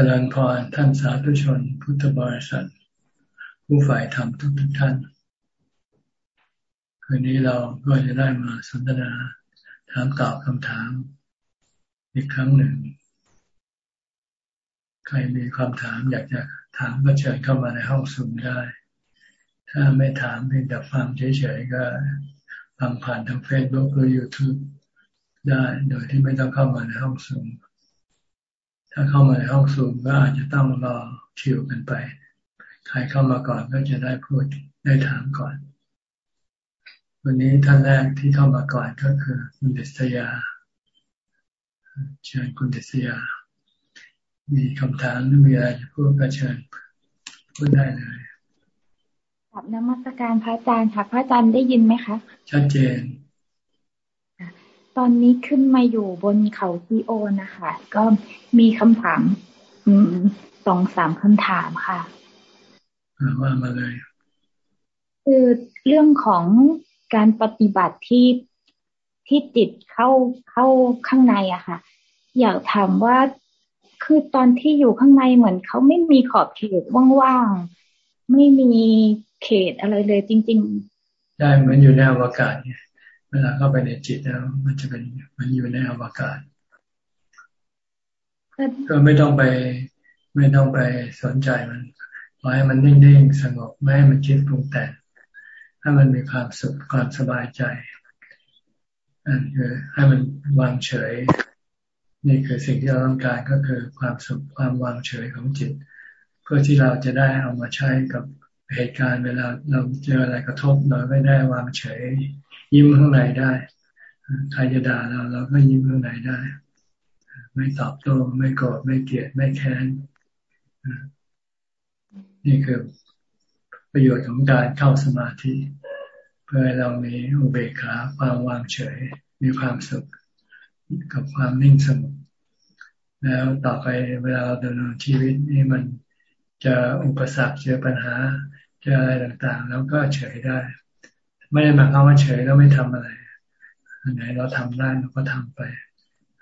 จริญพรท่านสาธุชน พุทธบริษัท ผู้ฝ่ายธรรมทุกทุกท่าน คืนนี้เราก็จะได้มาสนทนาถามตอบคำถาม อีกครั้งหนึ่ง ใครมีความถามอยากจะถามก็เชิญเข้ามาในห้องซุมได้ ถ้าไม่ถามเพียงแต่ฟังเฉยๆก็ฟังผ่านทางเฟซบุ๊กหรือยูทูบได้โดยที่ไม่ต้องเข้ามาในห้องซุม ถ้าเข้ามาในห้องซูมก็อาจจะต้องรอคิวกันไป ใครเข้ามาก่อนก็จะได้พูดได้ถามก่อน วันนี้ท่านแรกที่เข้ามาก่อนก็คือคุณเดษยา เชิญคุณเดษยา มีคำถามหรือมีอะไรจะพูดก็เชิญพูดได้เลยกับนมัสการพระอาจารย์ค่ะ พระอาจารย์ได้ยินไหมคะ ชัดเจน ตอนนี้ขึ้นมาอยู่บนเขาทีโอนะคะ ก็มีคำถามสองสามคำถามค่ะว่ามาเลย คือเรื่องของการปฏิบัติที่ที่จิตเข้าเข้าข้างในอะค่ะ อยากถามว่าคือตอนที่อยู่ข้างในเหมือนเขาไม่มีขอบเขตว่างๆ ไม่มีเขตอะไรเลยจริง ๆ ได้เหมือนอยู่ในอวกาศเนี่ย เวลาเข้าไปในจิตแล้วมันจะเป็นมันอยู่ในอวกาศ ก็ไม่ต้องไป ไม่ต้องไปสนใจมันปล่อยให้มันนิ่งๆสงบไม่ให้มันคิดปรุงแต่งให้มันมีความสุขความสบายใจอันคือให้มันวางเฉย นี่คือสิ่งที่เราต้องการก็คือความสุขความวางเฉยของจิต เพื่อที่เราจะได้เอามาใช้กับเหตุการณ์เวลาเราเจออะไรกระทบเราไม่ได้วางเฉย ยิ้มข้างในได้ใครจะด่าเราเราก็ยิ้มข้างในได้ ไม่ตอบโต้ไม่โกรธไม่เกลียดไม่แค้นนี่คือประโยชน์ของการเข้าสมาธิ เพื่อให้เรามีอุเบกขาความวางเฉย มีความสุขกับความนิ่งสงบแล้วต่อไปเวลาเราดำเนินชีวิตนี่มันจะอุปสรรคเจอปัญหาเจออะไรต่างๆ แล้วก็เฉยได้ ไม่ได้หมายความว่าเฉยแล้วไม่ทำอะไร อันไหนเราทำได้เราก็ทำไป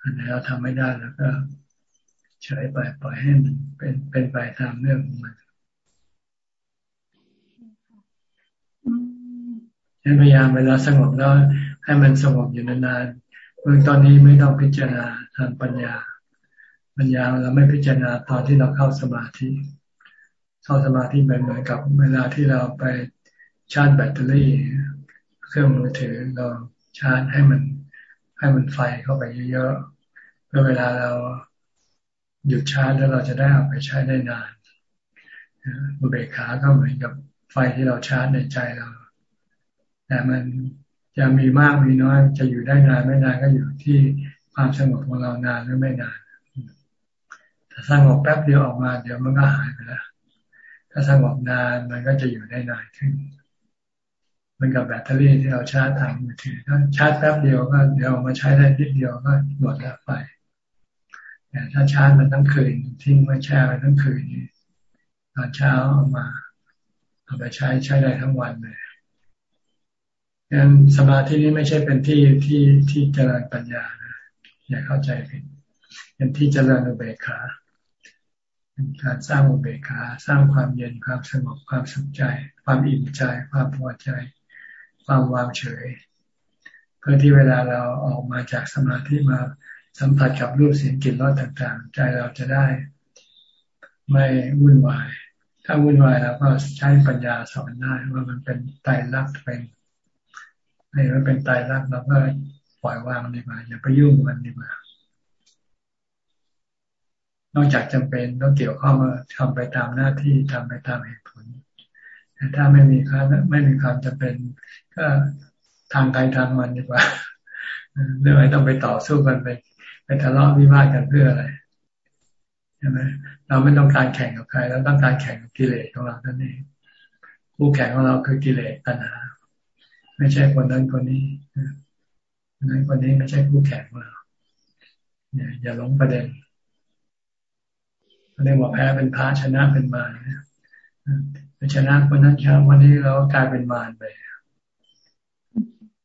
อันไหนเราทำไม่ได้แล้วก็เฉยไปปล่อยให้มันเป็นเป็นไปตามเรื่องของมันพยายามเวลาสงบแล้วให้มันสงบอยู่นานๆเมื่อตอนนี้ไม่ต้องพิจารณาทางปัญญา ปัญญาเราไม่พิจารณาตอนที่เราเข้าสมาธิ เข้าสมาธิเหมือนกับเวลาที่เราไปชาร์จแบตเตอรี่ เครื่องมือถือเราชาร์จให้มัน ให้มันไฟเข้าไปเยอะๆเพื่อเวลาเราหยุดชาร์จแล้วเราจะได้เอาไปใช้ได้นานอุเบกขาก็เหมือนกับไฟที่เราชาร์จในใจเรา แต่มันจะมีมากมีน้อยจะอยู่ได้นานไม่นานก็อยู่ที่ความสงบของเรานานหรือไม่นานถ้าสงบแป๊บเดียวออกมา เดี๋ยวมันก็หายไปแล้วถ้าสงบนานมันก็จะอยู่ได้นานขึ้น มันกับแบตเตอรี่ที่เราชาร์จทางมือถือถ้าชาร์จแป๊บเดียวก็เดี๋ยวมาใช้ได้นิดเดียวก็หมดแล้วไปแต่ถ้าชาร์จมันทั้งคืนทิ้งไว้แช่ไว้ทั้งคืนนี่ตอนเช้าเอามาเอาไปใช้ใช้ได้ทั้งวันเลยดังนั้นสมาธินี้ไม่ใช่เป็นที่ที่ที่เจริญปัญญานะอย่าเข้าใจผิดเป็นที่เจริญอุเบกขาเป็นการสร้างอุเบกขา สร้างความเย็นความสงบความสุขใจ ความอิ่มใจ ความพอใจ ความวางเฉย เพื่อที่เวลาเราออกมาจากสมาธิมาสัมผัสกับรูปเสียงกลิ่นรสต่างๆ ใจเราจะได้ ไม่วุ่นวาย ถ้าวุ่นวายเราก็ใช้ปัญญาสอนได้ว่ามันเป็นไตรลักษณ์เป็นให้มันเป็นไตรลักษณ์เราก็ปล่อยวางดีกว่าอย่าไปยุ่งมันดีกว่านอกจากจำเป็นต้องเกี่ยวข้องมาทำไปตามหน้าที่ทำไปตามเหตุผล แต่ถ้าไม่มีความไม่มีความจำเป็น ก็ทางใครทางมันดีกว่าเรื่องอะไม่ต้องไปต่อสู้กันไปไปทะเลาะวิวาทกันเพื่ออะไรใช่ไหมเราไม่ต้องการแข่งกับใครเราต้องการแข่งกับกิเลสของเราท่านเองคู่แข่งของเราคือกิเลสตัณหาไม่ใช่คนนั้นคนนี้คนนั้นคนนี้ไม่ใช่คู่แข่งของเราเนี่ยอย่าหลงประเด็นเรียกว่าแพ้เป็นพระชนะเป็นมาร ชนะคนนั้นครับวันนี้เรากลายเป็นมารไป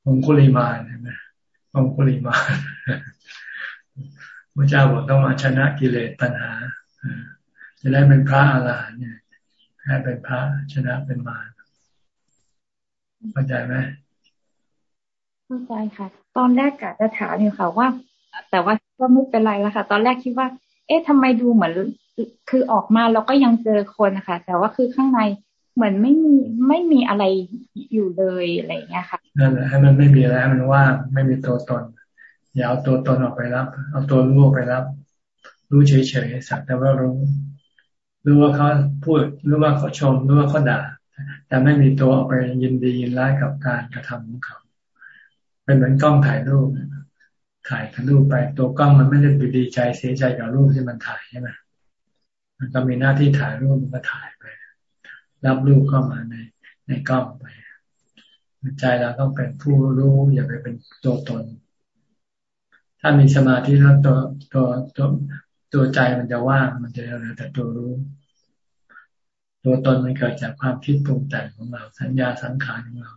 องคุลิมานใช่ไหมองคุลิมานพระเจ้าบอกต้องมาชนะกิเลสตัณหาจะได้เป็นพระอรหันต์เนี่ยให้เป็นพระชนะเป็นมารเข้าใจไหมเข้าใจค่ะ ตอนแรกกะจะถามอยู่ค่ะว่า แต่ว่าก็ไม่เป็นไรแล้วค่ะ ตอนแรกคิดว่า เอ๊ะทำไมดูเหมือน คือออกมาเราก็ยังเจอคนนะคะแต่ว่าคือข้างในเหมือนไม่มีไม่มีอะไรอยู่เลยอะไรอย่างเงี้ยค่ะนั่นแหละให้มันไม่มีแล้วมันว่างไม่มีตัวตนอย่าเอาตัวตนออกไปรับ เอาตัวรู้ไปรับ รู้เฉยๆสักแต่ว่ารู้รู้ว่าเขาพูดรู้ว่าเขาชมรู้ว่าเขาด่า แต่ไม่มีตัวออกไปยินดียินร้ายกับการกระทำของเขาเป็นเหมือนกล้องถ่ายรูปถ่ายรูปไปตัวกล้องมันไม่ได้ไปดีใจเสียใจกับรูปที่มันถ่ายใช่ไหม มันก็มีหน้าที่ถ่ายรูปมันก็ถ่ายไป รับรูปเข้ามาในในกล้องไป ใจเราต้องเป็นผู้รู้อย่าไปเป็นตัวตน ถ้ามีสมาธิแล้วตัวตัวตัวตัวใจมันจะว่างมันจะเหลือแต่ตัวรู้ ตัวตนมันเกิดจากความคิดปรุงแต่งของเรา สัญญาสังขารของเรา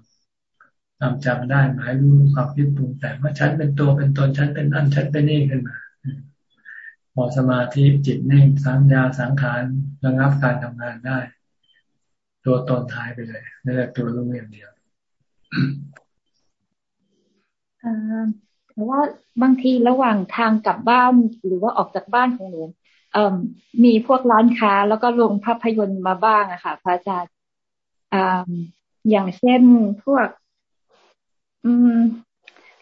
จำจำได้หมายรู้ความคิดปรุงแต่งว่าฉันเป็นตัวเป็นตนฉันเป็นอันฉันเป็นนี่ขึ้นมา พอสมาธิจิตนิ่งสัญญาสังขารระงับการทำงานได้ ตัวตนหายไปเลยนั่นแหละตัวรู้อย่างเดียวแต่ว่าบางทีระหว่างทางกลับบ้านหรือว่าออกจากบ้านของหนูมีพวกร้านค้าแล้วก็ลงภาพยนตร์มาบ้างอะค่ะพระอาจารย์อย่างเช่นพวก อืม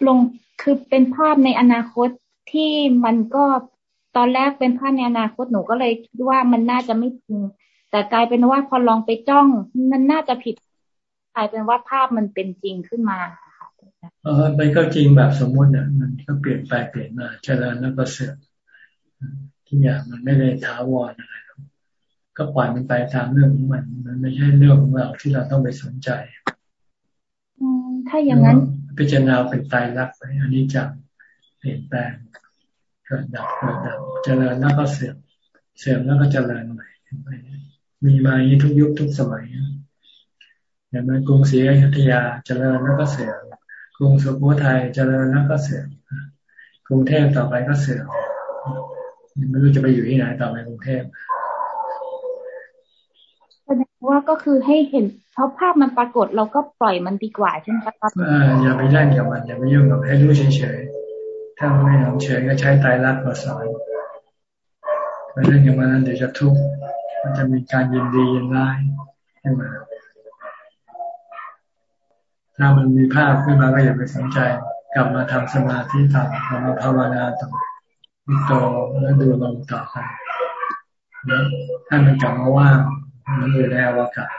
ลงคือเป็นภาพในอนาคตที่มันก็ ตอนแรกเป็นภาพในอนาคตหนูก็เลยคิดว่ามันน่าจะไม่จริงแต่กลายเป็นว่าพอลองไปจ้องมันน่าจะผิดกลายเป็นว่าภาพมันเป็นจริงขึ้นมาค่ะเออมันก็จริงแบบสมมุติเนี่ยมันก็เปลี่ยนไปเปลี่ยนมาเจริญแล้วก็เสื่อมทุกอย่างมันไม่ได้ท้าวรอะไรก็ปล่อยมันไปตามเรื่องของมัน มันไม่ใช่เรื่องของเราที่เราต้องไปสนใจถ้าอย่างนั้นพิจารณาเป็นตายรักไปอันนี้จะเปลี่ยนแปลงเกิดดับเกิดดับเจริญแล้วก็เสื่อมเสื่อมแล้วก็เจริญใหม่มีมาอย่างนี้ทุกยุคทุกสมัยอย่างเมือนกรุงศรีอยุธยาเจริญแล้วก็เสื่อมกรุงสุโขทัยเจริญแล้วก็เสื่อมกรุงเทพต่อไปก็เสื่อมไม่รู้จะไปอยู่ที่ไหนต่อไปกรุงเทพแสดงว่าก็คือให้เห็นเพราะภาพมันปรากฏเราก็ปล่อยมันดีกว่าใช่ไหมครับอย่าไปเล่นกับมันอย่าไปยุ่งกับให้รู้เฉยๆ ถ้าไม่ยอมเฉยก็ใช้ตายรักมาสอนไปเล่นกับมันเดี๋ยวจะทุกข์มันจะมีการยินดียินร้ายขึ้นมา ถ้ามันมีภาพขึ้นมาก็อย่าไปสนใจ กลับมาทำสมาธิต่อกลับมาภาวนาต่อวิโตแล้วดูลมต่อไปแล้วถ้ามันกลับมาว่างมันอยู่ในอวกาศ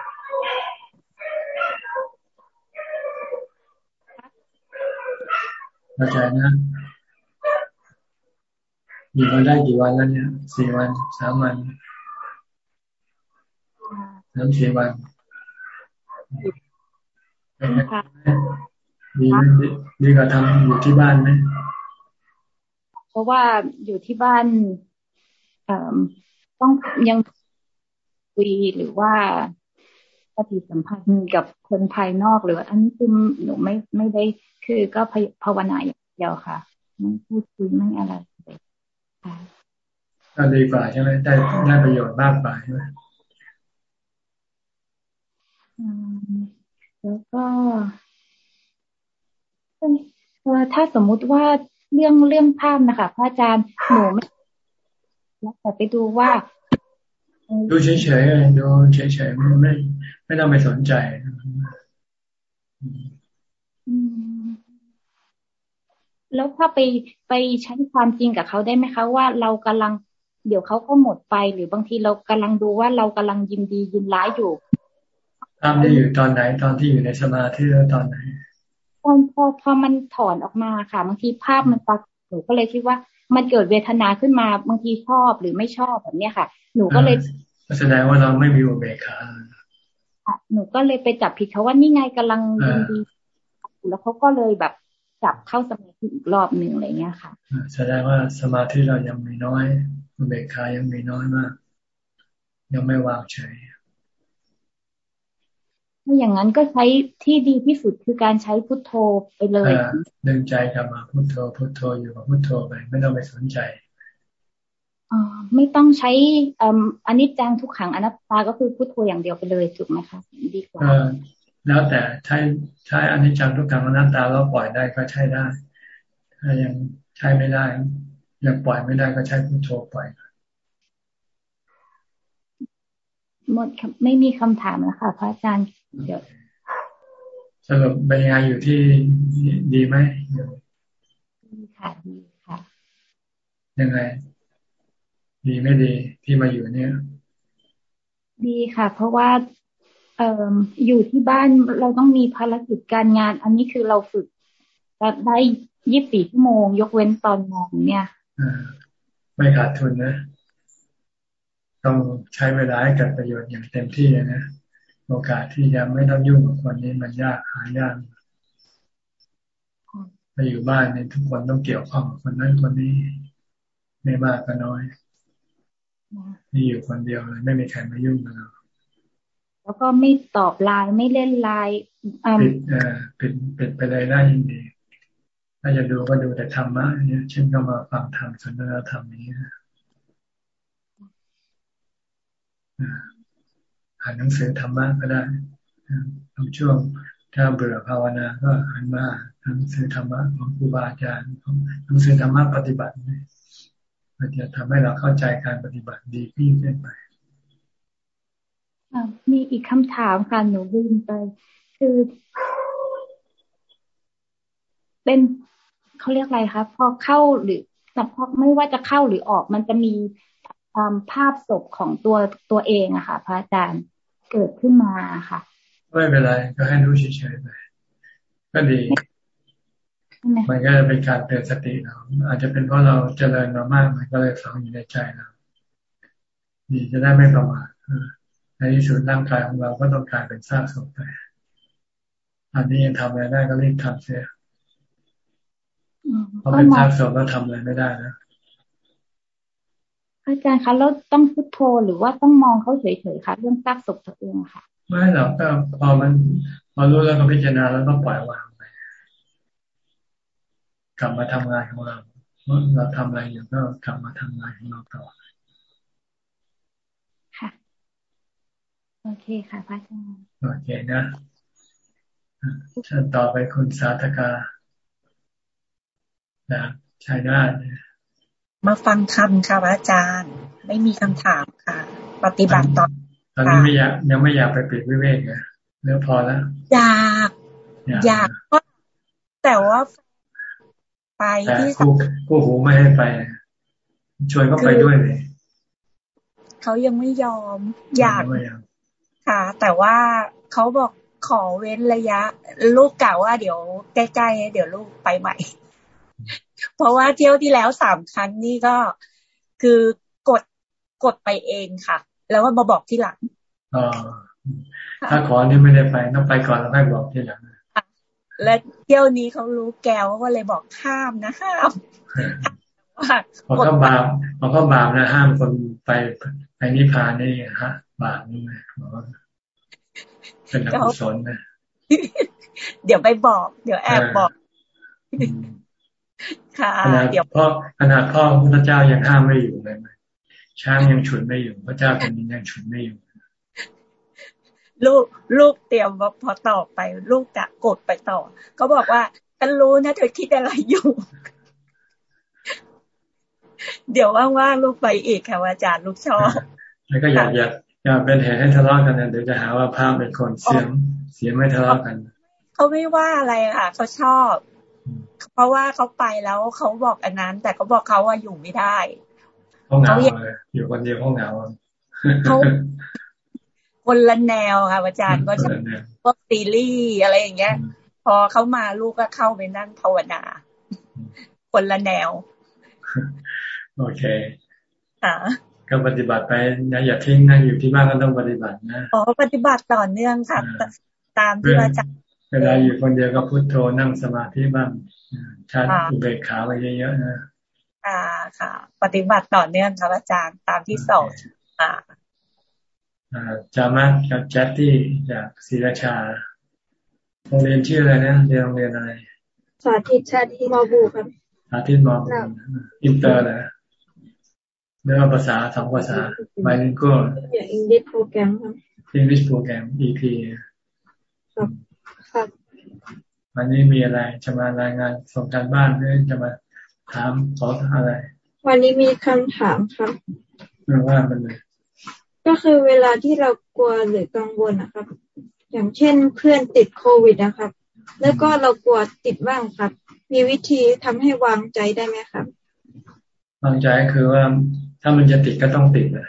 เข้าใจนะ อยู่มาได้กี่วันแล้วเนี่ยสี่วันสามวันสามสี่วันดีไหมดีกว่าทำอยู่ที่บ้านไหมเพราะว่าอยู่ที่บ้านต้องยังคุยหรือว่าปฏิสัมพันธ์กับคนภายนอกหรืออันนี้คือหนูไม่ไม่ได้คือก็ภาวนาอย่างเดียวค่ะไม่พูดคุยไม่อะไรเลยค่ะ ก็ดีกว่าใช่ไหมได้ได้ประโยชน์มากกว่าใช่ไหมแล้วก็ถ้าสมมุติว่าเรื่องเรื่องภาพนะคะพระอาจารย์หนูไม่แล้วแต่ไปดูว่า ดูเฉยๆดูเฉยๆไม่ไม่ไม่ต้องไปสนใจ แล้วถ้าไปไปใช้ความจริงกับเขาได้ไหมคะว่าเรากำลังเดี๋ยวเขาก็หมดไป หรือบางทีเรากำลังดูว่าเรากำลังยินดียินร้ายอยู่ภาพที่อยู่ตอนไหนตอนที่อยู่ในสมาธิแล้วตอนไหนพอพอพอมันถอนออกมาค่ะบางทีภาพมันปรากฏหนูก็เลยคิดว่า มันเกิดเวทนาขึ้นมาบางทีชอบหรือไม่ชอบแบบเนี้ยค่ะ หนูก็เลยแสดงว่าเราไม่มีอุเบกขาหนูก็เลยไปจับผิดเขาว่านี่ไงกำลังยินดีแล้วเขาก็เลยแบบ จับเข้าสมาธิอีกรอบหนึ่งอะไรเงี้ยค่ะแสดงว่าสมาธิเรายังมีน้อยอุเบกขายังมีน้อยมาก ยังไม่วางเฉยถ้าอย่างนั้นก็ใช้ที่ดีที่สุดคือการใช้พุทโธไปเลยดึงใจกลับมาพุทโธพุทโธอยู่กับพุทโธไปไม่ต้องไปสนใจอ๋อไม่ต้องใช้อันนี้จังทุกขังอนัตตาก็คือพุทโธอย่างเดียวไปเลยถูกไหมคะดีกว่า แล้วแต่ใช้ใช้อันนี้จังทุกขังอนัตตาแล้วปล่อยได้ก็ใช้ได้ ถ้ายังใช้ไม่ได้ยังปล่อยไม่ได้ก็ใช้พุทโธปล่อยหมดไม่มีคำถามแล้วค่ะพระอาจารย์เดี๋ยวสรุปเป็นยังไงอยู่ที่ดีไหมดีค่ะดีค่ะ ยังไง ดีไม่ดีที่มาอยู่เนี่ย ดีค่ะ เพราะว่า เอ่ออยู่ที่บ้านเราต้องมีภารกิจการงาน อันนี้คือเราฝึกได้ยี่สิบสี่ชั่วโมง ยกเว้นตอนนอนเนี่ยไม่ขาดทุนนะ ต้องใช้เวลาให้เกิดประโยชน์อย่างเต็มที่นะโอกาสที่จะไม่ต้องยุ่งกับคนนี้มันยากหายากไปอยู่บ้านเนี่ยทุกคนต้องเกี่ยวข้องกับคนนั้นคนนี้ไม่มากก็น้อยนี่อยู่คนเดียวเลยไม่มีใครมายุ่งกับเรา แล้วก็ไม่ตอบไลน์ไม่เล่นไลน์ปิดเออปิดปิดไปเลยได้ยินดี ถ้าจะดูก็ดูแต่ธรรมะเนี่ยเช่นก็มาฟังธรรมสนทนาธรรมนี้อ่านหนังสือธรรมะก็ได้บางช่วงถ้าเบื่อภาวนาก็หันมาหนังสือธรรมะของครูบาอาจารย์หนังสือธรรมะปฏิบัติมันจะทำให้เราเข้าใจการปฏิบัติดีขึ้นขึ้นไป มีอีกคำถามค่ะหนูลืมไป คือ เป็นเขาเรียกอะไรคะพอเข้าหรือแต่พอไม่ว่าจะเข้าหรือออกมันจะมีภาพศพของตัวตัวเองอะค่ะ พระอาจารย์เกิดขึ้นมาค่ะ ไม่เป็นไร ก็ให้รู้เฉยๆไปก็ดี มันก็จะเป็นการเตือนสติเราอาจจะเป็นเพราะเราเจริญมามากมันก็เลยฝังอยู่ในใจเราดีจะได้ไม่ประมาท ในที่สุดร่างกายของเราก็ต้องกลายเป็นซากศพไป อันนี้ยังทำอะไรได้ก็รีบทำเสียเพราะเป็นซากศพแล้วทำอะไรไม่ได้นะอาจารย์คะแล้วต้องพุทโธหรือว่าต้องมองเขาเฉยๆคะเรื่องซากศพตัวเองค่ะ ไม่หรอกก็พอมันพอรู้แล้วก็พิจารณาแล้วก็ปล่อยวางไป กลับมาทำงานของเราเราทำอะไรอยู่ก็กลับมาทำงานของเราต่อค่ะ โอเคค่ะพระอาจารย์โอเคนะฉันต่อไปคุณสาธกาจากชายนาฏมาฟังคำค่ะอาจารย์ ไม่มีคำถามค่ะ ปฏิบัติต่อตอนนี้ไม่อยากยังไม่อยากไปปิดวิเวกเลยเนื้อพอแล้วอยากอยากก็แต่ว่าไปที่กูกูหูไม่ให้ไปชวนก็ไปด้วยเลยเขายังไม่ยอม อยาก ค่ะ แต่ว่าเขาบอกขอเว้นระยะ ลูกกล่าวว่าเดี๋ยวใกล้ๆเดี๋ยวลูกไปใหม่ เพราะว่าเที่ยวที่แล้วสามครั้งนี่ก็คือกดกดไปเองค่ะ แล้วก็มาบอกที่หลังอถ้าขอนี่ไม่ได้ไปต้องไปก่อนแล้วค่อยบอกที่หลังและเที่ยวนี้เขารู้แก้วก็เลยบอกห้ามนะห้ามพอ เขาบาปพอเขาบาปนะห้ามคนไปไปนิพพานนี่ฮะ บาปนี่ไงเป็นอกุศลนะเดี๋ยวไปบอก เดี๋ยวแอบบอกค่ะเดี๋ยวพ่อขนาดพ่อพระเจ้ายังห้ามไม่อยู่เลยช้างยังฉุนไม่อยู่ พระเจ้าเป็นยังฉุนไม่อยู่ลูกลูกเตรียมว่าพอต่อไป ลูกจะกดไปต่อเขาบอกว่าฉันรู้นะเธอคิดอะไรอยู่ เดี๋ยวว่างๆลูกไปอีกค่ะอาจารย์ลูกชอบแล้วก็อยากอยากอยากเป็นเหตุให้ทะเลาะกันเดี๋ยวจะหาว่าภาพเป็นคนเสียงเสียงไม่ทะเลาะกันเขาไม่ว่าอะไรค่ะเขาชอบ เพราะว่าเขาไปแล้วเขาบอกอันนั้น แต่เขาบอกเขาว่าอยู่ไม่ได้เขาเหงาเลยอยู่คนเดียวเขาเหงาเขาคนละแนวค่ะอาจารย์ก็ชอบพวกซีรีส์อะไรอย่างเงี้ย พอเขามาลูกก็เข้าไปนั่งภาวนา คนละแนว โอเคค่ะก็ปฏิบัติไปนะอย่าทิ้งนะอยู่ที่บ้านก็ต้องปฏิบัตินะอ๋อปฏิบัติต่อเนื่องค่ะตามที่อาจารย์เวลาอยู่คนเดียวก็พุโทโธนั่งสมาธิบ้างชาร์จอุเบกขาไปเยอะๆนะค่ะค่ะ ปฏิบัติต่อเนื่องครับอาจารย์ตามที่สอนอ่าจามัดกับแจตตี้จากศรีราชาโรงเรียนชื่ออะไรนะเรียนโรงเรียนอะไรสาธิตชาติมอบูครับสาธิตมอบูอินเตอร์นะ เรื่องภาษาสองภาษา bilingualอย่าง English program ครับ English program EP ครับครับวันนี้มีอะไรจะมารายงานส่งการบ้านหรือจะมาถามขออะไร วันนี้มีคำถามครับเรื่องว่ามันเลยก็คือเวลาที่เรากลัวหรือกังวลนะครับ อย่างเช่นเพื่อนติดโควิดนะครับ แล้วก็เรากลัวติดบ้างครับ มีวิธีทำให้วางใจได้ไหมครับ วางใจคือว่า ถ้ามันจะติดก็ต้องติดนะ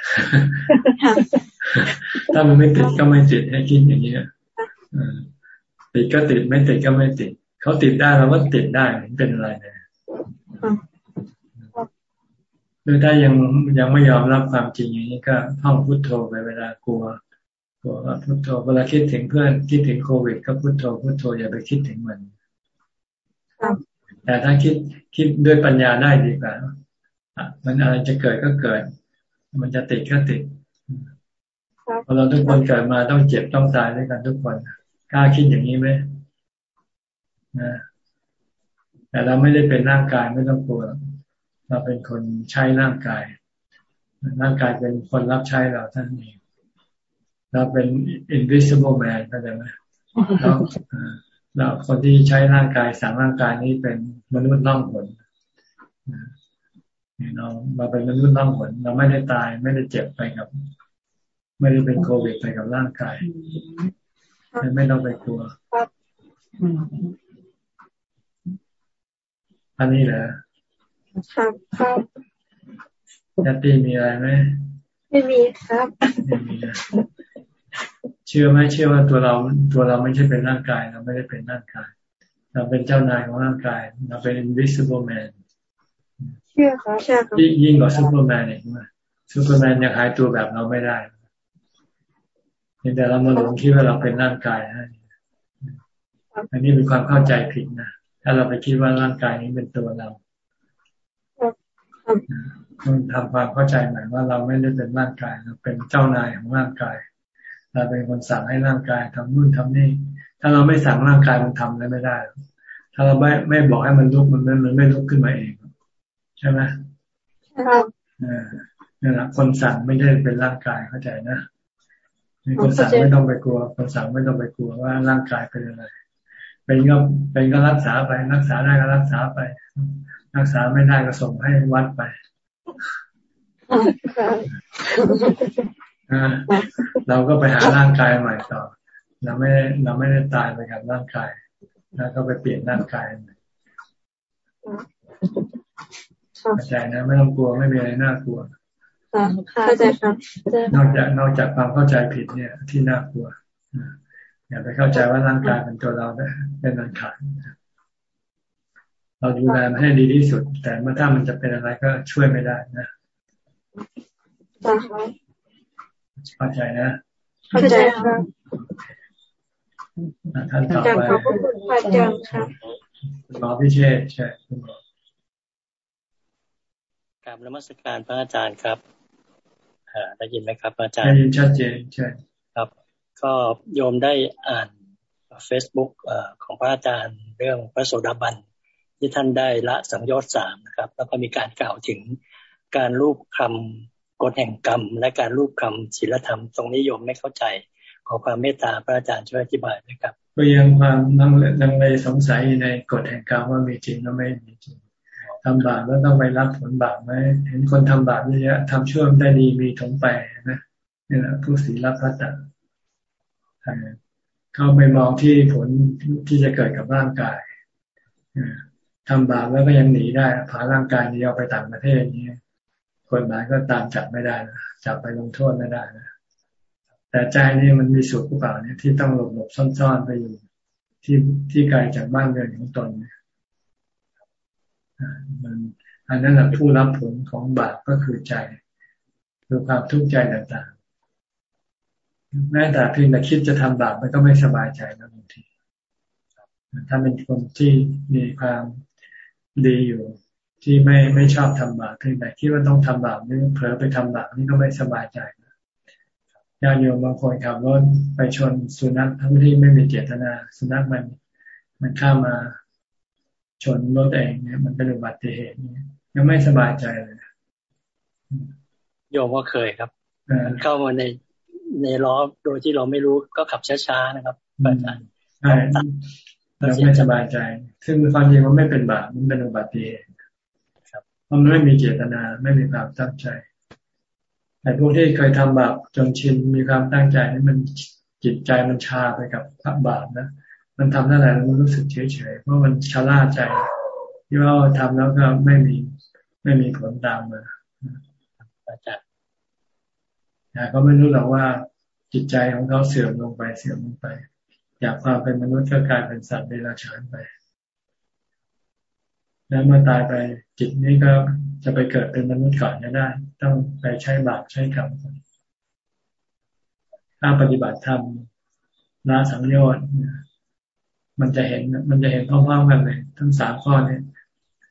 ถ้ามันไม่ติดก็ไม่ติดให้คิดอย่างนี้ติดก็ติดไม่ติดก็ไม่ติด เขาติดได้เราก็ติดได้เป็นอะไรเนี่ยหรือถ้ายังยังไม่ยอมรับความจริงอย่างนี้ก็ท่องพุทโธไปเวลากลัวกลัวพุทโธเวลาคิดถึงเพื่อนคิดถึงโควิด ก็พุทโธพุทโธอย่าไปคิดถึงมันแต่ถ้าคิดคิดด้วยปัญญาได้ดีกว่า มันอะไรจะเกิดก็เกิด มันจะติดก็ติดพอเราทุกคนเกิดมาต้องเจ็บต้องตายด้วยกันทุกคนกล้าคิดอย่างนี้ไหมนะแต่เราไม่ได้เป็นร่างกายไม่ต้องกลัวเราเป็นคนใช้ร่างกาย ร่างกายเป็นคนรับใช้เราท่านเองเราเป็น invisible man เข้าใจไหมเราเราคนที่ใช้ร่างกายสั่งร่างกายนี้เป็นมนุษย์ล่องหน เราเราเป็นมนุษย์ล่องหนเราไม่ได้ตาย ไม่ได้เจ็บไปกับ ไม่ได้เป็นโควิดไปกับร่างกายไม่ต้องไปกลัวอันนี้เหรอครับครับยาตีมีอะไรไหมไม่มีครับไม่มีเชื่อไหมเชื่อว่าตัวเราตัวเราไม่ใช่เป็นร่างกาย เราไม่ได้เป็นร่างกาย เราเป็นเจ้านายของร่างกาย เราเป็น invisible man เชื่อครับเชื่อครับยิ่งกว่าซูเปอร์แมนอีกไหมซูเปอร์แมนยังหายตัวแบบเราไม่ได้แต่เรามาหลงคิดว่าเราเป็นร่างกายนะอันนี้เป็นความเข้าใจผิดนะถ้าเราไปคิดว่าร่างกายนี้เป็นตัวเราต้องทำความเข้าใจใหม่ว่าเราไม่ได้เป็นร่างกายเราเป็นเจ้านายของร่างกาย เราเป็นคนสั่งให้ร่างกายทำนู่นทำนี่ ถ้าเราไม่สั่งร่างกายมันทำอะไรไม่ได้ ถ้าเราไม่ไม่บอกให้มันลุกมันมันไม่ลุกขึ้นมาเองใช่ไหมครับนี่แหละคนสั่งไม่ได้เป็นร่างกายเข้าใจนะคนสั่งไม่ต้องไปกลัว คนสั่งไม่ต้องไปกลัวว่าร่างกายเป็นอะไร เป็นก็เป็นก็รักษาไป รักษาได้ก็รักษาไป รักษาไม่ได้ก็ส่งให้วัดไปเราก็ไปหาร่างกายใหม่ต่อ เราไม่เราไม่ได้ตายไปกับร่างกาย แล้วก็ไปเปลี่ยนร่างกายใหม่ เข้าใจนะไม่ต้องกลัวไม่มีอะไรน่ากลัวเข้าใจครับนอกจากนอกจากความเข้าใจผิดเนี่ย ที่น่ากลัวอย่าไปเข้าใจว่าร่างกายเป็นตัวเราเป็นนันขาดเราดูแลมันให้ดีที่สุด แต่เมื่อถ้ามันจะเป็นอะไรก็ช่วยไม่ได้นะเข้าใจนะเข้าใจครับท่านต่อไปขอบคุณพระอาจารย์ครับหมอพิเชษใช่คุณหมอ กราบนมัสการพระอาจารย์ครับได้ยินไหมครับอาจารย์ได้ยินชัดเจนใช่ครับ ก็โยมได้อ่านเฟซบุ๊กของพระอาจารย์เรื่องพระโสดาบันที่ท่านได้ละสังโยชน์สามนะครับ แล้วก็มีการกล่าวถึงการรูปคำกฎแห่งกรรม และการรูปคำศีลธรรม ตรงนี้โยมไม่เข้าใจ ขอความเมตตาพระอาจารย์ช่วยอธิบายด้วยครับก็ยังความนังเลยสงสัยในกฎแห่งกรรมว่ามีจริงหรือไม่มีจริง ทำบาปแล้วต้องไปรับผลบาปไหมเห็นคนทำบาปเยอะๆทำชั่วได้ดีมีถงไปนะนี่แหละผู้ศีลพัตตะเขาไปมองที่ผลที่จะเกิดกับร่างกายทำบาปแล้วก็ยังหนีได้พาร่างกายนี้เอาไปต่างประเทศนี้คนหมายก็ตามจับไม่ได้นะจับไปลงโทษไม่ได้นะแต่ใจนี่มันมีสุขหรือเปล่าเนี่ยที่ต้องหลบหลบซ่อนๆไปอยู่ที่ที่ไกลจากบ้านเรือนของตนเนี่ย มันอันนั้นแหละผู้รับผลของบาปก็คือใจคือความทุกข์ใจต่างๆ แม้แต่เพียงแต่คิดจะทำบาปมันก็ไม่สบายใจนะบางที ถ้าเป็นคนที่มีความดีอยู่ที่ไม่ไม่ชอบทำบาปเพียงแต่คิดว่าต้องทำบาปนี่เผลอไปทำบาปนี่ก็ไม่สบายใจญาติโยมบางคนขับรถไปชนสุนัขทั้งที่ไม่มีเจตนา สุนัขมัน มันข้ามา ชนรถเองเนี่ยมันเป็นอุบัติเหตุเนี่ยยังไม่สบายใจเลยโยมก็เคยครับเข้ามาในในล้อโดยที่เราไม่รู้ก็ขับช้าๆนะครับอาจารย์ใช่เราไม่สบายใจ ซึ่งความจริงมันไม่เป็นบาปมันเป็นอุบัติเหตุเพราะมันไม่มีเจตนาไม่มีความตั้งใจ แต่พวกที่เคยทำบาปจนชินมีความตั้งใจนี่มันจิตใจมันชาไปกับบาปนะ มันทำนั่นแหละมันรู้สึกเฉยๆเพราะมันชาล่าใจ ที่ว่าทำแล้วก็ไม่มีไม่มีผลตามมาอาจารย์แต่ก็ไม่รู้หรอกว่าจิตใจของเขาเสื่อมลงไปเสื่อมลงไปจากความเป็นมนุษย์ก็กลายเป็นสัตว์เดรัจฉานไป แล้วเมื่อตายไปจิตนี้ก็จะไปเกิดเป็นมนุษย์ก่อนก็ได้ ต้องไปใช้บาปใช้กรรมถ้าปฏิบัติธรรมละสังโยชน์ มันจะเห็นมันจะเห็นพร้อมๆกันเลย ทั้งสามข้อเนี้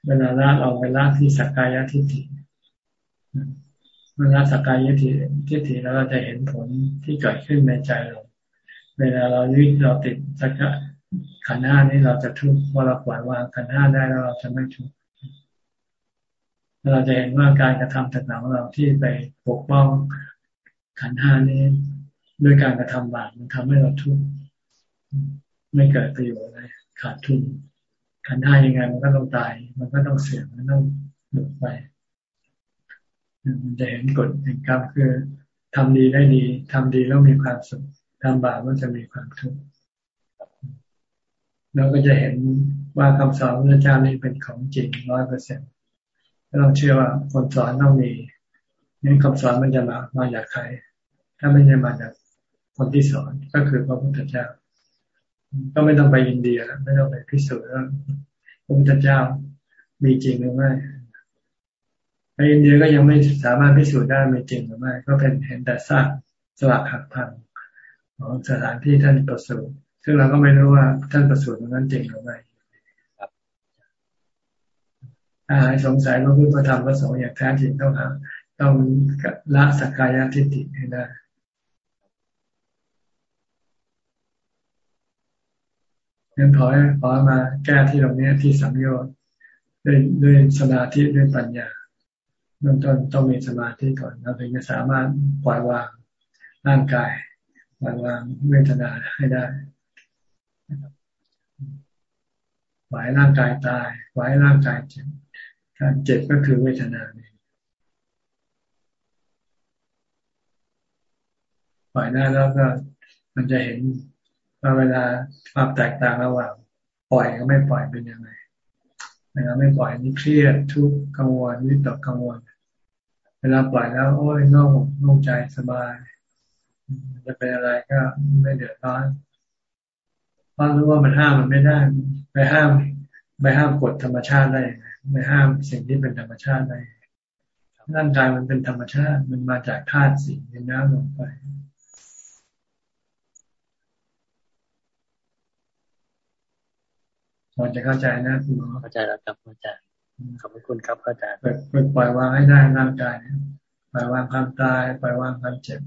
เวลาละเราไปละที่สักกายทิฏฐิเมื่อละสักกายทิฏฐิแล้วเราจะเห็นผลที่เกิดขึ้นในใจเรา เวลาเรายึดเราติดสักขันห้านี้เราจะทุกข์ว่าเราปล่อยวางขันห้าได้แล้วเราจะไม่ทุกข์เราจะเห็นว่าการกระทำต่างๆของเราที่ไปปกป้องขันห้านี้ ด้วยการกระทำบาปมันทำให้เราทุกข์ ไม่เกิดประโยชน์อะไรขาดทุนขันห้ายังไงมันก็ต้องตาย มันก็ต้องเสื่อมมันต้องหมดไปมันจะเห็นกฎแห่งกรรมคือทำดีได้ดีทำดีแล้วมีความสุขทำบาปมันจะมีความทุกข์เราก็จะเห็นว่าคำสอนพระเจ้านี่เป็นของจริงร้อยเปอร์เซ็นต์เราเชื่อว่าคนสอนต้องมีนี่คำสอนมันจะมามาจากใคร ถ้าไม่ใช่มาจากคนที่สอนก็คือพระพุทธเจ้า ก็ไม่ต้องไปอินเดียไม่ต้องไปพิสูจน์ว่าพระพุทธเจ้ามีจริงหรือไม่ในอินเดียก็ยังไม่สามารถพิสูจน์ได้มีจริงหรือไม่ ก็เป็นเห็นแต่ซากสลักหักพังของสถานที่ท่านประสูติซึ่งเราก็ไม่รู้ว่าท่านประสูติตรงนั้นจริงหรือไม่ถ้าหายสงสัยว่าพุทธธรรมประสงค์อย่างแท้จริงต้องหาต้องละสักกายทิฏฐิให้ได้ งั้นขอขอมาแก้ที่ตรงนี้ที่สังโยชน์ด้วยด้วยสมาธิด้วยปัญญาเบื้องต้นต้องมีสมาธิก่อนเราถึงจะสามารถปล่อยวางร่างกายปล่อยวางเวทนาให้ได้ปล่อยร่างกายตายปล่อยร่างกายเจ็บการเจ็บก็คือเวทนาเนี่ยปล่อยได้แล้วก็มันจะเห็น ว่าเวลาความแตกต่างระหว่าง ปล่อยกับไม่ปล่อยเป็นยังไงเวลาไม่ปล่อยนี่เครียดทุกข์กังวลวิตกกังวล เวลาปล่อยแล้ว โอ้ยโล่งโล่งใจสบาย จะเป็นอะไรก็ไม่เดือดร้อนเพราะรู้ว่ามันห้ามมันไม่ได้ไปห้ามไปห้ามกฎธรรมชาติได้ไม่ห้ามสิ่งที่เป็นธรรมชาติได้ร่างกายมันเป็นธรรมชาติ มันมาจากธาตุสิ่งน้ำลงไปพอจะเข้าใจนะคุณหมอเข้าใจแล้วครับอาจารย์ขอบคุณครับอาจารย์ปล่อยวางให้ได้ร่างกายปล่อยวางความตายปล่อยวางความเจ็บ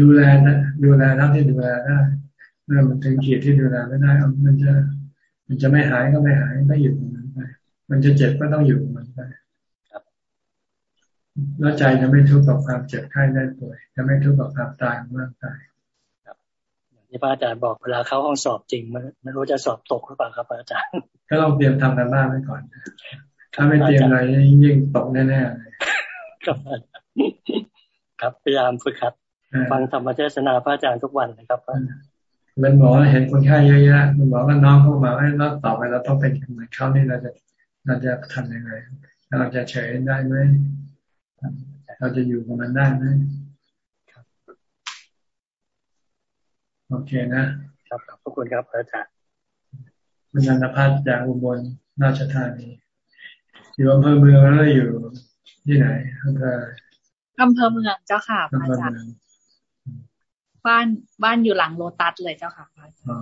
ดูแลนะดูแลทั้งที่ดูแลได้เมื่อมันถึงขีดที่ดูแลไม่ได้มันจะ มันจะไม่หายก็ไม่หายก็อยู่กับมันไปมันจะเจ็บก็ต้องอยู่กับมันไปแล้วใจจะไม่ทุกข์กับความเจ็บไข้ได้ป่วยจะไม่ทุกข์กับความตายของร่างกาย ที่พระอาจารย์บอกเวลาเข้าห้องสอบจริงมันไม่รู้จะสอบตกหรือเปล่าครับอาจารย์ ก็ต้องเตรียมทำกันบ้านไว้ก่อน ถ้าไม่เตรียมอะไรยิ่งตกแน่ๆเลยครับครับพยายามฝึกครับ ฟังธรรมเทศนาพระอาจารย์ทุกวันนะครับเป็นหมอเห็นคนไข้เยอะๆเป็นหมอก็น้องเข้ามาให้เราต่อไปเราต้องเป็นเหมือนเขานี่เราจะเราจะทำยังไงเราจะเฉยได้ไหมเราจะอยู่กับมันได้ไหม โอเคนะ ครับขอบคุณครับอาจารย์คุณนันพัฒน์จากอุบลราชธานีอยู่อำเภอเมืองแล้วอยู่ที่ไหนอำเภออำเภอเมืองเจ้าค่ะอาจารย์บ้านบ้านอยู่หลังโลตัสเลยเจ้าค่ะพระอาจารย์อ๋อ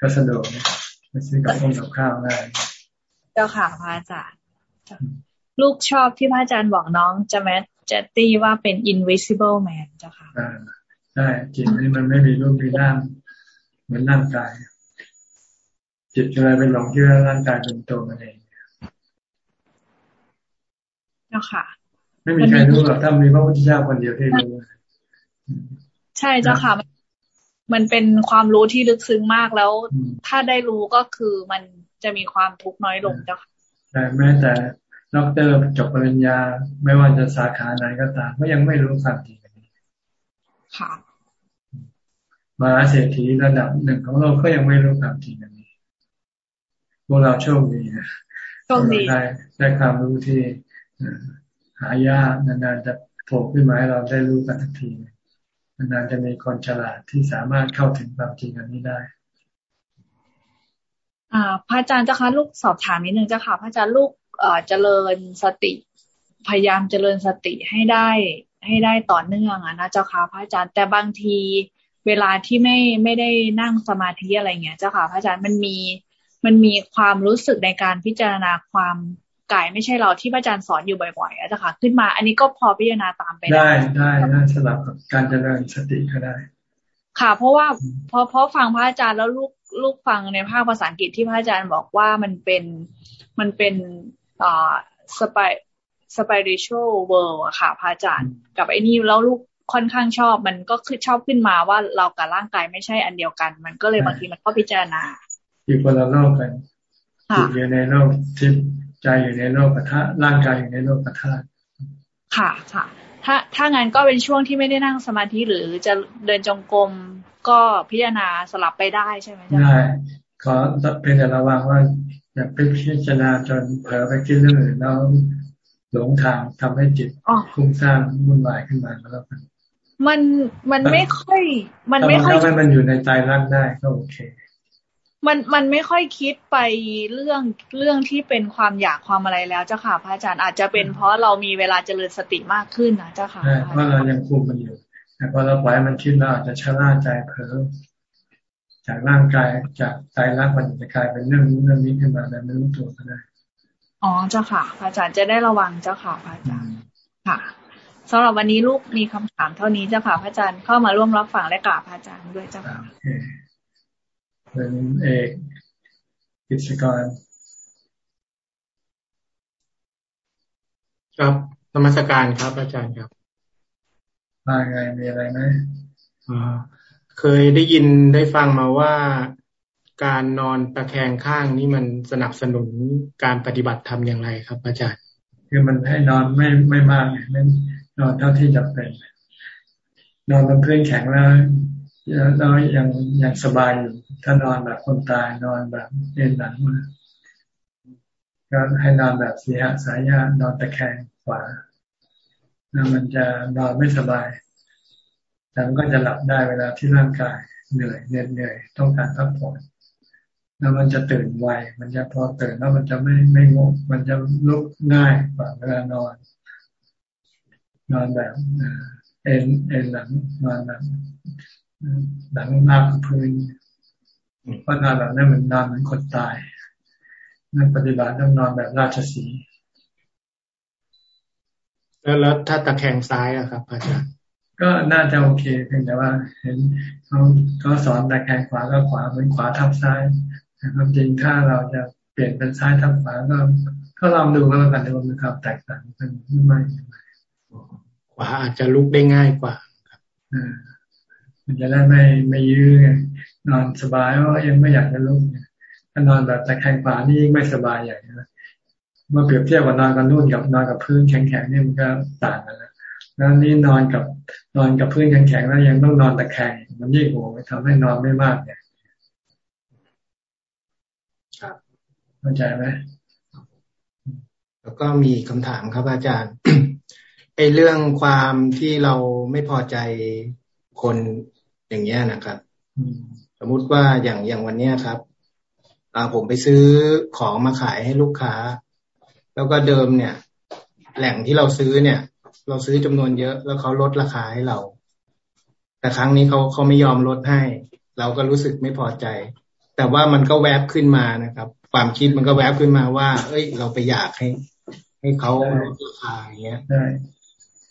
ก็สะดวกไปซื้อกับข้าวกับข้าวได้เจ้าค่ะพระอาจารย์ลูกชอบที่พระอาจารย์บอกน้องจะแมทจะตีว่าเป็น invisible man เจ้าค่ะ ใช่จิตนี่มันไม่มีรูปมีร่างเหมือนร่างกาย จิตอะไรเป็นหลงที่ร่างกายเป็นตัวมันเองเจ้าค่ะ ไม่มีใครรู้หรอกถ้ามีพระพุทธเจ้าคนเดียวที่รู้ใช่เจ้าค่ะมันเป็นความรู้ที่ลึกซึ้งมากแล้ว ถ้าได้รู้ก็คือมันจะมีความทุกข์น้อยลงเจ้าค่ะแต่แม้แต่ดอกเตอร์จบปริญญา ไม่ว่าจะสาขาไหนก็ตามก็ยังไม่รู้ความจริง ค่ะมาเศรษฐีระดับหนึ่งของโลกก็ยังไม่รู้ความจริงอันนี้พวกเราโชคดีนะโชคดีได้ได้ความรู้ที่หายากนานๆจะโผล่ขึ้นมาให้เราได้รู้กันทันทีนานๆจะมีคนฉลาดที่สามารถเข้าถึงความจริงอันนี้ได้อ่าพระอาจารย์เจ้าคะลูกสอบถามนิดนึงเจ้าค่ะพระอาจารย์ลูกเอ่อเจริญสติ พยายามเจริญสติให้ได้ ให้ได้ต่อเนื่องอะนะเจ้าค่ะพระอาจารย์ แต่บางทีเวลาที่ไม่ไม่ได้นั่งสมาธิอะไรเงี้ยเจ้าค่ะพระอาจารย์มันมีมันมีความรู้สึกในการพิจารณาความกายไม่ใช่เราที่พระอาจารย์สอนอยู่บ่อยๆอาจารย์ค่ะขึ้นมา อันนี้ก็พอพิจารณาตามไปได้ได้ได้สลับกับการเจริญสติก็ได้ ค่ะ เพราะว่าเพราะเพราะฟังพระอาจารย์แล้วลูกลูกฟังในภาคภาษาอังกฤษที่พระอาจารย์บอกว่ามันเป็นมันเป็นอ่าสไป สไปริชวลเวิลด์อะค่ะพระอาจารย์ กับไอ้นี่แล้วลูกค่อนข้างชอบมันก็คือชอบขึ้นมาว่าเรากับร่างกายไม่ใช่อันเดียวกัน มันก็เลยบางทีมันก็พิจารณา อยู่คนละโลกกันอยู่ในโลกทิพย์ใจอยู่ในโลกกระทะร่างกายอยู่ในโลกกระทะค่ะค่ะ ถ้าถ้างั้นก็เป็นช่วงที่ไม่ได้นั่งสมาธิหรือจะเดินจงกรมก็พิจารณาสลับไปได้ใช่ไหมจ๊ะได้ขอเป็นแต่ระวังว่าอย่าไปพิจารณาจนเผลอไปคิดเรื่องอื่นแล้ว หลงทางทำให้จิตคุ้มสร้างวุ่นวายขึ้นมาแล้วกันมันมันไม่ค่อย มันไม่ค่อยถ้ามันอยู่ในใจร่างได้ก็โอเค มันมันไม่ค่อยคิดไปเรื่องเรื่องที่เป็นความอยากความอะไรแล้วเจ้าค่ะพระอาจารย์อาจจะเป็นเพราะเรามีเวลาเจริญสติมากขึ้นนะเจ้าค่ะเพราะเรายังคุมมันอยู่แต่พอเราปล่อยมันคิดเราอาจจะชะล่าใจเผลอจากร่างกายจากใจรักมันจะกลายเป็นเรื่องนี้เรื่องนี้ขึ้นมาแต่ไม่รู้ตัวก็ได้ อ๋อเจ้าค่ะพระอาจารย์จะได้ระวังเจ้าค่ะพระอาจารย์ค่ะสำหรับวันนี้ลูกมีคำถามเท่านี้เจ้าค่ะพระอาจารย์เข้ามาร่วมรับฟังและกราบพระอาจารย์ด้วยเจ้าค่ะเป็นเอกกิจการครับธรรมสการครับอาจารย์ครับมาไงมีอะไรไหมอ่าเคยได้ยินได้ฟังมาว่า การนอนตะแคงข้างนี่มันสนับสนุนการปฏิบัติธรรมอย่างไรครับ อาจารย์ คือมันให้นอนไม่ไม่มากไม่นอนเท่าที่จะเป็น นอนบนพื้นแข็งแล้วแล้วยังยังสบายอยู่ถ้านอนแบบคนตายนอนแบบเอ็นหลังมาก็ให้นอนแบบเสียสายญานอนตะแคงขวาแล้วมันจะนอนไม่สบายแต่มันก็จะหลับได้เวลาที่ร่างกายเหนื่อยเหนื่อยเหนื่อยต้องการพักผ่อน แล้วมันจะตื่นไว มันจะพอตื่นแล้วมันจะไม่ไม่งงมันจะลุกง่ายกว่าเวลานอน นอนแบบเอ็นเอ็นหลังนอนแบบหลังหน้าพื้นเพราะนอนแบบนั้นเหมือนนอนเหมือนคนตายนั่นปฏิบัติต้องนอนแบบราชสีแล้วแล้วถ้าตะแคงซ้ายอะครับอาจารย์ก็น่าจะโอเคเพียงแต่ว่า เห็นเขาเขาสอนตะแคงขวาก็ขวาเหมือนขวาทับซ้าย นะครับจริงถ้าเราจะเปลี่ยนเป็นซ้ายทับขวาก็ก็ลองดูก็แล้วกันว่ามีความแตกต่างกันหรือไม่ขวาอาจจะลุกได้ง่ายกว่าครับมันจะได้ไม่ไม่ยื้อไงนอนสบายเพราะยังไม่อยากจะลุกถ้านอนแบบตะแคงขวานี่ยิ่งไม่สบายใหญ่นะเมื่อเปรียบเทียบกับนอนกับนุ่นกับนอนกับพื้นแข็งๆนี่มันก็ต่างกันแล้วแล้วนี่นอนกับนอนกับพื้นแข็งๆแล้วยังต้องนอนตะแคงมันยิ่งโหทำให้นอนไม่มากเนี่ยครับ เข้าใจไหมแล้วก็มีคำถามครับอาจารย์ไอ้เรื่องความที่เราไม่พอใจคนอย่างเงี้ยนะครับสมมุติว่าอย่างอย่างวันเนี้ยครับผมไปซื้อของมาขายให้ลูกค้า แล้วก็เดิมเนี่ย แหล่งที่เราซื้อเนี่ย เราซื้อจำนวนเยอะแล้วเขาลดราคาให้เรา แต่ครั้งนี้เขาเขาไม่ยอมลดให้ เราก็รู้สึกไม่พอใจ แต่ว่ามันก็แวบขึ้นมานะครับ ความคิดมันก็แวบขึ้นมาว่า เอ้ย เราไปอยากให้ ให้เขาลดราคาอย่างเงี้ยใช่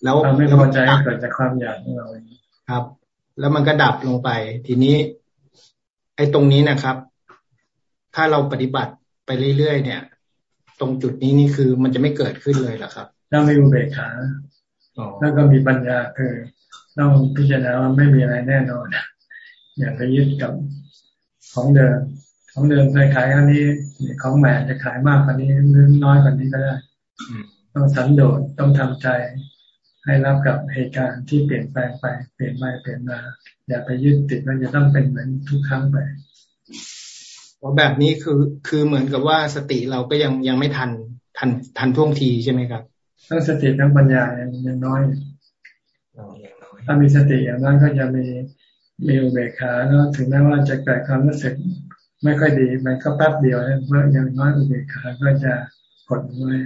แล้วเราไม่พอใจเกิดจากความอยากของเราครับ แล้วมันก็ดับลงไป ทีนี้ ไอ้ตรงนี้นะครับ ถ้าเราปฏิบัติไปเรื่อยๆเนี่ย ตรงจุดนี้นี่คือมันจะไม่เกิดขึ้นเลยหรอครับแล้วมีอุเบกขาแล้วก็มีปัญญาคือต้องพิจารณาว่าไม่มีอะไรแน่นอนอย่าไปยึดกับของเดิม ของเดิมเคยขายอันนี้ของแหม่จะขายมากกว่านี้หรือน้อยกว่านี้ก็ได้ต้องสันโดษต้องทำใจ ให้รับกับเหตุการณ์ที่เปลี่ยนแปลงไปเปลี่ยนไปเปลี่ยนมา อย่าไปยึดติดว่าจะต้องเป็นเหมือนทุกครั้งไปเพราะแบบนี้คือคือเหมือนกับว่าสติเราก็ยังยังไม่ทันทันทันท่วงทีใช่ไหมครับทั้งสติทั้งปัญญายังน้อยถ้ามีสติอย่างนั้นก็จะมีมีอุเบกขาแล้วถึงแม้ว่าจะเกิดความรู้สึก ไม่ค่อยดี มันก็แป๊บเดียวเมื่อยังน้อยอุเบกขาก็จะกดไว้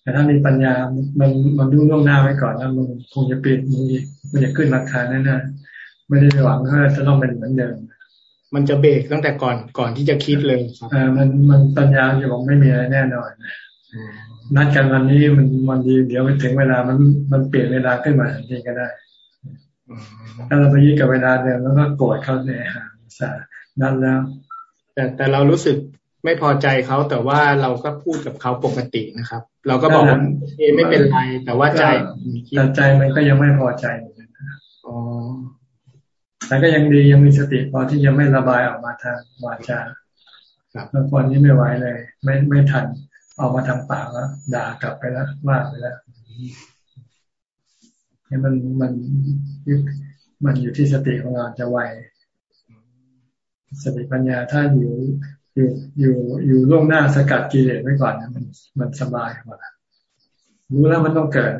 แต่ถ้ามีปัญญา มันมันดูล่วงหน้าไว้ก่อนแล้วมันคงจะเปลี่ยนมันมันจะขึ้นราคาแน่ๆไม่ได้หวังว่าจะต้องเป็นเหมือนเดิม มันจะเบรกตั้งแต่ก่อนก่อนที่จะคิดเลยครับอ่ามันมันปัญญาจะบอกไม่มีอะไรแน่นอนนัดกันวันนี้มันมันดีเดี๋ยวไปถึงเวลามันมันเปลี่ยนเวลาขึ้นมาทันทีก็ได้ถ้าเราไปยึดกับเวลาเดิมแล้วก็โกรธเขาเนี่ยฮะสานั่นแล้ว แต่แต่เรารู้สึกไม่พอใจเขาแต่ว่าเราก็พูดกับเขาปกตินะครับ เราก็บอกว่าเอไม่เป็นไร แต่ว่าใจแต่ใจมันก็ยังไม่พอใจอ๋อแต่ก็ยังดียังมีสติพอที่จะไม่ระบายออกมาทางวาจาบางคนนี้ไม่ไหวเลย ไม่ไม่ทันออกมาทางปากแล้วด่ากลับไปแล้วว่าไปแล้วนี่มันมันมันอยู่ที่สติของเราจะไว สติปัญญาถ้าอยู่อยู่อยู่อยู่ล่วงหน้าสกัดกิเลสไว้ก่อนนะมันมันสบายกว่ารู้แล้วมันต้องเกิด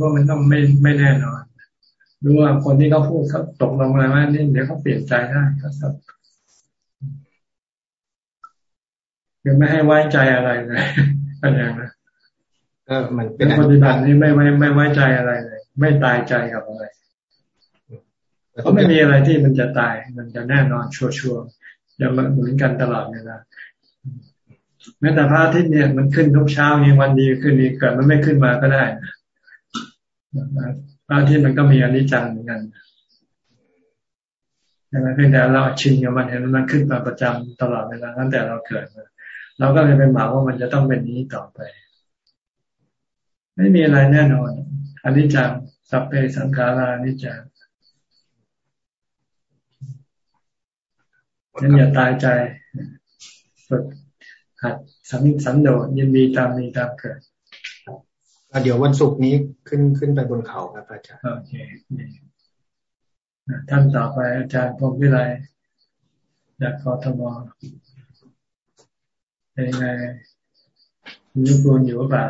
ว่ามันต้องไม่ไม่แน่นอนรู้ว่าคนที่เขาพูดเขาตกลงอะไรว่านี่เดี๋ยวเขาเปลี่ยนใจได้ครับยังไม่ให้ไว้ใจอะไรเลยอะไรนะเออมันเป็นปฏิบัตินี้ไม่ไว้ไม่ไว้ใจอะไรเลย ไม่ตายใจกับอะไร เพราะไม่มีอะไรที่มันจะตาย มันจะแน่นอนชัวร์ๆจะเหมือนกันตลอดเวลาแม้แต่พระอาทิตย์เนี่ยมันขึ้นทุกเช้ามีวันดีขึ้นดีเกิดมันไม่ขึ้นมาก็ได้พระอาทิตย์มันก็มีอนิจจังเหมือนกันแต่เพียงแต่เราชินกับมันเห็นมันขึ้นมาประจำตลอดเวลาตั้งแต่เราเกิดมาเราก็เลยเป็นหมาว่ามันจะต้องเป็นนี้ต่อไป ไม่มีอะไรแน่นอนอนิจจังสัพเพสังขารานิจจัง นั้นอย่าตายใจฝึกหัดสันสันโดษยินดีตามมีตามเกิดเดี๋ยววันศุกร์นี้ขึ้นขึ้นไปบนเขาครับอาจารย์โอเคท่านต่อไปอาจารย์พรมวิไลจากกทมเป็นไงมีครูอยู่เปล่า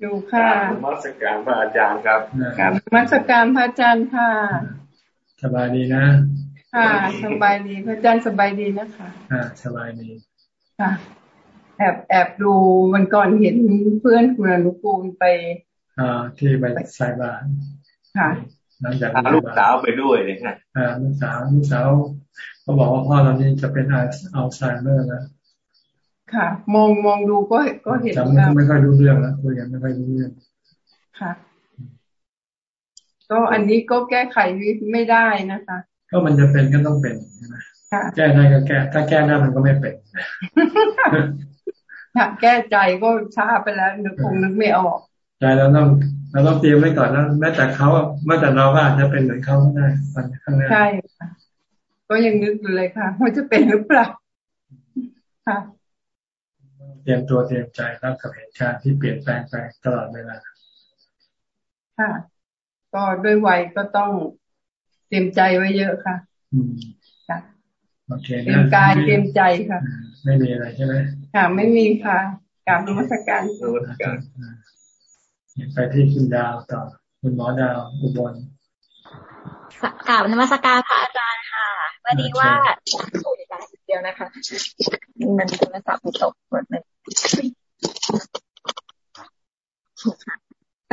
อยู่ค่ะมัสการพระอาจารย์ครับครับมัสการพระอาจารย์ค่ะ สบายดีนะ ค่ะสบายดีพระอาจารย์สบายดีนะคะอ่าสบายดีค่ะ แอบแอบดูมันก่อนเห็นเพื่อนคุณอนุกูลไป อ่า ที่ไปสายบานค่ะหลังจากลูกสาวไปด้วยเลยนะอ่าลูกสาวลูกสาวเขาบอกว่าพ่อตอนนี้จะเป็นอัลไซเมอร์แล้วค่ะ มองมองดูก็ก็เห็นจำไม่ค่อยรู้เรื่องแล้วคุยกันไม่ค่อยรู้เรื่องค่ะ ก็อันนี้ก็แก้ไขไม่ได้นะคะ ก็มันจะเป็นก็ต้องเป็นใช่ไหมแก้ได้ก็แก้ ถ้าแก้ได้มันก็ไม่เป็นถ้าแก้ใจก็ช้าไปแล้วนึกคงนึกไม่ออกใจเราต้องเราต้องเตรียมไว้ก่อนแล้วแม้แต่เขาแม้แต่เราก็อาจจะเป็นเหมือนเขาได้ตอนข้างหน้าใช่ค่ะก็ยังนึกอยู่เลยค่ะว่าจะเป็นหรือเปล่าค่ะเตรียมตัวเตรียมใจรับกับเหตุการณ์ที่เปลี่ยนแปลงไปตลอดเวลาค่ะ ก็ด้วยวัยก็ต้อง เตรียมใจไว้เยอะค่ะอืมค่ะโอเคเตรียมกายเตรียมใจค่ะ ไม่มีอะไรใช่ไหมค่ะ ไม่มีค่ะกราบนมัสการนมัสการไปที่คุณดาวต่อคุณหมอดาวอุบลกราบนมัสการพระอาจารย์ค่ะวันนี้ว่าเดียวนะคะ มันโทรศัพท์ตกหมดเลย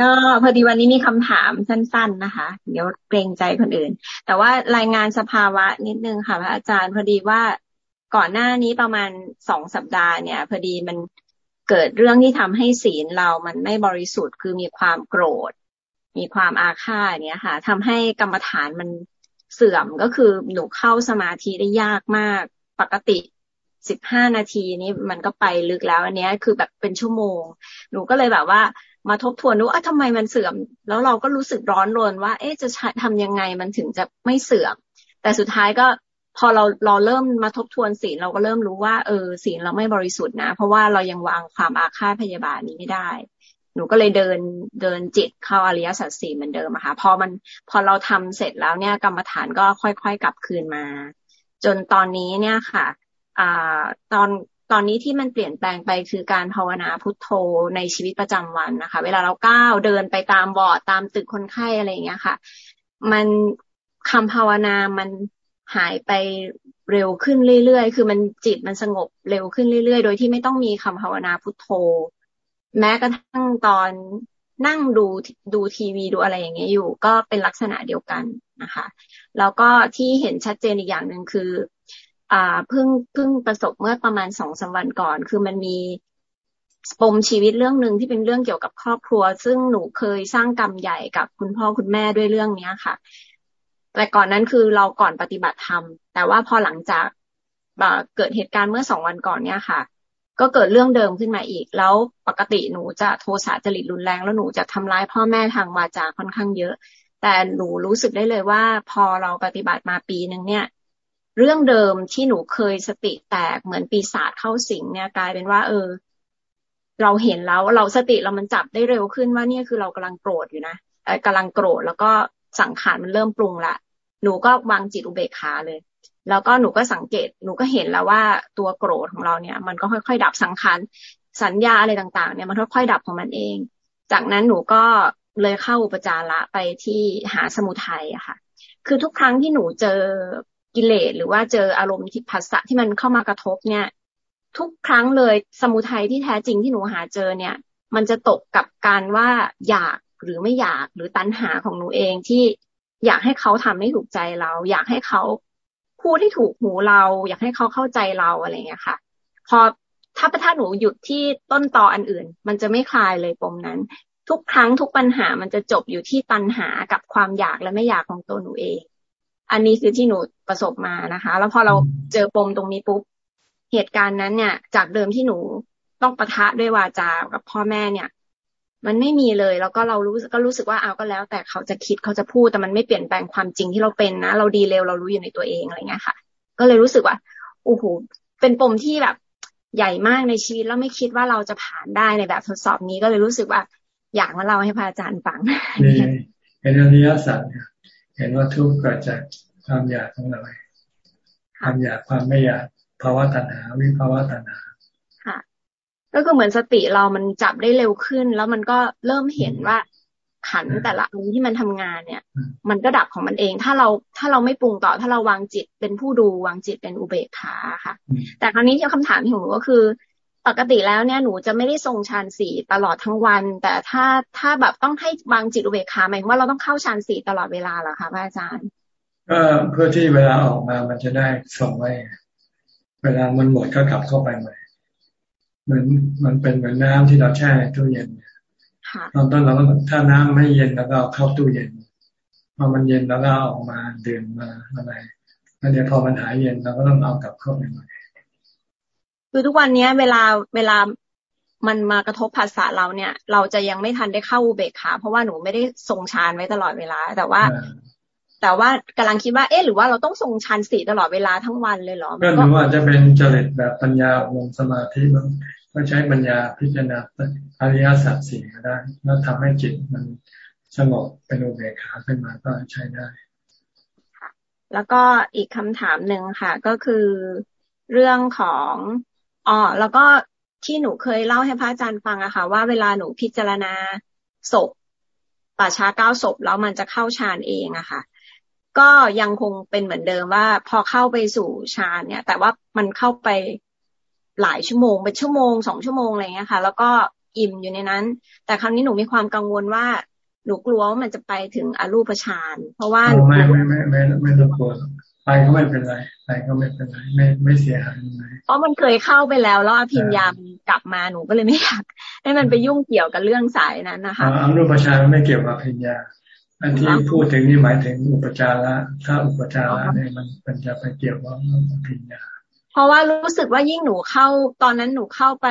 ก็พอดีวันนี้มีคำถามสั้น ๆนะคะ เดี๋ยวเกรงใจคนอื่น แต่ว่ารายงานสภาวะนิดนึงค่ะพระอาจารย์พอดีว่าก่อนหน้านี้ประมาณสองสัปดาห์เนี่ย พอดีมันเกิดเรื่องที่ทำให้ศีลเรามันไม่บริสุทธิ์คือมีความโกรธ มีความอาฆาตเนี้ยค่ะทำให้กรรมฐานมันเสื่อมก็คือหนูเข้าสมาธิได้ยากมากปกติสิบห้านาทีนี้มันก็ไปลึกแล้ว อันนี้คือแบบเป็นชั่วโมง หนูก็เลยแบบว่า มาทบทวนดูว่าทำไมมันเสื่อม แล้วเราก็รู้สึกร้อนรนว่า เอ๊ะจะทำยังไงมันถึงจะไม่เสื่อม แต่สุดท้ายก็พอเราเราเริ่มมาทบทวนศีลเราก็เริ่มรู้ว่าเออศีลเราไม่บริสุทธิ์นะ เพราะว่าเรายังวางความอาฆาตพยาบาทนี้ไม่ได้ หนูก็เลยเดินเดินจิตเข้าอริยสัจสี่เหมือนเดิมอะค่ะพอมันพอเราทำเสร็จแล้วเนี่ยกรรมฐานก็ค่อยๆกลับคืนมา จนตอนนี้เนี่ยค่ะ อ่าตอน ตอนนี้ที่มันเปลี่ยนแปลงไปคือการภาวนาพุทโธในชีวิตประจำวันนะคะ เวลาเราก้าวเดินไปตามบอดตามตึกคนไข้อะไรอย่างเงี้ยค่ะ มันคำภาวนามันหายไปเร็วขึ้นเรื่อยๆ คือมันจิตมันสงบเร็วขึ้นเรื่อยๆ โดยที่ไม่ต้องมีคำภาวนาพุทโธ แม้กระทั่งตอนนั่งดูดูทีวีดูอะไรอย่างเงี้ยอยู่ ก็เป็นลักษณะเดียวกันนะคะ แล้วก็ที่เห็นชัดเจนอีกอย่างหนึ่งคือ อ่าเพิ่งเพิ่งประสบเมื่อประมาณสองสาวันก่อน คือมันมีปมชีวิตเรื่องหนึ่งที่เป็นเรื่องเกี่ยวกับครอบครัว ซึ่งหนูเคยสร้างกรรมใหญ่กับคุณพ่อคุณแม่ด้วยเรื่องเนี้ยค่ะ แต่ก่อนนั้นคือเราก่อนปฏิบัติธรรม แต่ว่าพอหลังจากเกิดเหตุการณ์เมื่อสองวันก่อนเนี่ยค่ะ ก็เกิดเรื่องเดิมขึ้นมาอีก แล้วปกติหนูจะโทสะจริตรุนแรงแล้วหนูจะทำร้ายพ่อแม่ทางวาจาค่อนข้างเยอะ แต่หนูรู้สึกได้เลยว่า พอเราปฏิบัติมาปีหนึ่งเนี่ย เรื่องเดิมที่หนูเคยสติแตกเหมือนปีศาจเข้าสิงเนี่ยกลายเป็นว่า เออ เราเห็นแล้วเราสติเรามันจับได้เร็วขึ้นว่าเนี่ยคือเรากำลังโกรธอยู่นะกำลังโกรธแล้วก็สังขารมันเริ่มปรุงละหนูก็วางจิตอุเบกขาเลย แล้วก็หนูก็สังเกต หนูก็เห็นแล้วว่าตัวโกรธของเราเนี่ย มันก็ค่อยๆ ดับสังขารสัญญาอะไรต่างๆ เนี่ยมันค่อยๆดับของมันเอง จากนั้นหนูก็เลยเข้าอุปจาระไปที่หาสมุทัยอะค่ะ คือทุกครั้งที่หนูเจอ กิเลสหรือว่าเจออารมณ์ที่ภาษะที่มันเข้ามากระทบเนี่ย ทุกครั้งเลยสมุทัยที่แท้จริงที่หนูหาเจอเนี่ย มันจะตกกับการว่าอยากหรือไม่อยากหรือตัณหาของหนูเองที่อยากให้เขาทำให้ถูกใจเรา อยากให้เขาพูดให้ถูกหูเรา อยากให้เขาเข้าใจเราอะไรเงี้ยค่ะ พอถ้าถ้าหนูหยุดที่ต้นตออันอื่น มันจะไม่คลายเลยปมนั้น ทุกครั้งทุกปัญหามันจะจบอยู่ที่ตัณหากับความอยากและไม่อยากของตัวหนูเอง อันนี้คือที่หนูประสบมานะคะ แล้วพอเราเจอปมตรงนี้ปุ๊บเหตุการณ์นั้นเนี่ย จากเดิมที่หนูต้องปะทะด้วยวาจากับพ่อแม่เนี่ย มันไม่มีเลย แล้วก็เรารู้ก็รู้สึกว่าเอาก็แล้ว แต่เขาจะคิดเขาจะพูดแต่มันไม่เปลี่ยนแปลงความจริงที่เราเป็นนะเราดีเร็วเรารู้อยู่ในตัวเองอะไรเงี้ยค่ะ ก็เลยรู้สึกว่าโอ้โหเป็นปมที่แบบใหญ่มากในชีวิตแล้วไม่คิดว่าเราจะผ่านได้ในแบบทดสอบนี้ก็เลยรู้สึกว่า อยากมาเล่าให้พระอาจารย์ฟังเห็นอริยสัจ เห็นว่าทุกข์เกิดจากความอยากของเราความอยากความไม่อยากภาวะตัณหาวิภาวะตัณหาก็คือเหมือนสติเรามันจับได้เร็วขึ้น แล้วมันก็เริ่มเห็นว่าขันแต่ละอันที่มันทำงานเนี่ย มันก็ดับของมันเอง ถ้าเราถ้าเราไม่ปรุงต่อ ถ้าเราวางจิตเป็นผู้ดูวางจิตเป็นอุเบกขาค่ะ แต่คราวนี้ที่คำถามที่หนูก็คือ ปกติแล้วเนี่ยหนูจะไม่ได้ทรงฌานสี่ตลอดทั้งวัน แต่ถ้าถ้าแบบต้องให้วางจิตอุเบกขาหมายว่าเราต้องเข้าฌานสี่ตลอดเวลาเหรอคะพระอาจารย์ก็เพื่อที่เวลาออกมามันจะได้ส่งไว้ เวลามันหมดก็กลับเข้าไปใหม่เหมือนมันเป็นเหมือนน้ำที่เราแช่ในตู้เย็นตอนต้นเราก็ถ้าน้ำไม่เย็นแล้วก็เข้าตู้เย็นพอมันเย็นแล้วก็ออกมาดื่มมาอะไรแล้วเดี๋ยวพอมันหายเย็นเราก็ต้องเอากลับเข้าไปใหม่ คือทุกวันนี้เวลาเวลามันมากระทบภาษาเราเนี่ย เราจะยังไม่ทันได้เข้าเบกขาเพราะว่าหนูไม่ได้ทรงฌานไว้ตลอดเวลา แต่ว่า แต่ว่ากำลังคิดว่าเอ๊ะหรือว่าเราต้องทรงชันสีตลอดเวลาทั้งวันเลยเหรอก็หรือว่าจะเป็นจริตแบบปัญญาลงสมาธิมันก็ใช้ปัญญาพิจารณาอริยสัจสี่ก็ได้แล้วทำให้จิตมันสงบเป็นอุเบกขาขึ้นมาก็ใช้ได้แล้วก็อีกคำถามหนึ่งค่ะ ก็คือเรื่องของ อ๋อแล้วก็ที่หนูเคยเล่าให้พระอาจารย์ฟังอะค่ะ ว่าเวลาหนูพิจารณาศพป่าช้าเก้าศพแล้วมันจะเข้าฌานเองอะค่ะ ก็ยังคงเป็นเหมือนเดิมว่า พอเข้าไปสู่ฌานเนี่ย แต่ว่ามันเข้าไปหลายชั่วโมงเป็นชั่วโมงสองชั่วโมงอะไรเงี้ยค่ะ แล้วก็อิ่มอยู่ในนั้น แต่ครั้งนี้หนูมีความกังวลว่าหนูกลัวว่ามันจะไปถึงอรูปฌานเพราะว่าไม่ไม่ไม่ไม่ไม่ต้องกลัว ไปก็ไม่เป็นไรไปก็ไม่เป็นไรไม่ไม่เสียหายเพราะมันเคยเข้าไปแล้วแล้วอภิญญามกลับมาหนูก็เลยไม่อยากให้มันไปยุ่งเกี่ยวกับเรื่องสายนั้นนะคะอรูปฌานไม่เกี่ยวกับอภิญญา อันที่พูดถึงนี่หมายถึงอุปจาระถ้าอุปจาระเนี่ยมันมันจะไปเกี่ยวกับปิญญา เพราะว่ารู้สึกว่ายิ่งหนูเข้าตอนนั้นหนูเข้าไป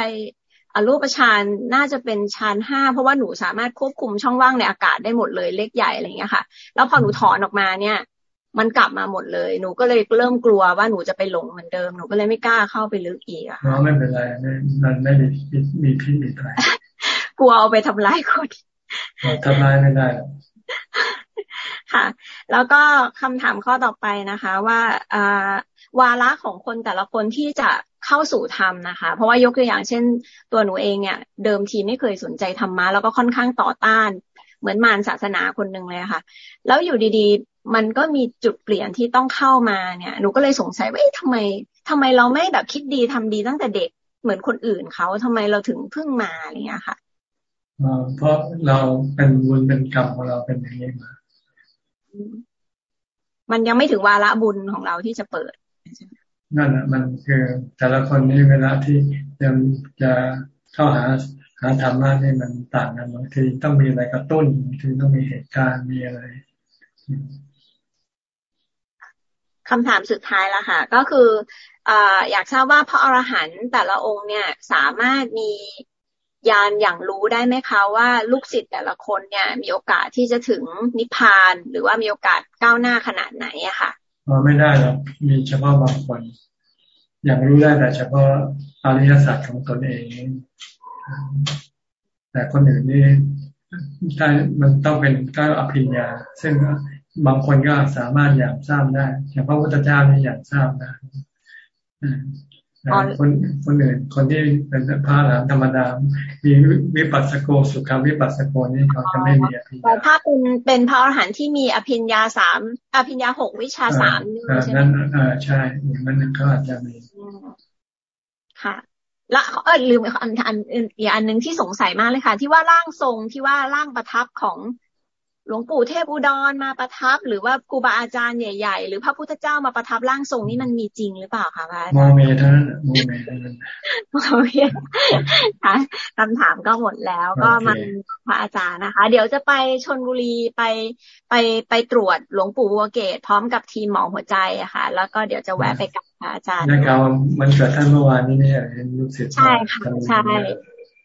อรูปฌานน่าจะเป็นฌานห้าเพราะว่าหนูสามารถควบคุมช่องว่างในอากาศได้หมดเลยเล็กใหญ่อะไรเงี้ยค่ะ แล้วพอหนูถอนออกมาเนี่ย มันกลับมาหมดเลย หนูก็เลยเริ่มกลัวว่าหนูจะไปหลงเหมือนเดิม หนูก็เลยไม่กล้าเข้าไปลึกอีกอะค่ะไม่เป็นไรมันไม่มีมีพิษมีภัยกลัวเอาไปทำร้ายคนทำร้ายไม่ได้ค่ะ แล้วก็คำถามข้อต่อไปนะคะ ว่าวาระของคนแต่ละคนที่จะเข้าสู่ธรรมนะคะ เพราะว่ายกตัวอย่างเช่น ตัวหนูเองเนี่ย เดิมทีไม่เคยสนใจธรรมะแล้วก็ค่อนข้างต่อต้าน เหมือนมารศาสนาคนหนึ่งเลยค่ะ แล้วอยู่ดีๆ มันก็มีจุดเปลี่ยนที่ต้องเข้ามาเนี่ย หนูก็เลยสงสัยว่าทำไมทำไมเราไม่แบบคิดดีทำดีตั้งแต่เด็กเหมือนคนอื่นเขาทำไมเราถึงเพิ่งมาอะไรเงี้ยค่ะเพราะเราเป็นบุญเป็นกรรมของเราเป็นอย่างนี้มา มันยังไม่ถึงวาระบุญของเราที่จะเปิด นั่นแหละมันคือ แต่ละคนนี่เวลาที่จะจะเข้าหาหาธรรมะนี่มันต่างกันบางทีต้องมีอะไรกระตุ้นบางทีต้องมีเหตุการณ์มีอะไร คำถามสุดท้ายล้วค่ะ ก็คืออยากทราบว่าพระอรหันต์แต่ละองค์เนี่ยสามารถมียานอย่างรู้ได้ไหมคะว่าลูกศิษย์แต่ละคนเนี่ย มีโอกาสที่จะถึงนิพพานหรือว่ามีโอกาสก้าวหน้าขนาดไหนอะค่ะไม่ได้หรอกมีเฉพาะบางคน อย่างรู้ได้แต่เฉพาะอริยสัจของตนเอง แต่คนอื่นนี่ได้มันต้องเป็นก้าวอภิญญา ซึ่ง บางคนก็สามารถอย่างทราบได้เฉพาะพุทธเจ้านี่อย่างทราบได้คนคนอื่นคนที่เป็นพระหลานธรรมดา มีวิปัสสโกสุขวิปัสสโกนี่เขาจะไม่มีอภิญญาถ้าเป็นเป็นพระอรหันต์ที่มีอภิญญาสามอภิญญาหกวิชาสามนี่ใช่ไหมอ่าใช่มันเขาอาจจะมีค่ะและเออลืมอันอันอีกอันหนึ่งที่สงสัยมากเลยค่ะ ที่ว่าร่างทรงที่ว่าร่างประทับของ หลวงปู่เทพอุดรมาประทับ หรือว่าครูบาอาจารย์ใหญ่ ๆ หรือพระพุทธเจ้ามาประทับร่างทรงนี่มันมีจริงหรือเปล่าคะพระอาจารย์โมเมเท่านั้นโมเมเท่านั้นโมเมค่ะคำถามก็หมดแล้วก็มันพระอาจารย์นะคะ เดี๋ยวจะไปชนบุรีไปไปไปตรวจหลวงปู่วัวเกต พร้อมกับทีมหมอหัวใจอะค่ะ แล้วก็เดี๋ยวจะแวะไปกับพระอาจารย์นะครับมันเกิดท่านเมื่อวานนี้เนี่ยลูกศิษย์ใช่ค่ะใช่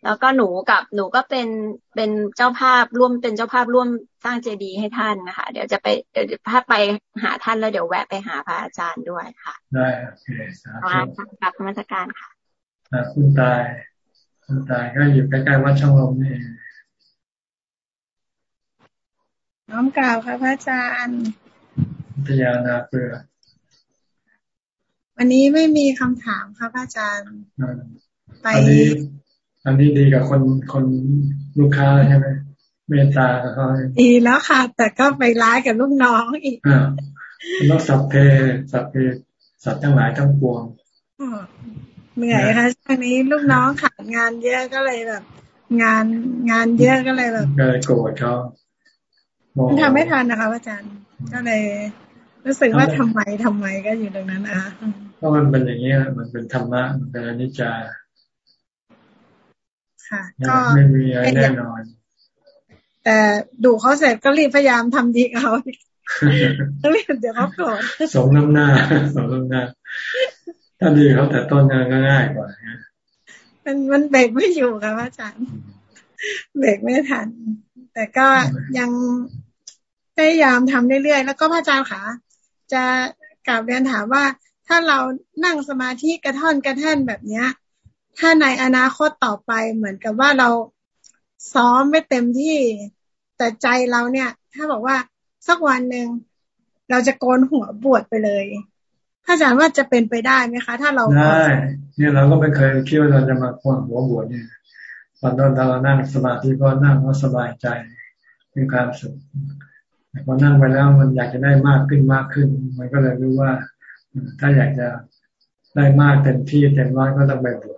แล้วก็หนูกับหนูก็เป็นเป็นเจ้าภาพร่วมเป็นเจ้าภาพร่วมสร้างเจดีย์ให้ท่านนะคะ เดี๋ยวจะไปเดี๋ยวถ้าไปหาท่านแล้วเดี๋ยวแวะไปหาพระอาจารย์ด้วยค่ะ ได้ โอเคสาธุกับธรรมสการค่ะคุณตาย คุณตายก็อยู่ใกล้ๆวัดช่องลมนี่น้อมกล่าวค่ะพระอาจารย์พยานาเปือวันนี้ไม่มีคำถามค่ะพระอาจารย์ ไป อันนี้ดีกับคนคนลูกค้าใช่ไหมเมตตาเขาดีแล้วค่ะ แต่ก็ไปร้ายกับลูกน้องอีกอ่าแล้วสัพเพสัพเพสัตว์ทั้งหลายทั้งปวงเหนื่อยค่ะช่วงนี้ลูกน้องขาดงานเยอะก็เลยแบบ งานงานเยอะก็เลยแบบก็เลยโกรธเขาทำไม่ทันนะคะอาจารย์ ก็เลย รู้สึกว่าทำไมทำไมก็อยู่ตรงนั้นนะคะเพราะมันเป็นอย่างนี้มันเป็นธรรมะมันเป็นอนิจจา ค่ะ ก็ไม่มีอะไรแน่นอน แต่ดูเขาเสร็จก็รีบพยายามทำดีเขาต้องรีบเดี๋ยวเขาโกรธสมน้ำหน้าสมน้ำหน้า ถ้าดีเขาแต่ต้นก็ง่ายกว่ามันมันเบรกไม่อยู่ค่ะอาจารย์เบรกไม่ทัน แต่ก็ยังพยายามทำเรื่อยๆ แล้วก็พระอาจารย์ค่ะ จะกลับเรียนถามว่าถ้าเรานั่งสมาธิกระท่อนกระแท่นแบบเนี้ย ถ้าในอนาคตต่อไปเหมือนกับว่าเราซ้อมไม่เต็มที่ แต่ใจเราเนี่ย ถ้าบอกว่าสักวันหนึ่งเราจะโกนหัวบวชไปเลยถ้าอาจารย์ว่าจะเป็นไปได้ไหมคะ ถ้าเราได้เนี่ยเราก็ไม่เคยคิดว่าเราจะมาโกนหัวบวชเนี่ยตอนนั้นเรานั่งสมาธิก็นั่งก็สบายใจมีความสุขแต่พอนั่งไปแล้วมันอยากจะได้มากขึ้นมากขึ้น มันก็เลยรู้ว่า ถ้าอยากจะได้มากเต็มที่เต็มร้อยก็ต้องไปบวช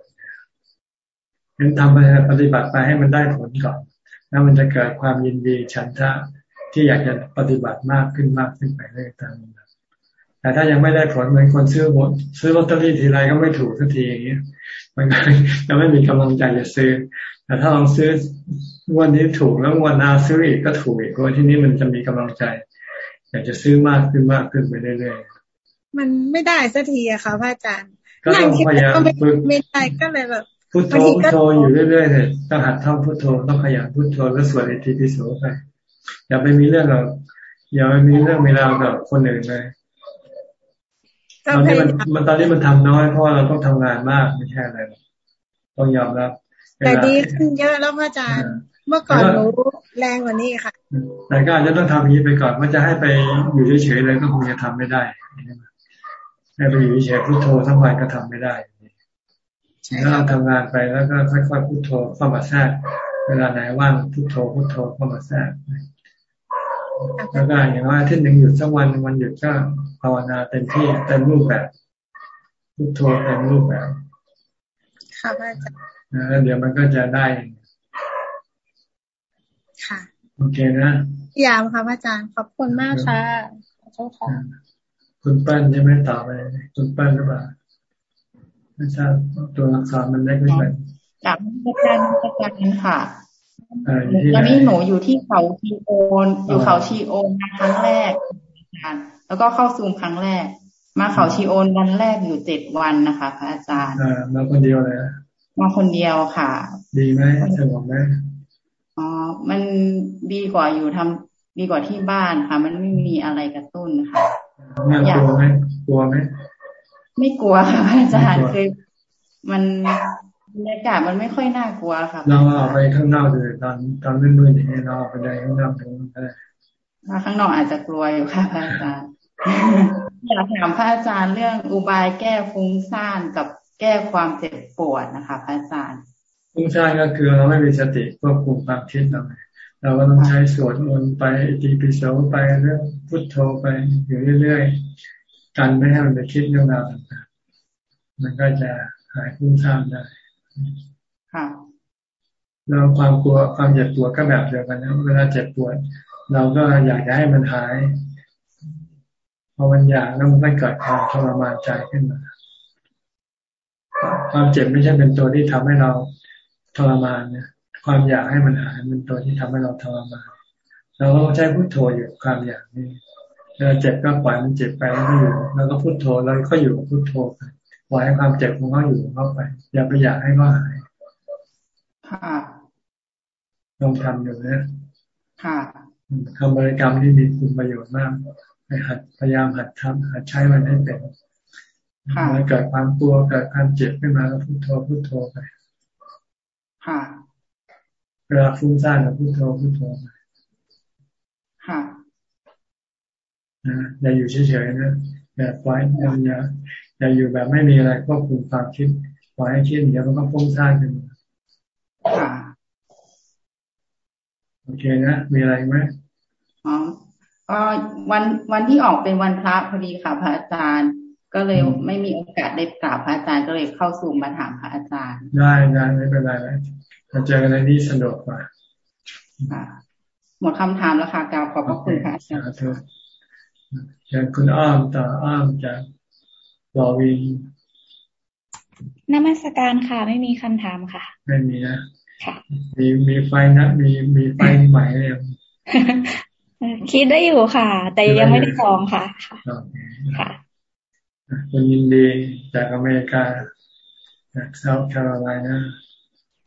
งั้นทำไปปฏิบัติไปให้มันได้ผลก่อน แล้วมันจะเกิดความยินดีฉันทะที่อยากจะปฏิบัติมากขึ้นมากขึ้นไปเรื่อยๆแต่ถ้ายังไม่ได้ผลเหมือนคนซื้อหมดซื้อลอตเตอรี่ทีไรก็ไม่ถูกสักทีอย่างเงี้ยมันก็จะไม่มีกำลังใจจะซื้อ แต่ถ้าลองซื้อวันนี้ถูกแล้ววันหน้าซื้ออีกก็ถูกอีกวันที่นี้มันจะมีกำลังใจ อยากจะซื้อมากขึ้นมากขึ้นไปเรื่อยๆมันไม่ได้สักทีอะค่ะพระอาจารย์นั่งคิดก็ไม่ไม่ได้ก็เลยแบบ พุทโธพุทโธอยู่เรื่อยๆเนี่ยต้องหัดท่องพุทโธต้องขยันพุทโธแล้วสวดอิติปิโสไปอย่าไปมีเรื่องกับอย่าไปมีเรื่องเวลากับคนอื่นเลยตอนนี้มันมันตอนนี้มันทำน้อยเพราะว่าเราต้องทำงานมากไม่ใช่อะไรต้องยอมรับแต่ดีขึ้นเยอะแล้วพระอาจารย์เมื่อก่อนหนูแรงกว่านี้ค่ะแต่ก็อาจจะต้องทำอย่างนี้ไปก่อนว่าจะให้ไปอยู่เฉยๆเลยก็คงจะทำไม่ได้ให้ไปอยู่เฉยพุทโธทั้งวันก็ทำไม่ได้ ถ้าเราทำงานไปแล้วก็ค่อยๆพุทโธเข้ามาแทรกเวลาไหนว่างพุทโธพุทโธเข้ามาแทรกแล้วก็อย่างว่าที่หนึ่งหยุดสักวันวันหยุดก็ภาวนาเต็มที่เต็มรูปแบบพุทโธเต็มรูปแบบค่ะอาจารย์แล้วเดี๋ยวมันก็จะได้ ค่ะ โอเคนะยามค่ะอาจารย์ขอบคุณมากค่ะเจ้าค่ะคุณเปิ้ลยังไม่ตอบไปคุณเปิ้ลหรือเปล่า ไม่ทราบตัวอักษรมันเล็กไม่เป็นจากอาจารย์อาจารย์ค่ะตอนนี้หนูอยู่ที่เขาชีโอนอยู่เขาชีโอนครั้งแรกแล้วก็เข้าซูมครั้งแรก มาเขาชีโอนวันแรกอยู่เจ็ดวันนะคะพระอาจารย์มาคนเดียวเลยมาคนเดียวค่ะ ดีไหมสงบไหมอ๋อมันดีกว่าอยู่ทำดีกว่าที่บ้านค่ะ มันไม่มีอะไรกระตุ้นค่ะน่ากลัวไหมกลัวไหม ไม่กลัวค่ะอาจารย์คือมันบรรยากาศมันไม่ค่อยน่ากลัวค่ะเราออกไปข้างนอกเลยตอนตอนมืดๆอย่างนี้เราออกไปได้ข้างนอกถึงได้ข้างนอกอาจจะกลัวอยู่ค่ะพระอาจารย์อยากถามพระอาจารย์เรื่องอุบายแก้ฟุ้งซ่านกับแก้ความเจ็บปวดนะคะพระอาจารย์ฟุ้งซ่านก็คือเราไม่มีสติควบคุมความคิดเราเราก็ต้องใช้สวดมนต์ไปตีปิโสไปเรื่องพุทโธไปอยู่เรื่อยๆ กันไม่ให้มันไปคิดเรื่องราวต่างๆ มันก็จะหายฟุ้งซ่านได้ค่ะแล้วความกลัวความเจ็บปวดก็แบบเดียวกันนะเวลาเจ็บปวด เราก็อยากจะให้มันหายพอมันอยากแล้วมันก็เกิดความทรมานใจขึ้นมา ความเจ็บไม่ใช่เป็นตัวที่ทำให้เราทรมานเนี่ยความอยากให้มันหายเป็นตัวที่ทำให้เราทรมานเราก็ใช้พุทโธอยู่ความอยากนี้ เวลาเจ็บก็ปล่อยมันเจ็บไปแล้วก็อยู่แล้วก็พุทโธแล้วก็อยู่กับพุทโธไปปล่อยให้ความเจ็บของเขาอยู่เข้าไป อย่าไปอยากให้เขาหายค่ะลองทำอยู่นะค่ะคำบริกรรมที่มีคุณประโยชน์มากไปหัดพยายามหัดทำหัดใช้มันให้เป็นแล้วเกิดความกลัวเกิดความเจ็บขึ้นมาแล้วพุทโธพุทโธไปค่ะเวลาฟุ้งซ่านก็พุทโธพุทโธไปค่ะนะ อย่าอยู่เฉยๆนะอย่าปล่อยอย่าอย่าอย่าอยู่แบบไม่มีอะไรควบคุมความคิดปล่อยให้คิดเดี๋ยวมันก็ฟุ้งซ่านขึ้นมาค่ะโอเคนะมีอะไรไหมอ๋อก็วันวันที่ออกเป็นวันพระพอดีค่ะพระอาจารย์ ก็เลยไม่มีโอกาสได้กราบพระอาจารย์ก็เลยเข้าสู่มาถามพระอาจารย์ ได้ได้ไม่เป็นไรเลยมาเจอกันในนี้สะดวกกว่าหมดคำถามแล้วค่ะกราบขอบพระคุณพระอาจารย์ เชิญคุณอ้อมต่ออ้อมจากบอวีนมัสการค่ะ ไม่มีคำถามค่ะ ไม่มีนะค่ะมีมีไฟนะมีมีไฟใหม่เลยคิดได้อยู่ค่ะ แต่ยังไม่ได้จองค่ะ ค่ะคุณยินดีจากอเมริกาจากเซาท์แคโรไลนา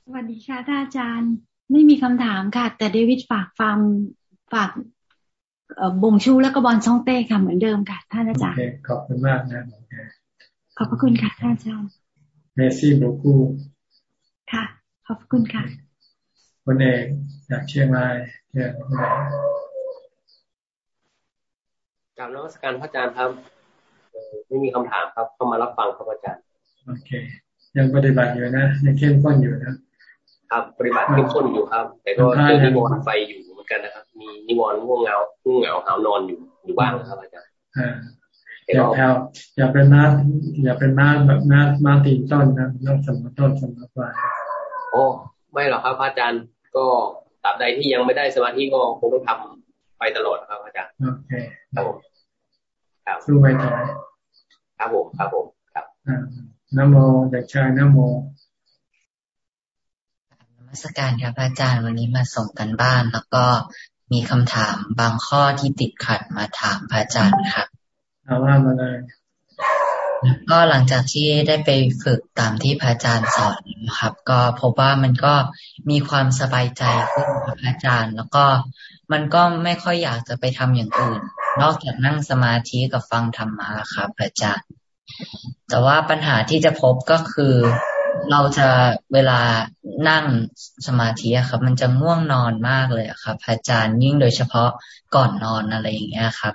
สวัสดีค่ะท่านอาจารย์ ไม่มีคำถามค่ะ แต่เดวิดฝากฟังฝาก บ่งชูแล้วก็บอลช่องเต้ค่ะเหมือนเดิมค่ะท่านอาจารย์ขอบคุณมากนะขอบพระคุณค่ะท่านอาจารย์เมซี่โบกูค่ะ ขอบคุณค่ะคนเอกจากเชียงรายเชียงรายกลับนวัตการพระอาจารย์ครับไม่มีคำถามครับเข้ามารับฟังครับอาจารย์ โอเค ยังปฏิบัติอยู่นะยังเข้มข้นอยู่นะ ครับปฏิบัติเข้มข้นอยู่ครับ แต่ก็เจอนิวรณ์ไฟอยู่เหมือนกันนะครับ มีนิวรณ์ง่วงเงาง่วงเหงาหาวนอนอยู่อยู่บ้างนะครับอาจารย์อย่าแผ่วอย่าเป็นน้าอย่าเป็นน้าแบบน้ามาตีต้นนะต้องสมต้นสมปลายโอ้ไม่หรอกครับอาจารย์ก็ตราบใดที่ยังไม่ได้สมาธิก็คงต้องทำไปตลอดครับอาจารย์โอเคครับผมครับสู้ไปต่อครับผมครับผมครับนโมเด็กชายนโมนมั สการครับอาจารย์วันนี้มาส่งกันบ้าน แล้วก็มีคำถามบางข้อที่ติดขัดมาถามพระอาจารย์ครับเอาว่ามาเลยก็หลังจากที่ได้ไปฝึกตามที่พระอาจารย์สอนนะครับ ก็พบว่ามันก็มีความสบายใจขึ้นครับพระอาจารย์ แล้วก็มันก็ไม่ค่อยอยากจะไปทำอย่างอื่น นอกจากนั่งสมาธิกับฟังธรรมะครับพระอาจารย์ แต่ว่าปัญหาที่จะพบก็คือ เราจะเวลานั่งสมาธิครับ มันจะง่วงนอนมากเลยครับอาจารย์ยิ่งโดยเฉพาะก่อนนอนอะไรอย่างเงี้ยครับ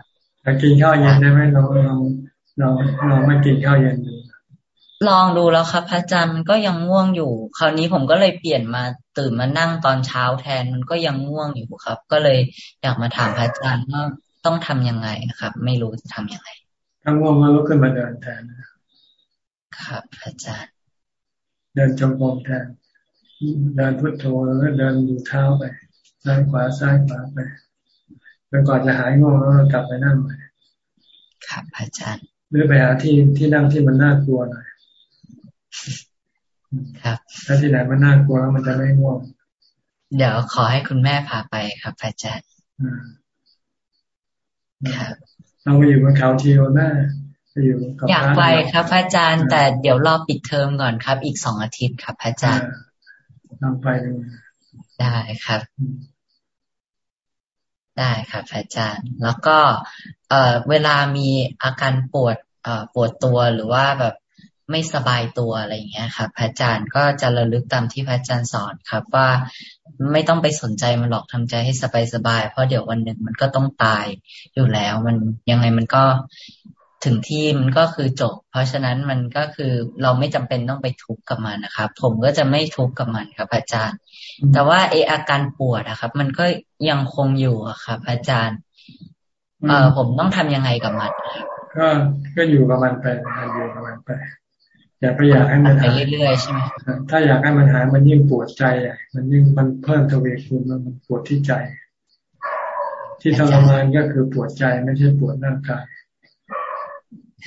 กินข้าวเย็นได้ไหมเราเราเราเราไม่กินข้าวเย็นดูลองดูแล้วครับอาจารย์มันก็ยังง่วงอยู่ คราวนี้ผมก็เลยเปลี่ยนมาตื่นมานั่งตอนเช้าแทนมันก็ยังง่วงอยู่ครับ ก็เลยอยากมาถามพระอาจารย์ว่าต้องทํำยังไงครับ ไม่รู้จะทํำยังไงถ้าง่วงก็ลุกขึ้นมาเดินแทนครับ อาจารย์เดินจงกรมแทนเดินพุทโธแล้วก็เดินดูเท้าไปซ้ายขวาซ้ายขวาไปจนก่อนจะหายง่วงแล้วกลับไปนั่งใหม่ครับอาจารย์หรือไปหาที่ที่นั่งที่มันน่ากลัวหน่อยครับถ้าที่ไหนมันน่ากลัวแล้วมันจะไม่ง่วง เดี๋ยวขอให้คุณแม่พาไปครับอาจารย์ครับเราไปอยู่บนเขาทีโอหน้า อยากไปครับพระอาจารย์ แต่เดี๋ยวรอปิดเทอมก่อนครับ อีกสองอาทิตย์ครับพระอาจารย์ลองไปดูได้ครับ ได้ครับพระอาจารย์ แล้วก็ เอ่อเวลามีอาการปวด เอ่อปวดตัวหรือว่าแบบไม่สบายตัวอะไรอย่างเงี้ยครับพระอาจารย์ก็จะระลึกตามที่พระอาจารย์สอนครับ ว่าไม่ต้องไปสนใจมันหรอกทำใจให้สบายสบายเพราะเดี๋ยววันหนึ่งมันก็ต้องตายอยู่แล้ว มันยังไงมันก็ ถึงที่มันก็คือจบ เพราะฉะนั้นมันก็คือเราไม่จำเป็นต้องไปทุกข์กับมันนะครับ ผมก็จะไม่ทุกข์กับมันครับอาจารย์ แต่ว่าเออาการปวดนะครับ มันก็ยังคงอยู่อะครับ อาจารย์ เออผมต้องทำยังไงกับมัน ก็ก็อยู่กับมันไปอยู่กับมันไปอย่าไปอยากให้มันหายเรื่อยๆใช่ไหมถ้าอยากให้มันหายมันยิ่งปวดใจใหญ่มันยิ่งมันเพิ่มทวีคูณมันปวดที่ใจ ที่ทรมานก็คือปวดใจไม่ใช่ปวดร่างกาย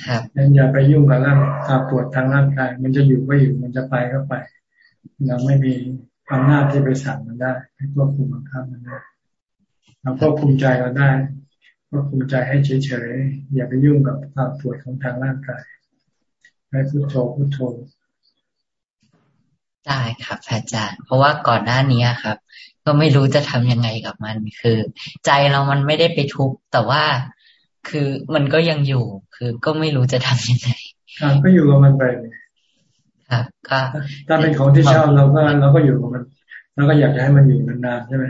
ครับนั้นอย่าไปยุ่งกับร่างกายปวดทางร่างกาย มันจะอยู่ก็อยู่ มันจะไปก็ไป เราไม่มีอำนาจที่ไปสั่งมันได้ให้ควบคุมบังคับมันได้เราควบคุมใจเราได้ควบคุมใจให้เฉยๆ อย่าไปยุ่งกับความปวดของทางร่างกายให้พุทโธพุทโธได้ครับอาจารย์ เพราะว่าก่อนหน้านี้ครับ ก็ไม่รู้จะทำยังไงกับมันคือ ใจเรามันไม่ได้ไปทุกข์แต่ว่า คือมันก็ยังอยู่ คือก็ไม่รู้จะทำยังไงครับก็อยู่กับมันไปครับก็ถ้าเป็นของที่ชอบเราก็เราก็อยู่กับมันแล้วก็อยากจะให้มันอยู่นานๆใช่ไหม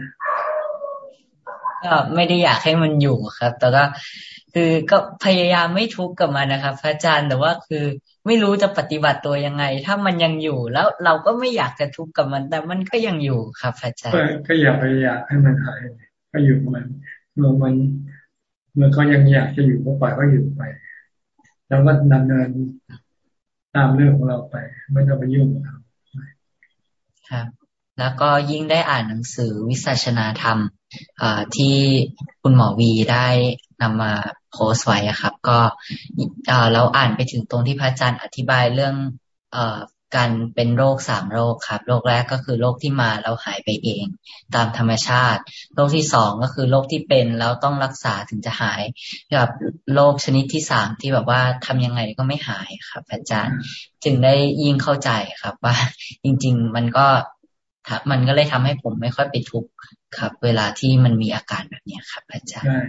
ก็ไม่ได้อยากให้มันอยู่ครับ แต่ก็คือก็พยายามไม่ทุกข์กับมันนะครับพระอาจารย์แต่ว่าคือไม่รู้จะปฏิบัติตัวยังไง ถ้ามันยังอยู่แล้วเราก็ไม่อยากจะทุกข์กับมัน แต่มันก็ยังอยู่ครับพระอาจารย์ก็อยากไปอยากให้มันหายก็อยู่กับมันเมื่อมัน เมื่อเขายังอยากจะอยู่ก็ปล่อยก็อยู่ไปแล้วก็ดำเนินตามเรื่องของเราไป ไม่ต้องไปยุ่งกับเขาครับแล้วก็ยิ่งได้อ่านหนังสือวิสัชนาธรรมที่คุณหมอวีได้นำมาโพสต์ไว้ครับ ก็เราอ่านไปถึงตรงที่พระอาจารย์อธิบายเรื่อง การเป็นโรคสามโรคครับ โรคแรกก็คือโรคที่มาแล้วหายไปเอง ตามธรรมชาติ โรคที่สองก็คือโรคที่เป็นแล้วต้องรักษาถึงจะหายกับโรคชนิดที่สามที่แบบว่าทำยังไงก็ไม่หายครับอาจารย์ จึงได้ยิ่งเข้าใจครับว่า จริง ๆ มันก็มันก็เลยทำให้ผมไม่ค่อยไปทุกข์ครับ เวลาที่มันมีอาการแบบนี้ครับอาจารย์ใช่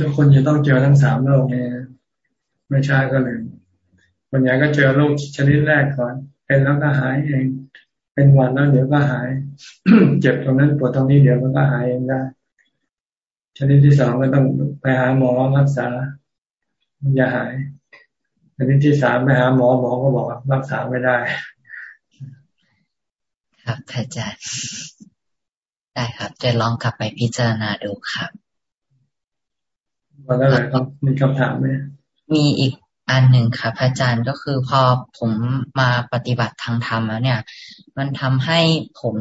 ทุกคนจะต้องเจอทั้งสามโรคเนี้ไม่ใช่ก็เลยคนใหญ่ก็เจอโรคชนิดแรกก่อน เป็นแล้วก็หายเอง เป็นวันแล้วเดี๋ยวก็หาย เจ็บตรงนั้นปวดตรงนี้เดี๋ยวมันก็หายเองได้ชนิดที่สองก็ต้องไปหาหมอรักษาอย่าหายชนิดที่สามไปหาหมอหมอก็บอกรักษาไม่ได้ ครับอาจารย์ได้ครับ จะลองกลับไปพิจารณาดูครับวันนั้นเลยครับมีคำถามไหมมีอีก อันหนึ่งค่ะพระอาจารย์ก็คือพอผมมาปฏิบัติทางธรรมแล้วเนี่ย มันทำให้ผม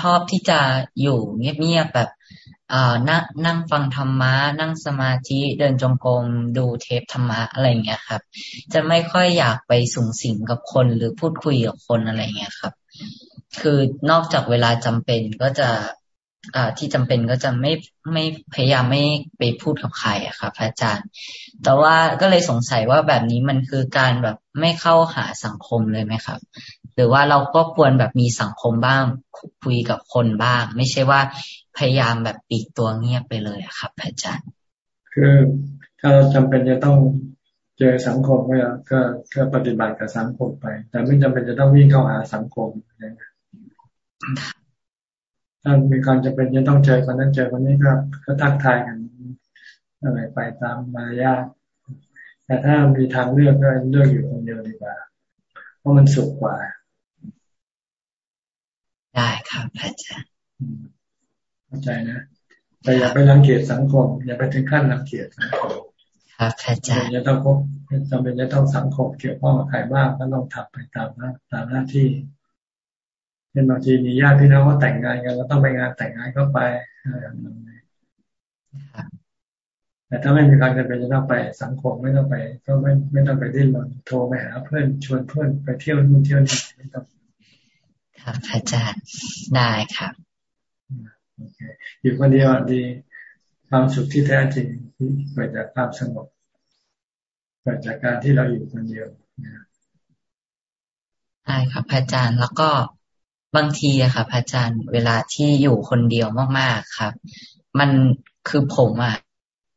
ชอบที่จะอยู่เงียบๆแบบอ่านั่งนั่งฟังธรรมะ นั่งสมาธิเดินจงกรมดูเทปธรรมะอะไรเงี้ยครับ จะไม่ค่อยอยากไปสูงสิงกับคนหรือพูดคุยกับคนอะไรเงี้ยครับ คือนอกจากเวลาจำเป็นก็จะ ที่จำเป็นก็จะไม่ไม่พยายามไม่ไปพูดกับใครอะค่ะพระอาจารย์ แต่ว่าก็เลยสงสัยว่าแบบนี้มันคือการแบบไม่เข้าหาสังคมเลยไหมครับ หรือว่าเราก็ควรแบบมีสังคมบ้างคุยกับคนบ้าง ไม่ใช่ว่าพยายามแบบปีกตัวเงียบไปเลยอะครับพระอาจารย์ คือถ้าเราจำเป็นจะต้องเจอสังคมก็ก็ปฏิบัติกับสังคมไป แต่ไม่จำเป็นจะต้องวิ่งเข้าหาสังคมนะ ถ้ามีการจะเป็นจะต้องเจอคนนั้นเจอคนนี้ก็ก็ทักทายกันอะไรไปตามมารยาทแต่ถ้ามีทางเลือกก็เลือกอยู่คนเดียวดีกว่า เพราะมันสุขกว่า ได้ครับอาจารย์เข้าใจนะแต่อย่าไปรังเกียจสังคม อย่าไปถึงขั้นรังเกียจสังคมครับอาจารย์จะต้องพบจำเป็นจะต้องสังคมเกี่ยวข้องกับใครบ้างก็ต้องทำไปตามนะตามหน้าที่ เป็นบางทีมีญาติพี่น้องเขาแต่งงานกันเราต้องไปงานแต่งงานก็ไปแต่ถ้าไม่มีการจำเป็นจะต้องไปสังคมไม่ต้องไป ก็ไม่ไม่ต้องไปดิ้นรนโทรไปหาเพื่อนชวนเพื่อนไปเที่ยวนู่นเที่ยวนี่ไม่ต้องครับอาจารย์ได้ครับโอเคอยู่คนเดียวดีความสุขที่แท้จริงที่เกิดจากความสงบเกิดจากการที่เราอยู่คนเดียวใช่ครับอาจารย์แล้วก็ บางทีอะค่ะพระอาจารย์เวลาที่อยู่คนเดียวมากๆครับ มันคือผมอะ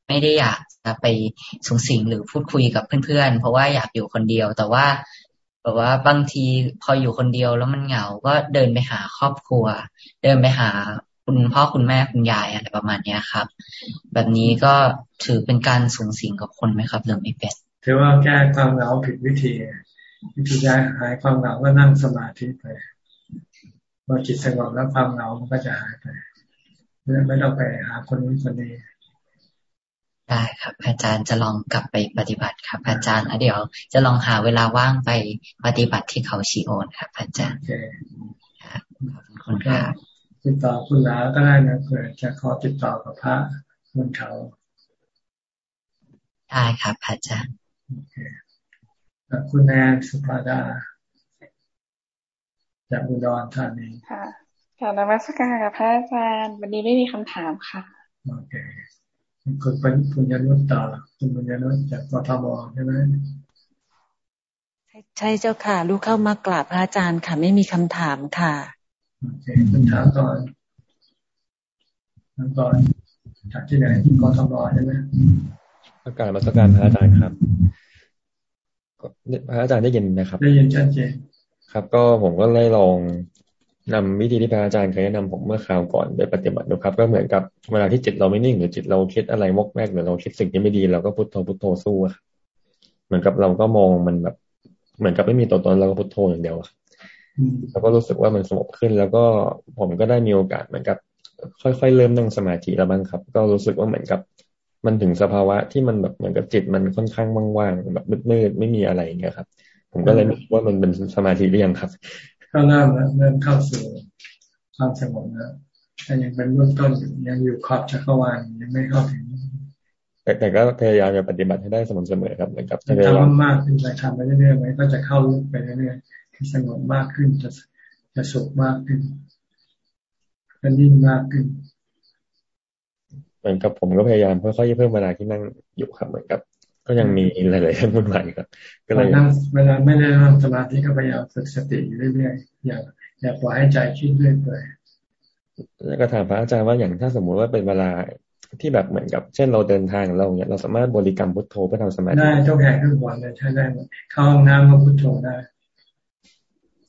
ไม่ได้อยากจะไปสูงสิงหรือพูดคุยกับเพื่อนๆ เพราะว่าอยากอยู่คนเดียว แต่ว่าแบบว่าบางทีพออยู่คนเดียวแล้วมันเหงา ก็เดินไปหาครอบครัว เดินไปหาคุณพ่อคุณแม่คุณยายอะไรประมาณเนี้ยครับ แบบนี้ก็ถือเป็นการสูงสิงกับคนไหมครับหรือไม่เป็นถือว่าแก้ความเหงาผิดวิธี วิธีแก้หายความเหงาก็นั่งสมาธิไป พอจิตสงบแล้วความเหงามันก็จะหายไปไม่ต้องไปหาคนนี้คนนี้ได้ครับ อาจารย์จะลองกลับไปปฏิบัติครับ อาจารย์แล้วเดี๋ยว จะลองหาเวลาว่างไปปฏิบัติที่เขาชีโอนครับ อาจารย์ครับขอบคุณครับติดต่อคุณลาก็ได้นะเผื่อจะขอติดต่อกับพระบนเขาได้ครับอาจารย์คุณแอนสุภาดา จากอุดรธานีค่ะกาบนมัสการกับพระอาจารย์ วันนี้ไม่มีคำถามค่ะโอเคคุณเป็นปุญญานุตตาคุณปุญญานุตจากกทมใช่ไหมใช่เจ้าค่ะ ลูกเข้ามากราบพระอาจารย์ค่ะ ไม่มีคำถามค่ะโอเคคำถามก่อนถามก่อนจากที่ไหนกทมใช่ไหมอาการมาสการพระอาจารย์ครับพระอาจารย์ได้ยินนะครับ ได้ยินชัดเจน ครับ ก็ผมก็ได้ลองนำวิธีที่พระอาจารย์เคยแนะนำผมเมื่อคราวก่อนไปปฏิบัติดูครับ ก็เหมือนกับเวลาที่จิตเราไม่นิ่งหรือจิตเราคิดอะไรมกแมกหรือเราคิดสิ่งที่ไม่ดีเราก็พุทโธพุทโธสู้เหมือนกับเราก็มองมันแบบ เหมือนกับไม่มีตัวตนเราก็พุทโธอย่างเดียวแล้วก็รู้สึกว่ามันสงบขึ้น แล้วก็ผมก็ได้มีโอกาสเหมือนกับ ค่อยๆเริ่มนั่งสมาธิแล้วบ้างครับ ก็รู้สึกว่าเหมือนกับมันถึงสภาวะที่มันแบบเหมือนกับจิตมันค่อนข้างว่างๆแบบมืดๆไม่มีอะไรอย่างเงี้ยครับ ผมก็เลยว่ามันเป็นสมาธิหรือยังครับ ก็เริ่มเริ่มเข้าสู่ความสงบแล้วแต่ยังเป็นเบื้องต้นอยู่ยังอยู่ขอบจักรวาลยังไม่เข้าถึงแต่แต่ก็พยายามจะปฏิบัติให้ได้สม่ำเสมอครับเหมือนกับทำมากขึ้นไปทำไปเรื่อยๆมันก็จะเข้าลึกไปเรื่อยๆที่สงบมากขึ้นจะจะสุขมากขึ้นจะนิ่งมากขึ้นเหมือนกับผมก็พยายามค่อยๆเพิ่มเวลาที่นั่งอยู่ครับเหมือนกับ ก็ยังมีหลายๆเรื่องวุ่นวายครับก็เลยนั่งเวลาไม่ได้นั่งสมาธิก็พยายามฝึกสติอยู่เรื่อยๆอย่าอย่าปล่อยให้ใจคิดเรื่อยไปแล้วก็ถามพระอาจารย์ว่าอย่างถ้าสมมุติว่าเป็นเวลาที่แบบเหมือนกับ เช่นเราเดินทางเราเนี่ยเราสามารถบริกรรมพุทโธเพื่อทำสมาธิได้ทุกแห่งทุกวันเลยใช้ได้เข้าห้องน้ำก็พุทโธได้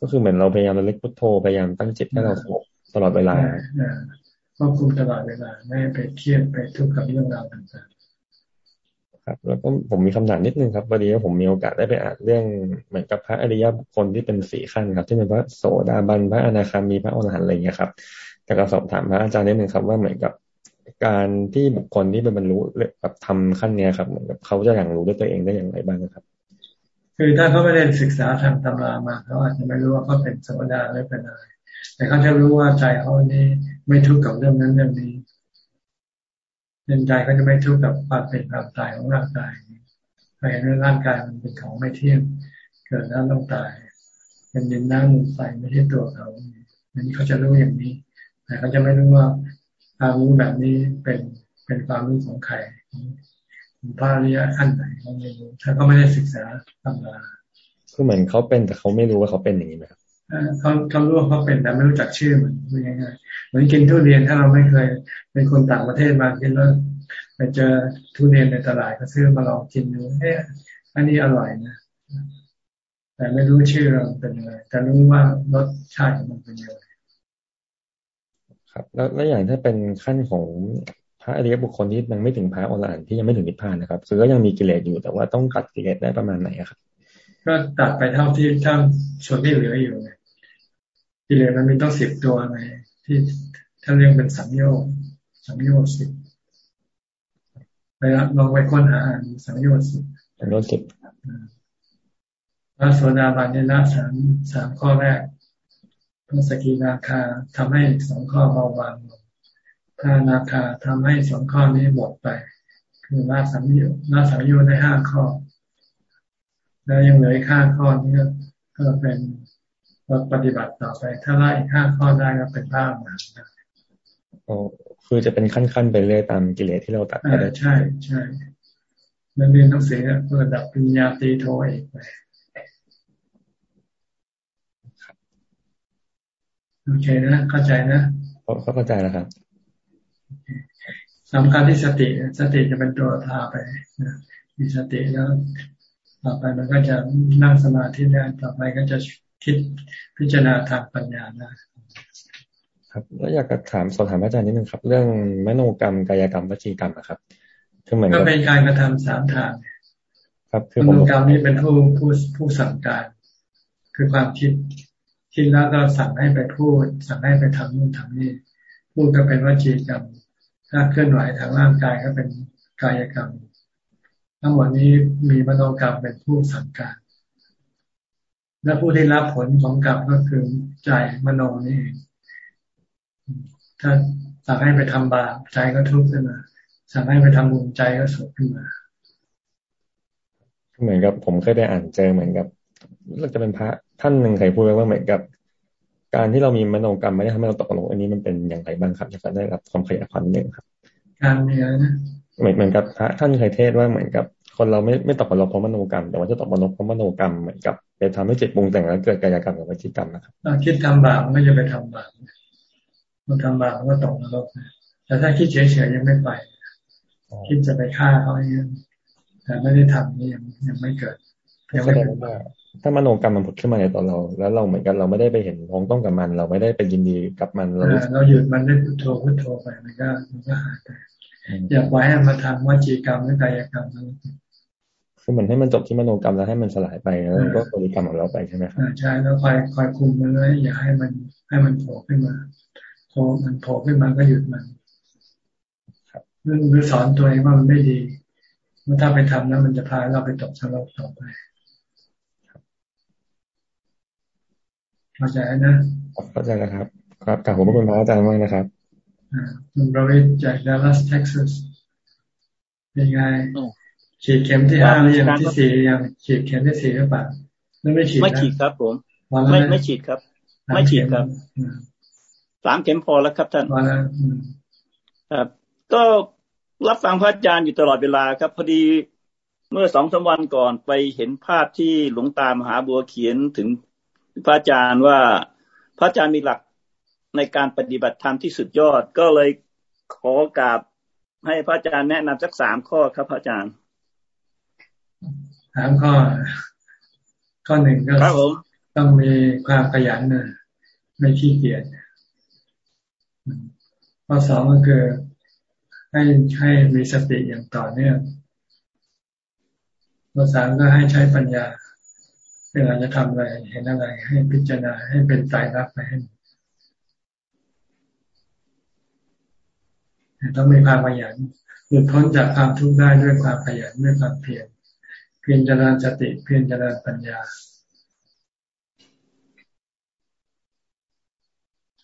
ก็คือเหมือนเราพยายามระลึกพุทโธพยายามตั้งจิตให้เราสงบตลอดเวลาควบคุมตลอดเวลาไม่ไปเครียดไปทุกข์กับเรื่องราวต่าง ครับแล้วก็ผมมีคำถามนิดนึงครับวันนี้ผมมีโอกาสได้ไปอ่านเรื่องเหมือนกับพระอริยบุคคลที่เป็นสี่ขั้นครับที่เป็นพระโสดาบันพระอนาคามีพระอรหันต์อะไรอย่างเงี้ยครับแต่ก็สอบถามพระอาจารย์นิดนึงครับ ว่าเหมือนกับการที่บุคคลที่เป็นบรรลุแบบทำขั้นเนี้ยครับเหมือนกับเขาจะอย่างรู้ด้วยตัวเองได้อย่างไรบ้างครับ คือถ้าเขาไม่ได้ศึกษาทางตำรามาเขาอาจจะไม่รู้ว่าเขาเป็นโสดาหรือเป็นอะไรแต่เขาจะรู้ว่าใจเขานี่ไม่ทุกข์กับเรื่องนั้นเรื่องนี้ เนใจก็จะไม่ทุกข์กับความเป็นความตายของร่างกายเขาเห็นว่าร่างกายมันเป็นของไม่เที่ยง เกิดแล้วต้องตาย เป็นดินน้ำลมไฟไม่ใช่ตัวเขาอันนี้เขาจะรู้อย่างนี้ แต่เขาจะไม่รู้ว่าความรู้แบบนี้เป็นเป็นความรู้ของใครพระอริยะขั้นไหนเขาไม่รู้ถ้าก็ไม่ได้ศึกษาตำราคือเหมือนเขาเป็นแต่เขาไม่รู้ว่าเขาเป็นอย่างนี้ไหมครับเขาเขารู้ว่าเขาเป็นแต่ไม่รู้จักชื่อมันง่ายๆ เหมือนกินทุเรียนถ้าเราไม่เคย เป็นคนต่างประเทศมากินแล้วไปเจอทุเรียนในตลาดก็ซื้อมาลองกินดูเอ๊ะอันนี้อร่อยนะ แต่ไม่รู้ชื่อเราเป็นยังไงแต่รู้ว่ารสชาติมันเป็นยังไงครับ แล้วแล้วอย่างถ้าเป็นขั้นของพระอริยบุคคลที่ยังไม่ถึงพระอรหันต์ที่ยังไม่ถึงนิพพานนะครับ คือก็ยังมีกิเลสอยู่แต่ว่าต้องตัดกิเลสได้ประมาณไหนครับก็ตัดไปเท่าที่เท่าส่วนที่เหลืออยู่ไงกิเลสมันมีต้องสิบตัวไง ที่ท่านเรียกเป็นสังโยชน์สังโยชน์สิบไปลองไปค้นหาสังโยชน์สิบสังโยชน์สิบพระโสดาบันเนี่ยละสามสามข้อแรกพระสกินาคาทำให้สองข้อเบาบางลงพระนาคาทำให้สองข้อนี้หมดไป คือละสังโยชน์ละสังโยชน์ได้ห้าข้อ แล้วยังเหลืออีกห้าข้อนี้ก็เป็น เราปฏิบัติต่อไป ถ้าละอีกห้าข้อได้ก็เป็นภาพมาโอ้คือจะเป็นขั้นๆไปเรื่อยตามกิเลสที่เราตัดไปได้ใช่ใช่แล้วเรียนต้องเสียเพื่อดับปัญญาตีโทเอกไปโอเคนะเข้าใจนะเข้าใจแล้วครับสำคัญที่สติสติจะเป็นตัวพาไปนะมีสติแล้ว ต่อไปมันก็จะนั่งสมาธิได้ต่อไปก็จะ คิดพิจารณาทางปัญญาได้ครับแล้วอยากจะถามสอบถามอาจารย์นิดนึงครับ เรื่องมโนกรรมกายกรรมวจีกรรมนะครับคือเหมือนก็เป็นการกระทำสามทางครับ คือมโนกรรมนี้เป็นผู้ผู้ผู้สั่งการ คือความคิดคิดแล้วก็สั่งให้ไปพูด สั่งให้ไปทำนู่นทำนี่พูดก็เป็นวจีกรรม ถ้าเคลื่อนไหวทางร่างกายก็เป็นกายกรรม ทั้งหมดนี้มีมโนกรรมเป็นผู้สั่งการ และผู้ที่รับผลของกรรมก็คือใจมโนนี่เองถ้าสั่งให้ไปทำบาปใจก็ทุกข์ขึ้นมา สั่งให้ไปทำบุญใจก็สุขขึ้นมา เหมือนกับผมเคยได้อ่านเจอเหมือนกับเราจะเป็นพระท่านหนึ่งเคยพูดไว้ว่าเหมือนกับ การที่เรามีมโนกรรมไม่ได้ทำให้เราตกลงอันนี้มันเป็นอย่างไรบ้างครับจะได้รับความขยายความนิดนึงครับ การมีอะไรนะเหมือนเหมือนกับพระท่านเคยเทศว่าเหมือนกับ คนเราไม่ไม่ตกลงเพราะมโนกรรม แต่ว่าจะตกลงเพราะมโนกรรมเหมือนกับไปทำให้จิตปรุงแต่งแล้วเกิดกายกรรมกับวิจิกรรมนะครับคิดทำบาปไม่จะไปทำบาปมันทำบาปก็ตกนรกแต่ถ้าคิดเฉยๆยังไม่ไป คิดจะไปฆ่าเขาเองแต่ไม่ได้ทำนี่ยังยังไม่เกิดยังไม่เกิดถ้ามโนกรรมมันผุดขึ้นมาในตัวเรา แล้วเราเหมือนกันเราไม่ได้ไปเห็นพ้องต้องกับมัน เราไม่ได้ไปยินดีกับมันเราเราหยุดมันได้พุทโธพุทโธไปมันก็มันก็หายไปอย่าปล่อยให้มาทำวจีกรรมหรือกายกรรม คือเหมือนให้มันจบที่มโนกรรมแล้วให้มันสลายไปแล้วก็บริกรรมของเราไปใช่ไหมครับใช่แล้วคอยคอยคุมมันเลยอย่าให้มันให้มันโผล่ขึ้นมาโผล่มันโผล่ขึ้นมาก็หยุดมันหรือสอนตัวเองว่ามันไม่ดีเมื่อถ้าไปทำแล้วมันจะพาเราไปตกสลบต่อไปเข้าใจนะเข้าใจแล้วครับ ครับกลับผมเป็นพระอาจารย์มากนะครับคุณบริจากดัลลัสเท็กซัสเป็นไง ฉีดเข็มที่ห้าหรือยังที่สี่ยังฉีดเข็มที่สี่หรือเปล่าไม่ไม่ฉีดไม่ฉีดครับ ผมไม่ไม่ฉีดครับ ไม่ฉีดครับสามเข็มพอแล้วครับท่านครับ ก็รับฟังพระอาจารย์อยู่ตลอดเวลาครับ พอดีเมื่อสองสาวันก่อนไปเห็นภาพที่หลวงตามหาบัวเขียนถึงพระอาจารย์ว่าพระอาจารย์มีหลักในการปฏิบัติธรรมที่สุดยอด ก็เลยขอกราบให้พระอาจารย์แนะนำสักสามข้อครับพระอาจารย์ สามข้อ ข้อหนึ่งก็ต้องมีความขยันนะไม่ขี้เกียจข้อสองก็คือให้ให้มีสติอย่างต่อเนื่องข้อสามก็ให้ใช้ปัญญาเวลาจะทำอะไรเห็นอะไร ให้พิจารณาให้เป็นใจรักไปให้ต้องมีความขยันหลุดพ้นจากความทุกข์ได้ด้วยความขยันด้วยความเพียรเพียรเจริญสติเพียรเจริญปัญญา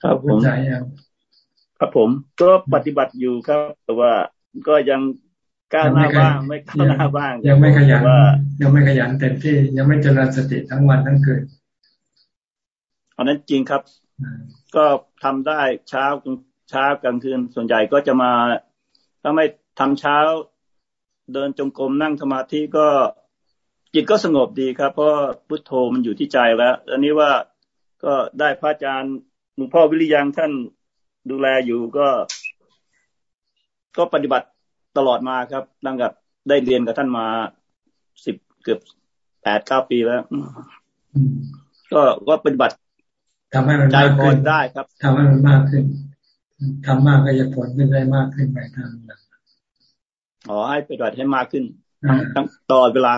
ครับผมใจยังครับผม ก็ปฏิบัติอยู่ครับ แต่ว่าก็ยังก้าวหน้าบ้าง ไม่ก้าวหน้าบ้าง ยังไม่ขยันยังไม่ขยันเต็มที่ยังไม่เจริญสติทั้งวันทั้งคืนอันนั้นจริงครับ ก็ทำได้เช้าเช้ากลางคืนส่วนใหญ่ก็จะมา ถ้าไม่ทำเช้า เดินจงกรมนั่งสมาธิก็ จิตก็สงบดีครับ เพราะพุทโธมันอยู่ที่ใจแล้วอันนี้ว่าก็ได้พระอาจารย์หลวงพ่อวิริยังท่านดูแลอยู่ก็ ก็ปฏิบัติตลอดมาครับตั้งกับได้เรียนกับท่านมาสิบเกือบแปดเก้าปีแล้ว ก็ก็ปฏิบัติทำให้มันมากขึ้นได้ครับทำให้มันมากขึ้นทำมากก็จะผลขึ้นได้มากขึ้นไปทางนั้นอ๋อให้ปฏิบัติให้มากขึ้นทั้งตลอดเวลา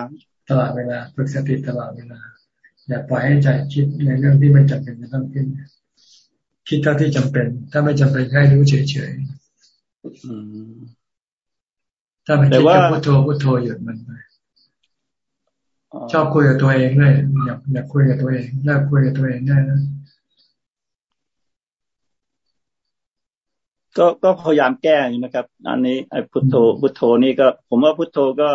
ตลอดเวลาฝึกสติตลอดเวลา อย่าปล่อยให้ใจคิดในเรื่องที่ไม่จำเป็นจะต้องคิดคิดเท่าที่จำเป็น ถ้าไม่จำเป็นให้รู้เฉยๆถ้าไม่คิดก็พุทโธพุทโธหยุดมันไปชอบคุยกับตัวเองเลยอยากอยากคุยกับตัวเองเลิกคุยกับตัวเองได้นะก็ก็พยายามแก้นะครับ อันนี้ไอ้พุทโธพุทโธนี่ก็ ผมว่าพุทโธก็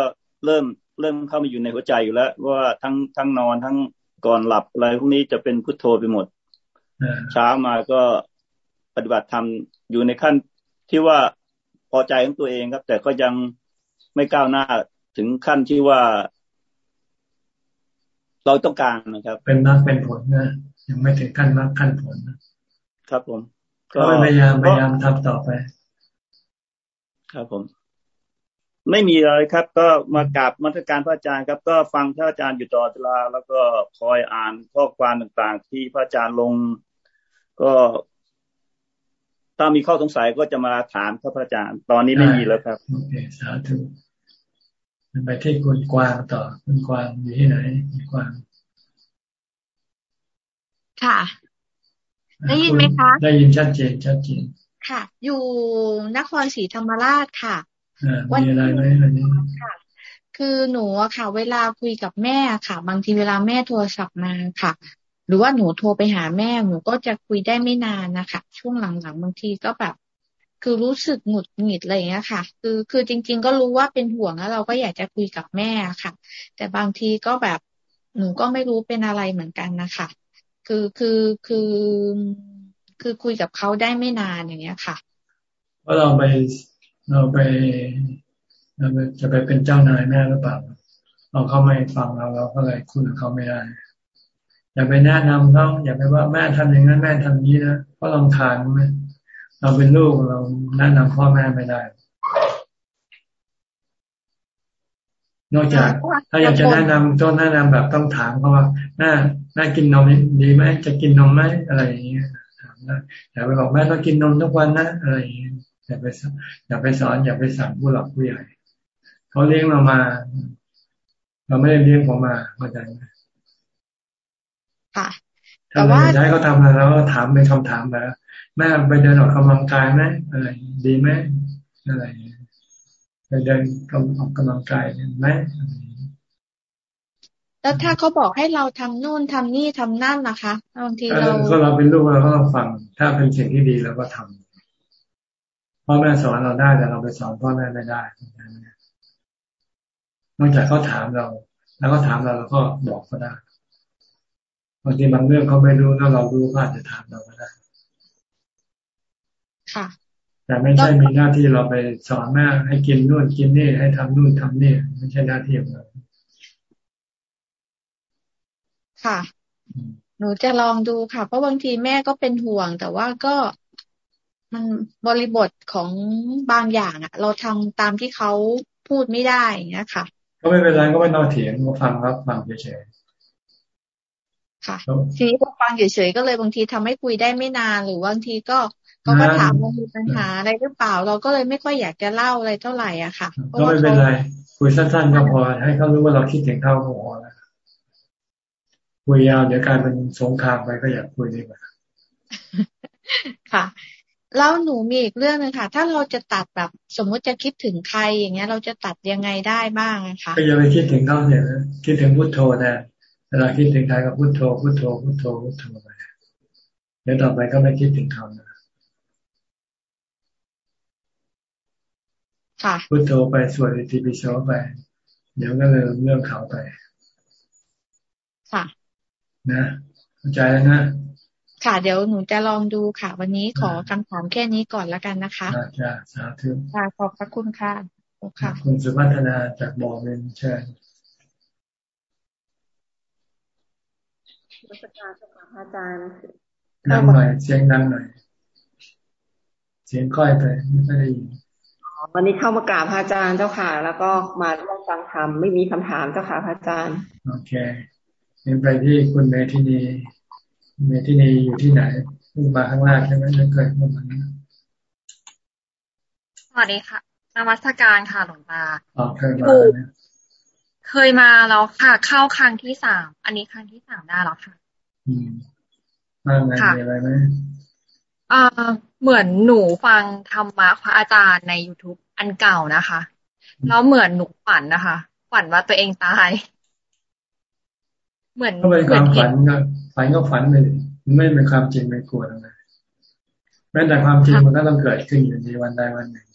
เริ่ม เริ่มเข้ามาอยู่ในหัวใจอยู่แล้ว ว่าทั้งทั้งนอนทั้งก่อนหลับอะไรพวกนี้จะเป็นพุทโธไปหมดเช้ามาก็ปฏิบัติธรรมอยู่ในขั้นที่ว่าพอใจของตัวเองครับ แต่ก็ยังไม่ก้าวหน้าถึงขั้นที่ว่า เราต้องการนะครับ เป็นมากเป็นผลนะยังไม่ถึงขั้นมากขั้นผลนะครับผม ก็พยายามพยายามทำต่อไป ครับผม ไม่มีอะไรครับ ก็มากราบมัธการพระอาจารย์ครับ ก็ฟังพระอาจารย์อยู่ตลอดเวลาแล้วก็คอยอ่านข้อความต่างๆ ที่พระอาจารย์ลง ก็ถ้ามีข้อสงสัยก็จะมาถามพระอาจารย์ ตอนนี้ไม่มีแล้วครับโอเคสาธุไปที่คุณกวางต่อคุณกวางอยู่ที่ไหนคุณกวางค่ะ ได้ยินไหมคะ ได้ยินชัดเจนชัดเจนค่ะ อยู่นครศรีธรรมราชค่ะ วันนี้อะไรไหมวันนี้ค่ะ คือหนูอะค่ะ เวลาคุยกับแม่ค่ะ บางทีเวลาแม่โทรศัพท์มาค่ะ หรือว่าหนูโทรไปหาแม่ หนูก็จะคุยได้ไม่นานนะคะช่วงหลังๆบางทีก็แบบ คือรู้สึกหงุดหงิดอะไรอย่างเงี้ยค่ะ คือคือจริง ๆ ก็รู้ว่าเป็นห่วงแล้วเราก็อยากจะคุยกับแม่ค่ะ แต่บางทีก็แบบหนูก็ไม่รู้เป็นอะไรเหมือนกันนะคะคือคือคือคือคุยกับเขาได้ไม่นานอย่างเงี้ยค่ะเพราะเราไป เราไปเราจะไปเป็นเจ้านายแม่หรือเปล่าเราเขาไม่ฟังเราเราก็เลยคุยกับเขาไม่ได้ อย่าไปแนะนำเขาอย่าไปว่าแม่ทำอย่างนั้นแม่ทำนี้นะเพราะลำคาญไหมเราเป็นลูกเราแนะนำพ่อแม่ไม่ได้ นอกจาก ถ้าอยากจะแนะนำต้องแนะนำแบบต้องถามเขาว่าแม่แม่กินนมดีไหมจะกินนมไหมอะไรอย่างเงี้ยถามได้อย่าไปบอกแม่ต้องกินนมทุกวันนะอะไรอย่างเงี้ย อย่าไปอย่าไปสอนอย่าไปสั่งผู้หลักผู้ใหญ่เขาเลี้ยงเรามา เราไม่ได้เลี้ยงผมมาเข้าใจไหมค่ะแต่ว่าใช้เขาทำอะไรแล้วถามเป็นคำถามแบบแม่ไปเดินออกกำลังกายไหมอะไรดีไหมอะไรอย่างเงี้ยไปเดินกำออกกำลังกายไหมแล้วถ้าเขาบอกให้เราทำนู่นทำนี่ทำนั่นนะคะบางทีเราก็เราเป็นลูกเราก็ต้องฟัง ถ้าเป็นสิ่งที่ดีเราก็ทำ พ่อแม่สอนเราได้แต่เราไปสอนพ่อแม่ไม่ได้นอกจากเขาถามเรา แล้วก็ถามเราแล้วก็บอกก็ได้บางทีบางเรื่องเขาไม่รู้แล้วเรารู้ก็อาจจะถามเราก็ได้ค่ะ แต่ไม่ใช่มีหน้าที่เราไปสอนแม่ให้กินนู่นกินนี่ให้ทำนู่นทำนี่ไม่ใช่หน้าที่ของเราค่ะ หนูจะลองดูค่ะ เพราะบางทีแม่ก็เป็นห่วง แต่ว่าก็ มันบริบทของบางอย่างอะเราทำตามที่เขาพูดไม่ได้อย่างเงี้ยค่ะ ก็ไม่เป็นไรก็ไม่ต้องเถียงมาฟังครับฟังเฉยๆค่ะทีนี้พอฟังเฉยๆก็เลยบางทีทำให้คุยได้ไม่นานหรือบางทีก็เขาก็ถามว่ามีปัญหาอะไรหรือเปล่า เราก็เลยไม่ค่อยอยากจะเล่าอะไรเท่าไหร่อะค่ะก็ไม่เป็นไรคุยสั้นๆก็พอให้เขารู้ว่าเราคิดถึงเขาพอแล้วคุยยาวเดี๋ยวกลายเป็นสงครามไปก็อยากคุยดีกว่าค่ะ แล้วหนูมีอีกเรื่องนึงค่ะ ถ้าเราจะตัดแบบ สมมุติจะคิดถึงใครอย่างเงี้ย เราจะตัดยังไงได้บ้างคะก็อย่าไปคิดถึงเขาเนี่ยคิดถึงพุทโธนะเวลาคิดถึงใครก็พุทโธพุทโธพุทโธพุทโธไปเดี๋ยวต่อไปก็ไม่คิดถึงเขานะค่ะพุทโธไปสวดอิติปิโสไป เดี๋ยวก็เลยเรื่องเขาไป ค่ะ นะเข้าใจแล้วนะ ค่ะ เดี๋ยวหนูจะลองดูค่ะ วันนี้ขอคำถามแค่นี้ก่อนแล้วกันนะคะจ้าสาธุค่ะขอบพระคุณค่ะค่ะคุณสุพัฒนาจากบอเวนเชิญรัชการสภาอาจารย์ดังหน่อยเสียงดังหน่อย เสียงค่อยไปไม่ได้ยินวันนี้เข้ามากราบพระอาจารย์เจ้าค่ะ แล้วก็มาร่วมฟังธรรมไม่มีคำถามเจ้าค่ะพระอาจารย์ โอเคเห็นไปที่คุณเมทินี เมทินีอยู่ที่ไหนขึ้นมาข้างล่างใช่ไหมไม่เคยขึ้นมาสวัสดีค่ะนมัสการค่ะหลวงตาอ๋อเคยมาเคยมาแล้วค่ะ เข้าครั้งที่สามอันนี้ครั้งที่สามได้แล้วค่ะอืมมาไงมีอะไรไหมอ่าเหมือนหนูฟังธรรมะพระอาจารย์ใน youtube อันเก่านะคะแล้วเหมือนหนูฝันนะคะ ฝันว่าตัวเองตาย เหมือนเหมือนความฝันก็ ฝันก็ฝันเลยไม่เป็นความจริงไม่กลัวตรงไหนแม้แต่ความจริงมันก็ต้องเกิดขึ้นอยู่ในวันใดวันหนึ่ง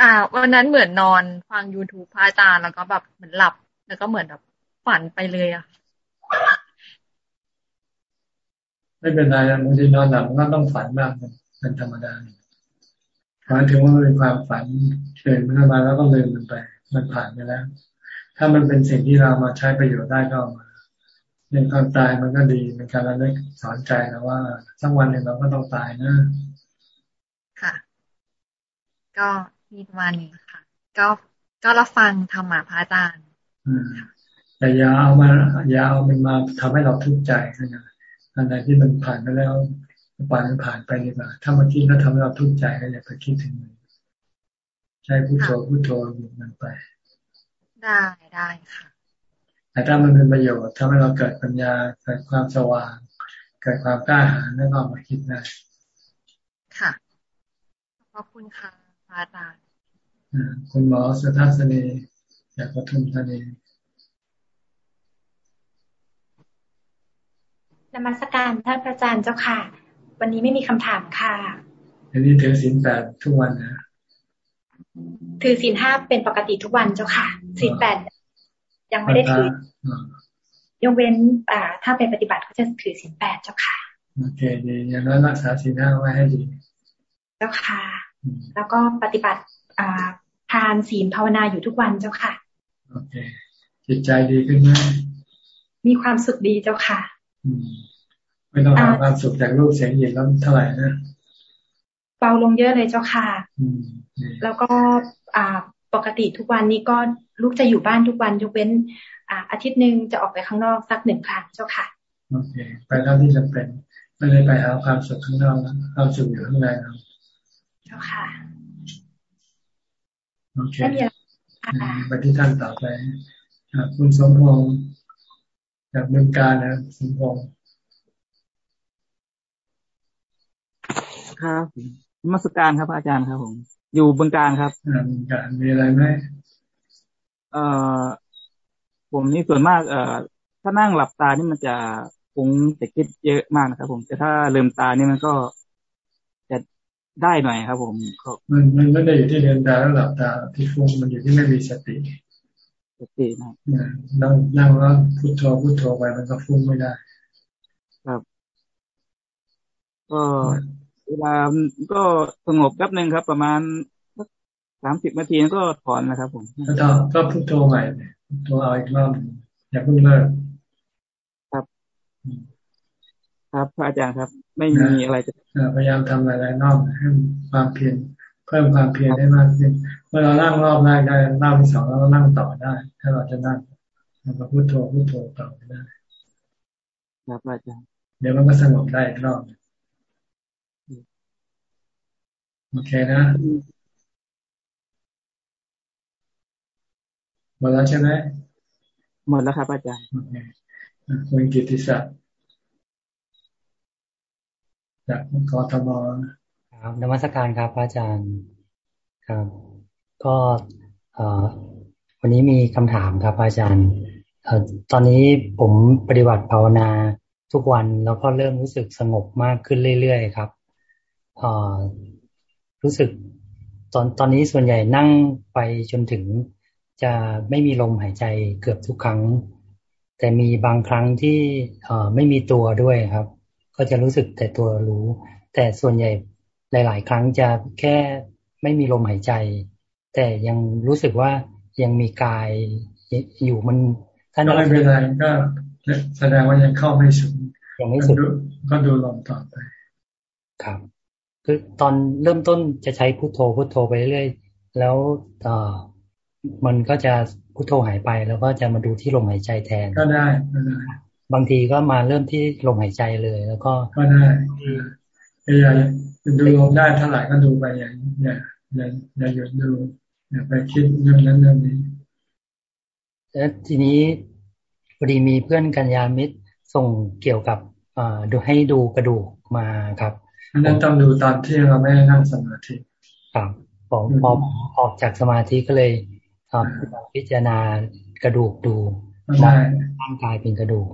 อ่า วันนั้นเหมือนนอนฟัง youtube พระอาจารย์แล้วก็แบบเหมือนหลับ แล้วก็เหมือนแบบฝันไปเลยอะไม่เป็นไรนะบางทีนอนหลับมันก็ต้องฝันบ้างเป็นธรรมดาหมายถึงว่ามันเป็นความฝันเกิดขึ้นมาแล้วก็ลืมมันไป มันผ่านไปแล้ว ถ้ามันเป็นสิ่งที่เรามาใช้ประโยชน์ได้ก็มา ในความตายมันก็ดีเป็นการระลึกสอนใจนะว่าสักวันหนึ่งเราก็ต้องตายนะ ค่ะ ก็มีประมาณนี้ค่ะ ก็ก็รับฟังธรรมะพระอาจารย์แต่อย่าเอามาอย่าเอามันมาทำให้เราทุกข์ใจนะอันไหนที่มันผ่านไปแล้วปล่อยมันผ่านไปดีกว่าถ้ามาคิดแล้วทำให้เราทุกข์ใจก็อย่าไปคิดถึงมันใช้พุทโธพุทโธหยุดมันไป ได้ได้ค่ะ แต่ถ้ามันเป็นประโยชน์ทำให้เราเกิดปัญญาเกิดความสว่าง เกิดความกล้าหาญแล้วก็มาคิดได้ค่ะขอบคุณค่ะพระอาจารย์คุณหมอสุทัศนีอยากปทุมธานีนมัสการท่านพระอาจารย์เจ้าค่ะ วันนี้ไม่มีคำถามค่ะอันนี้ถือศีลแปดทุกวันนะถือศีลห้าเป็นปกติทุกวันเจ้าค่ะศีลแปด ยังไม่ได้ถือยกเว้นอ่า ถ้าเป็นปฏิบัติก็จะถือศีลแปดเจ้าค่ะโอเคดีอย่างนั้นรักษาศีลห้าไว้ให้ดีเจ้าค่ะ แล้วก็ปฏิบัติอ่าทานศีลภาวนาอยู่ทุกวันเจ้าค่ะโอเคจิตใจดีขึ้นไหมมีความสุขดีเจ้าค่ะไม่ต้องหาความสุขจากรูปเสียงเย็นแล้วเท่าไหร่นะเบาลงเยอะเลยเจ้าค่ะ แล้วก็อ่า ปกติทุกวันนี้ก็ลูกจะอยู่บ้านทุกวันยกเว้นอ่าอาทิตย์หนึ่งจะออกไปข้างนอกสักหนึ่งครั้งเจ้าค่ะโอเคไปเท่าที่จำเป็นไม่ได้ไปหาความสุขข้างนอกแล้วความสุขอยู่ข้างในเราเจ้าค่ะโอเคไปที่ท่านต่อไปคุณสมพงศ์จากเมืองการนะสมพงศ์ครับมาสการครับอาจารย์ครับผม อยู่เมืองการครับเมืองการมีอะไรไหมเอ่อผมนี่ส่วนมาก เอ่อ ถ้านั่งหลับตานี่มันจะฟุ้งจะคิดเยอะมากนะครับ ผมแต่ถ้าลืมตานี่มันก็จะได้หน่อยครับ ผมมันมันไม่ได้อยู่ที่เลืมตาแล้วหลับตาที่ฟุ้งมันอยู่ที่ไม่มีสติสตินะนั่งนั่งแล้วพุทโธพุทโธไปมันก็ฟุ้งไม่ได้ ครับ ก็ เวลาก็สงบแป๊บหนึ่งครับ ประมาณสามสิบนาทีก็ถอนนะครับ ผมก็ก็พุทโธใหม่พุทโธเอาอีกรอบอย่าเพิ่งเลิกครับ ครับพระอาจารย์ครับ ไม่มีอะไรจะพยายามทำอะไรนอกให้ความเพียรเพิ่มความเพียรให้มากขึ้นเมื่อเรานั่งรอบแรกได้รอบที่สองเราก็นั่งต่อได้ ถ้าเราจะนั่งเราก็พุทโธพุทโธต่อได้ครับอาจารย์เดี๋ยวมันก็สงบได้อีกรอบ โอเคนะหมดแล้วใช่ไหมหมดแล้วครับอาจารย์โอเคคุณกิติศักดิ์จากกทมครับนมัสการครับอาจารย์ครับ ก็วันนี้มีคำถามครับอาจารย์ตอนนี้ผมปฏิบัติภาวนาทุกวันแล้วก็เริ่มรู้สึกสงบมากขึ้นเรื่อยๆครับ รู้สึก ตอนตอนนี้ส่วนใหญ่นั่งไปจนถึงจะไม่มีลมหายใจเกือบทุกครั้ง แต่มีบางครั้งที่เอ่อไม่มีตัวด้วยครับ ก็จะรู้สึกแต่ตัวรู้ แต่ส่วนใหญ่หลาย ๆ ครั้งจะแค่ไม่มีลมหายใจ แต่ยังรู้สึกว่ายังมีกายอยู่มันท่านไม่เป็นไรก็แสดงว่ายังเข้าไม่สุดยังไม่สุดก็ดูลมต่อไป ครับ คือตอนเริ่มต้นจะใช้พุโทโธพุโทโธไปเรื่อยแล้วเอ่อมันก็จะพุโทโธหายไป แล้วก็จะมาดูที่ลมหายใจแทนก็ได้ก็ได้ บางทีก็มาเริ่มที่ลมหายใจเลย แล้วก็ก็ได้อย่าดูลมได้เท่าไหร่ก็ดูไปอย่างอย่าอย่าอย่าหยุดดูอย่าไปคิดเรื่องนั้นเรื่องนี้แล้วทีนี้พอดีมีเพื่อนกัญญามิตรส่งเกี่ยวกับดูให้ดูกระดูกมาครับ อันนั้นต้องดูตอนที่เราไม่ได้นั่งสมาธิครับผมพอออกจากสมาธิก็เลยพิจารณากระดูกดูร่างกายเป็นกระดูก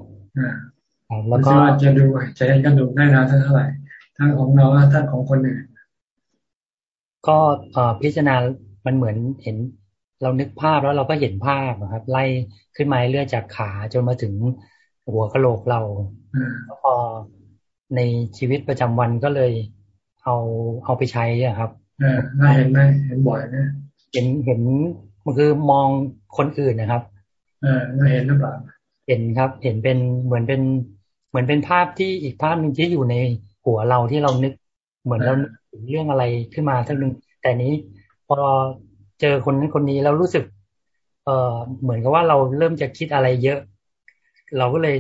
แล้วก็จะดูจะเห็นกระดูกได้นานเท่าไหร่ทั้งของเราทั้งของคนอื่นก็พิจารณามันเหมือนเห็น เรานึกภาพแล้วเราก็เห็นภาพนะครับ ไล่ขึ้นมาเรื่อยจากขาจนมาถึงหัวกะโหลกเราแล้วพอ ในชีวิตประจำวันก็เลย เอาเอาไปใช้อะครับน่าเห็นไหมเห็นบ่อยไหมเห็นเห็นมันคือมองคนอื่นนะครับ เออน่าเห็นหรือเปล่าเห็นครับ เห็นเป็นเหมือนเป็นเหมือนเป็นภาพที่อีกภาพหนึ่งที่อยู่ในหัวเราที่เรานึก เหมือนเราถึงเรื่องอะไรขึ้นมาสักหนึ่งแต่นี้พอเจอคนนั้นคนนี้เรารู้สึก เออเหมือนกับว่าเราเริ่มจะคิดอะไรเยอะ เราก็เลย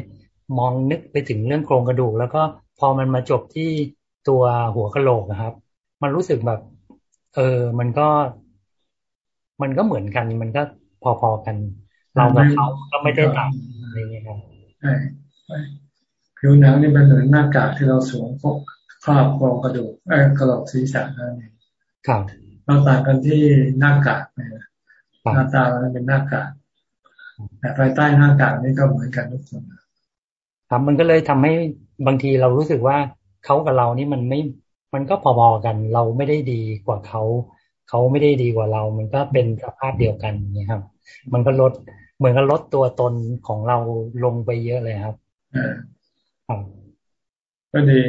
มองนึกไปถึงเรื่องโครงกระดูก แล้วก็พ อมันมาจบที่ตัวหัวกะโหลกนะครับ มันรู้สึกแบบ เออ มันก็ มันก็เหมือนกัน มันก็พอๆกัน เรากับเขาก็ไม่ได้ต่างอะไรเงี้ยครับใช่ผิวหนังนี่เป็นเหมือนหน้ากากที่เราสวมพวกครอบโครงกระดูกเออกระโหลกศีรษะนั่นเองครับเราต่างกันที่หน้ากากเนี่ยหน้าตามันเป็นหน้ากากแต่ภายใต้หน้ากากนี่ก็เหมือนกันทุกคน ครับมันก็เลยทำให้บางทีเรารู้สึกว่าเขากับเรานี่มันไม่ มันก็พอๆกัน เราไม่ได้ดีกว่าเขา เขาไม่ได้ดีกว่าเรา มันก็เป็นสภาพเดียวกันนี่ครับ มันก็ลดเหมือนกับลดตัวตนของเราลงไปเยอะเลยครับก็ดี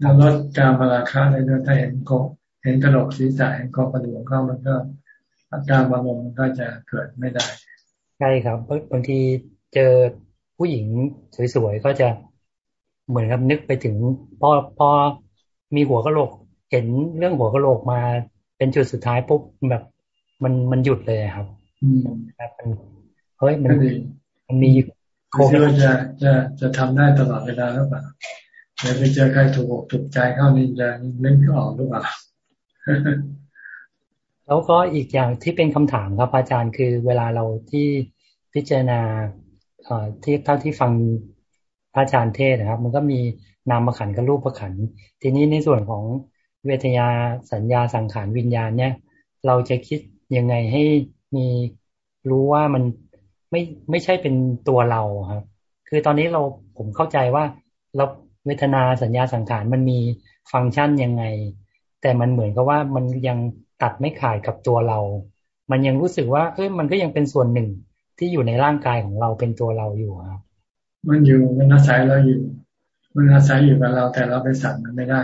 เราลดการมาราคาเลยด้วยถ้าเห็นกเห็นกระโหลกศีรษะเห็นกระดูกเข้ามันก็อาการบางลงก็จะเกิดไม่ได้ ใช่ครับบางทีเจอ ผู้หญิงสวยๆก็จะเหมือนกับนึกไปถึงพอพอมีหัวกะโหลก เห็นเรื่องหัวกะโหลกมา เป็นจุดสุดท้ายปุ๊บแบบมันมันหยุดเลยครับอืมมันเฮ้ยมันมันมีโควิดจะจะจะทำได้ตลอดเวลาหรือเปล่าเดี๋ยวไปเจอใครถูกอกถูกใจเข้านี่จะนึกไม่ออกหรือเปล่าแล้วก็อีกอย่างที่เป็นคำถามครับอาจารย์คือเวลาเราที่พิจารณาเอ่อ ที่เท่าที่ฟังพระอาจารย์เทศนะครับ มันก็มีนามขันกับรูปขัน ทีนี้ในส่วนของเวทยาสัญญาสังขารวิญญาณเนี่ย เราจะคิดยังไงให้มีรู้ว่ามันไม่ไม่ใช่เป็นตัวเราครับ คือตอนนี้เราผมเข้าใจว่าเราเวทนาสัญญาสังขารมันมีฟังก์ชันยังไง แต่มันเหมือนกับว่ามันยังตัดไม่ขาดกับตัวเรา มันยังรู้สึกว่าเอ้ยมันก็ยังเป็นส่วนหนึ่ง ที่อยู่ในร่างกายของเราเป็นตัวเราอยู่ครับ มันอยู่มันอาศัยเราอยู่ มันอาศัยอยู่กับเราแต่เราไปสั่งมันไม่ได้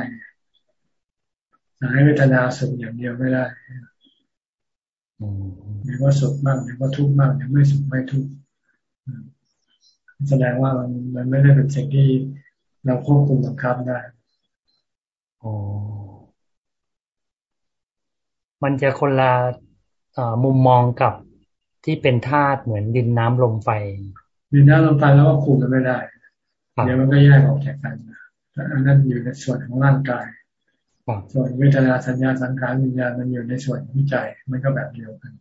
สั่งให้เวทนาสุขอย่างเดียวไม่ได้เรียกว่าสุขมากเรียกว่าทุกข์มากยังไม่สุขไม่ทุกข์แสดงว่ามันมันไม่ได้เป็นสิ่งที่เราควบคุมบังคับได้อ๋อมันจะคนละมุมมองกับ ที่เป็นธาตุเหมือนดินน้ำลมไฟ ดินน้ำลมไฟแล้วก็คุมกันไม่ได้เดี๋ยวมันก็แยกออกจากกันอันนั้นอยู่ในส่วนของร่างกายส่วนเวทนาสัญญาสังขารวิญญาณมันอยู่ในส่วนของใจมันก็แบบเดียวกัน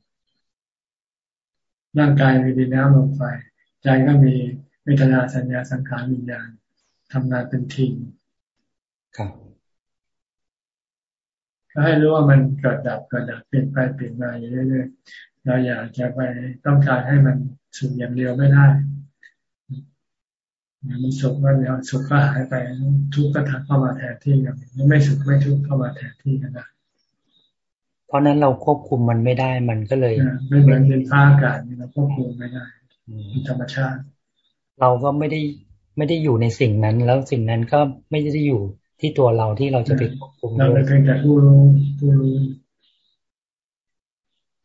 ร่างกายมีดินน้ำลมไฟใจก็มีเวทนาสัญญาสังขารวิญญาณทำงานเป็นทีมครับก็ให้รู้ว่ามันเกิดดับเกิดดับเปลี่ยนไปเปลี่ยนมาอยู่เรื่อยๆ เราอยากจะไปต้องการให้มันสุขอย่างเดียวไม่ได้มันสุขก็เดียวสุขก็หายไปทุกข์ก็ทักเข้ามาแทนที่กันไม่สุขไม่ทุกข์เข้ามาแทนที่กันนะเพราะนั้นเราควบคุมมันไม่ได้มันก็เลยไม่เหมือนเป็นฟ้าอากาศเราควบคุมไม่ได้ธรรมชาติ เราก็ไม่ได้ไม่ได้อยู่ในสิ่งนั้น แล้วสิ่งนั้นก็ไม่ได้อยู่ที่ตัวเราที่เราจะไปควบคุมเราเป็นเพียงแต่ผู้รู้ผู้รู้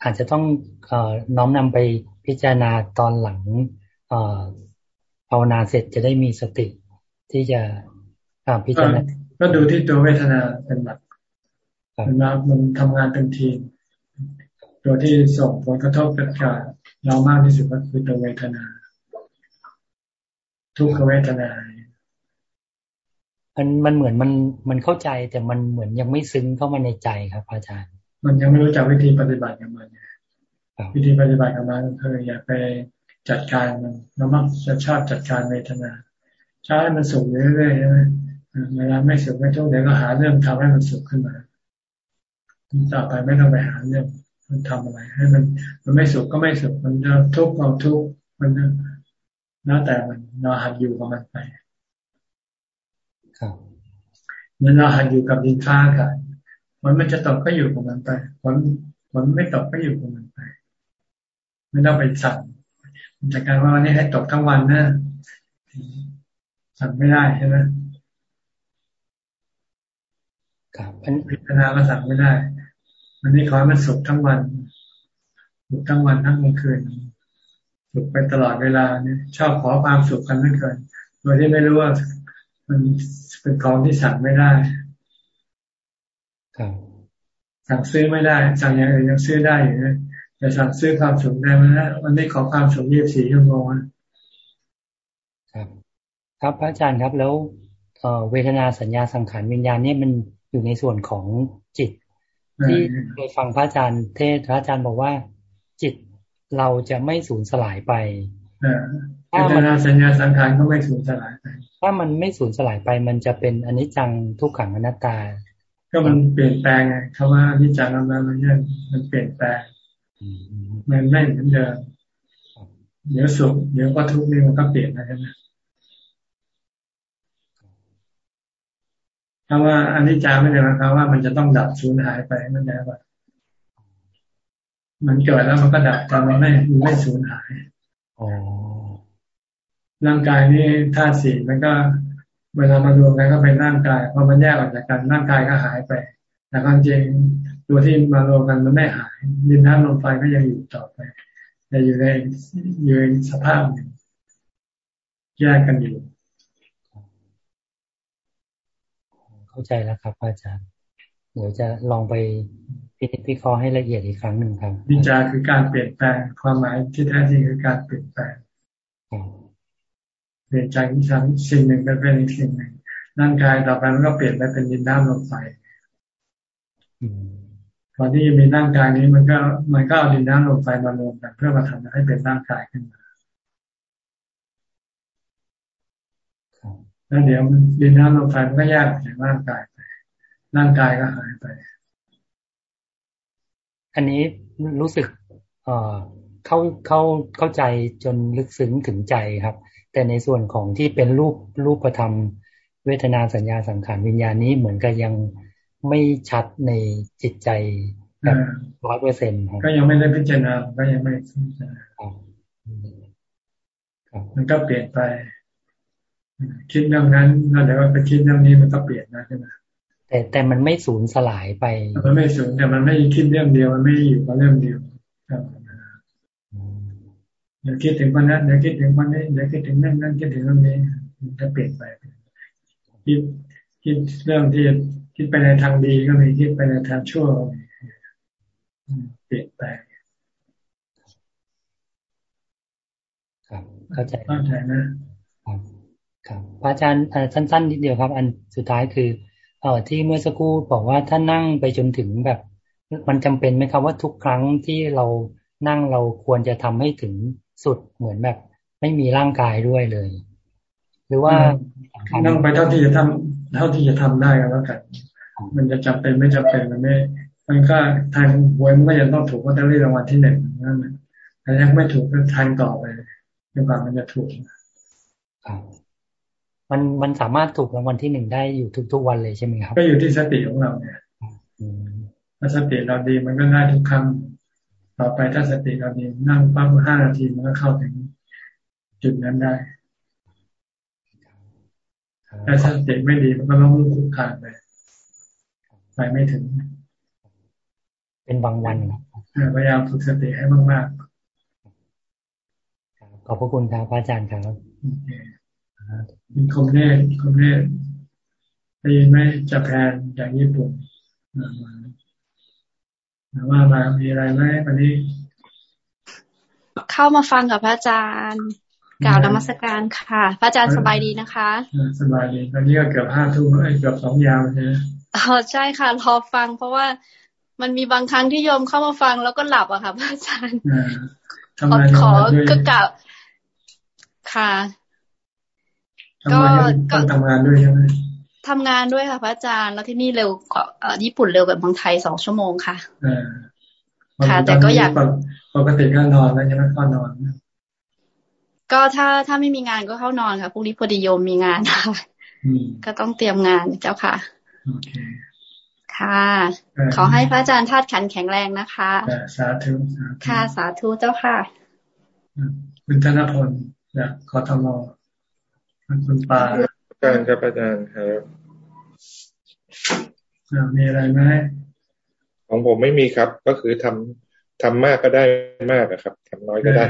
อาจจะต้องเอ่อน้อมนำไปพิจารณาตอนหลังเอ่อภาวนาเสร็จจะได้มีสติที่จะพิจารณาก็ดูที่ตัวเวทนาเป็นหลักมันมันทำงานเป็นทีมตัวที่ส่งผลกระทบกับเรามากที่สุดก็คือตัวเวทนา ทุกขเวทนามันมันเหมือนมันมันเข้าใจแต่มันเหมือนยังไม่ซึ้งเข้ามาในใจครับ อาจารย์ มันยังไม่รู้จักวิธีปฏิบัติกับมันวิธีปฏิบัติกับมันคืออย่าไปจัดการมันแล้วมักจะชอบจัดการเวทนาใช้มันสุขเรื่อยๆใช่ไหมเวลาไม่สุขไม่ทุกข์เดี๋ยวก็หาเรื่องทำให้มันสุขขึ้นมาต่อไปไม่ต้องไปหาเรื่องมันทำอะไร ให้มัน มันไม่สุขก็ไม่สุขมันจะทุกข์เราทุกข์มันแล้วแต่มันเราหัดอยู่กับมันไปครับมันเราหัดอยู่กับดินฟ้ากันมั นมันจะตกก็อยู่กับมันไปมันมันไม่ตกก็อยู่กับมันไป ไม่ต้องไปสั่งจากการว่าวันนี้ให้ตกทั้งวันนะสั่งไม่ได้ใช่ไหมครับพิจารณาก็สั่งไม่ได้ วันนี้ขอให้มันสุขทั้งวันสุขทั้งวันทั้งกลางคืนสุขไปตลอดเวลาเนี่ยชอบขอความสุขกันไม่เกินโดยที่ไม่รู้ว่ามันเป็นของที่สั่งไม่ได้ครับ สั่งซื้อไม่ได้ สั่งอย่างอื่นยังซื้อได้อยู่นะแต่สั่งซื้อความสุขได้ไหมนะวันนี้ขอความสุขยี่สิบสี่ชั่วโมงครับ ครับพระอาจารย์ครับแล้วเวทนาสัญญาสังขารวิญญาณเนี่ยมันอยู่ในส่วนของจิต ที่เคยฟังพระอาจารย์เทศพระอาจารย์บอกว่า จิตเราจะไม่สูญสลายไปถ้ามันสัญญาสังขารก็ไม่สูญสลายไป ถ้ามันไม่สูญสลายไปมันจะเป็นอนิจจังทุกขังอนัตตา ก็มันเปลี่ยนแปลงไงคำว่าอนิจจังอนัตตามันเนี่ยมันเปลี่ยนแปลงมันไม่เหมือนเดิมเดี๋ยวสุขเดี๋ยวก็ทุกข์นี่มันก็เปลี่ยนนะใช่ไหมคำว่าอันนี้จาไม่ได้หมายความว่ามันจะต้องดับสูญหายไปนั่นแหละว่า มันเกิดแล้วมันก็ดับแต่มันไม่มันไม่สูญหายร่างกายนี้ธาตุสี่มันก็ เวลามารวมกันก็เป็นร่างกายพอมันแยกออกจากกันร่างกายก็หายไป แต่ความจริงตัวที่มารวมกันมันไม่หายดินน้ำลมไฟก็ยังอยู่ต่อไป แต่อยู่ในอยู่ในสภาพหนึ่งแยกกันอยู่ เข้าใจแล้วครับ อาจารย์เดี๋ยวจะลองไปพิจิตพิเคราะห์ให้ละเอียดอีกครั้งหนึ่งครับวิจารคือการเปลี่ยนแปลงความหมายที่แท้จริงคือการเปลี่ยนแปลง เปลี่ยนใจที่ชั้นสิ่งหนึ่งไปเป็นอีกสิ่งหนึ่งร่างกายต่อไปมันก็เปลี่ยนไปเป็นดินน้ำลมไฟตอนที่มีร่างกายนี้มันก็มันก็เอาดินน้ำลมไฟมารวมกันเพื่อมาทำให้เป็นร่างกายขึ้นมาแล้วเดี๋ยวดินน้ำลมไฟมันก็แยกจากร่างกายไป ร่างกายก็หายไป อันนี้รู้สึก เอ่อเข้าเข้าเข้าใจจนลึกซึ้งถึงใจครับ แต่ในส่วนของที่เป็นรูปรูปธรรม เวทนาสัญญาสังขารวิญญาณนี้เหมือนกับยังไม่ชัดในจิตใจแบบร้อยเปอร์เซ็นต์ก็ยังไม่ได้พิจารณาก็ยังไม่พิจารณามันก็เปลี่ยนไป คิดเรื่องนั้นแล้วเดี๋ยวไปคิดเรื่องนี้มันก็เปลี่ยนนะใช่ไหมแต่แต่มันไม่สูญสลายไป มันไม่สูญแต่มันไม่คิดเรื่องเดียวมันไม่อยู่กับเรื่องเดียวเดี๋ยวคิดถึงคนนั้นเดี๋ยวคิดถึงคนนี้เดี๋ยวคิดถึงนั่นนั่นคิดถึงเรื่องนี้มันจะเปลี่ยนไปคิดคิดเรื่องที่คิดไปในทางดีก็มีคิดไปในทางชั่วเปลี่ยนไปครับเข้าใจเข้าใจนะครับครับอาจารย์สั้นๆนิดเดียวครับ อันสุดท้ายคือเอ่อที่เมื่อสักครู่บอกว่าถ้านั่งไปจนถึงแบบ มันจำเป็นไหมครับว่าทุกครั้งที่เรานั่งเราควรจะทำให้ถึง สุดเหมือนแบบ ไม่มีร่างกายด้วยเลย หรือว่านั่งไปเท่าที่จะทำเท่าที่จะทำได้ก็แล้วกัน มันจะจำเป็นไม่จำเป็นมันไม่ มันก็ทางหวยมันก็ยังต้องถูกว่าจะเรียกรางวัลที่หนึ่งนั่นแหละแต่ยังไม่ถูกก็ทางต่อไปจนกว่ามันจะถูกครับมันมันสามารถถูกรางวัลที่หนึ่งได้อยู่ทุกๆวันเลยใช่ไหมครับ ก็อยู่ที่สติของเราเนี่ยถ้าสติเราดีมันก็ได้ทุกครั้ง ต่อไปถ้าสติเราดีนั่งปั๊บห้านาทีมันก็เข้าถึงจุดนั้นได้ถ้าสติไม่ดีมันก็ล้มลุกคลุกคลานไปไปไม่ถึง เป็นบางวันพยายามฝึกสติให้มากๆขอบพระคุณครับอาจารย์ครับมีคมเนตคมเนตได้ยินไหมจะแพนจากญี่ปุ่นมา ว่ามามีอะไรไหมวันนี้ เข้ามาฟังกับพระอาจารย์กล่าวนมัสการค่ะ พระอาจารย์สบายดีนะคะสบายดีตอนนี้ก็เกือบห้าทุ่มเกือบสองยาวใช่ไหมอ๋อใช่ค่ะรอฟัง เพราะว่ามันมีบางครั้งที่โยมเข้ามาฟังแล้วก็หลับอะค่ะพระอาจารย์ขอขอก็กล่าวค่ะ ก็ก็ทำงานด้วยใช่ไหม ทำงานด้วยค่ะพระอาจารย์แล้วที่นี่เร็วกว่าญี่ปุ่นเร็วกว่าเมืองไทยสองชั่วโมงค่ะค่ะ แต่ก็อยากปกติก็นอนแล้วใช่ไหมก็นอน ก็ถ้าถ้าไม่มีงานก็เข้านอนค่ะพรุ่งนี้พอดีโยมมีงานค่ะก็ต้องเตรียมงานเจ้าค่ะโอเคค่ะ ขอให้พระอาจารย์ธาตุขันแข็งแรงนะคะสาธุค่ะสาธุเจ้าค่ะคุณธนพลจากคอทมคุณปา อาจารย์ครับอาจารย์ครับมีอะไรไหมของผมไม่มีครับ ก็คือทำทำมากก็ได้มากครับทำน้อยก็ได้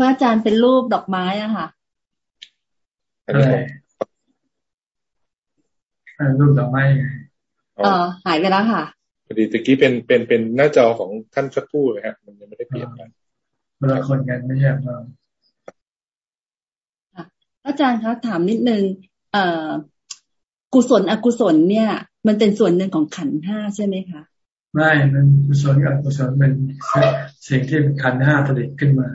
พระอาจารย์เป็นรูปดอกไม้อะค่ะอะไรรูปดอกไม้ไงอ๋อหายไปแล้วค่ะพอดีตะกี้เป็นเป็นเป็นหน้าจอของท่านสักครู่เลยฮะมันยังไม่ได้เปลี่ยนกันเวลาคนกันไม่ใช่เราอาจารย์คะถามนิดนึง เอ่อกุศลอกุศลเนี่ย มันเป็นส่วนหนึ่งของขันห้าใช่ไหมคะไม่มันกุศลกับอกุศลเป็นสิ่งที่ขันห้าผลิตขึ้นมา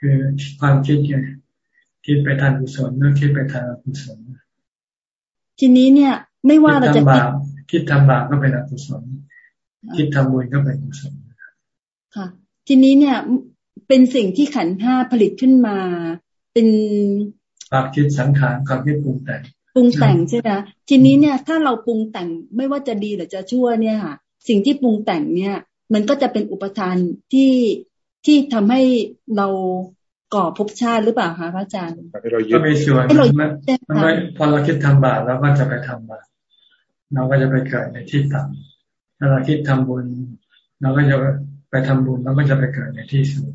คือความคิดไงคิดไปทางกุศลหรือคิดไปทางอกุศลทีนี้เนี่ย ไม่ว่าเราจะคิดคิดทำบาปก็เป็นอกุศลคิดทำบุญก็เป็นกุศลค่ะ ทีนี้เนี่ยเป็นสิ่งที่ขันห้าผลิตขึ้นมา เป็น ความคิดสังขารความคิดปรุงแต่งปรุงแต่งใช่ไหมทีนี้เนี่ยถ้าเราปรุงแต่งไม่ว่าจะดีหรือจะชั่วเนี่ยค่ะ สิ่งที่ปรุงแต่งเนี่ย มันก็จะเป็นอุปทานที่ที่ทำให้เราก่อภพชาติหรือเปล่าคะพระอาจารย์ก็มีส่วนมันไม่พอเราคิดทำบาปแล้วก็จะไปทำบาปเราก็จะไปเกิดในที่ต่ำถ้าเราคิดทำบุญเราก็จะไปทำบุญเราก็จะไปเกิดในที่สูง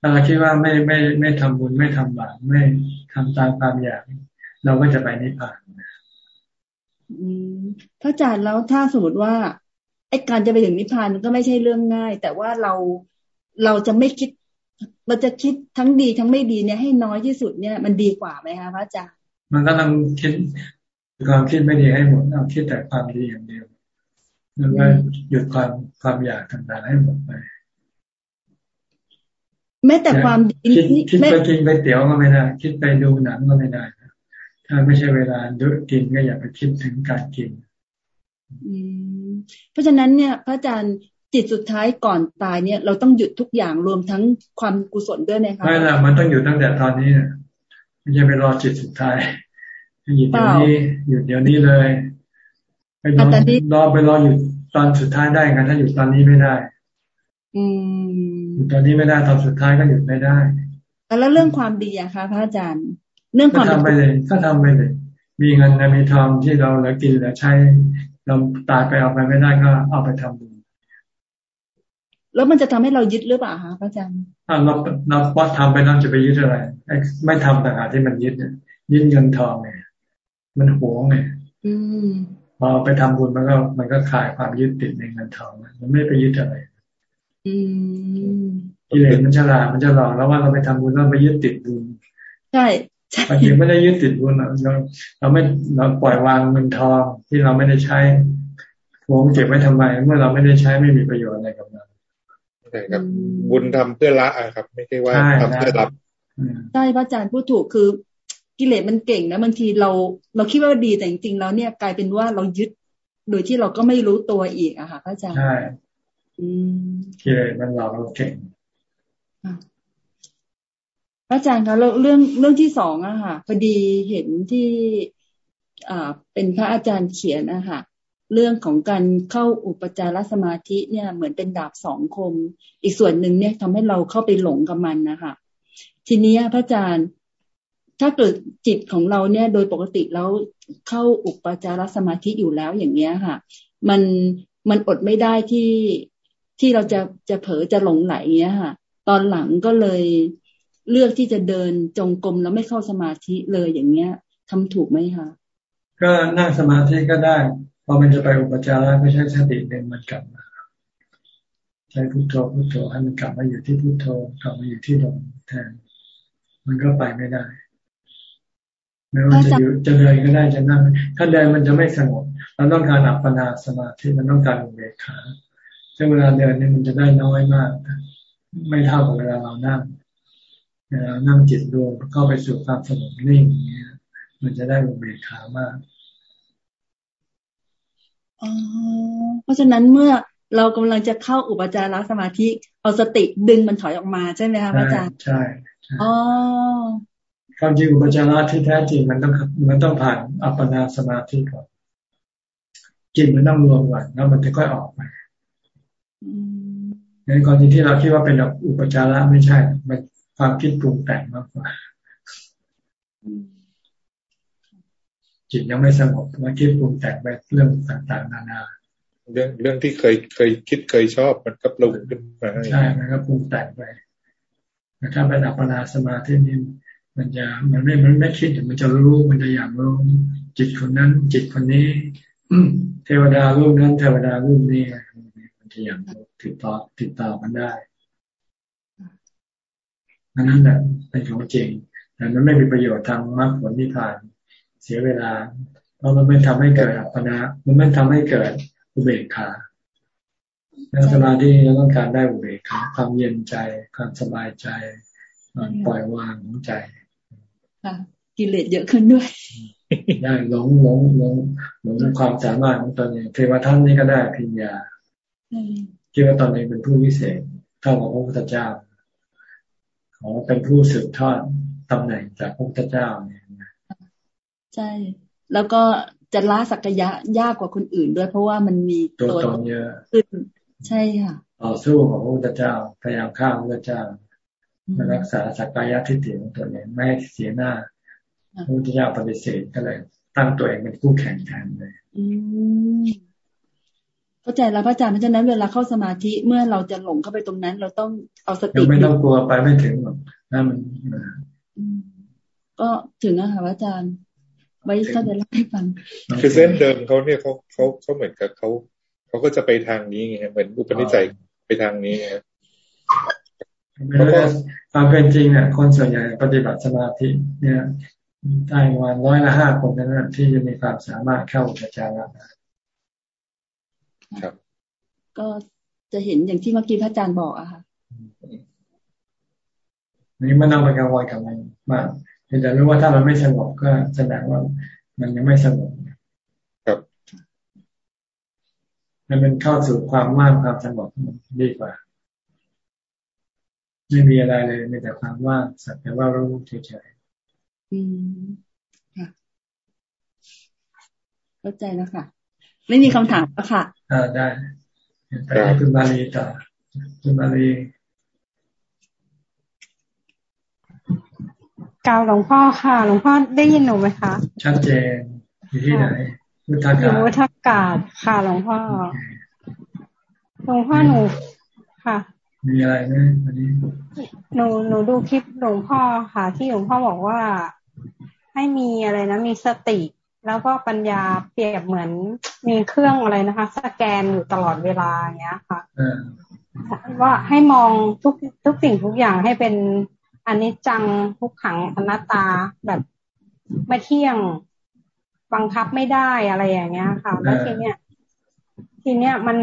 ถ้าเราคิดว่าไม่ไม่ไม่ทำบุญไม่ทำบาปไม่ทำตามความอยากเราก็จะไปนิพพานพระอาจารย์แล้วถ้าสมมติว่าไอ้การจะไปถึงนิพพานมันก็ไม่ใช่เรื่องง่าย แต่ว่าเราเราจะไม่คิดเราจะคิดทั้งดีทั้งไม่ดีเนี่ยให้น้อยที่สุดเนี่ยมันดีกว่าไหมคะพระอาจารย์มันก็ต้องคิดความคิดไม่ดีให้หมดเอาคิดแต่ความดีอย่างเดียวแล้วก็หยุดความความอยากต่างๆให้หมดไป แม้แต่ความดีคิดไปกินไปเตี๋ยวก็ไม่ได้ คิดไปดูหนังก็ไม่ได้ ถ้าไม่ใช่เวลาดูกินก็อย่าไปคิดถึงการกินเพราะฉะนั้นเนี่ยพระอาจารย์จิตสุดท้ายก่อนตายเนี่ย เราต้องหยุดทุกอย่างรวมทั้งความกุศลด้วยนะคะไม่ละมันต้องหยุดตั้งแต่ตอนนี้ไม่ใช่ไปรอจิตสุดท้ายหยุดเดี๋ยวนี้หยุดเดี๋ยวนี้เลยไปรอรอไปรอหยุดตอนสุดท้ายได้กันถ้าหยุดตอนนี้ไม่ได้ อืมห ยุดตอนนี้ไม่ได้ตอนสุดท้ายก็หยุดไม่ได้ แล้วเรื่องความดีอะคะพระอาจารย์ เรื่องความทำไปเลยก็ทำไปเลย มีเงินมีทองที่เราเหลือกินเหลือใช้เราตายไปเอาไปไม่ได้ก็เอาไปทำบุญแล้วมันจะทำให้เรายึดหรือเปล่าคะพระอาจารย์เราเราพอทำไปนั่นจะไปยึดอะไรไม่ทำต่างหากที่มันยึดเนี่ยยึดเงินทองเนี่ยมันหวงเนี่ยพอไปทำบุญมันก็ มันก็คลายความยึดติดในเงินทองมันไม่ไปยึดอะไร กิเลสมันฉลาดมันจะหลอกแล้วว่าเราไปทำบุญเราไปยึดติดบุญใช่บางทีไม่ได้ยึดติดบุญเราเราไม่เราปล่อยวางเงินทองที่เราไม่ได้ใช้หวงเก็บไว้ทำไม เมื่อเราไม่ได้ใช้ไม่มีประโยชน์อะไรกับเราใช่ครับบุญทำเพื่อละอะครับ ไม่ใช่ว่าทำเพื่อรับใช่พระอาจารย์พูดถูกคือกิเลสมันเก่งนะบางทีเราเราคิดว่าดีแต่จริงๆแล้วเนี่ยกลายเป็นว่าเรายึดโดยที่เราก็ไม่รู้ตัวอีกอะค่ะพระอาจารย์ใช่ กิเลสมันหลอกเราเก่งพระอาจารย์คะแล้วเรื่องเรื่องที่สองอะค่ะพอดีเห็นที่อ่าเป็นพระอาจารย์เขียนอะค่ะเรื่องของการเข้าอุปจารสมาธิเนี่ยเหมือนเป็นดาบสองคม อีกส่วนหนึ่งเนี่ยทำให้เราเข้าไปหลงกับมันนะคะทีนี้พระอาจารย์ถ้าเกิดจิตของเราเนี่ยโดยปกติแล้วเข้าอุปจารสมาธิอยู่แล้วอย่างเงี้ยค่ะ มันมันอดไม่ได้ที่ ที่เราจะจะเผลอจะหลงไหลเงี้ยค่ะ ตอนหลังก็เลยเลือกที่จะเดินจงกรมแล้วไม่เข้าสมาธิเลยอย่างเงี้ยทำถูกไหมคะก็นั่งสมาธิก็ได้พอมันจะไปอุปจาระไม่ใช่สติเดินมันกลับมาใช้พุทโธพุทโธให้มันกลับมาอยู่ที่พุทโธกลับมาอยู่ที่ลมแทน มันก็ไปไม่ได้ไม่ว่าจะอยู่จะเดินก็ได้จะนั่งถ้าเดินมันจะไม่สงบเราต้องการอัปปนาสมาธิมันต้องการอุเบกขา ซึ่งเวลาเดินเนี่ยมันจะได้น้อยมาก ไม่เท่ากับเวลาเรานั่งเวลานั่งจิตรวมเข้าไปสู่ความสงบนิ่งอย่างเงี้ยมันจะได้อุเบกขามากอ๋อเพราะฉะนั้นเมื่อเรากำลังจะเข้าอุปจารสมาธิเอาสติดึงมันถอยออกมาใช่ไหมคะอาจารย์ใช่อ๋อความจริงอุปจาระที่แท้จริงมันต้องมันต้องผ่านอัปปนาสมาธิก่อนจิตมันต้องรวมก่อนแล้วมันจะค่อยออกไป งั้นกรณีที่เราคิดว่าเป็นอุปจาระไม่ใช่มันความคิดปรุงแต่งมากกว่า จิตยังไม่สงบมาคิดปรุงแต่งไปเรื่องต่างๆ นานาเรื่องเรื่องที่เคยเคยคิดเคยชอบมันก็ปรุงขึ้นมาใช่มันก็ปรุงแต่งไปแต่ถ้าเป็นอัปปนาสมาธินี่มันจะมันไม่มันไม่คิดมันจะรู้มันจะอยากรู้จิตคนนั้น จิตคนนี้เทวดารูปนั้นเทวดารูปนี้ มันจะอยากติดต่อติดต่อกันได้อันนั้นแหละเป็นของจริงแต่มันไม่มีประโยชน์ทางมรรคผลนิพพานเสียเวลา เพราะมันไม่ทำให้เกิดอัปปนา มันไม่ทำให้เกิดอุเบกขานั่งสมาธิเราต้องการได้อุเบกขาความเย็นใจ ความสบายใจความปล่อยวางของใจค่ะกิเลสเยอะขึ้นด้วย ได้หลงหลงหลงหลงความสามารถของตนเองเทวทันนี่ก็ได้พิญญา คิดว่าตอนนี้เป็นผู้วิเศษเท่ากับพระพุทธเจ้า ขอเป็นผู้สืบทอดตำแหน่งจากพระพุทธเจ้าเนี่ยใช่ แล้วก็จะล้าสักยะยากกว่าคนอื่นด้วย เพราะว่ามันมีตัวตนเยอะขึ้นใช่ค่ะต่อสู้ของพระพุทธเจ้าพยายามฆ่าพระพุทธเจ้ามารักษาสักกายทิฏฐิของตัวเองไม่ให้เสียหน้าพระพุทธเจ้าปฏิเสธก็เลย ตั้งตัวเองเป็นผู้แข่งแทนเลย เข้าใจแล้วพระอาจารย์เพราะฉะนั้นเวลาเข้าสมาธิเมื่อเราจะหลงเข้าไปตรงนั้น เราต้องเอาสติไม่ต้องกลัวไปไม่ถึงหรอกนั่นมันก็ถึงนะคะพระอาจารย์ไว้ก็จะเล่าให้ฟังคือเส้นเดิมเขาเนี่ยเขาเขาเขาเหมือนกับเขาเขาก็จะไปทางนี้ไงเหมือนอุปนิสัยไปทางนี้ไงความเป็นจริงเนี่ยคนส่วนใหญ่ปฏิบัติสมาธิ เนี่ยได้วันร้อยละห้าคนนั้นที่จะมีความสามารถเข้าอุปจาระ ครับ ก็จะเห็นอย่างที่เมื่อกี้พระอาจารย์บอกอะค่ะนี่มันเอาไปกังวลกับมันมากแต่รู้ว่าถ้ามันไม่สงบก็แสดงว่ามันยังไม่สงบครับมันเป็นเข้าสู่ความว่างความสงบดีกว่าไม่มีอะไรเลยมีแต่ความว่างสักแต่ว่ารู้เฉยๆอืมค่ะเข้าใจแล้วค่ะ ไม่มีคำถามแล้วค่ะอ่าได้ไปให้คุณมารีต่อคุณมารีกล่าวหลวงพ่อค่ะ หลวงพ่อได้ยินหนูไหมคะชัดเจนอยู่ที่ไหนพุทธากาศอยู่พุทธากาศค่ะ หลวงพ่อหลวงพ่อหนูค่ะ มีอะไรไหมวันนี้หนูหนูดูคลิปหลวงพ่อค่ะ ที่หลวงพ่อบอกว่า ให้มีอะไรนะมีสติ แล้วก็ปัญญาเปรียบเหมือนมีเครื่องอะไรนะคะ สแกนอยู่ตลอดเวลาอย่างเงี้ยค่ะว่าให้มองทุกทุกสิ่งทุกอย่างให้เป็นอันนี้จังทุกขังอนัตตาแบบไม่เที่ยงบังคับไม่ได้อะไรอย่างเงี้ยค่ะแล้วทีเนี้ยทีเนี้ยมัน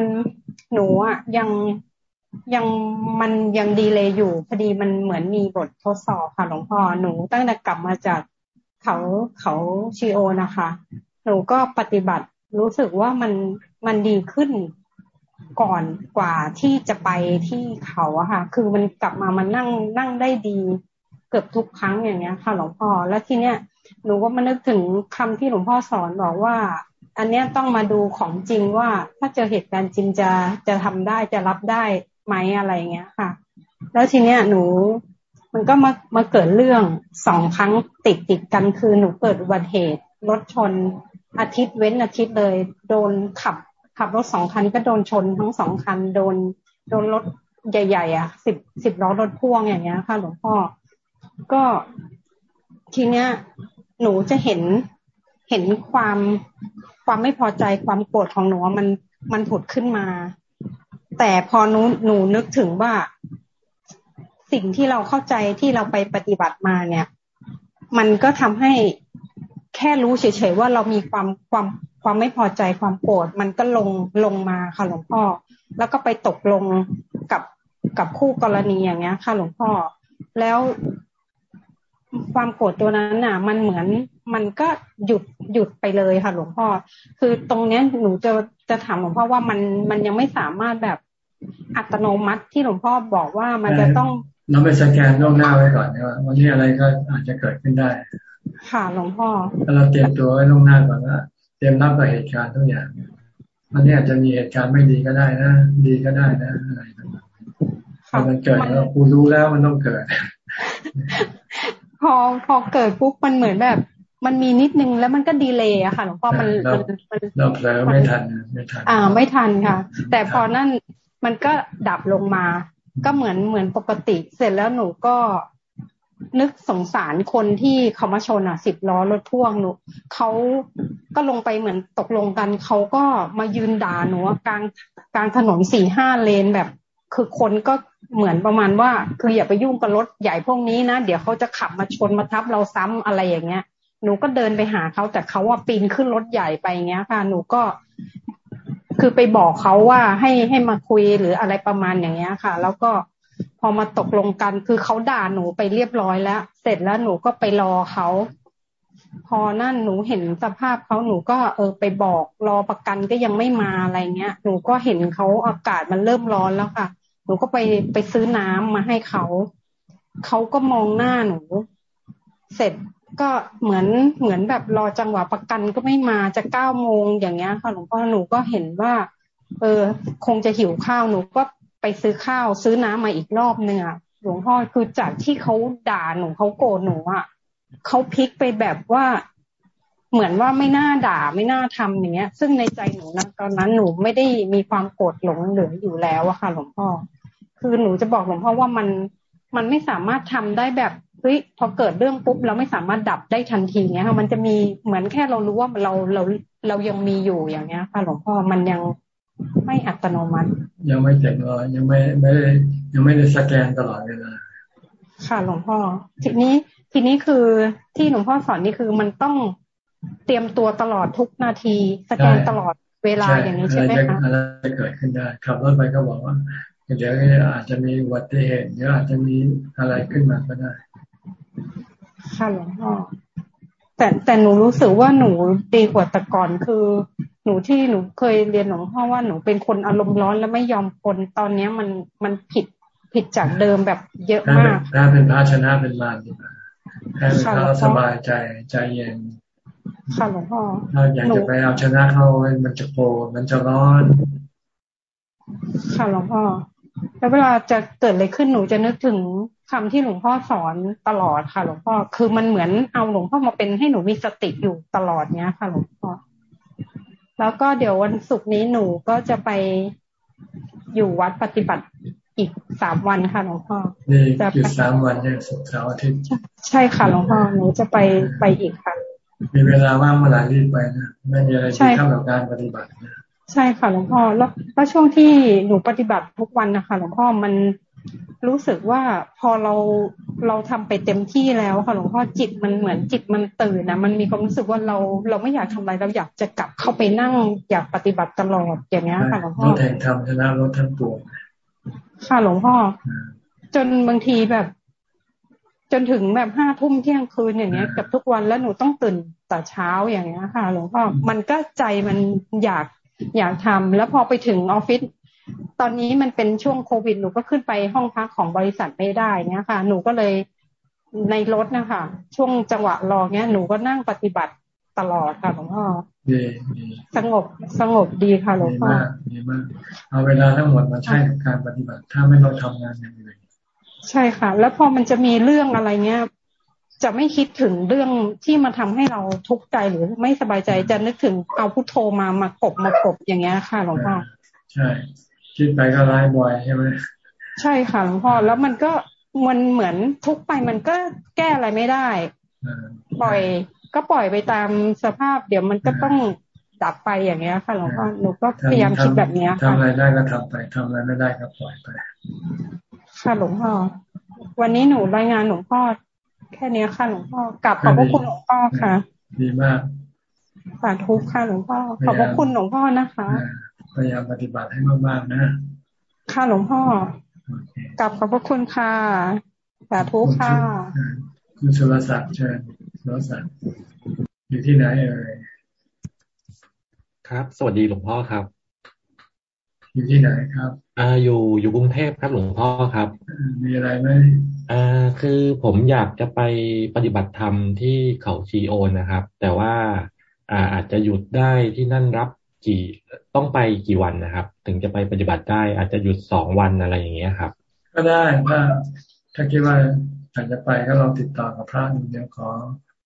หนูอะยังยังมันยังดีเลยอยู่พอดีมันเหมือนมีบททดสอบค่ะหลวงพ่อหนูตั้งแต่กลับมาจาก เขาเขาชีโอนะคะ หนูก็ปฏิบัติรู้สึกว่ามันมันดีขึ้นก่อนกว่าที่จะไปที่เขาอะค่ะ คือมันกลับมามันนั่งนั่งได้ดีเกือบทุกครั้งอย่างเงี้ยค่ะหลวงพ่อ แล้วทีเนี้ยหนูก็มานึกถึงคำที่หลวงพ่อสอนบอกว่า อันเนี้ยต้องมาดูของจริงว่าถ้าเจอเหตุการณ์จริงจะจะทำได้จะรับได้ไหมอะไรเงี้ยค่ะ แล้วทีเนี้ยหนู มันก็มามาเกิดเรื่องสองครั้งติดติดกันคือหนูเกิดอุบัติเหตุรถชนอาทิตย์เว้นอาทิตย์เลย โดนขับ ขับรถสองคันก็โดนชนทั้งสองคัน โดนโดนรถใหญ่ ๆ อะสิบสิบล้อรถพ่วงอย่างเงี้ยค่ะ หลวงพ่อ ก็ทีเนี้ย หนูจะเห็นเห็นความความไม่พอใจความโกรธของหนูมันมันผุดขึ้นมา แต่พอหนูหนูนึกถึงว่า สิ่งที่เราเข้าใจที่เราไปปฏิบัติมาเนี่ย มันก็ทำให้แค่รู้เฉยๆว่าเรามีความความความไม่พอใจความโกรธมันก็ลงลงมาค่ะหลวงพ่อ แล้วก็ไปตกลงกับกับคู่กรณีอย่างเงี้ย ค่ะหลวงพ่อ แล้วความโกรธตัวนั้นน่ะ มันเหมือนมันก็หยุดหยุดไปเลยค่ะ หลวงพ่อ คือตรงเนี้ยหนูจะจะถามหลวงพ่อว่ามันมันยังไม่สามารถแบบอัตโนมัติที่หลวงพ่อบอกว่ามันจะต้อง เราไปสแกนล่วงหน้าไว้ก่อนว่าวันนี้อะไรก็อาจจะเกิดขึ้นได้ ค่ะหลวงพ่อถ้าเราเตรียมตัวไว้ล่วงหน้าก่อนว่าเตรียมรับกับเหตุการณ์ทุกอย่างวันนี้อาจจะมีเหตุการณ์ไม่ดีก็ได้นะ ดีก็ได้นะอะไรพอมันเกิดแล้วกูรู้แล้วมันต้องเกิด พอพอเกิดปุ๊บมันเหมือนแบบ มันมีนิดนึงแล้วมันก็ดีเลยอะค่ะหลวงพ่อมันมันเราเผลอไม่ทันไม่ทันอ่าไม่ทันค่ะ แต่พอนั่นมันก็ดับลงมา ก็เหมือนเหมือนปกติ เสร็จแล้วหนูก็นึกสงสารคนที่เขามาชนอะสิบล้อรถพ่วงหนูเขาก็ลงไปเหมือนตกลงกันเขาก็มายืนด่าหนูกลางกลางถนนสี่ห้าเลนแบบ คือคนก็เหมือนประมาณว่า คืออย่าไปยุ่งกับรถใหญ่พวกนี้นะเดี๋ยวเขาจะขับมาชนมาทับเราซ้ำอะไรอย่างเงี้ย หนูก็เดินไปหาเขาแต่เขาว่าปีนขึ้นรถใหญ่ไปเงี้ยค่ะ หนูก็ คือไปบอกเขาว่าให้ให้มาคุยหรืออะไรประมาณอย่างเงี้ยค่ะ แล้วก็พอมาตกลงกัน คือเขาด่าหนูไปเรียบร้อยแล้ว เสร็จแล้วหนูก็ไปรอเขาพอนั่นหนูเห็นสภาพเขาหนูก็เออไปบอกรอประกันก็ยังไม่มาอะไรเงี้ย หนูก็เห็นเขาอากาศมันเริ่มร้อนแล้วค่ะ หนูก็ไปไปซื้อน้ำมาให้เขาเขาก็มองหน้าหนู เสร็จ ก็เหมือนเหมือนแบบรอจังหวะประกันก็ไม่มาจะเก้าโมงอย่างเงี้ยค่ะหลวงพ่อหนูก็เห็นว่า เออ คงจะหิวข้าวหนูก็ไปซื้อข้าวซื้อน้ำมาอีกรอบนื้อหลวงพ่อคือจากที่เขาด่าหนูเขาโกรธหนูอะเขาพลิกไปแบบว่าเหมือนว่าไม่น่าด่าไม่น่าทำอย่างเงี้ย ซึ่งในใจหนูนะตอนนั้นหนูไม่ได้มีความโกรธหลงเหลืออยู่แล้วอะค่ะ หลวงพ่อ คือหนูจะบอกหลวงพ่อว่ามันมันไม่สามารถทำได้แบบ เฮ้ยพอเกิดเรื่องปุ๊บเราไม่สามารถดับได้ทันทีเงี้ยค่ะมันจะมีเหมือนแค่เรารู้ว่าเราเราเรายังมีอยู่อย่างเงี้ยค่ะหลวงพ่อมันยังไม่อัตโนมัติ ยังไม่เต็มร้อยยังไม่ไม่ได้ยังไม่ได้สแกนตลอดเวลาค่ะหลวงพ่อ ทีนี้ทีนี้คือที่หลวงพ่อสอนนี่คือมันต้องเตรียมตัวตลอดทุกนาที สแกนตลอดเวลาอย่างนี้ใช่ไหมคะอะไรจะเกิดขึ้นได้ขับรถไปก็บอกว่าเดี๋ยวอาจจะมีอุบัติเหตุเดี๋ยวอาจจะมีอะไรขึ้นมาก็ได้ ค่ะหลวงพ่อแต่แต่หนูรู้สึกว่าหนูดีกว่าแต่ก่อนคือ หนูที่หนูเคยเรียนหลวงพ่อว่าหนูเป็นคนอารมณ์ร้อนและไม่ยอมคนตอนเนี้ยมันมันผิดผิดจากเดิมแบบเยอะมากถ้าเป็นพระชนะเป็นมารดีกว่าให้เขาสบายใจใจเย็นค่ะหลวงพ่อถ้าอยากจะไปเอาชนะเขามันจะโกรมันจะร้อน ค่ะหลวงพ่อ แล้วเวลาจะเกิดอะไรขึ้นหนูจะนึกถึงคำที่หลวงพ่อสอนตลอดค่ะ หลวงพ่อคือมันเหมือนเอาหลวงพ่อมาเป็นให้หนูมีสติอยู่ตลอดเนี้ยค่ะหลวงพ่อแล้วก็เดี๋ยววันศุกร์นี้หนูก็จะไปอยู่วัดปฏิบัติอีกสามวันค่ะหลวงพ่อจะอยู่สามวันเนี่ยศุกร์เสาร์อาทิตย์ใช่ค่ะหลวงพ่อหนูจะไปไปอีกค่ะ มีเวลาว่างเมื่อไหร่รีบไปนะไม่มีอะไรที่ทำกับการปฏิบัตินะ ใช่ค่ะหลวงพ่อแล้วแล้วช่วงที่หนูปฏิบัติทุกวันนะคะหลวงพ่อมันรู้สึกว่าพอเราเราทำไปเต็มที่แล้วค่ะหลวงพ่อจิตมันเหมือนจิตมันตื่นนะมันมีความรู้สึกว่าเราเราไม่อยากทำอะไรเราอยากจะกลับเข้าไปนั่งอยากปฏิบัติตลอดอย่างเงี้ยค่ะหลวงพ่อรถแห่งธรรมชนะรถทั้งปวงค่ะหลวงพ่อ จนบางทีแบบ จนถึงแบบห้าทุ่มเที่ยงคืนอย่างเงี้ยกับทุกวันแล้วหนูต้องตื่นแต่เช้าอย่างเงี้ยค่ะหลวงพ่อมันก็ใจมันอยาก อยากทำแล้วพอไปถึงออฟฟิศตอนนี้มันเป็นช่วงโควิดหนูก็ขึ้นไปห้องพักของบริษัทไม่ได้เนี่ยค่ะ หนูก็เลยในรถนะคะช่วงจังหวะรอเนี้ยหนูก็นั่งปฏิบัติตลอดค่ะหลวงพ่อสงบสงบดีค่ะหลวงพ่อดีมากเอาเวลาทั้งหมดมาใช้การปฏิบัติ ถ้าไม่ต้องทำงานอย่างอื่นใช่ค่ะ แล้วพอมันจะมีเรื่องอะไรเงี้ย จะไม่คิดถึงเรื่องที่มาทำให้เราทุกข์ใจหรือไม่สบายใจจะนึกถึงเอาพุทโธมามากบมากบอย่างเงี้ยค่ะหลวงพ่อใช่ คิดไปก็ร้ายบ่อยใช่ไหมใช่ค่ะหลวงพ่อแล้วมันก็มันเหมือนทุกไปมันก็แก้อะไรไม่ได้ปล่อย ก็ปล่อยไปตามสภาพ เดี๋ยวมันก็ต้องดับไปอย่างเงี้ยค่ะหลวงพ่อหนูก็พยายามคิดแบบนี้ค่ะทำอะไรได้ก็ทำไปทำอะไรไม่ได้ก็ปล่อยไปค่ะหลวงพ่อวันนี้หนูรายงานหลวงพ่อ แค่นี้ค่ะหลวงพ่อกลับขอบพระคุณหลวงพ่อค่ะ ดีมากสาธุค่ะหลวงพ่อขอบพระคุณหลวงพ่อนะคะพยายามปฏิบัติให้มากๆนะค่ะหลวงพ่อกลับขอบพระคุณค่ะสาธุค่ะคุณสุรศักดิ์เชิญสุรศักดิ์อยู่ที่ไหนเอ่ยครับ สวัสดีหลวงพ่อครับ อยู่ที่ไหนครับ อ่าอยู่อยู่กรุงเทพครับหลวงพ่อครับ มีอะไรไหมอ่าคือผมอยากจะไปปฏิบัติธรรมที่เขาชีโอนนะครับ แต่ว่าอ่าอาจจะหยุดได้ที่นั่นรับกี่ต้องไปกี่วันนะครับ ถึงจะไปปฏิบัติได้อาจจะหยุดสองวันอะไรอย่างเงี้ยครับ ก็ได้ถ้าถ้าคิดว่าอยากจะไปก็ลองติดต่อกับพระหนึ่งเดียวขอ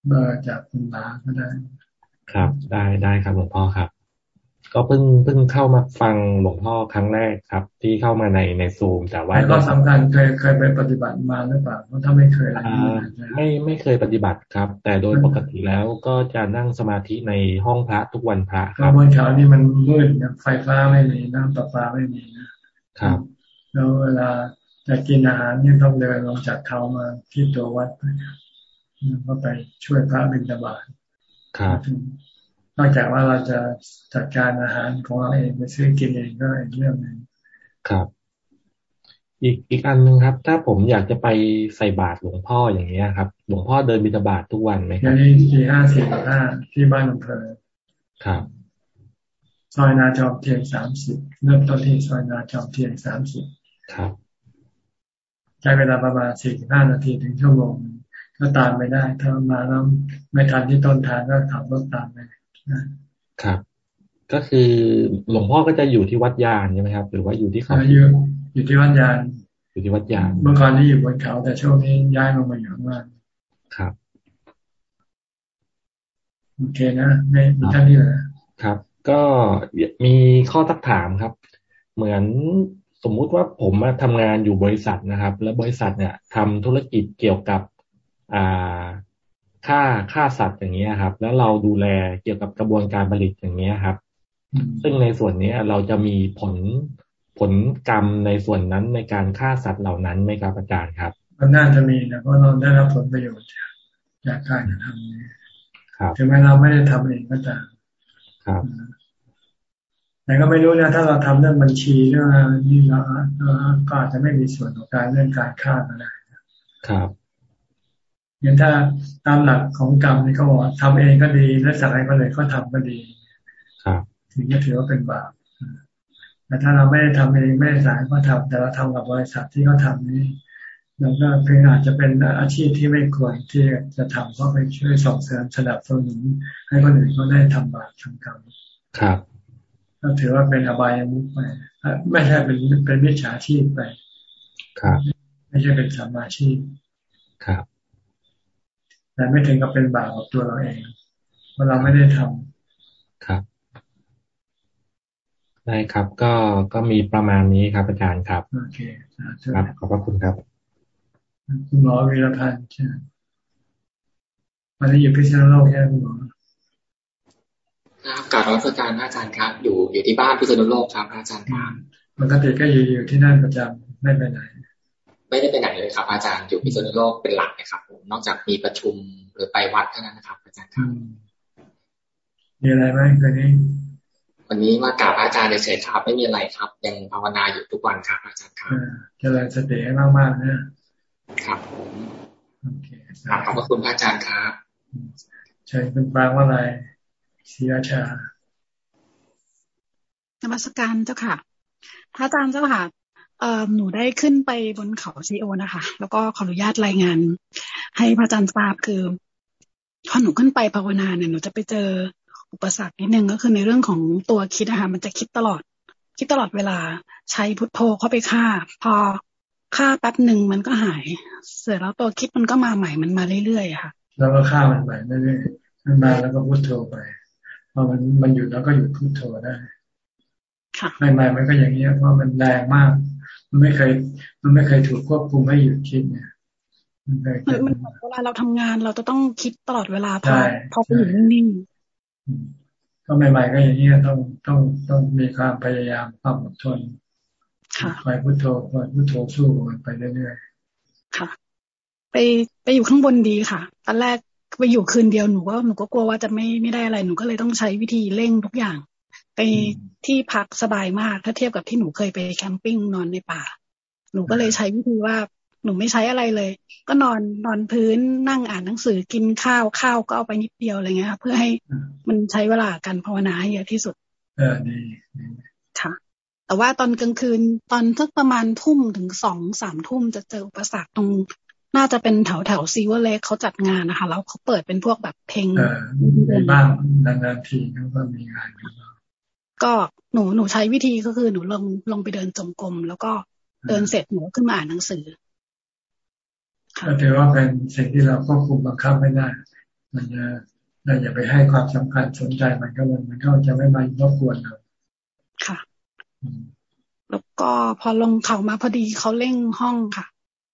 เบอร์จากคุณลาก็ได้ ครับได้ได้ครับหลวงพ่อครับ ก็เพิ่งเพิ่งเข้ามาฟังหลวงพ่อครั้งแรกครับ ที่เข้ามาในในซูมแต่ว่าก็สำคัญเคยเคยไปปฏิบัติมาหรือเปล่าเพราะถ้าไม่เคยอะไรไม่ไม่เคยปฏิบัติครับ แต่โดยปกติแล้วก็จะนั่งสมาธิในห้องพระทุกวันพระครับบนเขานี่มันมืดไฟฟ้าไม่มีน้ำประปาไม่มีนะครับแล้วเวลาจะกินอาหารนี่ต้องเดินลงจากเขามาที่ตัววัดไปก็ไปช่วยพระบิณฑบาตครับ นอกจากว่าเราจะจัดการอาหารของเราเองไปซื้อกินเองก็อีกเรื่องหนึ่งครับ อีกอีกอันหนึ่งครับ ถ้าผมอยากจะไปใส่บาตรหลวงพ่ออย่างเงี้ยครับ หลวงพ่อเดินบิณฑบาตทุกวันไหมครับที่ที่ห้าสี่ห้าที่บ้านอำเภอครับซอยนาจอมเทียนสามสิบเริ่มต้นที่ซอยนาจอมเทียนสามสิบครับใช้เวลาประมาณสี่ห้านาทีถึงชั่วโมงก็ตามไปได้ ถ้ามาแล้วไม่ทันที่ต้นทางก็ขับรถตามไป ครับ ก็คือหลวงพ่อก็จะอยู่ที่วัดยานใช่ไหมครับ หรือว่าอยู่ที่เขาอยู่อยู่ที่วัดยานอยู่ที่วัดยานเมื่อก่อนที่อยู่บนเขาแต่ช่วงนี้ย้ายลงมาอยู่ข้างล่างครับโอเคนะไม่มีท่านนี้เลยครับ ก็มีข้อทักถามครับ เหมือนสมมุติว่าผมมาทำงานอยู่บริษัทนะครับ แล้วบริษัทเนี่ยทำธุรกิจเกี่ยวกับ อ่า ฆ่าฆ่าสัตว์อย่างเงี้ยครับ แล้วเราดูแลเกี่ยวกับกระบวนการผลิตอย่างเงี้ยครับ ซึ่งในส่วนนี้เราจะมีผลผลกรรมในส่วนนั้นในการฆ่าสัตว์เหล่านั้นไหมครับอาจารย์ครับ มันน่าจะมีนะเพราะเราได้รับผลประโยชน์จากการกระทำนี้ถึงแม้เราไม่ได้ทำเองก็ตามครับแต่ก็ไม่รู้นะถ้าเราทำเรื่องบัญชีเรื่องนี้เราก็อาจจะไม่มีส่วนของการเรื่องการฆ่าก็ได้ครับ อย่างถ้าตามหลักของกรรมนี่เขาบอกทำเองก็ดี และสั่งให้คนอื่นเขาทาก็ดีครับถึงจะถือว่าเป็นบาปแต่ถ้าเราไม่ได้ทำเองไม่ได้สั่งให้เขาทำแต่เราทำกับบริษัทที่เขาทานี่เราก็เพียงอาจจะเป็นอาชีพที่ไม่ควรที่จะทำเพราะไปช่วยส่งเสริมสนับสนุนให้คนอื่นเขาได้ทำบาปทำกรรมครับก็ถือว่าเป็นอบายมุขไปไม่ใช่เป็นเป็นมิจฉาชีพไป ครับ ไม่ใช่เป็นสัมมาชีพครับ แต่ไม่ถึงกับเป็นบาปกับตัวเราเองเพราะเราไม่ได้ทำครับได้ครับ ก็ก็มีประมาณนี้ครับอาจารย์ครับโอเคครับขอบพระคุณครับ คุณหมอวีรพันธ์ใช่วันนี้อยู่พิษณุโลกใช่ไหมคุณหมอครับกลับรัชการอาจารย์ครับ อยู่อยู่ที่บ้านพิษณุโลกครับอาจารย์ครับปกติก็อยู่อยู่ที่นั่นประจำไม่ไปไหน ไม่ได้ไปไหนเลยครับ อาจารย์อยู่พิษณุโลกเป็นหลักนะครับผมนอกจากมีประชุมหรือไปวัดเท่านั้นนะครับ อาจารย์ครับมีอะไรไหมคืนนี้วันนี้มากราบอาจารย์เฉยๆครับไม่มีอะไรครับ ยังภาวนาอยู่ทุกวันครับ อาจารย์ครับเจริญสติให้มากๆนะครับผมครับขอบพระคุณพระอาจารย์ครับใช่เป็นปางว่าอะไรศิราชานมัสการเจ้าค่ะ พระอาจารย์เจ้าค่ะเอ่อ หนูได้ขึ้นไปบนเขาซีโอนะคะ แล้วก็ขออนุญาตรายงาน ให้พระอาจารย์ทราบคือพอหนูขึ้นไปภาวนาเนี่ยหนูจะไปเจออุปสรรคนิดนึงก็คือในเรื่องของตัวคิดนะคะมันจะคิดตลอด คิดตลอดเวลาใช้พุทโธเข้าไปฆ่า พอฆ่าแป๊บหนึ่งมันก็หาย เสร็จแล้วตัวคิดมันก็มาใหม่มันมาเรื่อยๆค่ะแล้วก็ฆ่ามันไปเรื่อยๆมันมาแล้วก็พุทโธไปพอมันมันหยุดแล้วก็หยุดพุทโธได้ใหม่ๆมันก็อย่างนี้เพราะมันแรงมาก มันไม่เคย มันไม่เคยถูกควบคุมให้หยุดคิดเนี่ยมันเวลาเราทำงานเราจะต้องคิดตลอดเวลาพอพอไปอยู่นิ่งๆก็ใหม่ๆก็อย่างนี้ต้องต้องต้องมีความพยายามความอดทนคอยพุทโธคอยพุทโธสู้มันไปเรื่อยๆค่ะ ไปไปอยู่ข้างบนดีค่ะตอนแรกไปอยู่คืนเดียวหนูก็หนูก็กลัวว่าจะไม่ไม่ได้อะไรหนูก็เลยต้องใช้วิธีเร่งทุกอย่าง ไปที่พักสบายมากถ้าเทียบกับที่หนูเคยไปแคมปิ้งนอนในป่า หนูก็เลยใช้วิธีว่าหนูไม่ใช้อะไรเลย ก็นอนนอนพื้นนั่งอ่านหนังสือกินข้าวข้าวก็เอาไปนิดเดียวอะไรเงี้ยค่ะเพื่อให้มันใช้เวลาการภาวนาให้เยอะที่สุด เออดีค่ะ แต่ว่าตอนกลางคืนตอนสักประมาณทุ่มถึงสองสามทุ่มจะเจออุปสรรคตรง น่าจะเป็นแถวแถวซีเวอร์เล็กเขาจัดงานนะคะแล้วเขาเปิดเป็นพวกแบบเพลงบ้างนานๆทีก็มีงาน ก็หนูหนูใช้วิธีก็คือหนูลงลงไปเดินจงกรมแล้วก็เดินเสร็จหนูขึ้นมาอ่านหนังสือก็ถือว่าเป็นสิ่งที่เราควบคุมบังคับไม่ได้ มันจะเราอย่าไปให้ความสำคัญสนใจมันก็มันมันก็จะไม่มารบกวนเราค่ะ แล้วก็พอลงเขามาพอดีเขาเร่งห้องค่ะ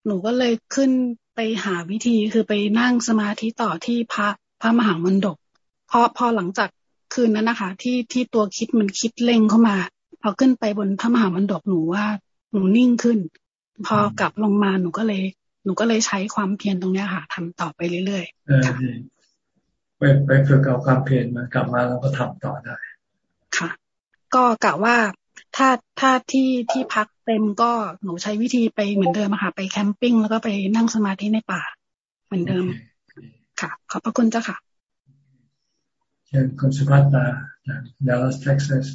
หนูก็เลยขึ้นไปหาวิธีคือไปนั่งสมาธิต่อที่พระพระมหามนดกพอพอหลังจาก คืนนั้นนะคะ ที่ที่ตัวคิดมันคิดเร่งเข้ามา พอขึ้นไปบนพระมหามนดกหนูว่าหนูนิ่งขึ้น พอกลับลงมาหนูก็เลย หนูก็เลยใช้ความเพียรตรงนี้ค่ะทำต่อไปเรื่อยๆค่ะไปไปฝึกเอาความเพียรมากลับมาแล้วก็ทำต่อได้ ค่ะ ก็กะว่าถ้าถ้าที่ที่พักเต็มก็หนูใช้วิธีไปเหมือนเดิมค่ะไปแคมปิ้งแล้วก็ไปนั่งสมาธิในป่า เหมือนเดิม ค่ะ ขอบพระคุณเจ้าค่ะ เชิญคุณสุภัตตาจากดัลลัสเท็กซัส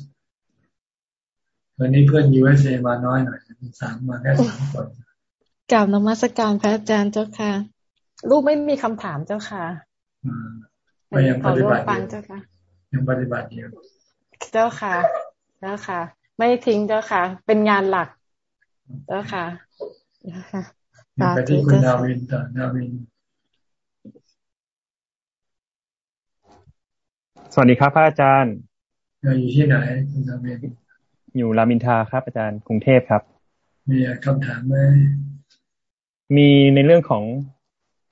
วันนี้เพื่อน USA มาน้อยหน่อยสามมาแค่สามคนกล่าวนมัสการพระอาจารย์เจ้าค่ะ ลูกไม่มีคำถามเจ้าค่ะก็ยังปฏิบัติอยู่ยังปฏิบัติอยู่เจ้าค่ะเจ้าค่ะ ไม่ทิ้งเจ้าค่ะ เป็นงานหลักเจ้าค่ะไปที่คุณนาวินต่อนาวิน สวัสดีครับพระอาจารย์อยู่ที่ไหนคุณนาวินอยู่รามินทาครับ อาจารย์กรุงเทพครับ มีคำถามไหมมีในเรื่องของ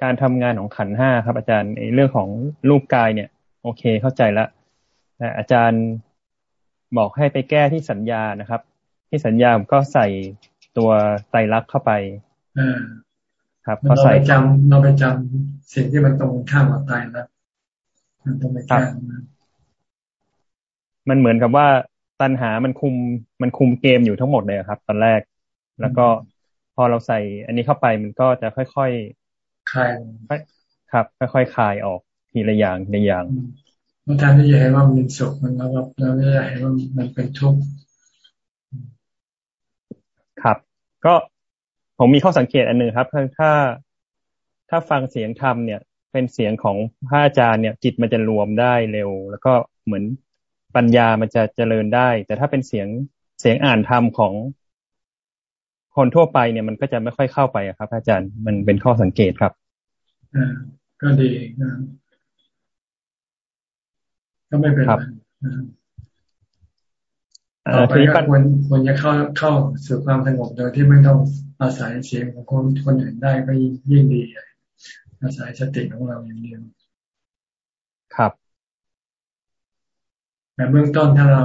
การทำงานของขันห้าครับ อาจารย์ในเรื่องของรูปกายเนี่ย โอเคเข้าใจแล้วแต่อาจารย์บอกให้ไปแก้ที่สัญญานะครับ ที่สัญญาก็ใส่ตัวไตรลักษณ์เข้าไปครับเราไปจำเราไปจำสิ่งที่มันตรงข้ามกับไตรลักษณ์มันต้องไปแก้ มันเหมือนกับว่าตัณหามันคุมมันคุมเกมอยู่ทั้งหมดเลยครับ ตอนแรก แล้วก็พอเราใส่ อันนี้เข้าไปมันก็จะค่อยๆคลายครับ ค่อยๆคลายออกทีละอย่างในอย่างเมื่อทานที่จะเห็นว่ามันเป็นสุขมันแล้วก็เราไม่ได้เห็นว่ามันเป็นทุกข์ครับ ก็ผมมีข้อสังเกตอันหนึ่งครับถ้าถ้าฟังเสียงธรรมเนี่ย เป็นเสียงของพระอาจารย์เนี่ย จิตมันจะรวมได้เร็ว แล้วก็เหมือน ปัญญามันจะเจริญได้ แต่ถ้าเป็นเสียงเสียงอ่านธรรมของคนทั่วไปเนี่ยมันก็จะไม่ค่อยเข้าไปครับ อาจารย์มันเป็นข้อสังเกตครับอ่าก็ดีนะก็ไม่เป็นไรต่อไปก็ควรควรจะเข้าเข้าสู่ความสงบโดยที่ไม่ต้องอาศัยเสียงของคนคนอื่นได้ก็ยิ่งดีอาศัยสติของเราอย่างเดียวครับ แต่เบื้องต้นถ้าเรา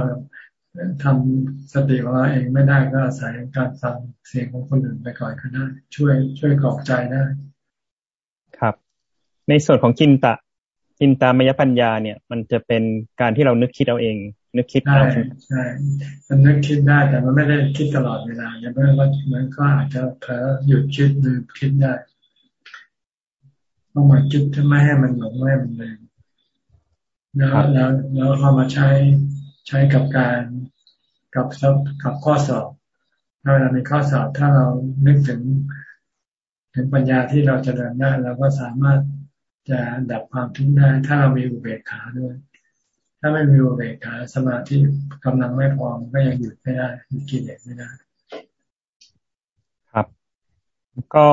ทำสติของเราเองไม่ได้ก็อาศัยการฟังเสียงของคนอื่นไปก่อนก็ได้ ช่วย ช่วยกรอบใจได้ ครับ ในส่วนของจินตะจินตามยปัญญาเนี่ย มันจะเป็นการที่เรานึกคิดเอาเอง นึกคิดใช่ใช่มันนึกคิดได้แต่มันไม่ได้คิดตลอดเวลาอย่างเมื่อว่ามันก็อาจจะเผลอหยุดคิดหรือคิดได้ต้องมาคิดถ้าไม่ให้มันหลงไม่ให้มันเลย แล้วแล้วแล้วพอมาใช้ใช้กับการกับกับข้อสอบ ถ้าเรามีข้อสอบถ้าเรานึกถึง ถึงปัญญาที่เราจะเดินได้เราก็สามารถจะดับความทุกข์ได้ ถ้าเรามีอุเบกขาด้วย ถ้าไม่มีอุเบกขาสมาธิกำลังไม่พอก็ยังหยุดไม่ได้หยุดกิเลสไม่ได้ ครับ ก็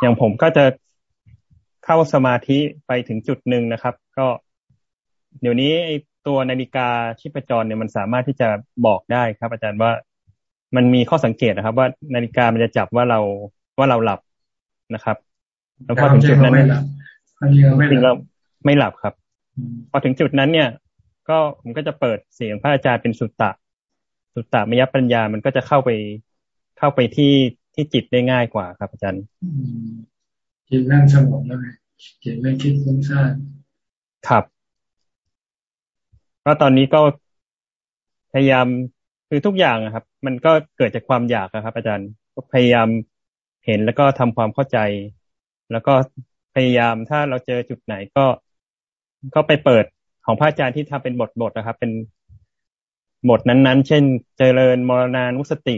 อย่างผมก็จะเข้าสมาธิไปถึงจุดหนึ่งนะครับ ก็ เดี๋ยวนี้ไอ้ตัวนาฬิกาชีพจรเนี่ยมันสามารถที่จะบอกได้ครับ อาจารย์ว่ามันมีข้อสังเกตนะครับ ว่านาฬิกามันจะจับว่าเราว่าเราหลับนะครับ แล้วพอถึงจุดนั้นจริงเราไม่หลับครับ พอถึงจุดนั้นเนี่ย ก็ผมก็จะเปิดเสียงพระอาจารย์เป็นสุตตะ สุตตะมยปัญญามันก็จะเข้าไปเข้าไปที่ที่จิตได้ง่ายกว่าครับอาจารย์จิตนั่งสงบแล้วจิตไม่คิดฟุ้งซ่านครับ ก็ตอนนี้ก็พยายามคือทุกอย่างครับ มันก็เกิดจากความอยากครับ อาจารย์ก็พยายามเห็นแล้วก็ทำความเข้าใจ แล้วก็พยายามถ้าเราเจอจุดไหนก็ก็ไปเปิดของพระอาจารย์ที่ทำเป็นบทบทนะครับ เป็นบทนั้นๆ เช่น เจริญมรณานุสติ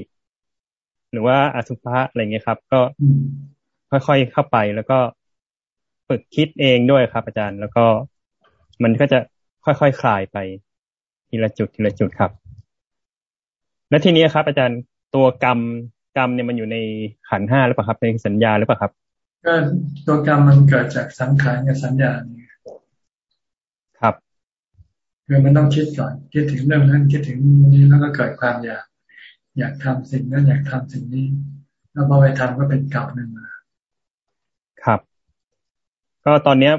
หรือว่าอสุภะอะไรเงี้ยครับ ก็ค่อยๆเข้าไปแล้วก็ฝึกคิดเองด้วยครับ อาจารย์ แล้วก็มันก็จะ ค่อยๆคคลายไป ทีละจุดทีละจุดครับ และทีนี้ครับ อาจารย์ตัวกรรมกรรมเนี่ยมันอยู่ในขันห้าหรือเปล่าครับในสัญญาหรือเปล่าครับ ก็ตัวกรรมมันเกิดจากสังขารกับสัญญาครับคือมันต้องคิดก่อนคิดถึงเรื่องนั้นคิดถึงนี้แล้วก็เกิดความอยาก อยากทำสิ่งนั้นอยากทำสิ่งนี้ แล้วพอไปทำก็เป็นกรรมหนึ่งมาครับ ก็ตอนเนี้ย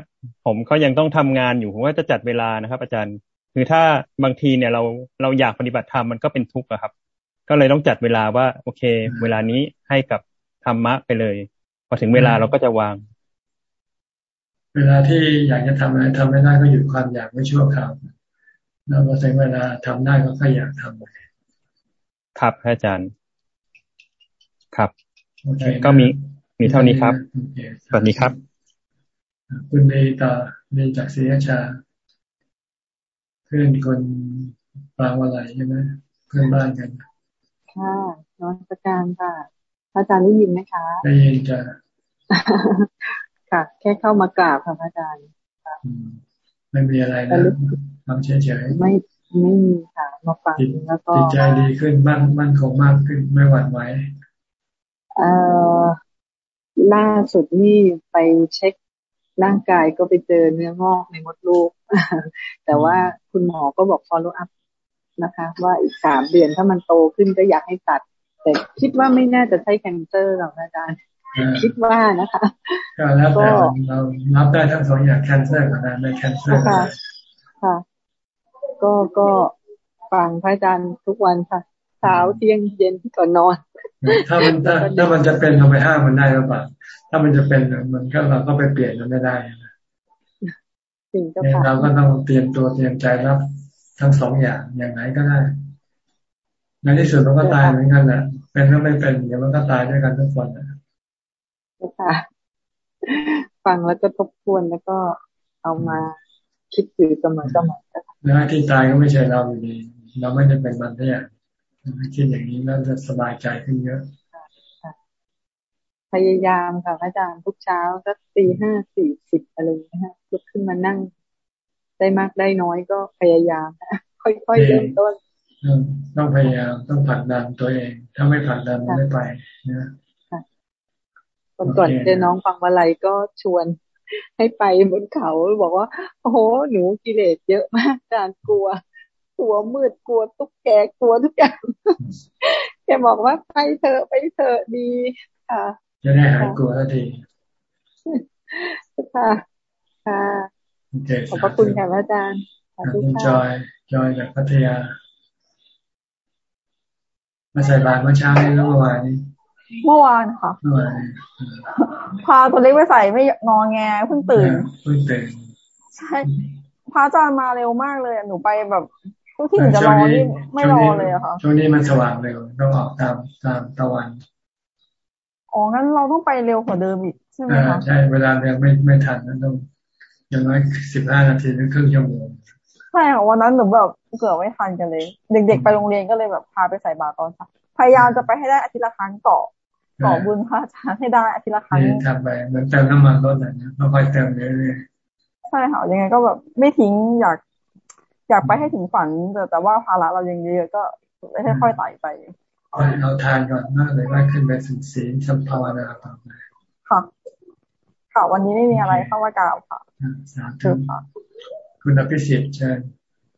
ผมก็ยังต้องทำงานอยู่ผมก็จะจัดเวลานะครับ อาจารย์ คือถ้าบางทีเนี่ยเราเราอยากปฏิบัติธรรมมันก็เป็นทุกข์อะครับ ก็เลยต้องจัดเวลาว่า โอเค เวลานี้ให้กับธรรมะไปเลย พอถึงเวลาเราก็จะวาง เวลาที่อยากจะทำอะไรทำไม่ได้ก็หยุดความอยากไม่ชั่วคราวแล้วพอถึงเวลาทำได้ก็ค่อยอยากทำครับอาจารย์ ครับ ก็มีมีเท่านี้ครับสวัสดีครับ คุณเมตาเมจากศรีราชา เพื่อนคนปางวะไหลใช่ไหมเพื่อนบ้านกัน ค่ะนอนประการค่ะอาจารย์ได้ยินไหมคะ ได้ยินจ้ะค่ะ แค่เข้ามากราบค่ะอาจารย์ไม่มีอะไรนะทำเฉยๆไม่ไม่มีค่ะ มาฟังแล้วก็จิตใจดีขึ้นมั่นมั่นคงมากขึ้นไม่หวั่นไหวเอ่อล่าสุดนี่ไปเช็ค ร่างกายก็ไปเจอเนื้องอกในมดลูก แต่ว่าคุณหมอก็บอก follow up นะคะ ว่าอีกสามเดือนถ้ามันโตขึ้นก็อยากให้ตัด แต่คิดว่าไม่น่าจะใช่แคนเซอร์หรอกอาจารย์คิดว่านะคะก็แล้วแต่เรารับได้ทั้งสองอย่างแคนเซอร์กับไม่แคนเซอร์ค่ะค่ะ ก็ก็ฟังพระอาจารย์ทุกวันค่ะ เช้าเที่ยงเย็นก่อนนอน ถ้ามันถ้าถ้ามันจะเป็นเราไปห้ามมันได้หรือเปล่าถ้ามันจะเป็นมันก็เราก็ไปเปลี่ยนมันไม่ได้จริงก็เราก็ต้องเตรียมตัวเตรียมใจรับทั้งสองอย่างอย่างไหนก็ได้ในที่สุดมันก็ตายเหมือนกันแหละเป็นก็ไม่เป็นเดี๋ยวมันก็ตายด้วยกันทุกคนนะค่ะฟังแล้วก็ทบทวนแล้วก็เอามาคิดอยู่เสมอเสมอแล้วที่ตายก็ไม่ใช่เราอยู่ดี เราไม่ได้เป็นมันเนี่ย คิดอย่างนี้แล้วจะสบายใจขึ้นเยอะพยายามค่ะอาจารย์ทุกเช้าสักตีห้าสี่สิบอะไรนะฮะลุกขึ้นมานั่ง ได้มากได้น้อยก็พยายามค่อยๆเริ่มต้นต้องพยายามต้องผลักดันตัวเอง ถ้าไม่ผลักดันไม่ไปนะก่อนก่อนเจอน้องฟังวะไรก็ชวนให้ไปบนเขาบอกว่า โอ้โหหนูกิเลสเยอะมากอาจารย์กลัวก ลัวมืดกลัวตุ๊กแกกลัวทุกอย่างแกบอกว่าไปเถอะไปเถอะดีค่ะจะได้หายกลัวทันทีค่ะค่ะขอบพระคุณค่ะอาจารย์ขอบคุณจอยจอยจากพัทยา มาใส่บาตรเมื่อเช้านี้แล้วเมื่อวานนี้เมื่อวานค่ะเมื่อวานพาตัวเล็กไปใส่ไม่งอแงเพิ่งตื่นเพิ่งตื่นใช่พระอาจารย์มาเร็วมากเลยหนูไปแบบ ทุกที่หนูจะรอนี่ไม่รอเลยอะค่ะช่วงนี้มันสว่างเร็วต้องออกตามตามตะวันอ๋องั้นเราต้องไปเร็วกว่าเดิมอีกใช่ไหมคะใช่เวลาเรียนไม่ไม่ทันนั่นต้องอย่างน้อยสิบห้านาทีหรือครึ่งชั่วโมงใช่ค่ะวันนั้นหนูแบบเกือบไม่ทันกันเลย เด็ก ๆ ไปโรงเรียนก็เลยแบบพาไปใส่บาตรตอนเช้าพยายามจะไปให้ได้อาทิตย์ละครั้งต่อต่อบุญพระอาจารย์ให้ได้อาทิตย์ละครั้งทำไปเหมือนเติมน้ำมันรถอะไรนะค่อยเติมเรื่อยๆใช่ค่ะยังไงก็แบบไม่ทิ้งอยาก อยากไปให้ถึงฝันแต่แต่ว่าภาระเรายังเยอะก็ค่อยๆไต่ไปเอาทานก่อนมากเลยว่าขึ้นไปสุดศีลสัมภาวนาต่อไปค่ะค่ะวันนี้ไม่มีอะไรเข้ามากล่าวค่ะสาธุคุณอภิสิทธิ์เชิญ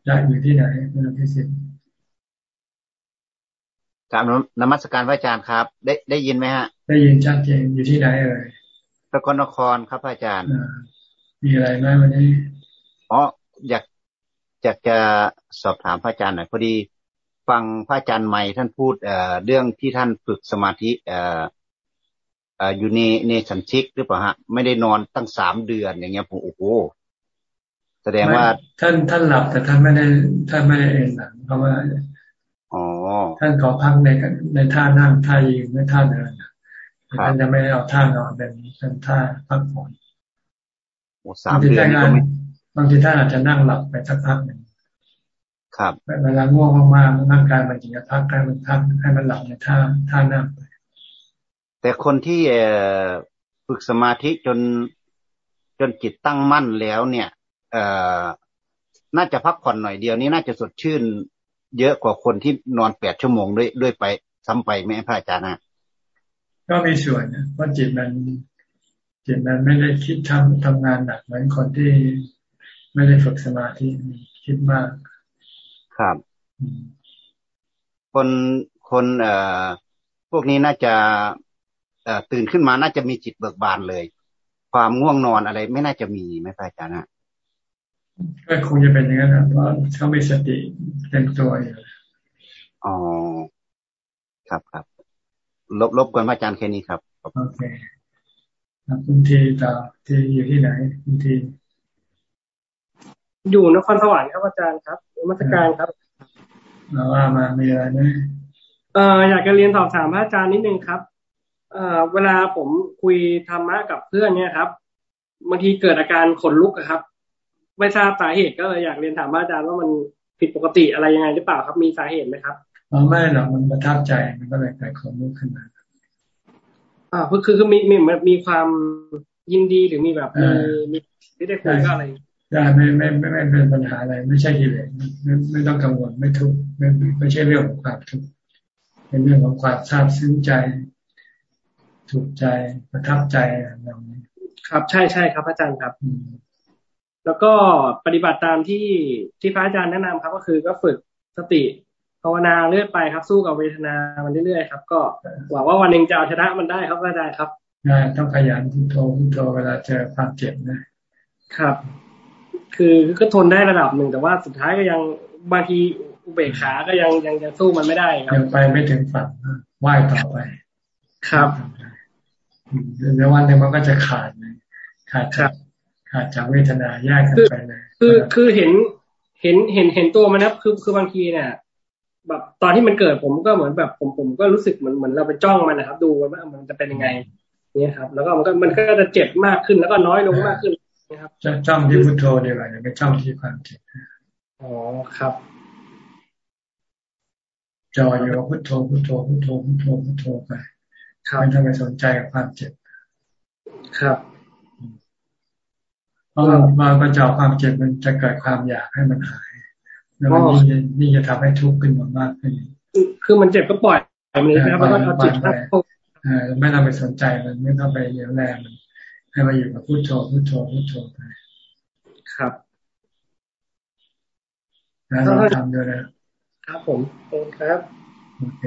ย้ายอยู่ที่ไหนคุณอภิสิทธิ์กราบนมัสการพระอาจารย์ครับ ได้ได้ยินไหมฮะ ได้ยินชัดเจนอยู่ที่ไหนเอ่ยสกลนครครับพระอาจารย์มีอะไรไหมวันนี้อ๋ออยาก อยากจะสอบถามพระอาจารย์หน่อยพอดีฟังพระอาจารย์ใหม่ท่านพูดเอ่อเรื่องที่ท่านฝึกสมาธิเอ่อเอ่ออยู่ในในสันชิกหรือเปล่าฮะ ไม่ได้นอนตั้งสามเดือนอย่างเงี้ยผมโอ้โหแสดงว่าท่านท่านหลับแต่ท่านไม่ได้ท่านไม่ได้เอนหลังเพราะว่าอ๋อท่านขอพักในในท่านั่งท่ายืนไม่ท่าเดินท่านจะไม่เอาท่านอนเป็นเป็นท่าพักผ่อนสามเดือน บางทีท่านอาจจะนั่งหลับไปสักพักหนึ่งครับเวลาง่วงมากๆร่างกายมันถึงจะพักให้มันพักให้มันหลับในท่าท่านั่งไปแต่คนที่ฝึกสมาธิจนจนจิตตั้งมั่นแล้ว เนี่ย เอ่อน่าจะพักผ่อนหน่อยเดียวนี้น่าจะสดชื่น เยอะกว่าคนที่นอนแปดชั่วโมงด้วยด้วยไปซ้ำไปไหมพระอาจารย์นะก็มีส่วนนะเพราะจิตมันจิตมันไม่ได้คิดทำทำงานหนักเหมือนคนที่ ไม่ได้ฝึกสมาธิคิดมาก ครับ คนคนเอ่อพวกนี้น่าจะเอ่อตื่นขึ้นมาน่าจะมีจิตเบิกบานเลย ความง่วงนอนอะไร ไม่น่าจะมีไหมอาจารย์นะก็คงจะเป็นอย่างนั้นนะเพราะเขามีสติเต็มตัวอยู่อ๋อครับครับลบลบกันอาจารย์แค่นี้ครับโอเคคุณทีต่อที่อยู่ที่ไหนคุณที อยู่นครสวรรค์ครับอาจารย์ครับมาตรการครับมาว่ามามีอะไรไหมเอ่ออยากจะเรียนสอบถามพระอาจารย์นิดนึงครับ เอ่อเวลาผมคุยธรรมะกับเพื่อนเนี่ยครับบางทีเกิดอาการขนลุกครับ ไม่ทราบสาเหตุก็เลยอยากเรียนถามพระอาจารย์ว่ามันผิดปกติอะไรยังไงหรือเปล่าครับ มีสาเหตุไหมครับอ๋อไม่หรอกมันประทับใจมันก็เลยเกิดขนลุกขึ้นมาอ่าคือคือมีมีมีความยินดีหรือมีแบบมีมีที่ได้คุยก็อะไร ได้ไม่ไม่ไม่ไม่เป็นปัญหาอะไรไม่ใช่กิเลสไม่ไม่ต้องกังวลไม่ทุกข์ไม่ไม่ใช่เรื่องของความทุกข์เป็นเรื่องของความทราบซึ้งใจ ถูกใจประทับใจอะไรอย่างนี้ครับใช่ใช่ครับอาจารย์ครับแล้วก็ปฏิบัติตามที่ที่พระอาจารย์แนะนำครับ ก็คือก็ฝึกสติภาวนาเรื่อยไปครับ สู้กับเวทนามันเรื่อยๆครับ ก็หวังว่าวันหนึ่งจะเอาชนะมันได้ครับอาจารย์ครับต้องขยันพุทโธพุทโธเวลาเจอความเจ็บนะครับ คือก็ทนได้ระดับหนึ่งแต่ว่าสุดท้ายก็ยังบางทีอุเบกขาก็ยังยังยังสู้มันไม่ได้ครับยังไปไม่ถึงฝั่งไหวต่อไป ครับในวันหนึ่งมันก็จะขาดเลยขาดจากขาดจากเวทนาแยกกันไปเลยคือคือเห็นเห็นเห็นเห็นตัวมันนะคือคือบางทีเนี่ยแบบตอนที่มันเกิดผมก็เหมือนแบบผมผมก็รู้สึกเหมือนเหมือนเราไปจ้องมันนะครับ ดูว่ามันจะเป็นยังไง เนี่ยครับ แล้วก็มันก็มันก็จะเจ็บมากขึ้นแล้วก็น้อยลงมากขึ้น ครับจะจ้องที่พุทโธดีกว่าอย่าไปจ้องที่ความเจ็บอ๋อครับจออยู่พุทโธพุทโธพุทโธพุทโธพุทโธไปไม่ต้องไปสนใจกับความเจ็บ ครับเพราะมาประจาความเจ็บมันจะเกิดความอยากให้มันหาย แล้วมันนี่นี่จะทำให้ทุกข์ขึ้นมากขึ้นคือมันเจ็บก็ปล่อยมันเลยนะครับแล้วก็เอาจิตไม่ต้องไปสนใจมันไม่ต้องไปเยียวแรงมัน ให้มาอยู่กับพุทโธพุทโธพุทโธไปครับนะเราทำด้วยนะครับผมครับโอเค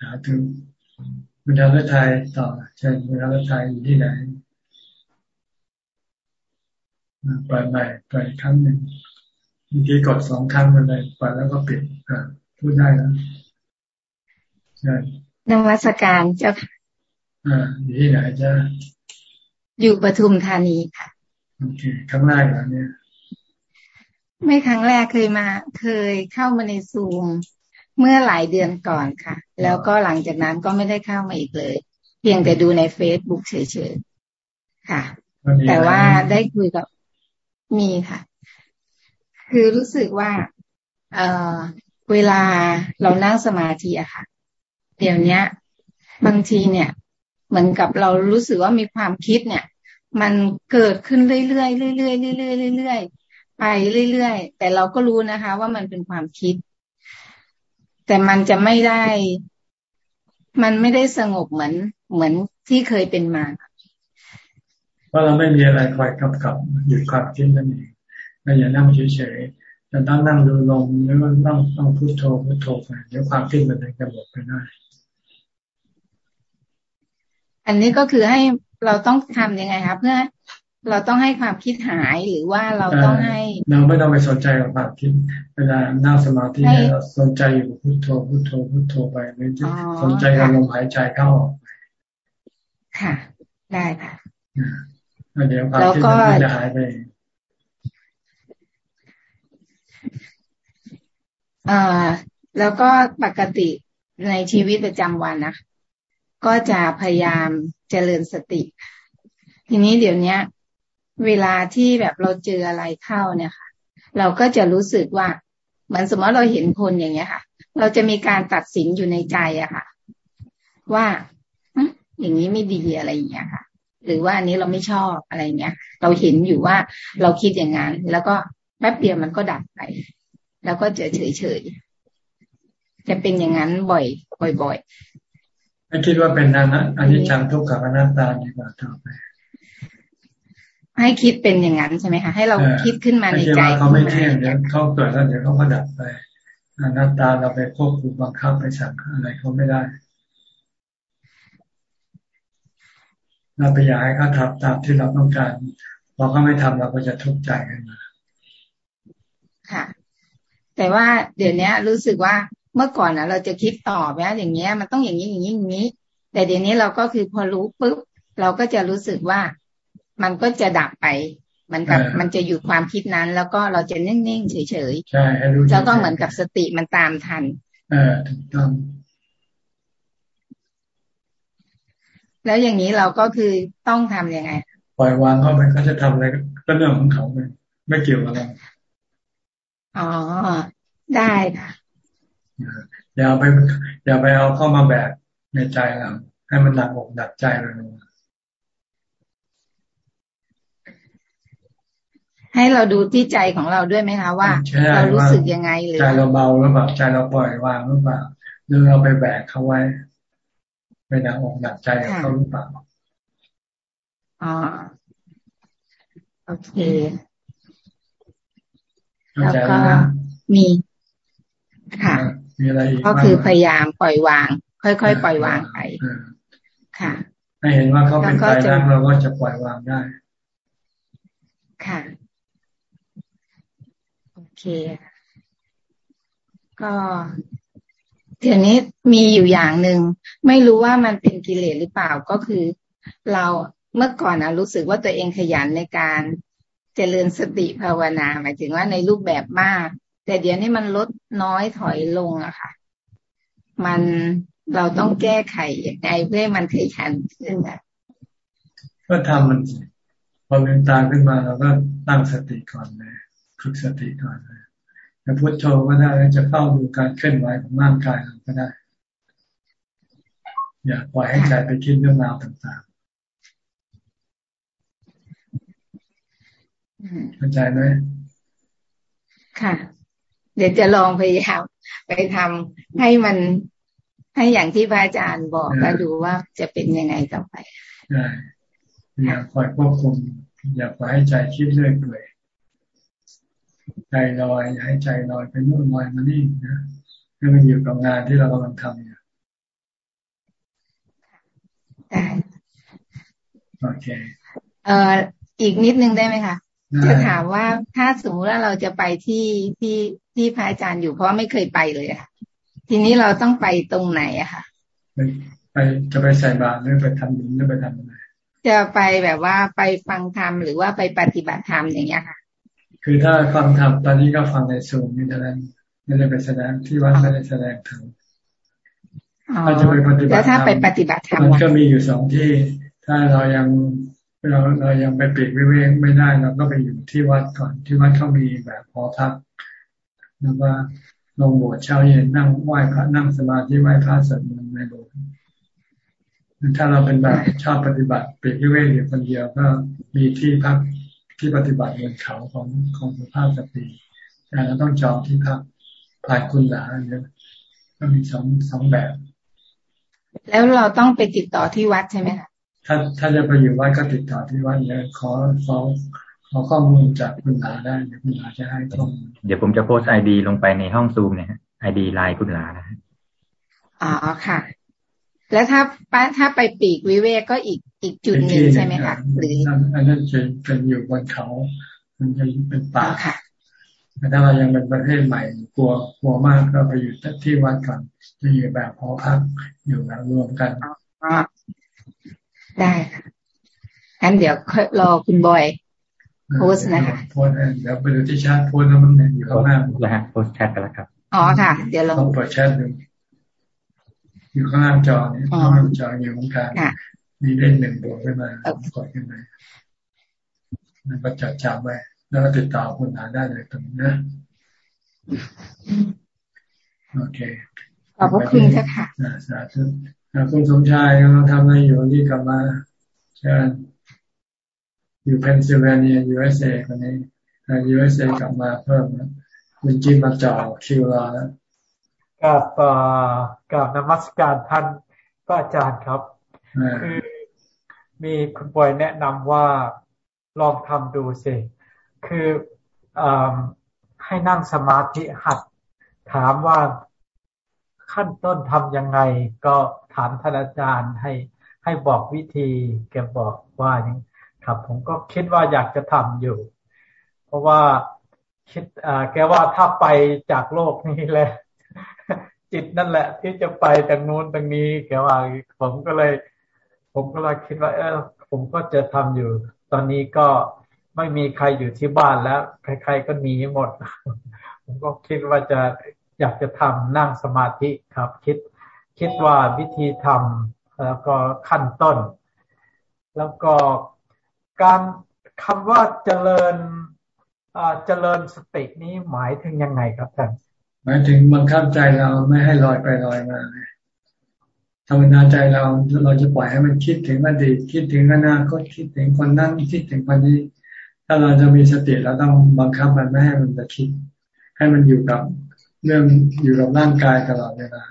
หาถึงคุณธรรมไทยต่อเชิญคุณธรรมไทยอยู่ที่ไหนเปิดใหม่เปิดครั้งหนึ่งเมื่อกี้กดสองครั้งมันเลยเปิดแล้วก็ปิดอ่าพูดได้แล้วใช่นวัตการเจ้าค่ะอ่าอยู่ที่ไหนจ้า อยู่ปทุมธานีค่ะโอเคครั้งแรกแล้วเนี่ย ไม่ครั้งแรกเคยมา เคยเข้ามาในซูมเมื่อหลายเดือนก่อนค่ะ แล้วก็หลังจากนั้นก็ไม่ได้เข้ามาอีกเลย เพียงแต่ดูในเฟซบุ๊กเฉยๆค่ะ แต่ว่าได้คุยกับมีค่ะ คือรู้สึกว่า เออเวลาเรานั่งสมาธิอะค่ะ เดี๋ยวนี้บางทีเนี่ย เหมือนกับเรารู้สึกว่ามีความคิดเนี่ย มันเกิดขึ้นเรื่อยๆเรื่อยๆเรื่อยๆเรื่อยๆไปเรื่อยๆแต่เราก็รู้นะคะ ว่ามันเป็นความคิด แต่มันจะไม่ได้ มันไม่ได้สงบเหมือนเหมือนที่เคยเป็นมาเพราะเราไม่มีอะไรคอยกำกับหยุดความคิดนั่นเองเราอย่านั่งเฉยๆจะต้องนั่งดูลมหรือว่าต้องต้องพุโทโธพุโทโธไปเดี๋ยวความคิดมันจะหมดไปได้ อันนี้ก็คือให้เราต้องทํำยังไงครับเพื่อเราต้องให้ความคิดหายหรือว่าเราต้องให้ เราไม่ต้องไปสนใจกับความคิด เวลานั่งสมาธิเราสนใจอยู่พุทโธพุทโธพุทโธไปไม่สนใจกับลมหายใจเข้าออกค่ะ ได้ค่ะเดี๋ยวความคิดมันจะหายไปอ่าแล้วก็ปกติในชีวิตประจำวันนะ ก็จะพยายามเจริญสติ ทีนี้เดี๋ยวนี้เวลาที่แบบเราเจออะไรเข้าเนี่ยค่ะ เราก็จะรู้สึกว่าเหมือนสมมติเราเห็นคนอย่างเงี้ยค่ะ เราจะมีการตัดสินอยู่ในใจอะค่ะ ว่าอย่างนี้ไม่ดีอะไรอย่างเงี้ยค่ะ หรือว่าอันนี้เราไม่ชอบอะไรเงี้ย เราเห็นอยู่ว่าเราคิดอย่างนั้นแล้วก็แป๊บเดียวมันก็ดับไป แล้วก็จะเฉยเฉยจะเป็นอย่างนั้นบ่อย บ่อยๆ ไม่คิดว่าเป็นนั้นอันนี้จังทุกข์กับอนัตตาดีกว่าต่อไป ให้คิดเป็นอย่างนั้นใช่ไหมคะให้เราคิดขึ้นมาในใจเขาไม่เที่ยงเดี๋ยวเขาเกิดแล้วเดี๋ยวเขาก็ดับไปอนัตตาเราไปควบคุมบังคับไปสั่งอะไรเขาไม่ได้เราไปอยากให้เขาทำตามที่เราต้องการพอเขาไม่ทำเราก็จะทุกข์ใจขึ้นมาค่ะ แต่ว่าเดี๋ยวนี้รู้สึกว่า เมื่อก่อนนะเราจะคิดต่อว่าอย่างเงี้ย มันต้องอย่างนี้อย่างนี้อย่างนี้ แต่เดี๋ยวนี้เราก็คือพอรู้ปุ๊บเราก็จะรู้สึกว่ามันก็จะดับไป มันกับมันจะหยุดความคิดนั้น แล้วก็เราจะนิ่งๆเฉยๆใช่แล้วก็เหมือนกับสติมันตามทันเออถูกต้องแล้วอย่างนี้เราก็คือต้องทํำยังไง ปล่อยวางเขาไปเขาจะทำอะไรก็เรื่องของเขาไปไม่เกี่ยวกับเราอ๋อ ได้ค่ะ อย่าไปอย่าไปเอาเข้ามาแบกในใจเราให้มันหนักอกหนักใจเราให้เราดูที่ใจของเราด้วยไหมคะว่า เรารู้สึกยังไงหรือใจเราเบาหรือเปล่าใจเราปล่อยวางหรือเปล่าหรือเราไปแบกเขาไว้ไปหนักอกหนักใจเขาหรือเปล่าอ๋อโอเค แล้วก็มีค่ะ มีอะไรอีกก็คือพยายามปล่อยวาง ค่อยๆ ปล่อยวางไปค่ะให้เห็นว่าเขาเป็นใจรักเราก็จะปล่อยวางได้ ค่ะเค ก็เดี๋ยวนี้มีอยู่อย่างหนึ่งไม่รู้ว่ามันเป็นกิเลสหรือเปล่าก็คือ เราเมื่อก่อนนะรู้สึกว่าตัวเองขยันในการเจริญสติภาวนา หมายถึงว่าในรูปแบบมาก แต่เดี๋ยวนี้มันลดน้อยถอยลงอะค่ะ มันเราต้องแก้ไขอย่างไรเพื่อมันขยันขึ้นอะก็ทำมันพอลืมตาขึ้นมาเราก็ตั้งสติก่อนเลยฝึกสติก่อนจะพุทโธก็ได้จะเข้าดูการเคลื่อนไหวของร่างกายเราก็ได้ อย่าปล่อยให้ใจไปคิดเรื่องราวต่างๆเข้าใจไหมค่ะ เดี๋ยวจะลองพยายามไปทำให้มันให้อย่างที่พระอาจารย์บอกแล้วดูว่าจะเป็นยังไงต่อไปใช่อย่าปล่อยควบคุมอย่าปล่อยให้ใจคิดเรื่อยเปื่อยใจลอยให้ใจลอยไปนู่นลอยมานี่นะให้มันอยู่กับงานที่เรากำลังทำอยู่โอเค เอ่ออีกนิดนึงได้ไหมคะจะถามว่าถ้าสมมติว่าเราจะไปที่ที่ ที่พระอาจารย์อยู่เพราะไม่เคยไปเลยค่ะทีนี้เราต้องไปตรงไหนอะค่ะไปจะไปใส่บาตรหรือไปทำบุญหรือไปทำอะไรจะไปแบบว่าไปฟังธรรมหรือว่าไปปฏิบัติธรรมอย่างเงี้ยค่ะ คือถ้าฟังธรรมตอนนี้ก็ฟังในซูมนี่เท่านั้นไม่ได้ไปแสดงที่วัดไม่ได้แสดงธรรมถ้าจะไปปฏิบัติแล้วถ้าไปปฏิบัติธรรมมันก็มีอยู่สองที่ ถ้าเรายังเราเรายังไปปีกวิเวกไม่ได้เราก็ไปอยู่ที่วัดก่อนที่วัดเขามีแบบพอทัก แล้วก็ลงโบสถ์เช้าเย็นนั่งไหว้พระนั่งสมาธิไหว้พระสวดมนต์ในโบสถ์ถ้าเราเป็นแบบชอบปฏิบัติปีกวิเวกอยู่คนเดียวก็มีที่พักที่ปฏิบัติบนเขาของของสุภาพสตรีแต่เราต้องจองที่พักผ่านคุณหลาเนี่ยก็มีสองสองแบบ แล้วเราต้องไปติดต่อที่วัดใช่ไหมคะถ้าถ้าจะไปอยู่วัดก็ติดต่อที่วัดเลยขอขอ ขอข้อมูลจากคุณหลาได้เดี๋ยวคุณหลาจะให้ข้อมูลเดี๋ยวผมจะโพสต์ ID ลงไปในห้องซูมเนี่ย ID Line คุณหลานะอ๋อค่ะ แล้วถ้าถ้าไปปลีกวิเวกก็อีกอีกจุดหนึ่งใช่ไหมคะหรืออันนั้นจะเป็นอยู่บนเขา มันจะเป็นป่าแต่ถ้าเรายังเป็นประเภทใหม่กลัวกลัวมากก็ไปอยู่ที่วัดก่อนจะอยู่แบบพอพักอยู่แบบรวมกันได้ค่ะงั้นเดี๋ยวรอคุณบอย โพสนะคะโพสเดี๋ยวไปดูที่แชทโพสแล้วมันอยู่ข้างหน้าแล้วฮะโพสแชทกันแล้วครับอ๋อค่ะ เดี๋ยวเราต้องเปิดแชทดูอยู่ข้างล่างจอเนี่ยข้างล่างจออยู่ตรงกลางมีเล่นหนึ่งบวกขึ้นมากดขึ้นมาแล้วก็จัดจับไว้แล้วก็ติดต่อคุณหาได้เลยตรงนี้นะโอเคขอบพระคุณค่ะสาธุคุณสมชายกำลังทำอะไรอยู่ที่กลับมาเชิญ อยู่เพนซิลเวเนีย USA คนนี้ USA กลับมาเพิ่มนะคุณจิมมาจ่อคิวรอแล้วกับกับนมัสการท่านพระอาจารย์ครับ คือมีคุณบอยแนะนำว่าลองทำดูสิ คืออให้นั่งสมาธิหัด ถามว่าขั้นต้นทำยังไง ก็ถามท่านอาจารย์ให้ให้บอกวิธีแกบอกว่าอย่าง ครับ ผมก็คิดว่าอยากจะทำอยู่ เพราะว่าคิดแกว่าถ้าไปจากโลกนี้แล้วจิตนั่นแหละ ที่จะไปทางนู้นทางนี้แกว่าผมก็เลย ผมก็เลยคิดว่า เออ ผมก็จะทำอยู่ ตอนนี้ก็ไม่มีใครอยู่ที่บ้านแล้ว ใคร ๆ ก็หนีหมด ผมก็คิดว่าจะอยากจะทำนั่งสมาธิครับ คิด คิดว่าวิธีทำแล้วก็ขั้นต้น แล้วก็ การคำว่าเจริญเจริญสตินี้หมายถึงยังไงครับท่านหมายถึงบังคับใจเราไม่ให้ลอยไปลอยมาธรรมดาใจเราเราจะปล่อยให้มันคิดถึงอดีตคิดถึงอนาคตคิดถึงคนนั้นคิดถึงคนนี้ ถ้าเราจะมีสติเราต้องบังคับมันไม่ให้มันไปคิด ให้มันอยู่กับเรื่องอยู่กับร่างกายตลอดเวลา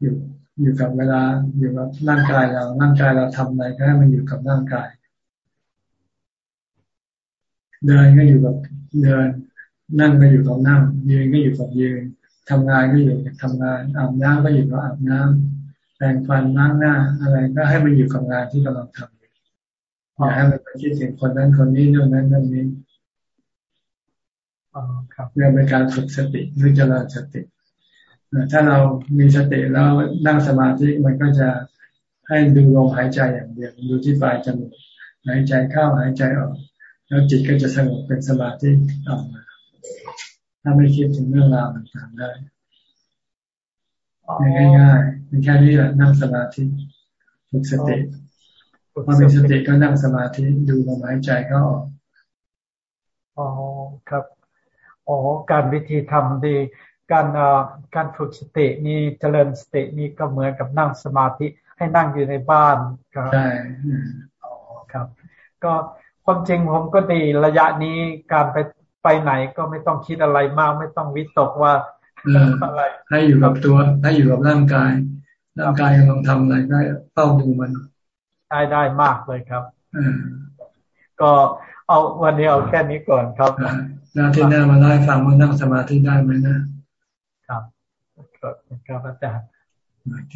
อยู่อยู่กับเวลาอยู่กับร่างกายเราร่างกายเราทำอะไรก็ให้มันอยู่กับร่างกาย เดินก็อยู่กับเดิน นั่งก็อยู่กับนั่งยืนก็อยู่กับยืนทำงานก็อยู่กับทำงานอาบน้ำก็อยู่กับอาบน้ำแปรงฟันล้างหน้า อะไรก็ให้มันอยู่กับงานที่กำลังทำอย่าให้มันไปคิดถึงคนนั้นคนนี้เรื่องนั้นเรื่องนี้เรื่องเป็นการฝึกสติหรือเจริญสติถ้าเรามีสติแล้วนั่งสมาธิมันก็จะให้ดูลมหายใจอย่างเดียวดูที่ปลายจมูกหายใจเข้าหายใจออก แล้วจิตก็จะสงบเป็นสมาธิออกมา ถ้าไม่คิดถึงเรื่องราวต่างๆได้ง่ายๆเป็นแค่นี้แหละนั่งสมาธิฝึกสติพอมีสติก็นั่งสมาธิดูลมหายใจเข้าออกอ๋อครับอ๋อการวิธีทำดี การเอ่อการฝึกสตินี่เจริญสตินี่ก็เหมือนกับนั่งสมาธิให้นั่งอยู่ในบ้านครับใช่อ๋อครับ ก็ ความจริงผมก็ดีระยะนี้การไปไปไหนก็ไม่ต้องคิดอะไรมาก ไม่ต้องวิตกว่าอะไรให้อยู่กับตัว ให้อยู่กับร่างกาย ร่างกายกำลังทำอะไรก็เฝ้าดูมันได้ได้มากเลยครับก็เอาวันนี้เอาแค่นี้ก่อนครับแล้วที่หน้ามาไล่ฟังว่านั่งสมาธิได้ไหมนะครับครับอาจารย์โอเค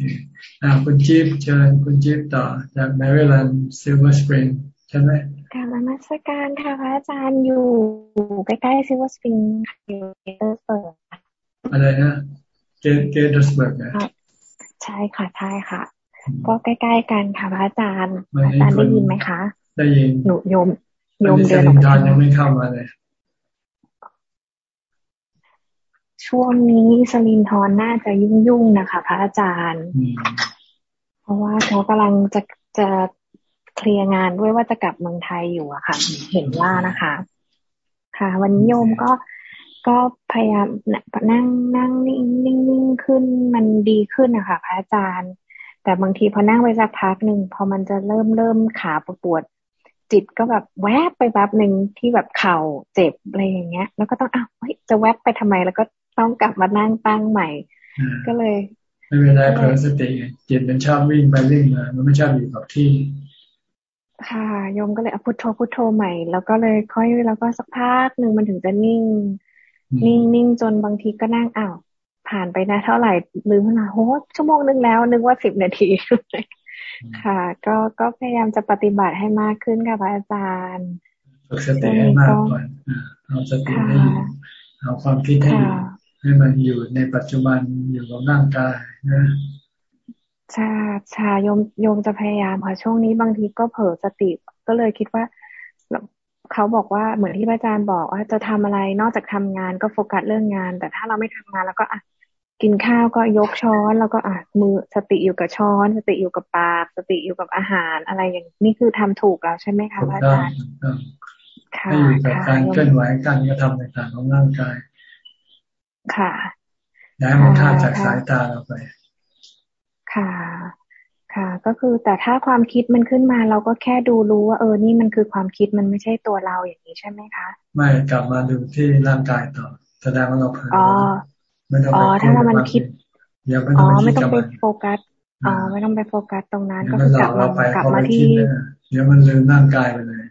คุณจิ๊บเชิญคุณจิ๊บต่อจากแมริแลนด์ซิลเวอร์สปริงใช่ไหม กราบนมัสการค่ะพระอาจารย์อยู่ใกล้ๆซิลเวอร์สปริงอยู่เกเตอร์สเบิร์กอะไรนะเกเกเตอร์สเบิร์กนะใช่ค่ะใช่ค่ะ ก็ใกล้ๆกันค่ะพระอาจารย์อาจารย์ได้ยินไหมคะ ได้ยินหนูโยมโยมเดินออกมายังไม่เข้ามาเลย ช่วงนี้สลินทอนน่าจะยุ่งๆนะคะ พระอาจารย์ เพราะว่าเขากำลังจะจะ เคลียร์งานด้วยว่าจะกลับเมืองไทยอยู่อะค่ะ เห็นว่านะคะ ค่ะ วันนี้โยมก็ก็พยายามนั่งนั่งนิ่งนิ่งขึ้นมันดีขึ้นนะคะพระอาจารย์ แต่บางทีพอนั่งไปสักพักหนึ่งพอมันจะเริ่มเริ่มขาปวดจิตก็แบบแวบไปแวบหนึ่งที่แบบเข่าเจ็บอะไรอย่างเงี้ย แล้วก็ต้องอ้าวจะแวบไปทำไม แล้วก็ต้องกลับมานั่งตั้งใหม่ ก็เลยไม่เป็นไรเผลอสติจิตมันชอบวิ่งไปวิ่งมา มันไม่ชอบอยู่กับที่ ค่ะโยมก็เลยเอาพุทโธพุทโธใหม่ แล้วก็เลยค่อยแล้วก็สักพักหนึ่งมันถึงจะนิ่ง นิ่งนิ่งจนบางทีก็นั่งอ้าวผ่านไปนะเท่าไหร่ลืมขึ้นมาโหชั่วโมงนึงแล้ว นึกว่าสิบนาทีค่ะ ก็ก็พยายามจะปฏิบัติให้มากขึ้นค่ะพระอาจารย์ฝึกสติให้มากก่อนเอาสติให้อยู่เอาความคิดให้อยู่ให้มันอยู่ในปัจจุบันอยู่กับร่างกายนะใช่ใช่โยมโยมจะพยายามค่ะช่วงนี้บางทีก็เผลอสติก็เลยคิดว่าเขาบอกว่าเหมือนที่อาจารย์บอกว่าจะทำอะไรนอกจากทำงานก็โฟกัสเรื่องงาน แต่ถ้าเราไม่ทำงานแล้วก็อะกินข้าวก็ยกช้อน แล้วก็อะมือสติอยู่กับช้อน สติอยู่กับปาก สติอยู่กับอาหารอะไรอย่างนี้คือทำถูกแล้วใช่ไหมคะอาจารย์ค่ะให้อยู่กับการเคลื่อนไหวการกระทำต่างๆของร่างกาย ค่ะย้ายมันค่าจากสายตาเราไป ค่ะ ค่ะ ก็คือแต่ถ้าความคิดมันขึ้นมา เราก็แค่ดูรู้ว่าเออนี่มันคือความคิดมันไม่ใช่ตัวเราอย่างนี้ใช่ไหมคะไม่กลับมาดูที่ร่างกายต่อแสดงว่าเราเผลอไม่ต้องไปถ้ามันคิดอ๋อไม่ต้องไปโฟกัสอ๋อไม่ต้องไปโฟกัสตรงนั้นก็คือกลับมากลับมาที่เดี๋ยวมันลืมร่างกายไปเลย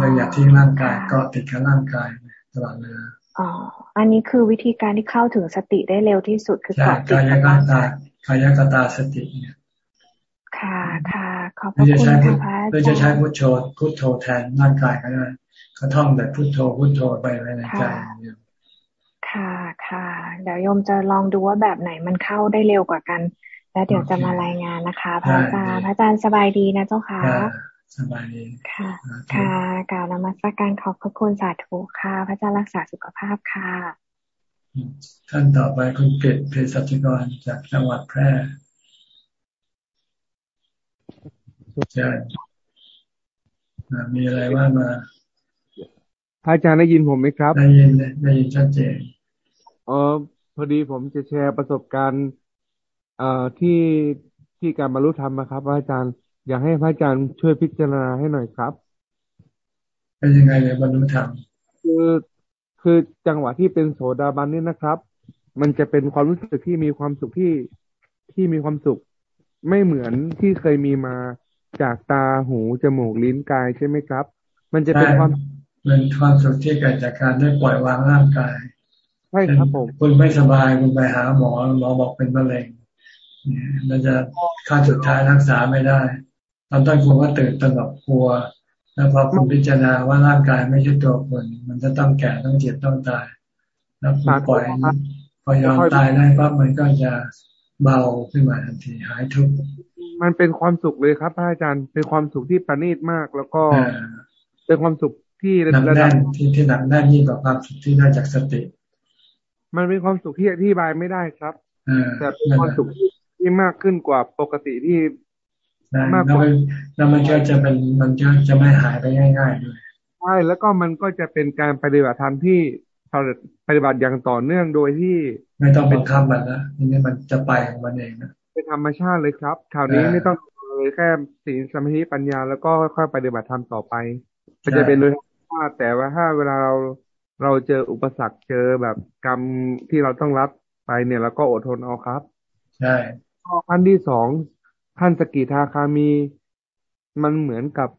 เราอยากทิ้งร่างกายก็ติดกับร่างกายตลอดเลยอ๋อ อันนี้คือวิธีการที่เข้าถึงสติได้เร็วที่สุดคือกาะติดกับร่างกาย กายกตาสติเนี่ยค่ะค่ะขอบพระคุณค่ะพระอาจารย์จะใช้พุทโธพุทโธแทนร่างกายก็ได้ก็ท่องแต่พุทโธพุทโธไปภายในใจค่ะค่ะเดี๋ยวโยมจะลองดูว่าแบบไหนมันเข้าได้เร็วกว่ากัน แล้วเดี๋ยวจะมารายงานนะคะพระอาจารย์พระอาจารย์สบายดีนะเจ้าค่ะสบายดีค่ะ ค่ะกล่าวนมัสการขอบพระคุณสาธุค่ะ พระเจ้ารักษาสุขภาพค่ะ ท่านต่อไปคุณเกตเพศัชกรจากจังหวัดแพร่ใช่มีอะไรว่ามาพระอาจารย์ได้ยินผมไหมครับ ได้ยินได้ยินชัดเจนอ๋อพอดีผมจะแชร์ประสบการณ์ เอ่อที่ที่การบรรลุธรรมนะครับอาจารย์ อยากให้พระอาจารย์ช่วยพิจารณาให้หน่อยครับ เป็นยังไงเลยบรรลุธรรมคือ คือจังหวะที่เป็นโสดาบันนี่นะครับ มันจะเป็นความรู้สึกที่มีความสุขที่ที่มีความสุข ไม่เหมือนที่เคยมีมาจากตาหูจมูกลิ้นกายใช่ไหมครับ มันจะเป็นความเป็นความสุขที่เกิดจากการได้ปล่อยวางร่างกายใช่ครับผมคุณไม่สบายคุณไปหาหมอหมอบอกเป็นมะเร็งเนี่ยมันจะขั้นสุดท้ายรักษาไม่ได้ตอนต้นคุณก็ตื่นตระหนกกลัว แล้วพอคุณพิจารณาว่าร่างกายไม่ใช่ตัวคนมันจะต้องแก่ต้องเจ็บต้องตาย แล้วคุณปล่อยพอยอมตายได้ปั๊บมันก็จะเบาขึ้นมาทันทีหายทุกข์มันเป็นความสุขเลยครับพระอาจารย์เป็นความสุขที่ประณีตมากแล้วก็เป็นความสุขที่ระดับที่ที่หนักแน่นยิ่งกว่าความสุขที่ได้จากสติ มันเป็นความสุขที่อธิบายไม่ได้ครับแต่เป็นความสุขที่มากขึ้นกว่าปกติที่ มากกว่าแล้วมันก็จะเป็นมันจะจะไม่หายไปง่ายๆด้วยใช่แล้วก็มันก็จะเป็นการปฏิบัติธรรมที่ปฏิบัติอย่างต่อเนื่องโดยที่ ไม่ต้องเป็นธรรมมันนะนี่มันจะไปของมันเองนะเป็นธรรมชาติเลยครับคราวนี้ไม่ต้องเลยแค่ศีลสมาธิปัญญา แล้วก็ค่อยปฏิบัติธรรมต่อไปมันจะเป็นโดยธรรมชาติแต่ว่าถ้าเวลาเราเราเจออุปสรรคเจอแบบกรรมที่เราต้องรับไปเนี่ยเราก็อดทนเอาครับ ใช่ข้อขั้นที่สอง ขั้นสกิทาคามี มันเหมือนกับ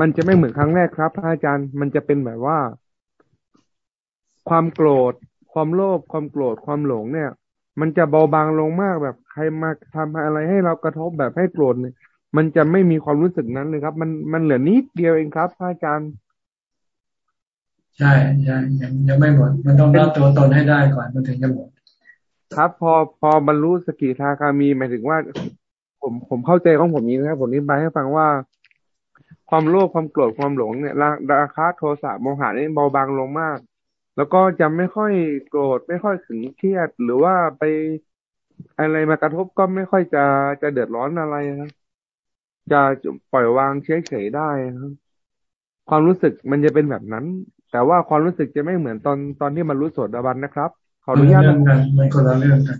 มันจะไม่เหมือนครั้งแรกครับพระอาจารย์มันจะเป็นแบบว่า ความโกรธ ความโลภความโกรธความหลงเนี่ย มันจะเบาบางลงมากแบบใครมาทำอะไรให้เรากระทบแบบให้โกรธเนี่ยมันจะไม่มีความรู้สึกนั้นเลยครับ มันมันเหลือนิดเดียวเองครับพระอาจารย์ใช่ยังยังยังไม่หมด มันต้องรับตัวตนให้ได้ก่อนมันถึงจะหมดครับพอพอบรรลุสกิทาคามีหมายถึงว่า ผมผมเข้าใจของผมนี้นะครับผมอธิบายให้ฟังว่า ความโลภความโกรธความหลงเนี่ยราคาโทสะโมหะนี่เบาบางลงมาก แล้วก็จะไม่ค่อยโกรธไม่ค่อยถึงเครียด หรือว่าไปอะไรมากระทบก็ไม่ค่อยจะจะเดือดร้อนอะไรนะจะปล่อยวางเฉยเฉยได้ครับความรู้สึกมันจะเป็นแบบนั้น แต่ว่าความรู้สึกจะไม่เหมือนตอนตอนที่มันรู้สดบันนะครับขออนุญาตมันคนละเรื่องกัน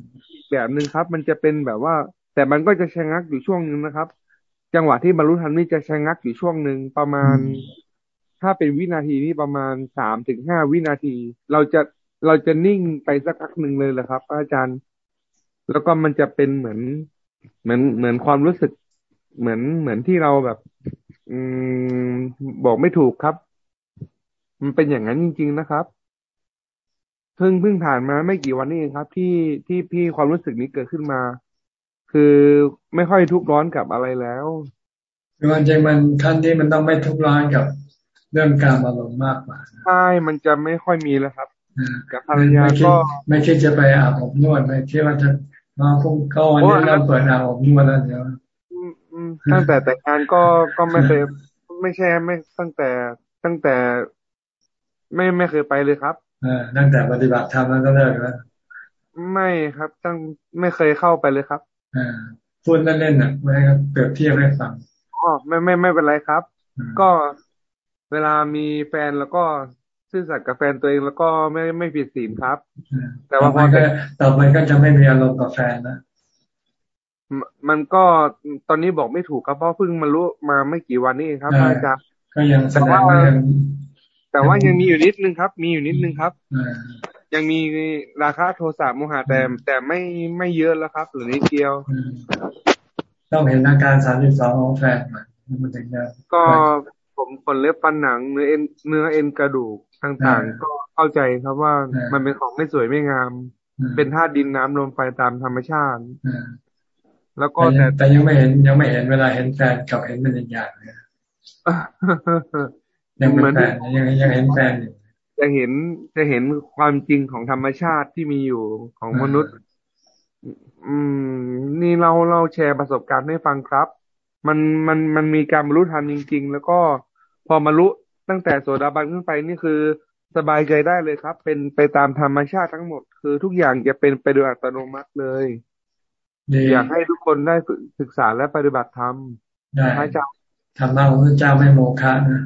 แบบหนึ่งครับ มันจะเป็นแบบว่า แต่มันก็จะชะงักอยู่ช่วงหนึ่งนะครับ จังหวะที่บรรลุธรรมนี่จะชะงักอยู่ช่วงหนึ่งประมาณ ถ้าเป็นวินาทีนี่ประมาณสามถึงห้าวินาที เราจะเราจะนิ่งไปสักพักหนึ่งเลยแหละครับ อาจารย์ แล้วก็มันจะเป็นเหมือน เหมือนเหมือนความรู้สึก เหมือนเหมือนที่เราแบบ อืมบอกไม่ถูกครับ มันเป็นอย่างนั้นจริง ๆนะครับเพิ่งเพิ่งผ่านมาไม่กี่วันนี้เองครับ ที่ที่พี่ความรู้สึกนี้เกิดขึ้นมา คือไม่ค่อยทุกข์ร้อนกับอะไรแล้วคือมันจริงมันขั้นที่มันต้องไม่ทุกข์ร้อนกับเรื่องการอารมณ์มากกว่าใช่มันจะไม่ค่อยมีแล้วครับกับภรรยาก็ไม่คิดจะไปอาบอบนวดไม่คิดว่าจะมาพุ่งก็วันนี้เราเปิดอาบอบนวดแล้วเดี๋ยวตั้งแต่แต่งงานก็ก็ไม่เคยไม่ใช่ไม่ตั้งแต่ตั้งแต่ ไม่ไม่เคยไปเลยครับตั้งแต่ปฏิบัติธรรมแล้วก็เลิกแล้วไม่ครับตั้งไม่เคยเข้าไปเลยครับ พูดเล่นๆน่ะไม่ครับเปรียบเทียบให้ฟังอ๋อไม่ไม่ไม่เป็นไรครับ ก็เวลามีแฟนแล้วก็ซื่อสัตย์กับแฟนตัวเองแล้วก็ไม่ไม่ผิดศีลครับ แต่ว่าพอต่อไปก็จะไม่มีอารมณ์กับแฟนนะมันก็ตอนนี้บอกไม่ถูกครับเพราะเพิ่งมารู้มาไม่กี่วันนี้เองครับอาจารย์ก็ยังแสดงว่าแต่ว่ายังมีอยู่นิดนึงครับ มีอยู่นิดนึงครับ ยังมีราคาโทรศัพท์โมหะแต่แต่ไม่ไม่เยอะแล้วครับ หรือนิดเดียว ต้องเห็นอาการสามสิบสองของแฟนมันถึงจะก็ผมขนเล็บฟันหนังเนื้อเอ็นเนื้อเอ็นกระดูกต่างๆ ก็เข้าใจครับว่ามันเป็นของไม่สวยไม่งาม เป็นธาตุดินน้ำลมไฟตามธรรมชาติแล้วก็แต่แต่ยังไม่เห็นยังไม่เห็นเวลาเห็นแฟนกับเห็นมันอีกอย่างเลยยังเป็นแฟนยังยังเห็นแฟนอยู่ จะเห็นจะเห็นความจริงของธรรมชาติที่มีอยู่ของมนุษย์ อืม นี่เราเราแชร์ประสบการณ์ให้ฟังครับ มันมันมันมีการบรรลุธรรมจริง ๆ แล้วก็พอมารู้ตั้งแต่โสดาบันขึ้นไปนี่คือสบายใจได้เลยครับ เป็นไปตามธรรมชาติทั้งหมด คือทุกอย่างจะเป็นไปโดยอัตโนมัติเลยอยากให้ทุกคนได้ศึกษาและปฏิบัติธรรมพระเจ้าธรรมะของพระเจ้าไม่โมฆะนะ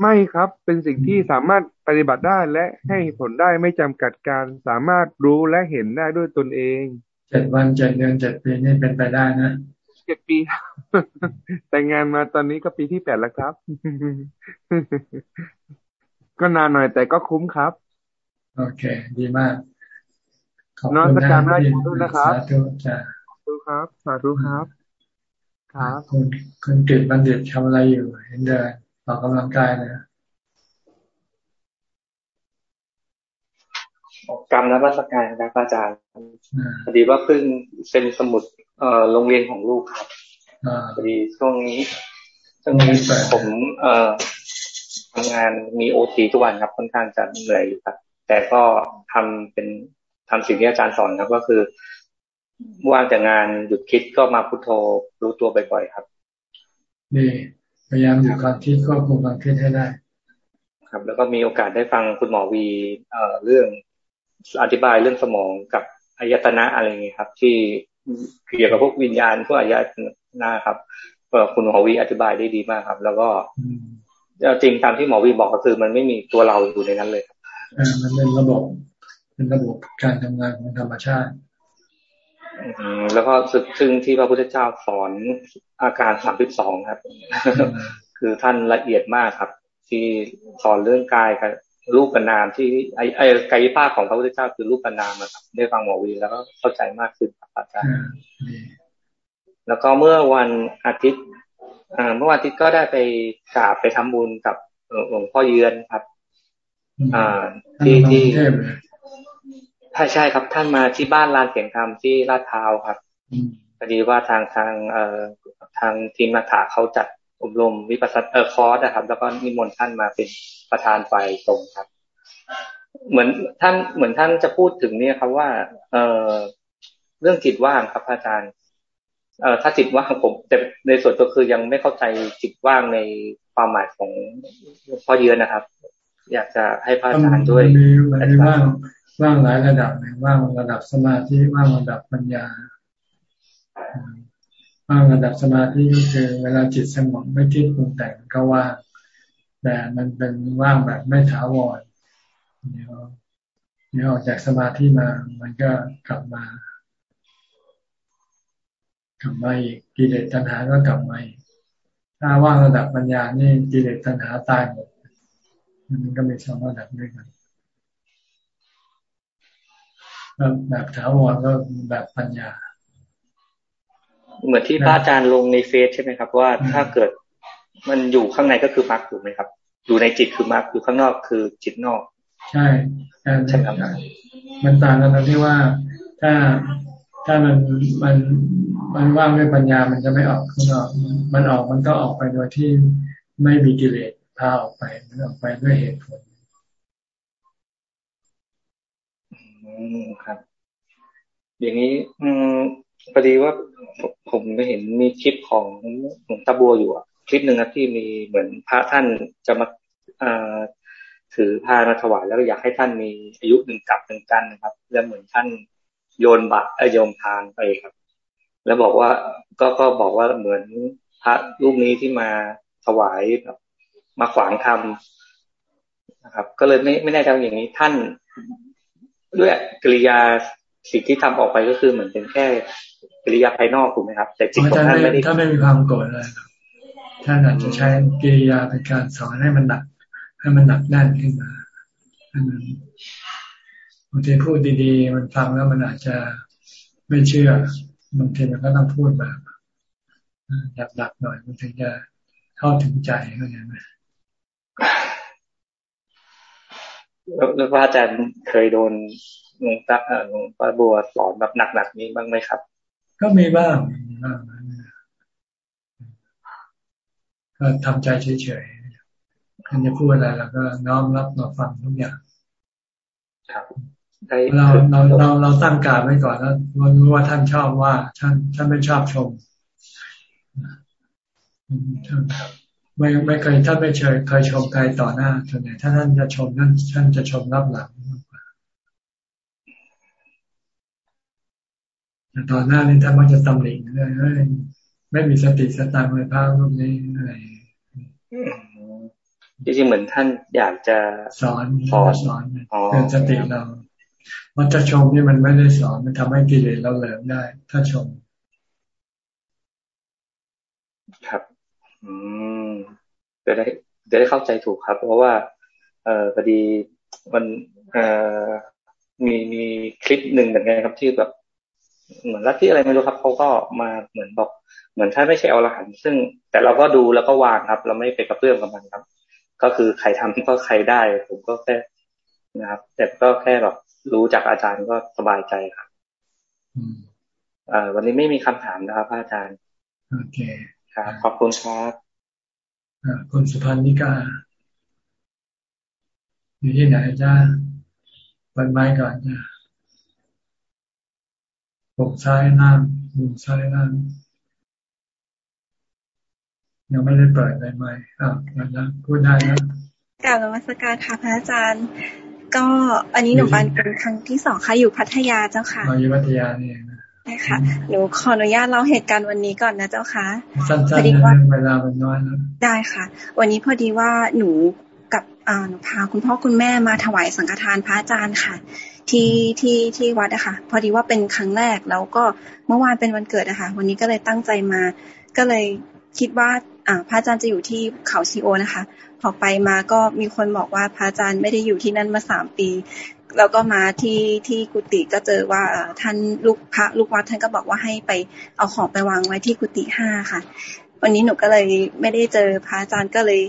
ไม่ครับ เป็นสิ่งที่สามารถปฏิบัติได้และให้ผลได้ไม่จำกัดการ สามารถรู้และเห็นได้ด้วยตนเองเจ็ดวันเจ็ดเดือนเจ็ดปีนี่เป็นไปได้นะเจ็ดปี แต่งงานมาตอนนี้ก็ปีที่แปดแล้วครับ ก็นานหน่อยแต่ก็คุ้มครับ โอเค ดีมากขอบคุณนะที่ด้วยนะครับสาธุจ้าสาธุครับ สาธุครับ ครับคุณคุณกิตบัณฑิตทำอะไรอยู่เห็นเดิน ออกกำลังกายเลยกรรมและวัสการครับอาจารย์พอดีว่าเพิ่งเป็นสมุดเอ่อโรงเรียนของลูกครับพอดีช่วงนี้ช่วงนี้ผมเอ่อทำงานมีโอทีทุกวันครับค่อนข้างจะเหนื่อยอยู่ครับ แต่ก็ทำเป็นทำสิ่งที่อาจารย์สอนครับ ก็คือว่างจากงานหยุดคิดก็มาพุโทโธรู้ตัวบ่อยๆครับนี่ พยายามหยุดความคิดก็คุมความคิดให้ได้ ครับ แล้วก็มีโอกาสได้ฟังคุณหมอวีเอ่อเรื่องอธิบายเรื่องสมองกับอายตนะอะไรเงี้ยครับ ที่เกี่ยวกับพวกวิญญาณพวกอายตนะครับคุณหมอวีอธิบายได้ดีมากครับ แล้วก็จริงตามที่หมอวีบอกก็คือ มันไม่มีตัวเราอยู่ในนั้นเลยครับมันเป็นระบบเป็นระบบการทำงานของธรรมชาติ แล้วก็ซึ่งที่พระพุทธเจ้าสอนอาการสามสิบสองครับ คือท่านละเอียดมากครับ ที่สอนเรื่องกายกับรูปกับนามที่ไอ้ไอกายภาพของพระพุทธเจ้าคือรูปกับนามนะครับได้ฟังหมอวีแล้วก็เข้าใจมากขึ้นครับอาจารย์แล้วก็เมื่อวันอาทิตย์เมื่อวันอาทิตย์ก็ได้ไปกราบไปทำบุญกับหลวงพ่อเยือนครับ อ่าที่ที่ ใช่ใช่ครับท่านมาที่บ้านลานเสียงธรรมที่ลาดพร้าวครับพอดีว่าทางทางเอ่อทางทีมนาถาเขาจัดอบรมวิปัสสนาเออคอร์สนะครับ แล้วก็นิมนต์ท่านมาเป็นประธานฝ่ายตรงครับ เหมือนท่านเหมือนท่านจะพูดถึงเนี่ยครับว่า เออเรื่องจิตว่างครับอาจารย์เอ่อถ้าจิตว่างผมแต่ในส่วนตัวคือยังไม่เข้าใจจิตว่างในความหมายของพ่อเยือนนะครับ อยากจะให้พระอาจารย์ด้วยมันมีว่าง ว่างหลายระดับเลยว่างระดับสมาธิว่างระดับปัญญาว่างระดับสมาธิก็คือ เวลาจิตสงบไม่คิดปรุงแต่งก็ว่างแต่มันเป็นว่างแบบไม่ถาวรเดี๋ยวเดี๋ยวออกจากสมาธิมา มันก็กลับมากลับมาอีกกิเลสตัณหาก็กลับมาอีกถ้าว่างระดับปัญญานี่กิเลสตัณหาตายหมดมันก็มีสองระดับด้วยกัน แบบถาวรก็แบบปัญญา เหมือนที่พระอาจารย์ลงในเฟซใช่ไหมครับ ว่าถ้าเกิดมันอยู่ข้างในก็คือมรรคถูกไหมครับ อยู่ในจิตคือมรรคอยู่ข้างนอกคือจิตนอก ใช่ใช่ครับมันต่างกันตรงที่ว่าถ้าถ้ามันมันมันว่างด้วยปัญญามันจะไม่ออกข้างนอก มันออกมันก็ออกไปโดยที่ไม่มีกิเลสพาออกไปมันออกไปด้วยเหตุผลอืม ครับ อย่างนี้ อืมพอดีว่าผมไปเห็นมีคลิปของหลวงตาบัวอยู่อะคลิปหนึ่งนะที่มีเหมือนพระท่านจะมาอาถือพามาถวายแล้วอยากให้ท่านมีอายุหนึ่งกับหนึ่งกันนะครับ แล้วเหมือนท่านโยนบาตรโยมทานไปครับ แล้วบอกว่าก็ก็บอกว่าเหมือนพระรูปนี้ที่มาถวายแบบมาขวางทำนะครับ ก็เลยไม่ไม่แน่ใจอย่างนี้ท่าน ด้วยกิริยาสิ่งที่ทำออกไปก็คือเหมือนเป็นแค่กิริยาภายนอกถูกไหมครับ แต่จิตของท่านไม่ได้ถ้าไม่มีความโกรธอะไรท่านอาจจะใช้กิริยาเป็นการสอนให้มันหนัก ให้มันหนักแน่นขึ้นมาให้มันบางทีพูดดีๆ มันฟังแล้วมันอาจจะไม่เชื่อบางทีมันก็ต้องพูดแบบหนักๆหน่อยมันถึงจะเข้าถึงใจเข้าใจไหม แล้วพระอาจารย์เคยโดนหลวงตาหลวงป้าบัวสอนแบบหนักๆนี้บ้างไหมครับ ก็มีบ้างบ้างก็ทำใจเฉยๆท่านจะพูดอะไรเราก็น้อมรับเราฟังทุกอย่างครับเราเราเราเราตั้งการไว้ก่อนแล้วรู้ว่าท่านชอบว่าท่านท่านไม่ชอบชม ไม่ไม่เคยท่านไม่เคยเคยชมใครต่อหน้าส่วนใหญ่ถ้าท่านจะชมท่านท่านจะชมรับหลังแต่ตอนหน้านี่ท่านมักจะตำหนิเลยไม่มีสติสตังเลยพระรูปนี้อะไรจริงๆเหมือนท่านอยากจะสอนสอนสอนเป็นสติเรา มันจะชมนี่มันไม่ได้สอนมันทำให้กิเลสเราเหลิมได้ ถ้าชม ครับ อืมจะได้จะได้เข้าใจถูกครับ เพราะว่า เออพอดีมันเออมีมีคลิปหนึ่งเหมือนกันครับที่แบบ เหมือนลัทธิอะไรไม่รู้ครับเขาก็มาเหมือนบอก เหมือนท่านไม่ใช่อรหันต์ซึ่ง แต่เราก็ดูแล้วก็วางครับ เราไม่ไปกระเพื่อมกับมันครับ ก็คือใครทำก็ใครได้ ผมก็แค่นะครับ แต่ก็แค่แบบรู้จากอาจารย์ก็สบายใจครับอ่าวันนี้ไม่มีคำถามนะครับอาจารย์ โอเค ครับขอบคุณครับอ่าคุณสุพันนิกาอยู่ที่ไหนจ้าปันไม้ก่อนจ้าปุ่มซ้ายล่างมุมซ้ายล่างยังไม่ได้เปิดเลยไหมอ่านะพูดได้นะกล่าวนมัสการค่ะพระอาจารย์ ก็อันนี้หนูปันเป็นครั้งที่สองค่ะอยู่พัทยาเจ้าค่ะอยู่พัทยานี่ใช่ ค่ะหนูขออนุญาตเล่าเหตุการณ์วันนี้ก่อนนะเจ้าค่ะสั้นๆว่าเวลามันน้อยนะได้ค่ะ วันนี้พอดีว่าหนูกับอ่าหนูพาคุณพ่อคุณแม่มาถวายสังฆทานพระอาจารย์ค่ะ ที่ที่ที่วัดอะค่ะ พอดีว่าเป็นครั้งแรกแล้วก็เมื่อวานเป็นวันเกิดอะค่ะ วันนี้ก็เลยตั้งใจมา ก็เลยคิดว่าอ่าพระอาจารย์จะอยู่ที่เขาชีโอนะคะ พอไปมาก็มีคนบอกว่าพระอาจารย์ไม่ได้อยู่ที่นั่นมาสามปี แล้วก็มาที่ที่กุฏิก็เจอว่าท่านลูกพระลูกวัดท่านก็บอกว่าให้ไปเอาของไปวางไว้ที่กุฏิห้าค่ะ วันนี้หนูก็เลยไม่ได้เจอพระอาจารย์ก็เลย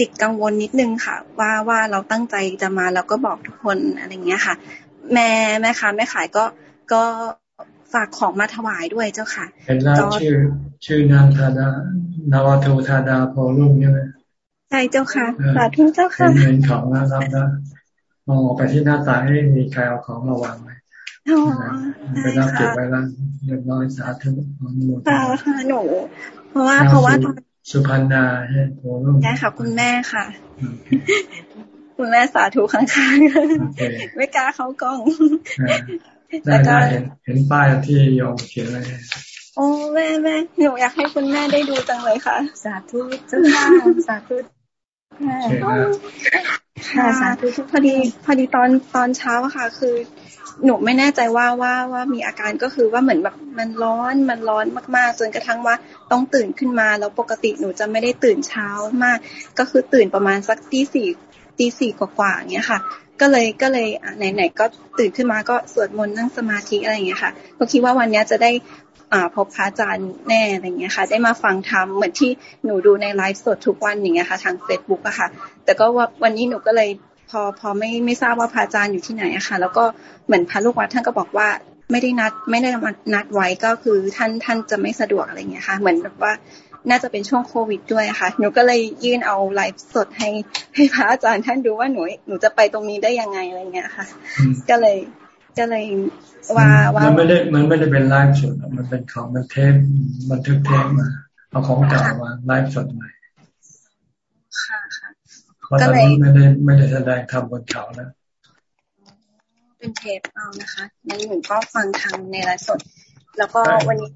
ติดกังวลนิดนึงค่ะ ว่าว่าเราตั้งใจจะมาแล้วก็บอกทุกคนอะไรเงี้ยค่ะ แม่แม่ค้าแม่ขายก็ก็ฝากของมาถวายด้วยเจ้าค่ะเห็นแล้วชื่อชื่อนางธาดานาวโทธาดาพอรุ่งใช่ไหมใช่เจ้าค่ะสาธุเจ้าค่ะเห็นของแล้วรับนะม องออกไปที่หน้าตาให้มีใครเอาของมาวางไว้ไปรับเก็บไว้แล้วเรียบร้อยสาธุของหมดค่ะหนู เพราะว่าเพราะว่าสุพรรณาใช่โพรุ่งใช่ค่ะ คุณแม่ค่ะ คุณแม่สาธุข้างๆไม่กล้าเข้ากล้องแล้วก็เห็นป้ายที่ยอมเขียนอะไรโอ้แม่แม่หนูอยากให้คุณแม่ได้ดูจังเลยค่ะ สาธุเจ้าค่ะสาธุค่ะ สาธุพอดีพอดีตอนตอนเช้าอะค่ะ คือหนูไม่แน่ใจว่าว่าว่ามีอาการก็คือว่าเหมือนแบบมันร้อนมันร้อนมากๆ จนกระทั่งว่าต้องตื่นขึ้นมาแล้วปกติหนูจะไม่ได้ตื่นเช้ามาก ก็คือตื่นประมาณสักตีสี่ตีสี่กว่าๆอย่างเงี้ยค่ะ ก็เลยก็เลยไหนๆก็ตื่นขึ้นมาก็สวดมนต์นั่งสมาธิอะไรอย่างเงี้ยค่ะก็คิดว่าวันนี้จะได้อ่า พบพระอาจารย์แน่อะไรเงี้ยค่ะ ได้มาฟังธรรมเหมือนที่หนูดูในไลฟ์สดทุกวันอย่างเงี้ยค่ะ ทางเฟซบุ๊กอะค่ะ แต่ก็ว่าวันนี้หนูก็เลยพอพอไม่ไม่ทราบว่าพระอาจารย์อยู่ที่ไหนอะค่ะ แล้วก็เหมือนพระลูกวัดท่านก็บอกว่าไม่ได้นัดไม่ได้นัดไว้ก็คือท่านท่านจะไม่สะดวกอะไรเงี้ยค่ะ เหมือนแบบว่าน่าจะเป็นช่วงโควิดด้วยค่ะ หนูก็เลยยื่นเอาไลฟ์สดให้ให้พระอาจารย์ท่านดูว่าหนูหนูจะไปตรงนี้ได้ยังไงอะไรเงี้ยค่ะ ก็เลย ก็เลยว่าว่ามันไม่ได้มันไม่ได้เป็นไลฟ์สดมันเป็นของมันเทปมันทึกเทปมาเอาของเก่ามาไลฟ์สดใหม่ค่ะค่ะเพราะตอนนี้ไม่ได้ไม่ได้แสดงทำบนเขาแล้วเป็นเทปเอานะคะงั้นหนูก็ฟังทางในไลฟ์สด แล้วก็วันนี้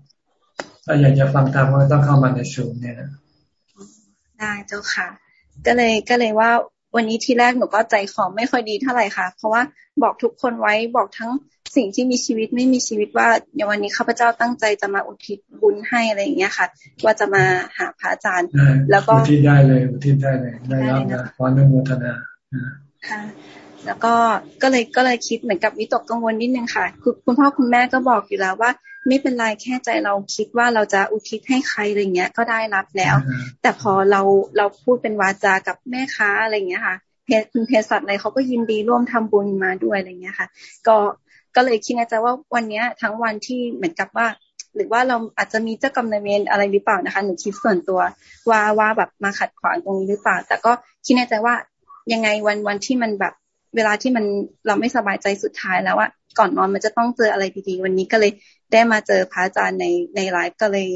ถ้าอยากจะฟังตามก็ต้องเข้ามาในซูมเนี่ยนะได้เจ้าค่ะ ก็เลยก็เลยว่า วันนี้ที่แรกหนูก็ใจคอไม่ค่อยดีเท่าไหร่ค่ะ เพราะว่าบอกทุกคนไว้บอกทั้งสิ่งที่มีชีวิตไม่มีชีวิตว่าในวันนี้ข้าพเจ้าตั้งใจจะมาอุทิศบุญให้อะไรอย่างเงี้ยค่ะ ว่าจะมาหาพระอาจารย์ แล้วก็อุทิศได้เลยอุทิศได้เลยได้รับนะขออนุโมทนาค่ะแล้วก็ก็เลยก็เลยคิดเหมือนกับวิตกกังวลนิดนึงค่ะคือคุณพ่อคุณแม่ก็บอกอยู่แล้วว่า ไม่เป็นไรแค่ใจเราคิดว่าเราจะอุทิศให้ใครอะไรเงี้ย ก็ได้รับแล้ว แต่พอเราเราพูดเป็นวาจากับแม่ค้าอะไรเงี้ยค่ะเพคุณเพศัตอะไรเขาก็ยินดีร่วมทำบุญมาด้วยอะไรเงี้ยค่ะ ก็ก็เลยคิดในใจว่าวันเนี้ยทั้งวันที่เหมือนกับว่า หรือว่าเราอาจจะมีเจ้ากรรมนายเวรอะไรหรือเปล่านะคะหนูคิดส่วนตัวว่าว่าแบบมาขัดขวางตรงนี้หรือเปล่า แต่ก็คิดในใจว่ายังไงวันวันที่มันแบบเวลาที่มันเราไม่สบายใจสุดท้ายแล้วว่าก่อนนอนมันจะต้องเจออะไรดีๆ วันนี้ก็เลย ได้มาเจอพระอาจารย์ในในไลฟ์ก็เลย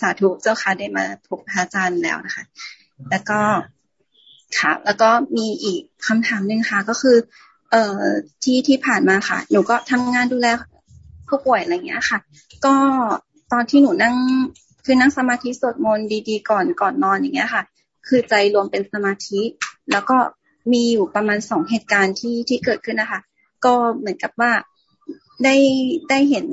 สาธุเจ้าค่ะได้มาพบพระอาจารย์แล้วนะคะ แล้วก็ค่ะ แล้วก็มีอีกคำถามหนึ่งค่ะก็คือ เอ่อที่ที่ผ่านมาค่ะ หนูก็ทำงานดูแลผู้ป่วยอะไรเงี้ยค่ะ ก็ตอนที่หนูนั่งคือนั่งสมาธิสวดมนต์ดีๆ ก่อนก่อนนอนอย่างเงี้ยค่ะ คือใจรวมเป็นสมาธิ แล้วก็มีอยู่ประมาณสองเหตุการณ์ที่ที่เกิดขึ้นนะคะ ก็เหมือนกับว่า ได้ได้เห็น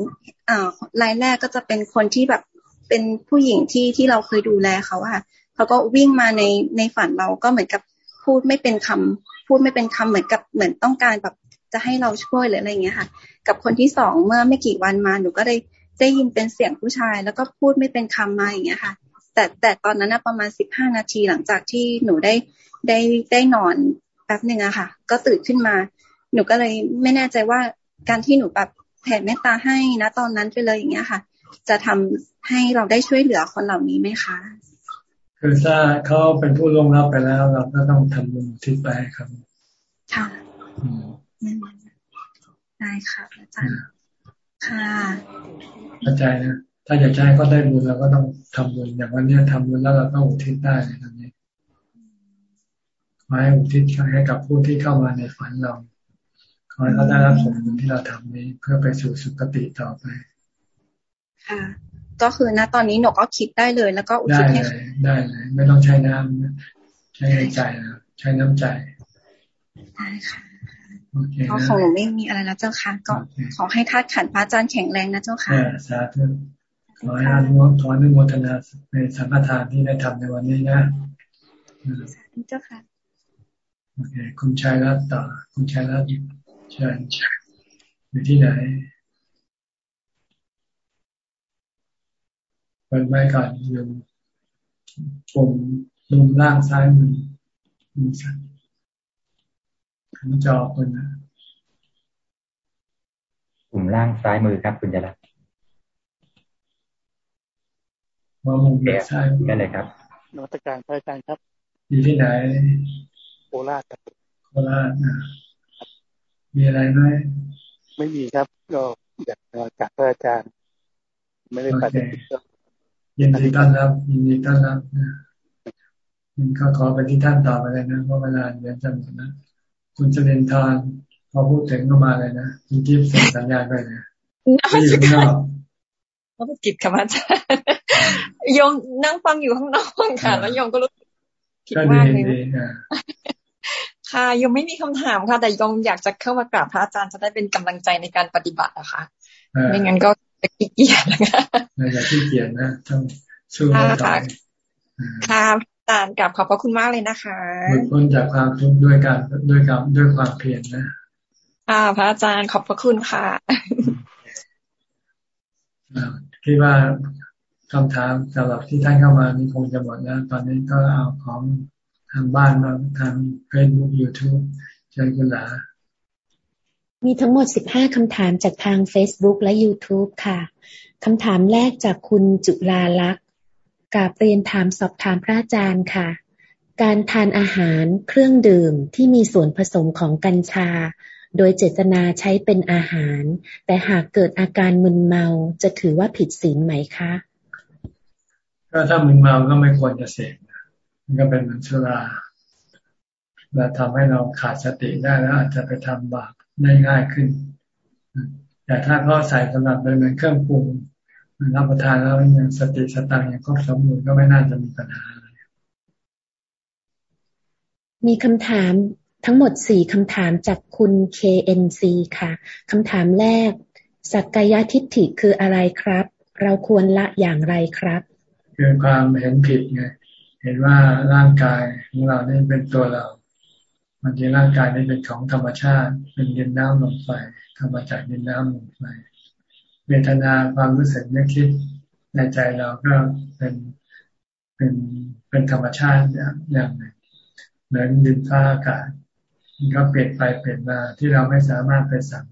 อ่ารายแรกก็จะเป็นคนที่แบบเป็นผู้หญิงที่ที่เราเคยดูแลเขาค่ะเขาก็วิ่งมาในในฝันเราก็เหมือนกับพูดไม่เป็นคำพูดไม่เป็นคำเหมือนกับเหมือนต้องการแบบจะให้เราช่วยหรืออะไรเงี้ยค่ะ กับคนที่สองเมื่อไม่กี่วันมาหนูก็ได้ได้ยินเป็นเสียงผู้ชาย แล้วก็พูดไม่เป็นคำมาอย่างเงี้ยค่ะ แต่แต่ตอนนั้นประมาณสิบห้านาทีหลังจากที่หนูได้ได้ได้นอนแป๊บหนึ่งอะค่ะ ก็ตื่นขึ้นมา หนูก็เลยไม่แน่ใจว่า การที่หนูแบบแผ่เมตตาให้นะตอนนั้นไปเลยอย่างเงี้ยค่ะ จะทำให้เราได้ช่วยเหลือคนเหล่านี้ไหมคะ คือถ้าเขาเป็นผู้ล่วงลับไปแล้ว เราก็ต้องทำบุญทิศไปครับค่ะได้ค่ะอาจารย์ค่ะเข้าใจนะถ้าอยากจะให้เขาได้บุญเราก็ต้องทำบุญอย่างวันนี้ทำบุญแล้วเราต้องอุทิศได้ในตรงนี้ขอให้อุทิศให้กับผู้ที่เข้ามาในฝันเรา ขอให้เขาได้รับผลบุญที่เราทำนี้ เพื่อไปสู่สุคติต่อไป ค่ะ ก็คือณตอนนี้หนูก็คิดได้เลย แล้วก็อุทิศให้ได้เลย ไม่ต้องใช้น้ำใช้ใจนะใช้น้ำใจได้ค่ะก็ของหนูไม่มีอะไรแล้วเจ้าค่ะก็ขอให้ธาตุขันพระอาจารย์แข็งแรงนะเจ้าค่ะสาธุขอให้อนุโมทนาอนุโมทนาในสัมปทานที่ได้ทำในวันนี้นะสาธุเจ้าค่ะโอเคคุณชายรัตต่อคุณชายรัต เชิญอยู่ที่ไหนเปิดไม้ก่อนอยู่ปุ่มมุมล่างซ้ายมือมุมซ้ายจอคุณนะปุ่มล่างซ้ายมือครับ คุณจรัตมามุมซ้ายนั่นเลยครับนวัตการพระอาจารย์ครับอยู่ที่ไหนโคราชครับโคราช มีอะไรไหมไม่มีครับ ก็อยากจากพระอาจารย์ ไม่ได้ปฏิบัติยินดีต้อนรับ ยินดีต้อนรับนะยินก็ขอไปที่ท่านต่อไปเลยนะเพราะเวลาเดี๋ยวจะหมดนะคุณเจริญทานพอพูดถึงก็มาเลยนะคุณกิฟต์ส่งสัญญาณไปนะไม่อยู่ข้างนอกพระกิจค่ะอาจารย์ยงนั่งฟังอยู่ข้างนอกค่ะ แล้วยงก็รู้ผิดมากเลย ค่ะยงไม่มีคำถามค่ะ แต่ยงอยากจะเข้ามากราบพระอาจารย์จะได้เป็นกำลังใจในการปฏิบัตินะคะไม่งั้นก็จะขี้เกียจนะคะอย่าขี้เกียจนะต้องสู้ต่อค่ะอาจารย์กับขอบพระคุณมากเลยนะคะหลุดพ้นจากความทุกข์ด้วยการด้วยการด้วยความเพียรนะอ่าพระอาจารย์ขอบพระคุณค่ะคิดว่าคำถามสำหรับที่ท่านเข้ามานี่คงจะหมดแล้วตอนนี้ก็เอาของ ทางบ้านมาทางเฟซบุ๊กยูทูบเชิญคุณหลามีทั้งหมด 15 คำถามจากทาง Facebook และ YouTube ค่ะ คำถามแรกจากคุณจุลาลักษ์กาเรียนถามสอบถามพระอาจารย์ค่ะ การทานอาหารเครื่องดื่มที่มีส่วนผสมของกัญชา โดยเจตนาใช้เป็นอาหาร แต่หากเกิดอาการมึนเมาจะถือว่าผิดศีลไหมคะ ก็ถ้ามึนเมาก็ไม่ควรจะเสพ มันก็เป็นเหมือนชุราและทำให้เราขาดสติได้แล้ว อาจจะไปทำบาปได้ง่ายขึ้น แต่ถ้าเขาใส่สำหรับเป็นเหมือนเครื่องปรุงรับประทานแล้วยังสติสตังยังครบสมบูรณ์ก็ไม่น่าจะมีปัญหาอะไรมีคำถามทั้งหมดสี่คำถามจากคุณ KNC ค่ะคำถามแรก สักกายทิฏฐิคืออะไรครับ เราควรละอย่างไรครับ คือความเห็นผิดไง เห็นว่าร่างกายของเรานี่เป็นตัวเรามันจริงร่างกายนี่เป็นของธรรมชาติ เป็นดินน้ำลมไฟธรรมจากดินน้ำลมไฟเวทนาความรู้สึกนึกคิดในใจเราก็เป็นเป็นเป็นธรรมชาติอย่างอย่างหนึ่งเหมือนดินฟ้าอากาศมันก็เปลี่ยนไปเปลี่ยนมาที่เราไม่สามารถไปสั่ง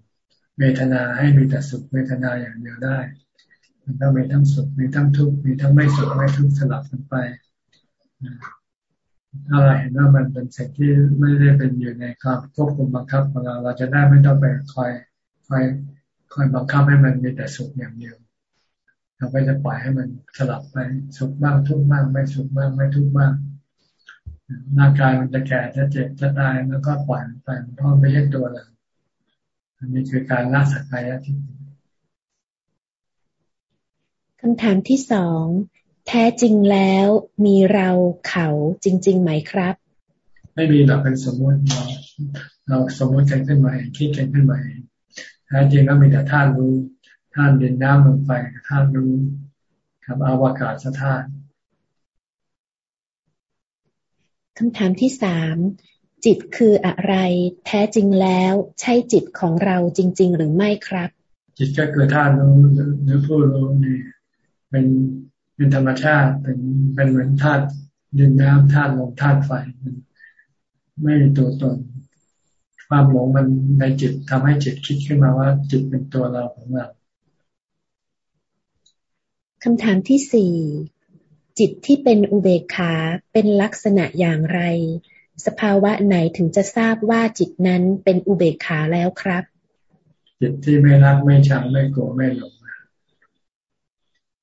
เวทนาให้มีแต่สุขเวทนาอย่างเดียวได้ มันต้องมีทั้งสุขมีทั้งทุกข์มีทั้งไม่สุขไม่ทุกข์สลับกันไป ถ้าเราเห็นว่ามันเป็นสิ่งที่ไม่ได้เป็นอยู่ในความควบคุมบังคับของเราเราจะได้ไม่ต้องไปคอยคอยคอยบังคับให้มันมีแต่สุขอย่างเดียว เราก็จะปล่อยให้มันสลับไปสุขบ้างทุกข์บ้างไม่สุขบ้างไม่ทุกข์บ้างร่างกายมันจะแก่จะเจ็บจะตายแล้วก็ปล่อยมันไปเพราะไม่ใช่ตัวเราอันนี้คือการละสักกายทิฏฐิคำถามที่สอง แท้จริงแล้วมีเราเขาจริง ๆ ไหมครับ ไม่มีหรอกเป็นสมมติเราเราสมมติกันขึ้นมาเองคิดกันขึ้นมาเองแท้จริงก็มีแต่ธาตุรู้ธาตุดินน้ำลมไฟธาตุรู้ครับอวกาศธาตุคำถามที่สามจิตคืออะไร แท้จริงแล้ว ใช่จิตของเราจริง ๆ หรือไม่ครับ จิตก็คือธาตุรู้หรือผู้รู้นี่เป็น เป็นธรรมชาติเป็นเป็นเหมือนธาตุดินน้ำธาตุลมธาตุไฟมันไม่มีตัวตน ความหลงมันในจิตทำให้จิตคิดขึ้นมาว่า จิตเป็นตัวเราของเราคำถามที่สี่จิตที่เป็นอุเบกขาเป็นลักษณะอย่างไร สภาวะไหนถึงจะทราบว่าจิตนั้นเป็นอุเบกขาแล้วครับ จิตที่ไม่รักไม่ชังไม่โกรธไม่หลง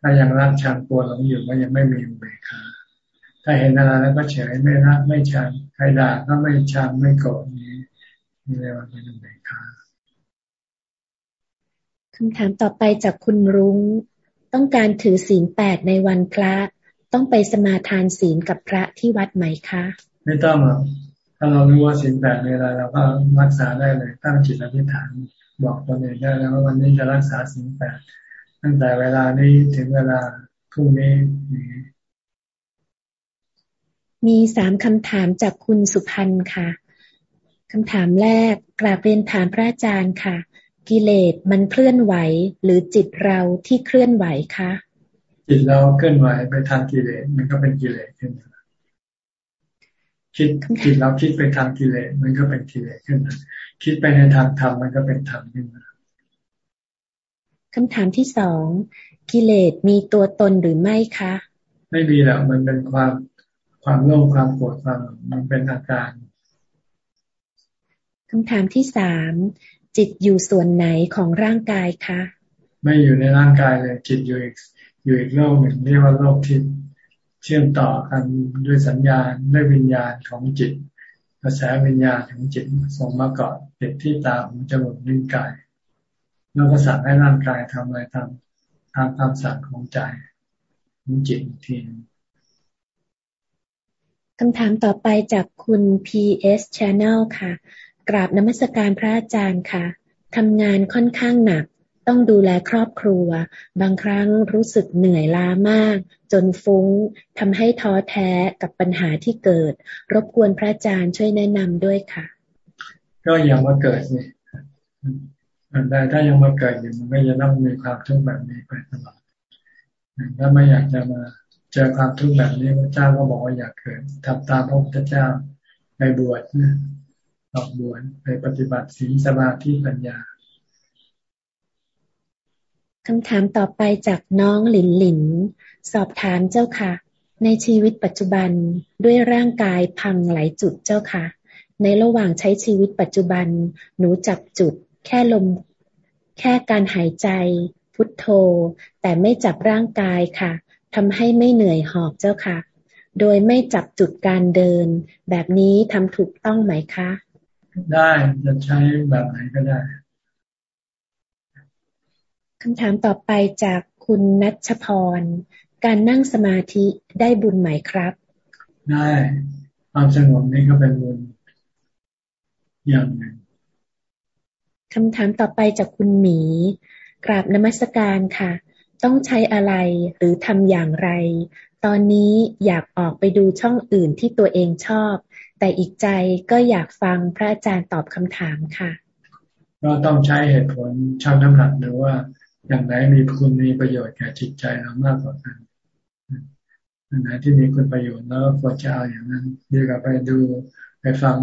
ถ้ายังรักชังกลัวหลงอยู่ก็ยังไม่มีอุเบกขาถ้าเห็นอะไรแล้วก็เฉยไม่รักไม่ชังใครด่าก็ไม่ชังไม่โกรธนี้นี่เรียกว่าเป็นอุเบกขาคำถามต่อไปจากคุณรุง้งต้องการถือศีลแปดในวันพระ ต้องไปสมาทานศีลกับพระที่วัดไหมคะ ไม่ต้องหรอกถ้าเรารู้ว่าศีลแปดในอะไรเราก็รักษาได้เลยตั้งจิตอธิษฐานบอกตนเองได้แล้วว่าวันนี้จะรักษาศีลแปด ตั้งแต่เวลานี้ถึงเวลาพรุ่งนี้ มีสามคำถามจากคุณสุพันธ์ค่ะคำถามแรกกราบเรียนถามพระอาจารย์ค่ะ กิเลสมันเคลื่อนไหวหรือจิตเราที่เคลื่อนไหวคะจิตเราเคลื่อนไหวไปทางกิเลสมันก็เป็นกิเลสขึ้นมาคิดจิตเราคิดไปทางกิเลสมันก็เป็นกิเลสขึ้นมาคิดไปในทางธรรมมันก็เป็นธรรมขึ้นมา คำถามที่สองกิเลสมีตัวตนหรือไม่คะ ไม่มีแล้วมันเป็นความความโลภความโกรธความมันเป็นอาการคำถามที่สามจิตอยู่ส่วนไหนของร่างกายคะ ไม่อยู่ในร่างกายเลย จิตอยู่อีกอยู่อีกโลกหนึ่งเรียกว่าโลกที่เชื่อมต่อกันด้วยสัญญาณด้วยวิญญาณของจิต กระแสวิญญาณของจิตส่งมาเกาะติดที่ตาหูจมูกลิ้นกาย แล้วก็สั่งให้ร่างกายทำอะไรทำตามคำสั่งของใจของจิตทีคำถามต่อไปจากคุณ PS Channel ค่ะ กราบนมัสการพระอาจารย์ค่ะทำงานค่อนข้างหนัก ต้องดูแลครอบครัว บางครั้งรู้สึกเหนื่อยล้ามาก จนฟุ้งทำให้ท้อแท้กับปัญหาที่เกิด รบกวนพระอาจารย์ช่วยแนะนำด้วยค่ะ ก็อย่ามาเกิดนี่ แต่ถ้ายังมาเกิดอยู่มันก็จะต้องมีความทุกข์แบบนี้ไปตลอดถ้าไม่อยากจะมาเจอความทุกข์แบบนี้พระเจ้าก็บอกว่าอยากเกิดทำตามพระพุทธเจ้าไปบวชนะออกบวชไปปฏิบัติศีลสมาธิปัญญาคำถามต่อไปจากน้องหลินหลิน สอบถามเจ้าค่ะ ในชีวิตปัจจุบันด้วยร่างกายพังหลายจุดเจ้าค่ะ ในระหว่างใช้ชีวิตปัจจุบัน หนูจับจุด ค่ลม แค่การหายใจ พุทโธ แต่ไม่จับร่างกายค่ะทำให้ไม่เหนื่อยหอบเจ้าค่ะ โดยไม่จับจุดการเดิน แบบนี้ทำถูกต้องไหมคะ ได้จะใช้แบบไหนก็ได้คำถามต่อไปจากคุณนัชพร การนั่งสมาธิได้บุญไหมครับ ได้ ความสงบนี่ก็เป็นบุญอย่างหนึ่ง คำถามต่อไปจากคุณหมี กราบนมัสการค่ะ ต้องใช้อะไรหรือทำอย่างไร ตอนนี้อยากออกไปดูช่องอื่นที่ตัวเองชอบ แต่อีกใจก็อยากฟังพระอาจารย์ตอบคำถามค่ะก็ต้องใช้เหตุผลชั่งน้ำหนักดูว่าอย่างไหนมีคุณมีประโยชน์แก่จิตใจเรามากกว่ากันอันไหนที่มีคุณประโยชน์แล้วควรจะเอาอย่างนั้นดีกว่าไปดูไปฟัง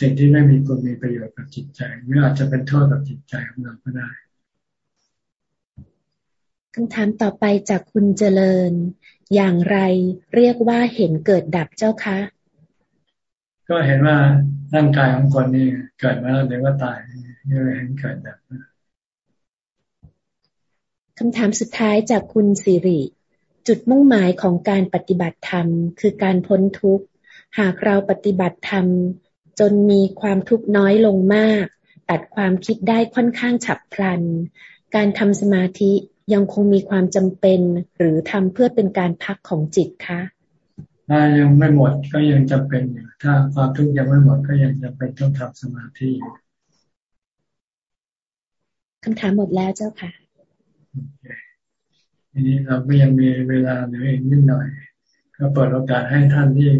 สิ่งที่ไม่มีคุณมีประโยชน์กับจิตใจหรืออาจจะเป็นโทษกับจิตใจของเราก็ได้คำถามต่อไปจากคุณเจริญ อย่างไรเรียกว่าเห็นเกิดดับเจ้าคะ ก็เห็นว่าร่างกายของคนนี่เกิดมาแล้วเดี๋ยวก็ตายนี่เลยเห็นเกิดดับคำถามสุดท้ายจากคุณสิริ จุดมุ่งหมายของการปฏิบัติธรรม คือการพ้นทุกข์ หากเราปฏิบัติธรรม จนมีความทุกข์น้อยลงมาก ตัดความคิดได้ค่อนข้างฉับพลัน การทำสมาธิยังคงมีความจำเป็น หรือทำเพื่อเป็นการพักของจิตคะถ้ายังไม่หมดก็ยังจำเป็นอยู่ถ้าความทุกข์ยังไม่หมดก็ยังจำเป็นต้องทำสมาธิคำถามหมดแล้วเจ้าค่ะทีนี้เราก็ยังมีเวลาเหลืออีกนิดหน่อย ก็เปิดโอกาสให้ท่านที่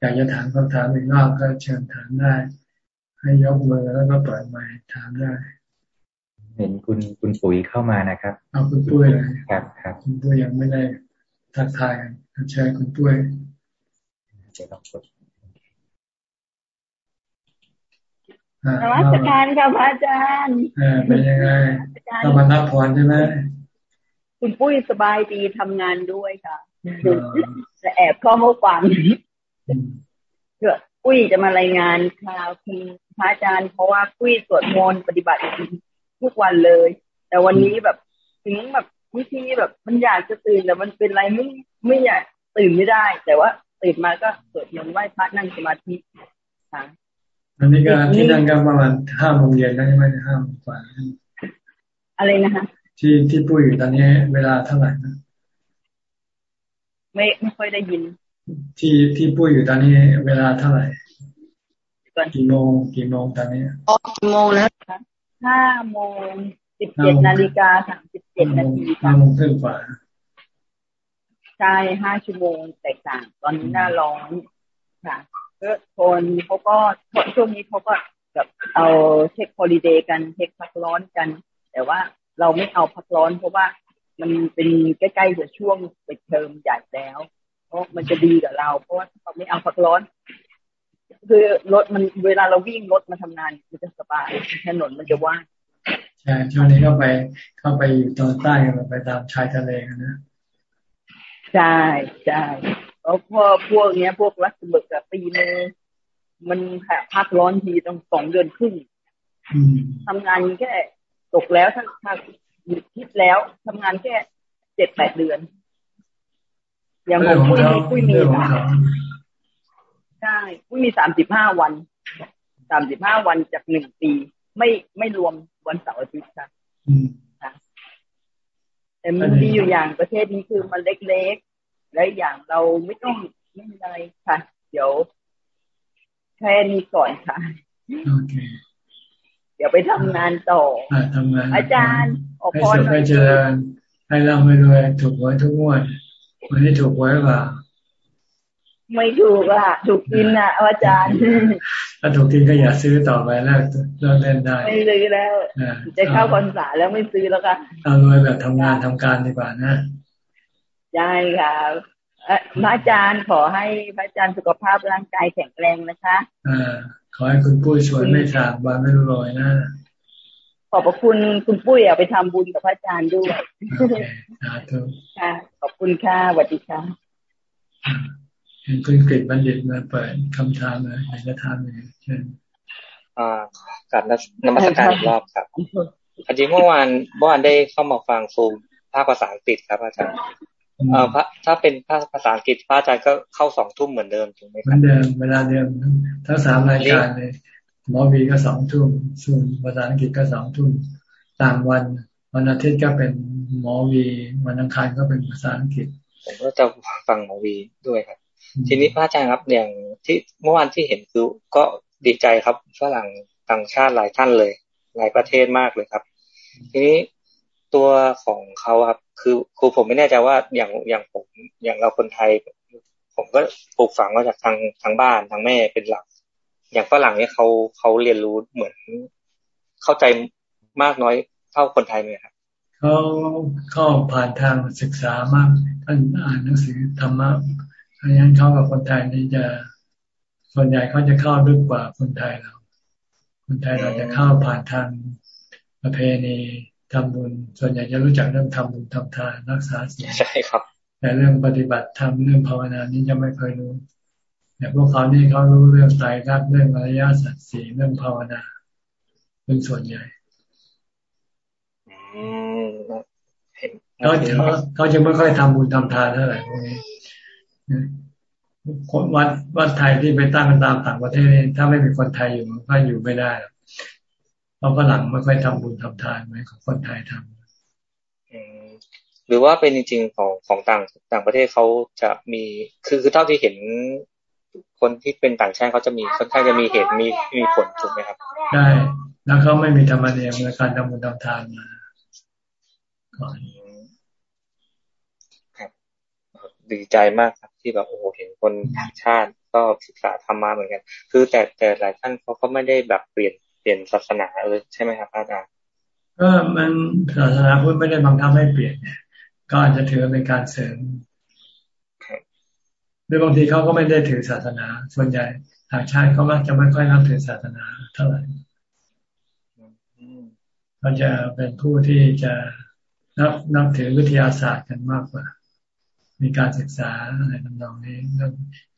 อยากจะถามคำถามอีกรอบก็เชิญถามได้ ให้ยกมือแล้วก็เปิดไมค์ถามได้ เห็นคุณคุณปุ๋ยเข้ามานะครับเอาคุณปุ้ยเลยครับครับ คุณปุ้ยยังไม่ได้ทักทายเชิญคุณปุ้ยเดี๋ยวลองกดนวัตการค่ะพระอาจารย์เป็นยังไงต้องมารับพรใช่ไหมคุณปุ้ยสบายดีทำงานด้วยค่ะจะแอบข้อมูลความ เดี๋ยวปุ้ยจะมารายงานข่าวคุณพระอาจารย์ เพราะว่าปุ้ยสวดมนต์ปฏิบัติทุกวันเลย แต่วันนี้แบบถึงแบบวิธีแบบมันอยากจะตื่นแต่มันเป็นอะไรไม่ไม่อยากตื่นไม่ได้ แต่ว่าตื่นมาก็สวดมนต์ไหว้พระนั่งสมาธิค่ะอันนี้ก็ที่นั่งกันประมาณห้าโมงเย็นได้ไหมห้าโมงกว่าอะไรนะคะที่ที่ปุ้ยอยู่ตอนนี้เวลาเท่าไหร่นะไม่ไม่ค่อยได้ยิน ที่ที่ปุ้ยอยู่ตอนนี้เวลาเท่าไหร่กี่โมงกี่โมงตอนนี้อ๋อกี่โมงแล้วคะห้าโมงสิบเจ็ดนาฬิกาสามสิบเจ็ดนาทีห้าโมงครึ่งกว่าใช่ห้าชั่วโมงแตกต่าง ตอนนี้หน้าร้อนค่ะก็คนเขาก็ช่วงนี้เขาก็แบบเอาเช็คฮอลิเดย์กันเช็คพักร้อนกัน แต่ว่าเราไม่เอาพักร้อนเพราะว่ามันเป็นใกล้ๆกับช่วงปิดเทอมใหญ่แล้ว เพราะมันจะดีกับเรา เพราะว่าเราไม่เอาพักร้อน คือรถมันเวลาเราวิ่งรถมาทำงานมันจะสบายถนนมันจะว่างใช่ช่วงนี้เข้าไปเข้าไปอยู่ตอนใต้กันไปตามชายทะเลนะใช่ใช่แล้วพอพวกเนี้ย พวกรัสเบิกอะปีนึงมันพักร้อนทีต้องสองเดือนครึ่งทำงานแค่ตกแล้วถ้าถ้าคิดแล้วทำงานแค่เจ็ดแปดเดือน อย่างผมคุยมีคุยมีใช่คุยมีสามสิบห้าวันสามสิบห้าวันจากหนึ่งปี ไม่ไม่รวมวันเสาร์อาทิตย์ค่ะแต่มันดีอยู่อย่างประเทศนี้คือมันเล็กๆ และอย่างเราไม่ต้องไม่มีอะไรค่ะ เดี๋ยวแค่นี้ก่อนค่ะโอเคเดี๋ยวไปทำงานต่อทำงานอาจารย์ออกพรให้เจริญให้ร่ำให้รวยถูกหวยทุกงวด วันนี้ถูกหวยเปล่าไม่ถูกอะ ถูกกินอะอาจารย์ ถ้าถูกกินก็อย่าซื้อต่อไปแล้วเลิกเล่นได้ ไม่ซื้อแล้ว จะเข้าพรรษาแล้วไม่ซื้อแล้วค่ะเอารวยแบบทำงานทำการดีกว่านะใช่ค่ะพระอาจารย์ขอให้พระอาจารย์สุขภาพร่างกายแข็งแรงนะคะอ่าขอให้คุณปุ้ยสวยไม่ขาดวันไม่รู้รอยนะ ขอบพระคุณคุณปุ้ยเอาไปทำบุญกับพระอาจารย์ด้วยค่ะ ขอบคุณค่ะสวัสดีค่ะเห็นคุณกฤษบัณฑิตมาเปิดคำถามเลยอยากจะถามเลยเช่นอ่าการนมัสการอีกรอบครับจริงเมื่อวานเมื่อวานได้เข้ามาฟังซูมภาคภาษาอังกฤษครับอาจารย์เอ่อถ้าเป็นภาภาษาอังกฤษพระอาจารย์ก็เข้าสองทุ่มเหมือนเดิมถูกไหมครับเหมือนเดิมเวลาเดิมทั้งสามรายการเลย หมอวีก็สองทุ่มส่วนภาษาอังกฤษก็สองทุ่มต่างวัน วันอาทิตย์ก็เป็นหมอวีวันอังคารก็เป็นภาษาอังกฤษผมก็จะฟังหมอวีด้วยครับ ทีนี้พระอาจารย์ครับอย่างที่เมื่อวานที่เห็นคือก็ดีใจครับฝรั่งต่างชาติหลายท่านเลย หลายประเทศมากเลยครับ ทีนี้ตัวของเขาครับ คือครูผมไม่แน่ใจว่าอย่างอย่างผมอย่างเราคนไทย ผมก็ปลูกฝังมาจากทางทางบ้านทางแม่เป็นหลัก อย่างฝรั่งเนี่ยเขาเขาเรียนรู้เหมือนเข้าใจมากน้อยเท่าคนไทยไหมครับเขาเข้าผ่านทางศึกษามาก ท่านอ่านหนังสือธรรมะเพราะฉะนั้นเขากับคนไทยนี่จะส่วนใหญ่เขาจะเข้าลึกกว่าคนไทยเรา คนไทยเราจะเข้าผ่านทางประเพณีทำบุญ ส่วนใหญ่จะรู้จักเรื่องทำบุญทำทานรักษาศีลใช่ครับ แต่เรื่องปฏิบัติทำเรื่องภาวนานี้จะไม่เคยรู้ แต่พวกเขานี่เขารู้เรื่องไตรลักษณ์เรื่องอริยสัจสี่เรื่องภาวนาเป็นส่วนใหญ่เขาเขาเขาจะไม่ค่อยทำบุญทำทานเท่าไหร่พวกนี้คนวัดวัดไทยที่ไปตั้งกันตามต่างประเทศถ้าไม่มีคนไทยอยู่มันก็อยู่ไม่ได้เพราะฝรั่งไม่ค่อยทำบุญทำทานไหมของคนไทยทำหรือว่าเป็นจริงๆของของต่างต่างประเทศเขาจะมีคือคือเท่าที่เห็น คนที่เป็นต่างชาติเขาจะมีค่อนข้างจะมีเหตุมีมีผลถูกไหมครับใช่แล้วเขาไม่มีธรรมเนียมในการทำบุญทำทานมาก่อนครับดีใจมากครับที่แบบโอ้เห็นคนต่างชาติก็ศึกษาธรรมะเหมือนกัน คือแต่แต่หลายท่านเขาก็ไม่ได้แบบเปลี่ยนเปลี่ยนศาสนาเลยใช่ไหมครับอาจารย์ก็มันศาสนาพุทธไม่ได้บังคับให้เปลี่ยนก็อาจจะถือเป็นการเสริม หรือบางทีเขาก็ไม่ได้ถือศาสนา ส่วนใหญ่ทางชาติเขามักจะไม่ค่อยนับถือศาสนาเท่าไหร่เขาจะเป็นผู้ที่จะนับนับถือวิทยาศาสตร์กันมากกว่า มีการศึกษาอะไรต่างๆนี้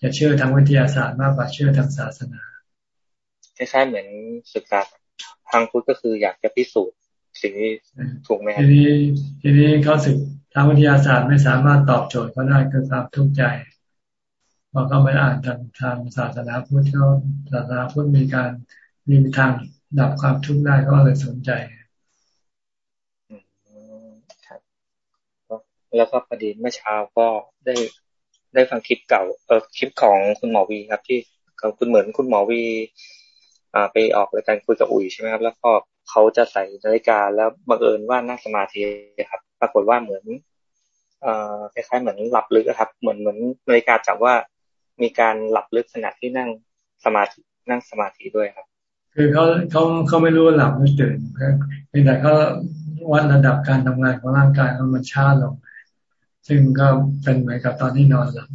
จะเชื่อทางวิทยาศาสตร์มากกว่าเชื่อทางศาสนาคล้ายๆเหมือนศึกษาทางพุทธก็คืออยากจะพิสูจน์สิ่งนี้ถูกไหมทีนี้ทีนี้เขาศึกทางวิทยาศาสตร์ไม่สามารถตอบโจทย์เขาได้คือความทุกข์ใจ พอเขาไปอ่านทางทางศาสนาพุทธเขาศาสนาพุทธมีการมีทางดับความทุกข์ได้ก็เลยสนใจแล้วก็พอดีเมื่อเช้าก็ได้ได้ฟังคลิปเก่าเออคลิปของคุณหมอวีครับ ที่คุณเหมือนคุณหมอวี อ่า ไปออกรายการคุยกับอุ๋ยใช่ไหมครับแล้วก็เขาจะใส่นาฬิกาแล้วบังเอิญว่านั่งสมาธิครับ ปรากฏว่าเหมือน เอ่อคล้ายๆเหมือนหลับลึกครับ เหมือนเหมือนนาฬิกาจับว่า มีการหลับลึกขณะที่นั่งสมาธินั่งสมาธิด้วยครับ คือเขาเขาเขาไม่รู้หลับหรือตื่นเพียงแต่เขาวัดระดับการทำงานของร่างกายมันช้าลง ซึ่งก็เป็นเหมือนกับตอนที่นอนหลับ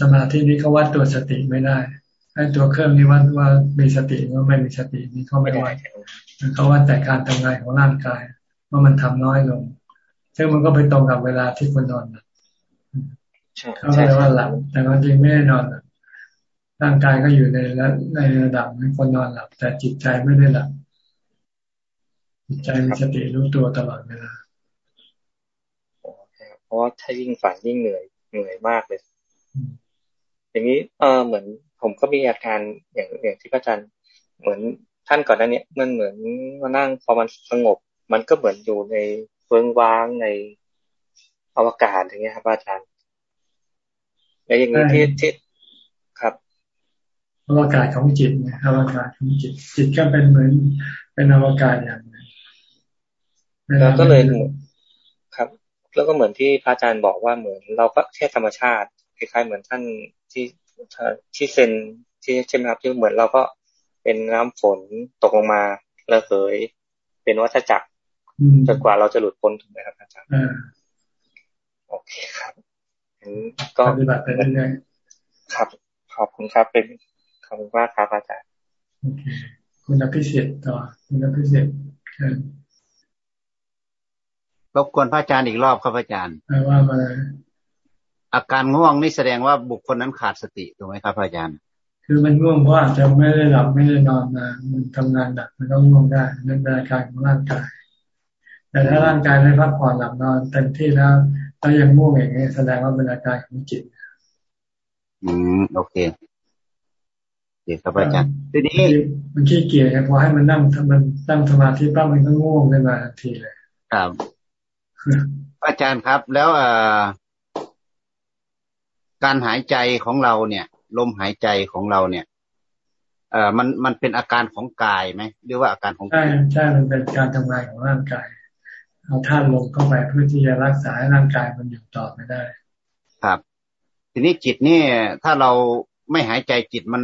สมาธินี้เขาวัดตัวสติไม่ได้ให้ตัวเครื่องนี้วัดว่ามีสติหรือไม่มีสตินี่เขาไม่วัดเขาวัดแต่การทำงานของร่างกายว่ามันทำน้อยลง ซึ่งมันก็ไปตรงกับเวลาที่คนนอนหลับ เขาเรียกว่าหลับ แต่ความจริงไม่ได้นอนหลับร่างกายก็อยู่ในในระดับที่คนนอนหลับ แต่จิตใจไม่ได้หลับ จิตใจมีสติรู้ตัวตลอดเวลาราะว่าถ้ายิ่งฝันยิ่งเหนื่อยเหนื่อยมากเลย อย่างนี้เออเหมือน ผมก็มีอาการอย่างอย่างที่พระอาจารย์เหมือนท่านก่อนหน้านี้มันเหมือนมานั่งพอมันสงบ มันก็เหมือนอยู่ในเฟืองว้างในอวกาศอย่างเงี้ยครับอาจารย์ แล้วอย่างนี้ที่ที่ครับเพอวกาศของจิตนะอวกาศของจิต จิตก็เป็นเหมือนเป็นอวกาศอย่างนึงแล้วก็เลยครับ แล้วก็เหมือนที่พระอาจารย์บอกว่าเหมือน เราก็แค่ธรรมชาติคล้ายๆเหมือนท่านที่ที่เซนที่ใช่ไหมครับที่เหมือนเราก็เป็นน้ำฝนตกลงมาระเหย เป็นวัฏจักรจนกว่าเราจะหลุดพ้นถูกไหมครับอาจารย์โอเคครับ ก็ปฏิบัติไปเรื่อยๆครับ ขอบคุณครับ เป็นขอบคุณมากครับอาจารย์โอเคคุณอภิเศษต่อคุณอภิเศษรบกวนพระอาจารย์อีกรอบครับอาจารย์ว่ามาอาการง่วงนี่แสดงว่าบุคคลนั้นขาดสติถูกไหมครับอาจารย์ คือมันง่วงเพราะอาจจะไม่ได้หลับไม่ได้นอนมามันทำงานหนักมันต้องง่วงได้นั่นเป็นอาการของร่างกาย แต่ถ้าร่างกายได้พักผ่อนหลับนอนเต็มที่แล้ว แล้วยังง่วงอย่างนี้แสดงว่าเป็นอาการของจิต อืมโอเคเดี๋ยวครับอาจารย์ทีนี้มันขี้เกียจไงพอให้มันนั่งมันตั้งสมาธิปั๊บมันก็ง่วงขึ้นมาทันทีเลย ครับ อาจารย์ครับ แล้วเอ่อการหายใจของเราเนี่ย ลมหายใจของเราเนี่ย เอ่อมันมันเป็นอาการของกายไหมหรือว่าอาการของใช่ใช่มันเป็นการทำงานของร่างกาย เอาธาตุลมเข้าไปเพื่อที่จะรักษาให้ร่างกายมันอยู่ต่อไม่ได้ ครับ ทีนี้จิตนี่ถ้าเราไม่หายใจจิตมัน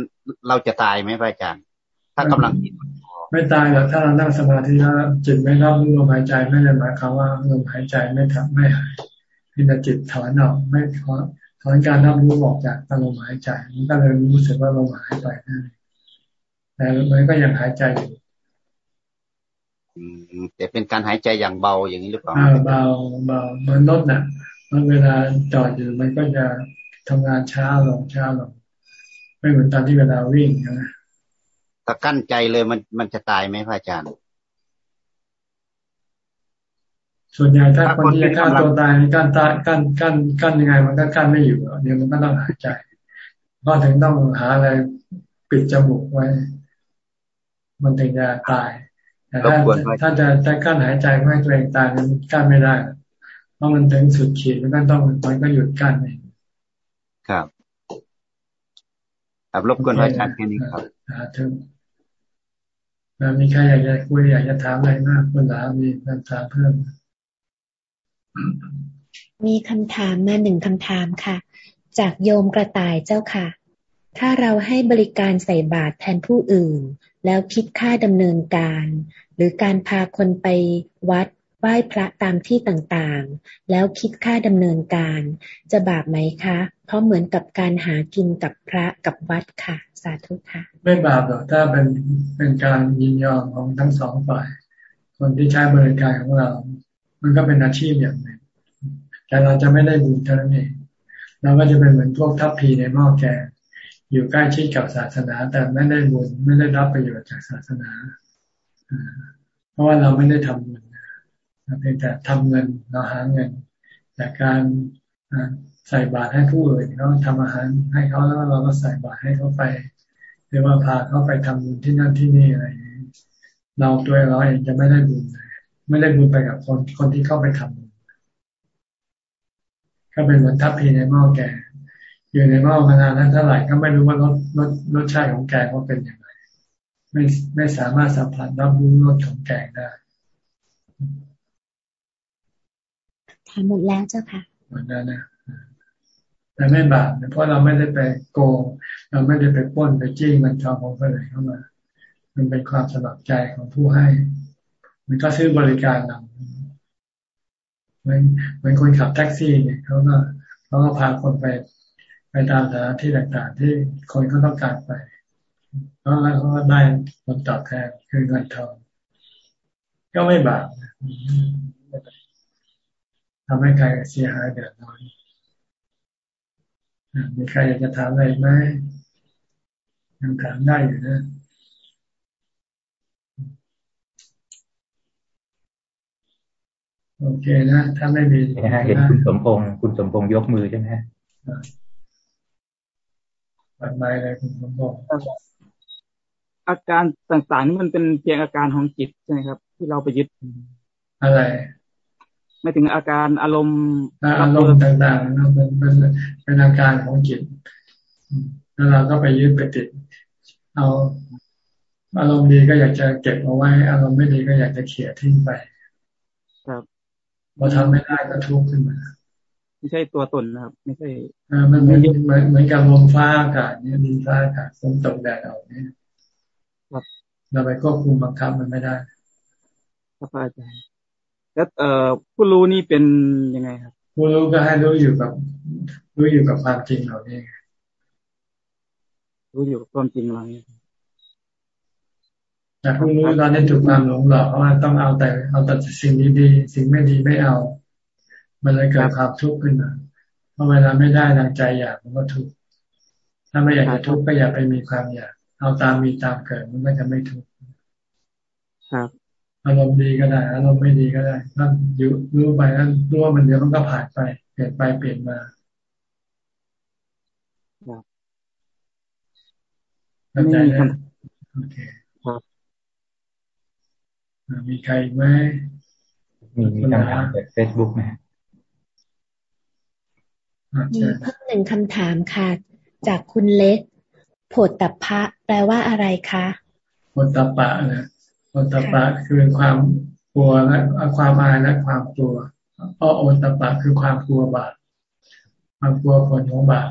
เราจะตายไหมพระอาจารย์ ถ้ากำลังจิตไม่ตายหรอกถ้าเรานั่งสมาธิแล้วจิตไม่รับรู้ลมหายใจไม่ได้หมายความว่าลมหายใจไม่ทำไม่หายพีแต่จิตถอนออกไม่ถอนถอนการรับรู้ออกจากลมหายใจมันก็เลยรู้สึกว่าลมหายไปนั่นแต่มันก็ยังหายใจอยู่ แต่เป็นการหายใจอย่างเบาอย่างนี้หรือเปล่าเบาเบาเหมือนรถน่ะมันเวลาจอดอยู่มันก็จะทำงานช้าลงช้าลงไม่เหมือนตอนที่เวลาวิ่งนะถ้ากั้นใจเลยมันมันจะตายไหมพระอาจารย์ ส่วนใหญ่ถ้าคนที่จะฆ่าตัวตายกั้นตายกั้นกั้นกั้นยังไง มันก็กั้นไม่อยู่เดี๋ยวมันก็ต้องหายใจก็ถึงต้องหาอะไรปิดจมูกไว้ มันถึงจะตาย แต่ถ้าถ้าจะจะกั้นหายใจไม่ให้ตัวเองตายมันกั้นไม่ได้ เพราะมันถึงสุดขีดมันก็ต้องมันก็หยุดกั้นเองครับครับรบกวนอาจารย์แค่นี้ครับถึงมีใครอยากจะคุยอยากจะถามอะไรมากคุณหลามีคำถามเพิ่ม มีคำถามมาหนึ่งคำถามค่ะ จากโยมกระต่ายเจ้าค่ะ ถ้าเราให้บริการใส่บาตรแทนผู้อื่น แล้วคิดค่าดำเนินการ หรือการพาคนไปวัดไหว้พระตามที่ต่างๆ แล้วคิดค่าดำเนินการ จะบาปไหมคะ เพราะเหมือนกับการหากินกับพระกับวัดค่ะ สาธุค่ะ ไม่บาปหรอกถ้าเป็นเป็นการยินยอมของทั้งสองฝ่าย คนที่ใช้บริการของเรา มันก็เป็นอาชีพอย่างหนึ่งแต่เราจะไม่ได้บุญเท่านั้นเองเราก็จะเป็นเหมือนพวกทัพพีในหม้อแกง อยู่ใกล้ชิดกับศาสนา แต่ไม่ได้บุญไม่ได้รับประโยชน์จากศาสนาเพราะว่าเราไม่ได้ทำบุญเพียงแต่ทำเงินเราหาเงินจากการใส่บาตรให้ผู้อื่นเขาทำอาหารให้เขาแล้วเราก็ใส่บาตรให้เขาไปหรือว่าพาเขาไปทำบุญที่นั่นที่นี่อะไรเราตัวเราเองจะไม่ได้บุญไม่ได้บุญไปกับคนคนที่เข้าไปทำบุญก็เป็นเหมือนทัพพีในหม้อแกง อยู่ในหม้อมานานนั้นเท่าไหร่ก็ไม่รู้ว่ารสรสรสชาติของแกงว่าเป็นอย่างไรไม่ไม่สามารถสัมผัสรับรู้รสของแกงได้ทำหมดแล้วเจ้าค่ะหมดแล้วนะแต่ไม่บาปเพราะเราไม่ได้ไปโกง เราไม่ได้ไปป้นไปจี้เงินทองของคนอื่นเข้ามา มันเป็นความสมัครใจของผู้ให้ มันก็ซื้อบริการเราเหมือนเหมือนคนขับแท็กซี่เนี่ยเขาก็เขาก็พาคนไปไป ตามสถานที่ต่างๆ ที่คนเขาต้องการไปแล้วเขาก็ได้ผลตอบแทนคือเงินทองก็ไม่บาปทำให้ใครเสียหายเดือดร้อนมีใครอยากจะถามอะไรไหมยังถามได้อยู่นะโอเคนะ ถ้าไม่มีเห็นคุณสมพงศ์คุณสมพงศ์ยกมือใช่ไหม ปัดไม้เลยคุณสมพงศ์อาการต่างๆนี่มันเป็นเพียงอาการของจิตใช่ไหมครับ ที่เราไปยึด อะไร ไม่ถึงอาการอารมณ์อารมณ์ต่างๆเป็นเป็นเป็นอาการของจิตแล้วเราก็ไปยึดไปติด เอาอารมณ์ดีก็อยากจะเก็บเอาไว้ อารมณ์ไม่ดีก็อยากจะเขี่ยทิ้งไป ครับพอทำไม่ได้ก็ทุกข์ขึ้นมา ไม่ใช่ตัวตนนะครับ ไม่ใช่อ่ามันเหมือนเหมือนกับลมฟ้าอากาศเนี่ยดินฟ้าอากาศฝนตกแดดออกเนี่ยเราไปควบคุมบังคับมันไม่ได้ครับอาจารย์แล้วเอ่อผู้รู้นี่เป็นยังไงครับ ผู้รู้ก็ให้รู้อยู่กับ รู้อยู่กับความจริงเหล่านี้รู้อยู่กับความจริงเราเนี่ยแต่ผู้รู้ตอนนี้ถูกความหลงหลอกว่าต้องเอาแต่เอาแต่สิ่งดีๆสิ่งไม่ดีไม่เอา มันเลยเกิดความทุกข์ขึ้นมาเพราะเวลาไม่ได้ดังใจอยากมันก็ทุกข์ถ้าไม่อยากจะทุกข์ก็อย่าไปมีความอยาก เอาตามมีตามเกิดมันก็จะไม่ทุกข์ครับอารมณ์ดีก็ได้อารมณ์ไม่ดีก็ได้นั่นอยู่รู้ไปนั่นรู้ว่ามันเดี๋ยวมันก็ผ่านไป เปลี่ยนไปเปลี่ยนมาเข้าใจนะโอเคมีใครไหมมีมีคำถามจากเฟซบุ๊กไหม มีเพิ่มหนึ่งคำถามค่ะ จากคุณเล็กโผฏฐัพพะแปลว่าอะไรคะโผฏฐัพพะนะโอตปะคือความกลัวและความอายและความกลัวเพราะโอตปะคือความกลัวบาปความกลัวผลของบาป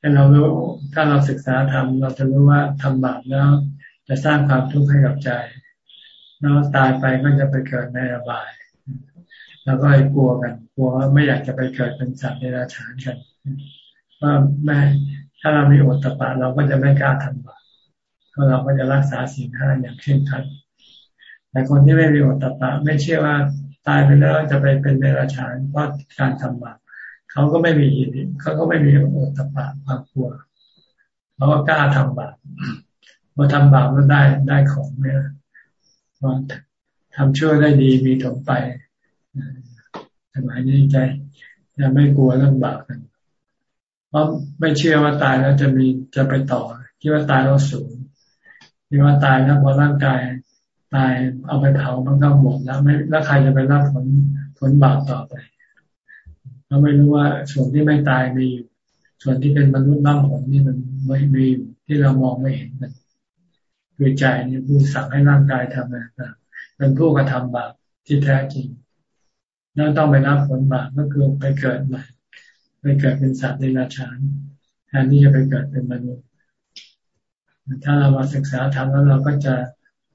ถ้าเรารู้ถ้าเราศึกษาทำเราจะรู้ว่าทำบาปแล้ว จะสร้างความทุกข์ให้กับใจแล้วตายไปก็จะไปเกิดในอบาย แล้วก็กลัวกัน กลัวว่าไม่อยากจะไปเกิดเป็นสัตว์ในราชานกันว่าแม่ถ้าเรามีโอตะปะเราก็จะไม่กล้าทำบาปก็เราก็จะรักษาสิ่งห้าอย่างเข้มขันแต่คนที่ไม่มีโอตะปะไม่เชื่อว่าตายไปแล้วจะไปเป็นเดรัจฉานเพราะการทำบาปเขาก็ไม่มีอิทิเขาก็ไม่มีโอตะปะความกลัวเขาก็กล้าทำบาปพอทำบาปแล้วได้ได้ของเนี่ยทำชั่วได้ดีมีถมไป สมัยนี้ใจจะไม่กลัวเรื่องบาปกัน เพราะไม่เชื่อว่าตายแล้วจะมีจะไปต่อคิดว่าตายแล้วสูงที่ว่าตายแล้วพอร่างกายตายเอาไปเผามันก็หมดแล้วไม่แล้วใครจะไปรับผลผลบาปต่อไปเราไม่รู้ว่าส่วนที่ไม่ตายมีอยู่ส่วนที่เป็นมนุษย์น้ำผลนี่มันไม่มีอยู่ที่เรามองไม่เห็นมันคือใจนี่ผู้สั่งให้ร่างกายทำอะไรต่างเป็นผู้กระทำบาปที่แท้จริง แล้วต้องไปรับผลบาปก็คือไปเกิดใหม่ไปเกิดเป็นสัตว์ในราชานแทนที่จะไปเกิดเป็นมนุษย์ ถ้าเรามาศึกษาทำแล้วเราก็จะ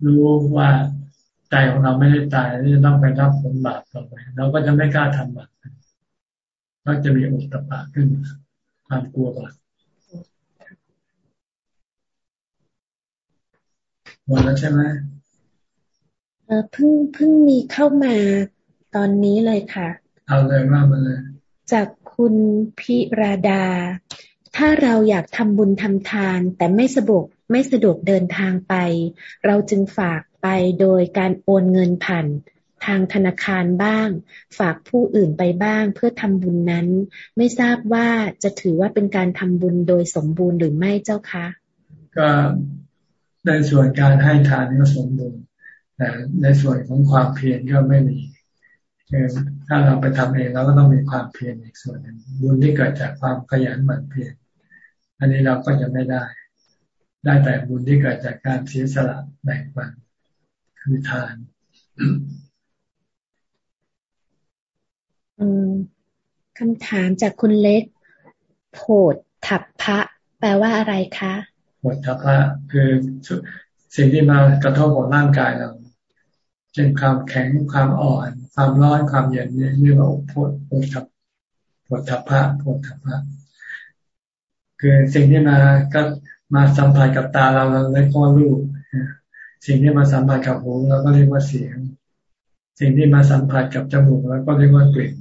รู้ว่าใจของเราไม่ได้ตายที่จะต้องไปรับผลบาปต่อไป เราก็จะไม่กล้าทำบาปก็จะมีอุตตะขึ้นความกลัวบาปหมดแล้วใช่ไหมเพิ่งเพิ่งมีเข้ามา ตอนนี้เลยค่ะ เอาเลยว่ามาเลย จากคุณพิราดา ถ้าเราอยากทำบุญทำทาน แต่ไม่สะดวกไม่สะดวกเดินทางไป เราจึงฝากไปโดยการโอนเงินผ่านทางธนาคารบ้าง ฝากผู้อื่นไปบ้างเพื่อทำบุญนั้น ไม่ทราบว่าจะถือว่าเป็นการทำบุญโดยสมบูรณ์หรือไม่เจ้าคะ ก็ในส่วนการให้ทานก็สมบูรณ์แต่ในส่วนของความเพียรก็ไม่มี คือถ้าเราไปทำเองเราก็ต้องมีความเพียรอีกส่วนหนึ่งบุญที่เกิดจากความขยันหมั่นเพียรอันนี้เราก็จะไม่ได้ ได้แต่บุญที่เกิดจากการเสียสละแบ่งปันคือทานคำถามจากคุณเล็กโผดถับพระแปลว่าอะไรคะโผดถับพระคือสิ่งที่มากระทบกับร่างกายเราเช่นความแข็งความอ่อน ความร้อนความเย็นนี่เรียกว่าโผดโผดถับโผดถับพระโผดถับพระคือสิ่งที่มาก็มาสัมผัสกับตาเราเราเรียกว่ารูปสิ่งที่มาสัมผัสกับหูเราก็เรียกว่าเสียง สิ่งที่มาสัมผัสกับจมูกเราก็เรียกว่ากลิ่น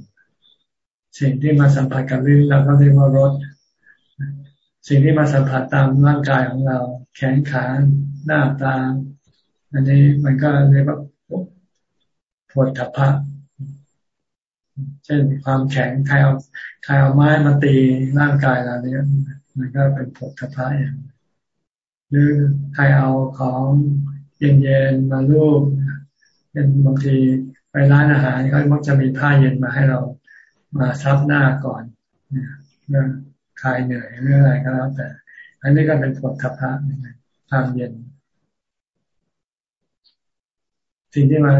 สิ่งที่มาสัมผัสกับลิ้นเราก็เรียกว่ารสสิ่งที่มาสัมผัสตามร่างกายของเรา แขนขาหน้าตา อันนี้มันก็เรียกว่า ปวดทัพะเช่นความแข็งใครเอาใครเอาไม้มาตีร่างกายเราเนี่ยมันก็เป็นผลกระพายอย่างหรือใครเอาของเย็นๆมาลูบเป็นบางทีไปร้านอาหารเขามักจะมีผ้าเย็นมาให้เรามาซับหน้าก่อนเพื่อคลายเหนื่อยหรืออะไรก็แล้วแต่ อันนี้ก็เป็นผลทัพพะความเย็น สิ่งที่มา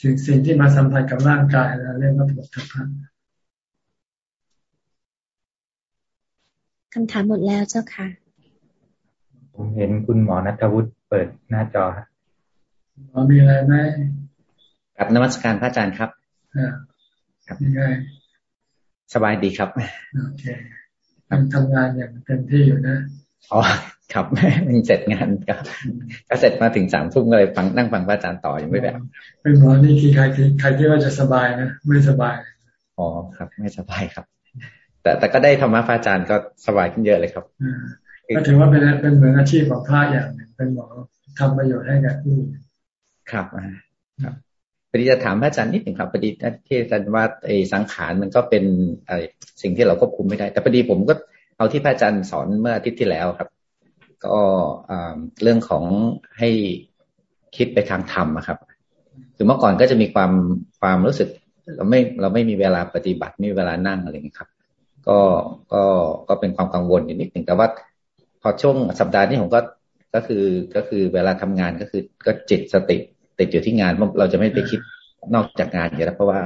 สิ่งสิ่งที่มาสัมผัสกับร่างกายเราเรียกว่าผลทัพพะคำถามหมดแล้วเจ้าค่ะ ผมเห็นคุณหมอนัทวุฒิเปิดหน้าจอหมอมีอะไรไหมกับนมัสการพระอาจารย์ครับครับยังไงสบายดีครับ โอเคทำงานอย่างเต็มที่อยู่นะ อ๋อ ครับมันเสร็จงานก็ก็เสร็จมาถึงสามทุ่มก็เลยฟังนั่งฟังพระอาจารย์ต่อยังไม่แบบเป็นหมอนี่คิดใครใครคิดว่าจะสบายนะไม่สบายอ๋อครับ ไม่สบายครับ แต่แต่ก็ได้ธรรมะพระอาจารย์ก็สบายขึ้นเยอะเลยครับก็ถือว่าเป็นเป็นเหมือนอาชีพของพระอย่างหนึ่งเป็นหมอทำประโยชน์ให้กับผู้ครับครับพอดีจะถามพระอาจารย์นิดหนึ่งครับพอดีที่อาจารย์ว่าไอ้สังขารมันก็เป็นอะไรสิ่งที่เราควบคุมไม่ได้ แต่พอดีผมก็เอาที่พระอาจารย์สอนเมื่ออาทิตย์ที่แล้วครับ ก็เรื่องของให้คิดไปทางธรรมครับคือเมื่อก่อนก็จะมีความความรู้สึก เราไม่เราไม่มีเวลาปฏิบัติไม่มีเวลานั่งอะไรอย่างนี้ครับ ก็ก็ก็เป็นความกังวลอยู่นิดหนึ่งแต่ว่า พอช่วงสัปดาห์นี้ผมก็ก็คือก็คือเวลาทำงานก็คือก็จิตสติติดอยู่ที่งานเราจะไม่ไปคิดนอกจากงานอยู่แล้วเพราะว่า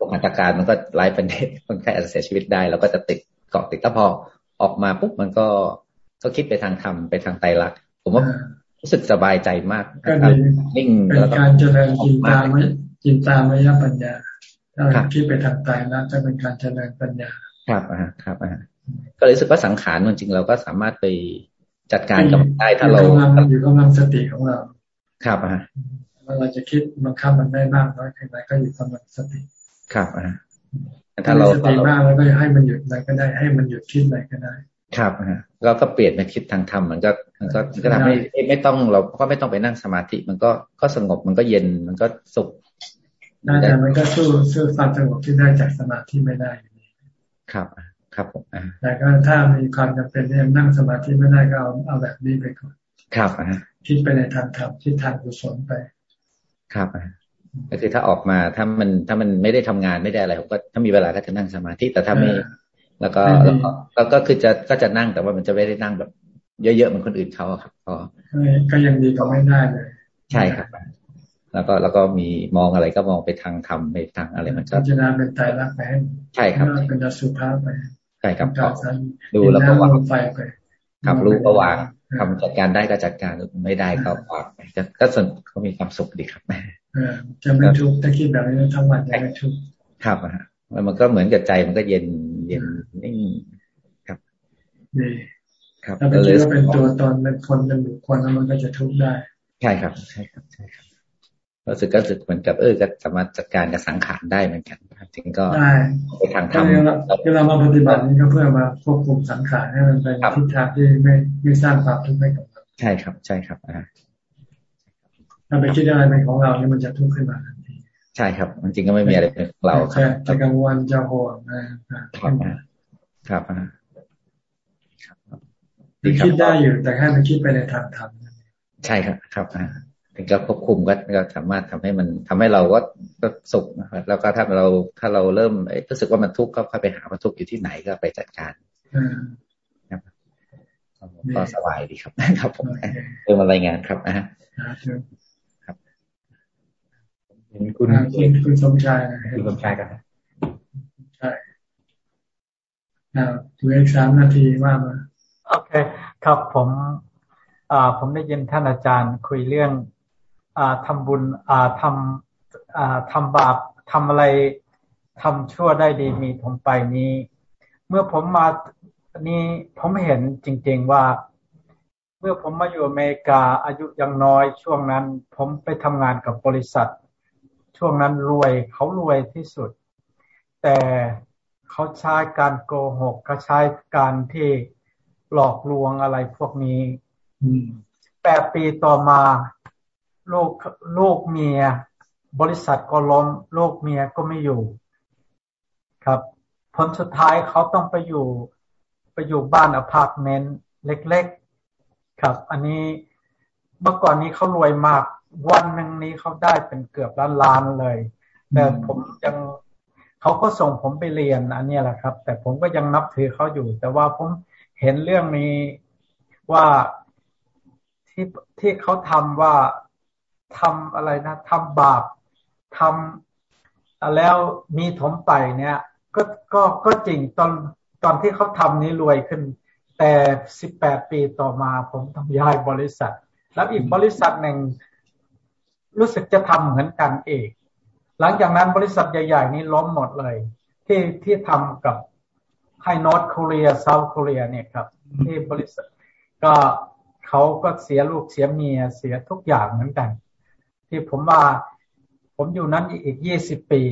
ปกติการมันก็ไล่เป็นคนไข้อาจจะเสียชีวิตได้เราก็จะติดเกาะติดก็พอออกมาปุ๊บมันก็ ก็คิดไปทางธรรมไปทางไตรลักษณ์ผมว่ารู้สึกสบายใจมากนิ่งเป็นการเจริญจินตามจินตามยปัญญาถ้าคิดไปทางไตรลักษณ์จะเป็นการเจริญปัญญา ครับอ่าครับอ่าก็เลยรู้สึกว่าสังขารจริงเราก็สามารถไปจัดการกับได้ถ้าเราอยู่กำลังสติของเรา ครับอ่าเราจะคิดบังคับมันได้มากน้อยแค่ไหนก็อยู่กำลังสติ ครับอ่าถ้าเราสติมากแล้วก็ให้มันหยุดอะไรก็ได้ ให้มันหยุดคิดอะไรก็ได้ ครับฮะเราก็เปลี่ยนมาคิดทางธรรมมันก็มันก็ก็ทำให้ไม่ต้องเราก็ไม่ต้องไปนั่งสมาธิ มันก็ก็สงบมันก็เย็นมันก็สุขน่าแต่มันก็สู้สู้ความสงบที่ได้จากสมาธิไม่ได้ครับ ครับผมแต่ก็ถ้ามีความจำเป็นที่นั่งสมาธิไม่ได้ก็เอาเอาแบบนี้ไปก่อนครับอะคิดไปในทางธรรมคิดทางกุศลไป ครับอะก็คือถ้าออกมาถ้ามันถ้ามันไม่ได้ทำงานไม่ได้อะไรผมก็ถ้ามีเวลาก็จะนั่งสมาธิแต่ถ้าไม่ แล้วก็แล้วก็คือจะก็จะนั่งแต่ว่ามันจะไม่ได้นั่งแบบ เยอะๆเหมือนคนอื่นเขาครับก็ก็ยังดีก็ไม่ได้เลยใช่ครับ แล้วก็แล้วก็มีมองอะไรก็มองไปทางธรรมไปทางอะไรมันก็จะนาเป็นไตรลักษณ์ไปใช่ครับเป็นอสุภาพไปใช่ครับดูแล้วก็วางไฟไปขับรู้ก็วางทำจัดการได้ก็จัดการไม่ได้ก็วางไปก็ส่วนเขามีความสุขดีครับแม่จะไม่ทุกข์ถ้าคิดแบบนี้ทั้งวันจะไม่ทุกข์ครับอะมันก็เหมือนกับใจมันก็เย็น เย็นนิ่งครับดีครับถ้าเป็นคิดว่าเป็นตัวตนเป็นคนเป็นบุคคลแล้วมันก็จะทุกข์ได้ ใช่ครับ ใช่ครับใช่ครับรู้สึกก็รู้สึกเหมือนกับเออก็สามารถจัดการกับสังขารได้เหมือนกันจริงก็ไปทางธรรมที่เรามาปฏิบัตินี้ก็เพื่อมาควบคุมสังขารให้มันไปทิศทางที่ไม่ไม่สร้างความทุกข์ให้กับเราใช่ครับ ใช่ครับอ่าถ้าไปคิดอะไรเป็นของเราเนี่ยมันจะทุกข์ขึ้นมาทันที ใช่ครับจริงก็ไม่มีอะไรเป็นของเราครับจะกังวลจะห่วงนะครับครับคิดได้อยู่แต่แค่มันคิดไปในทางธรรมใช่ครับครับอ่าถึงจะควบคุมก็ก็สามารถทำให้มันทำให้เราก็ก็สุขนะครับแล้วก็ถ้าเราถ้าเราเริ่มรู้สึกว่ามันทุกข์ก็ค่อยไปหาว่าทุกข์อยู่ที่ไหนก็ไปจัดการก็สบายดีครับครับผมเริ่มรายงานครับนะฮะครับ เห็นคุณคุณสมชายคุณสมชายกันใช่ถึงอีกสามนาทีว่ามาโอเค ครับผมอ่าผมได้ยินท่านอาจารย์คุยเรื่องทำบุญทำทำบาปทำอะไรทำชั่วได้ดีมีผมไปนี้ เมื่อผมมานี้ผมเห็นจริง ๆว่า เมื่อผมมาอยู่อเมริกาอายุยังน้อยช่วงนั้น ผมไปทำงานกับบริษัท ช่วงนั้นรวยเขารวยที่สุด แต่เขาใช้การโกหกเขาใช้การที่หลอกลวงอะไรพวกนี้แปดปีต่อมาลูกลูกเมีย บริษัทก็ล้มลูกเมียก็ไม่อยู่ ครับผลสุดท้ายเขาต้องไปอยู่ไปอยู่บ้านอพาร์ตเมนต์เล็ก ๆ ครับ อันนี้เมื่อก่อนนี้เขารวยมาก วันหนึ่งนี้เขาได้เป็นเกือบล้านล้านเลย แต่ผมยังเขาก็ส่งผมไปเรียนอันนี้แหละครับ แต่ผมก็ยังนับถือเขาอยู่ แต่ว่าผมเห็นเรื่องนี้ว่าที่ที่เขาทำว่าทำอะไรนะทำบาปทำแล้วมีถมไปเนี่ย ก็ก็ก็จริงตอนตอนที่เขาทำนี้รวยขึ้น แต่สิบแปดปีต่อมาผมต้องย้ายบริษัท แล้วอีกบริษัทหนึ่ง รู้สึกจะทำเหมือนกันเองหลังจากนั้นบริษัทใหญ่ ๆ นี้ล้มหมดเลย ที่ที่ทำกับไฮนอตเกาหลีเซาท์เกาหลีเนี่ยครับ ที่บริษัทก็เขาก็เสียลูกเสียเมียเสียทุกอย่างเหมือนกัน ที่ผมว่าผมอยู่นั้นอีกยี่สิบปี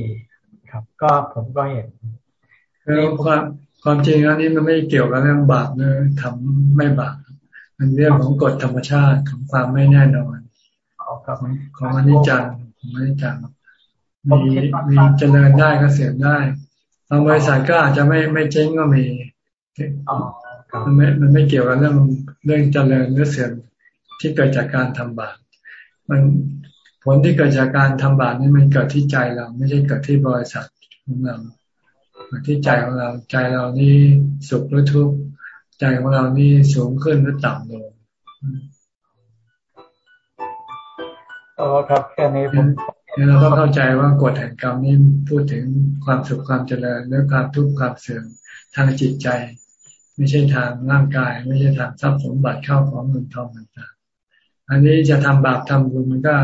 ครับ ก็ผมก็เห็นคือความความจริงอันนี้มันไม่เกี่ยวกับเรื่องบาปเนะทำไม่บาปมันเรื่องของกฎธรรมชาติของความไม่แน่นอน ของอนิจจังของอนิจจังมีมีเจริญได้ก็เสื่อมได้บางบริษัทก็อาจจะไม่ไม่เจ๊งก็มีมันไม่มันไม่เกี่ยวกับเรื่องเรื่องเจริญหรือเสื่อมที่เกิดจากการทำบาปมันผลที่เกิดจากการทำบาปนี่มันเกิดที่ใจเรา ไม่ใช่เกิดที่บริษัทของเราที่ใจของเราใจเรานี่สุขหรือทุกข์ใจของเรานี่สูงขึ้นหรือต่ำลง อ๋อครับแค่นี้ผมนี่เราต้องเข้าใจว่ากฎแห่งกรรมนี่พูดถึงความสุขความเจริญหรือความทุกข์ความเสื่อมทางจิตใจ ไม่ใช่ทางร่างกาย ไม่ใช่ทางทรัพย์สมบัติเข้าของเงินทองต่างๆอันนี้จะทำบาปทำบุญมันก็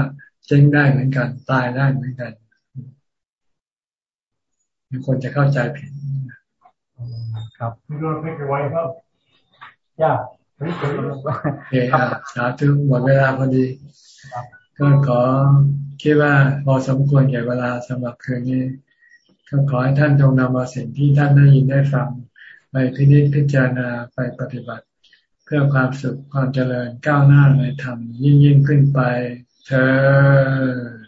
เจ๊งได้เหมือนกันตายได้เหมือนกันมีคนจะเข้าใจผิดครับไม่รู้ไม่ไว้ครับยากโอเคสาธุหมดเวลาพอดี ก็ขอคิดว่าพอสมควรแก่เวลาสำหรับคืนนี้ก็ขอให้ท่านจงนำเอาสิ่งที่ท่านได้ยินได้ฟังไปพินิจพิจารณาไปปฏิบัติ เพื่อความสุขความเจริญก้าวหน้าในธรรมยิ่งยิ่งขึ้นไปเธอ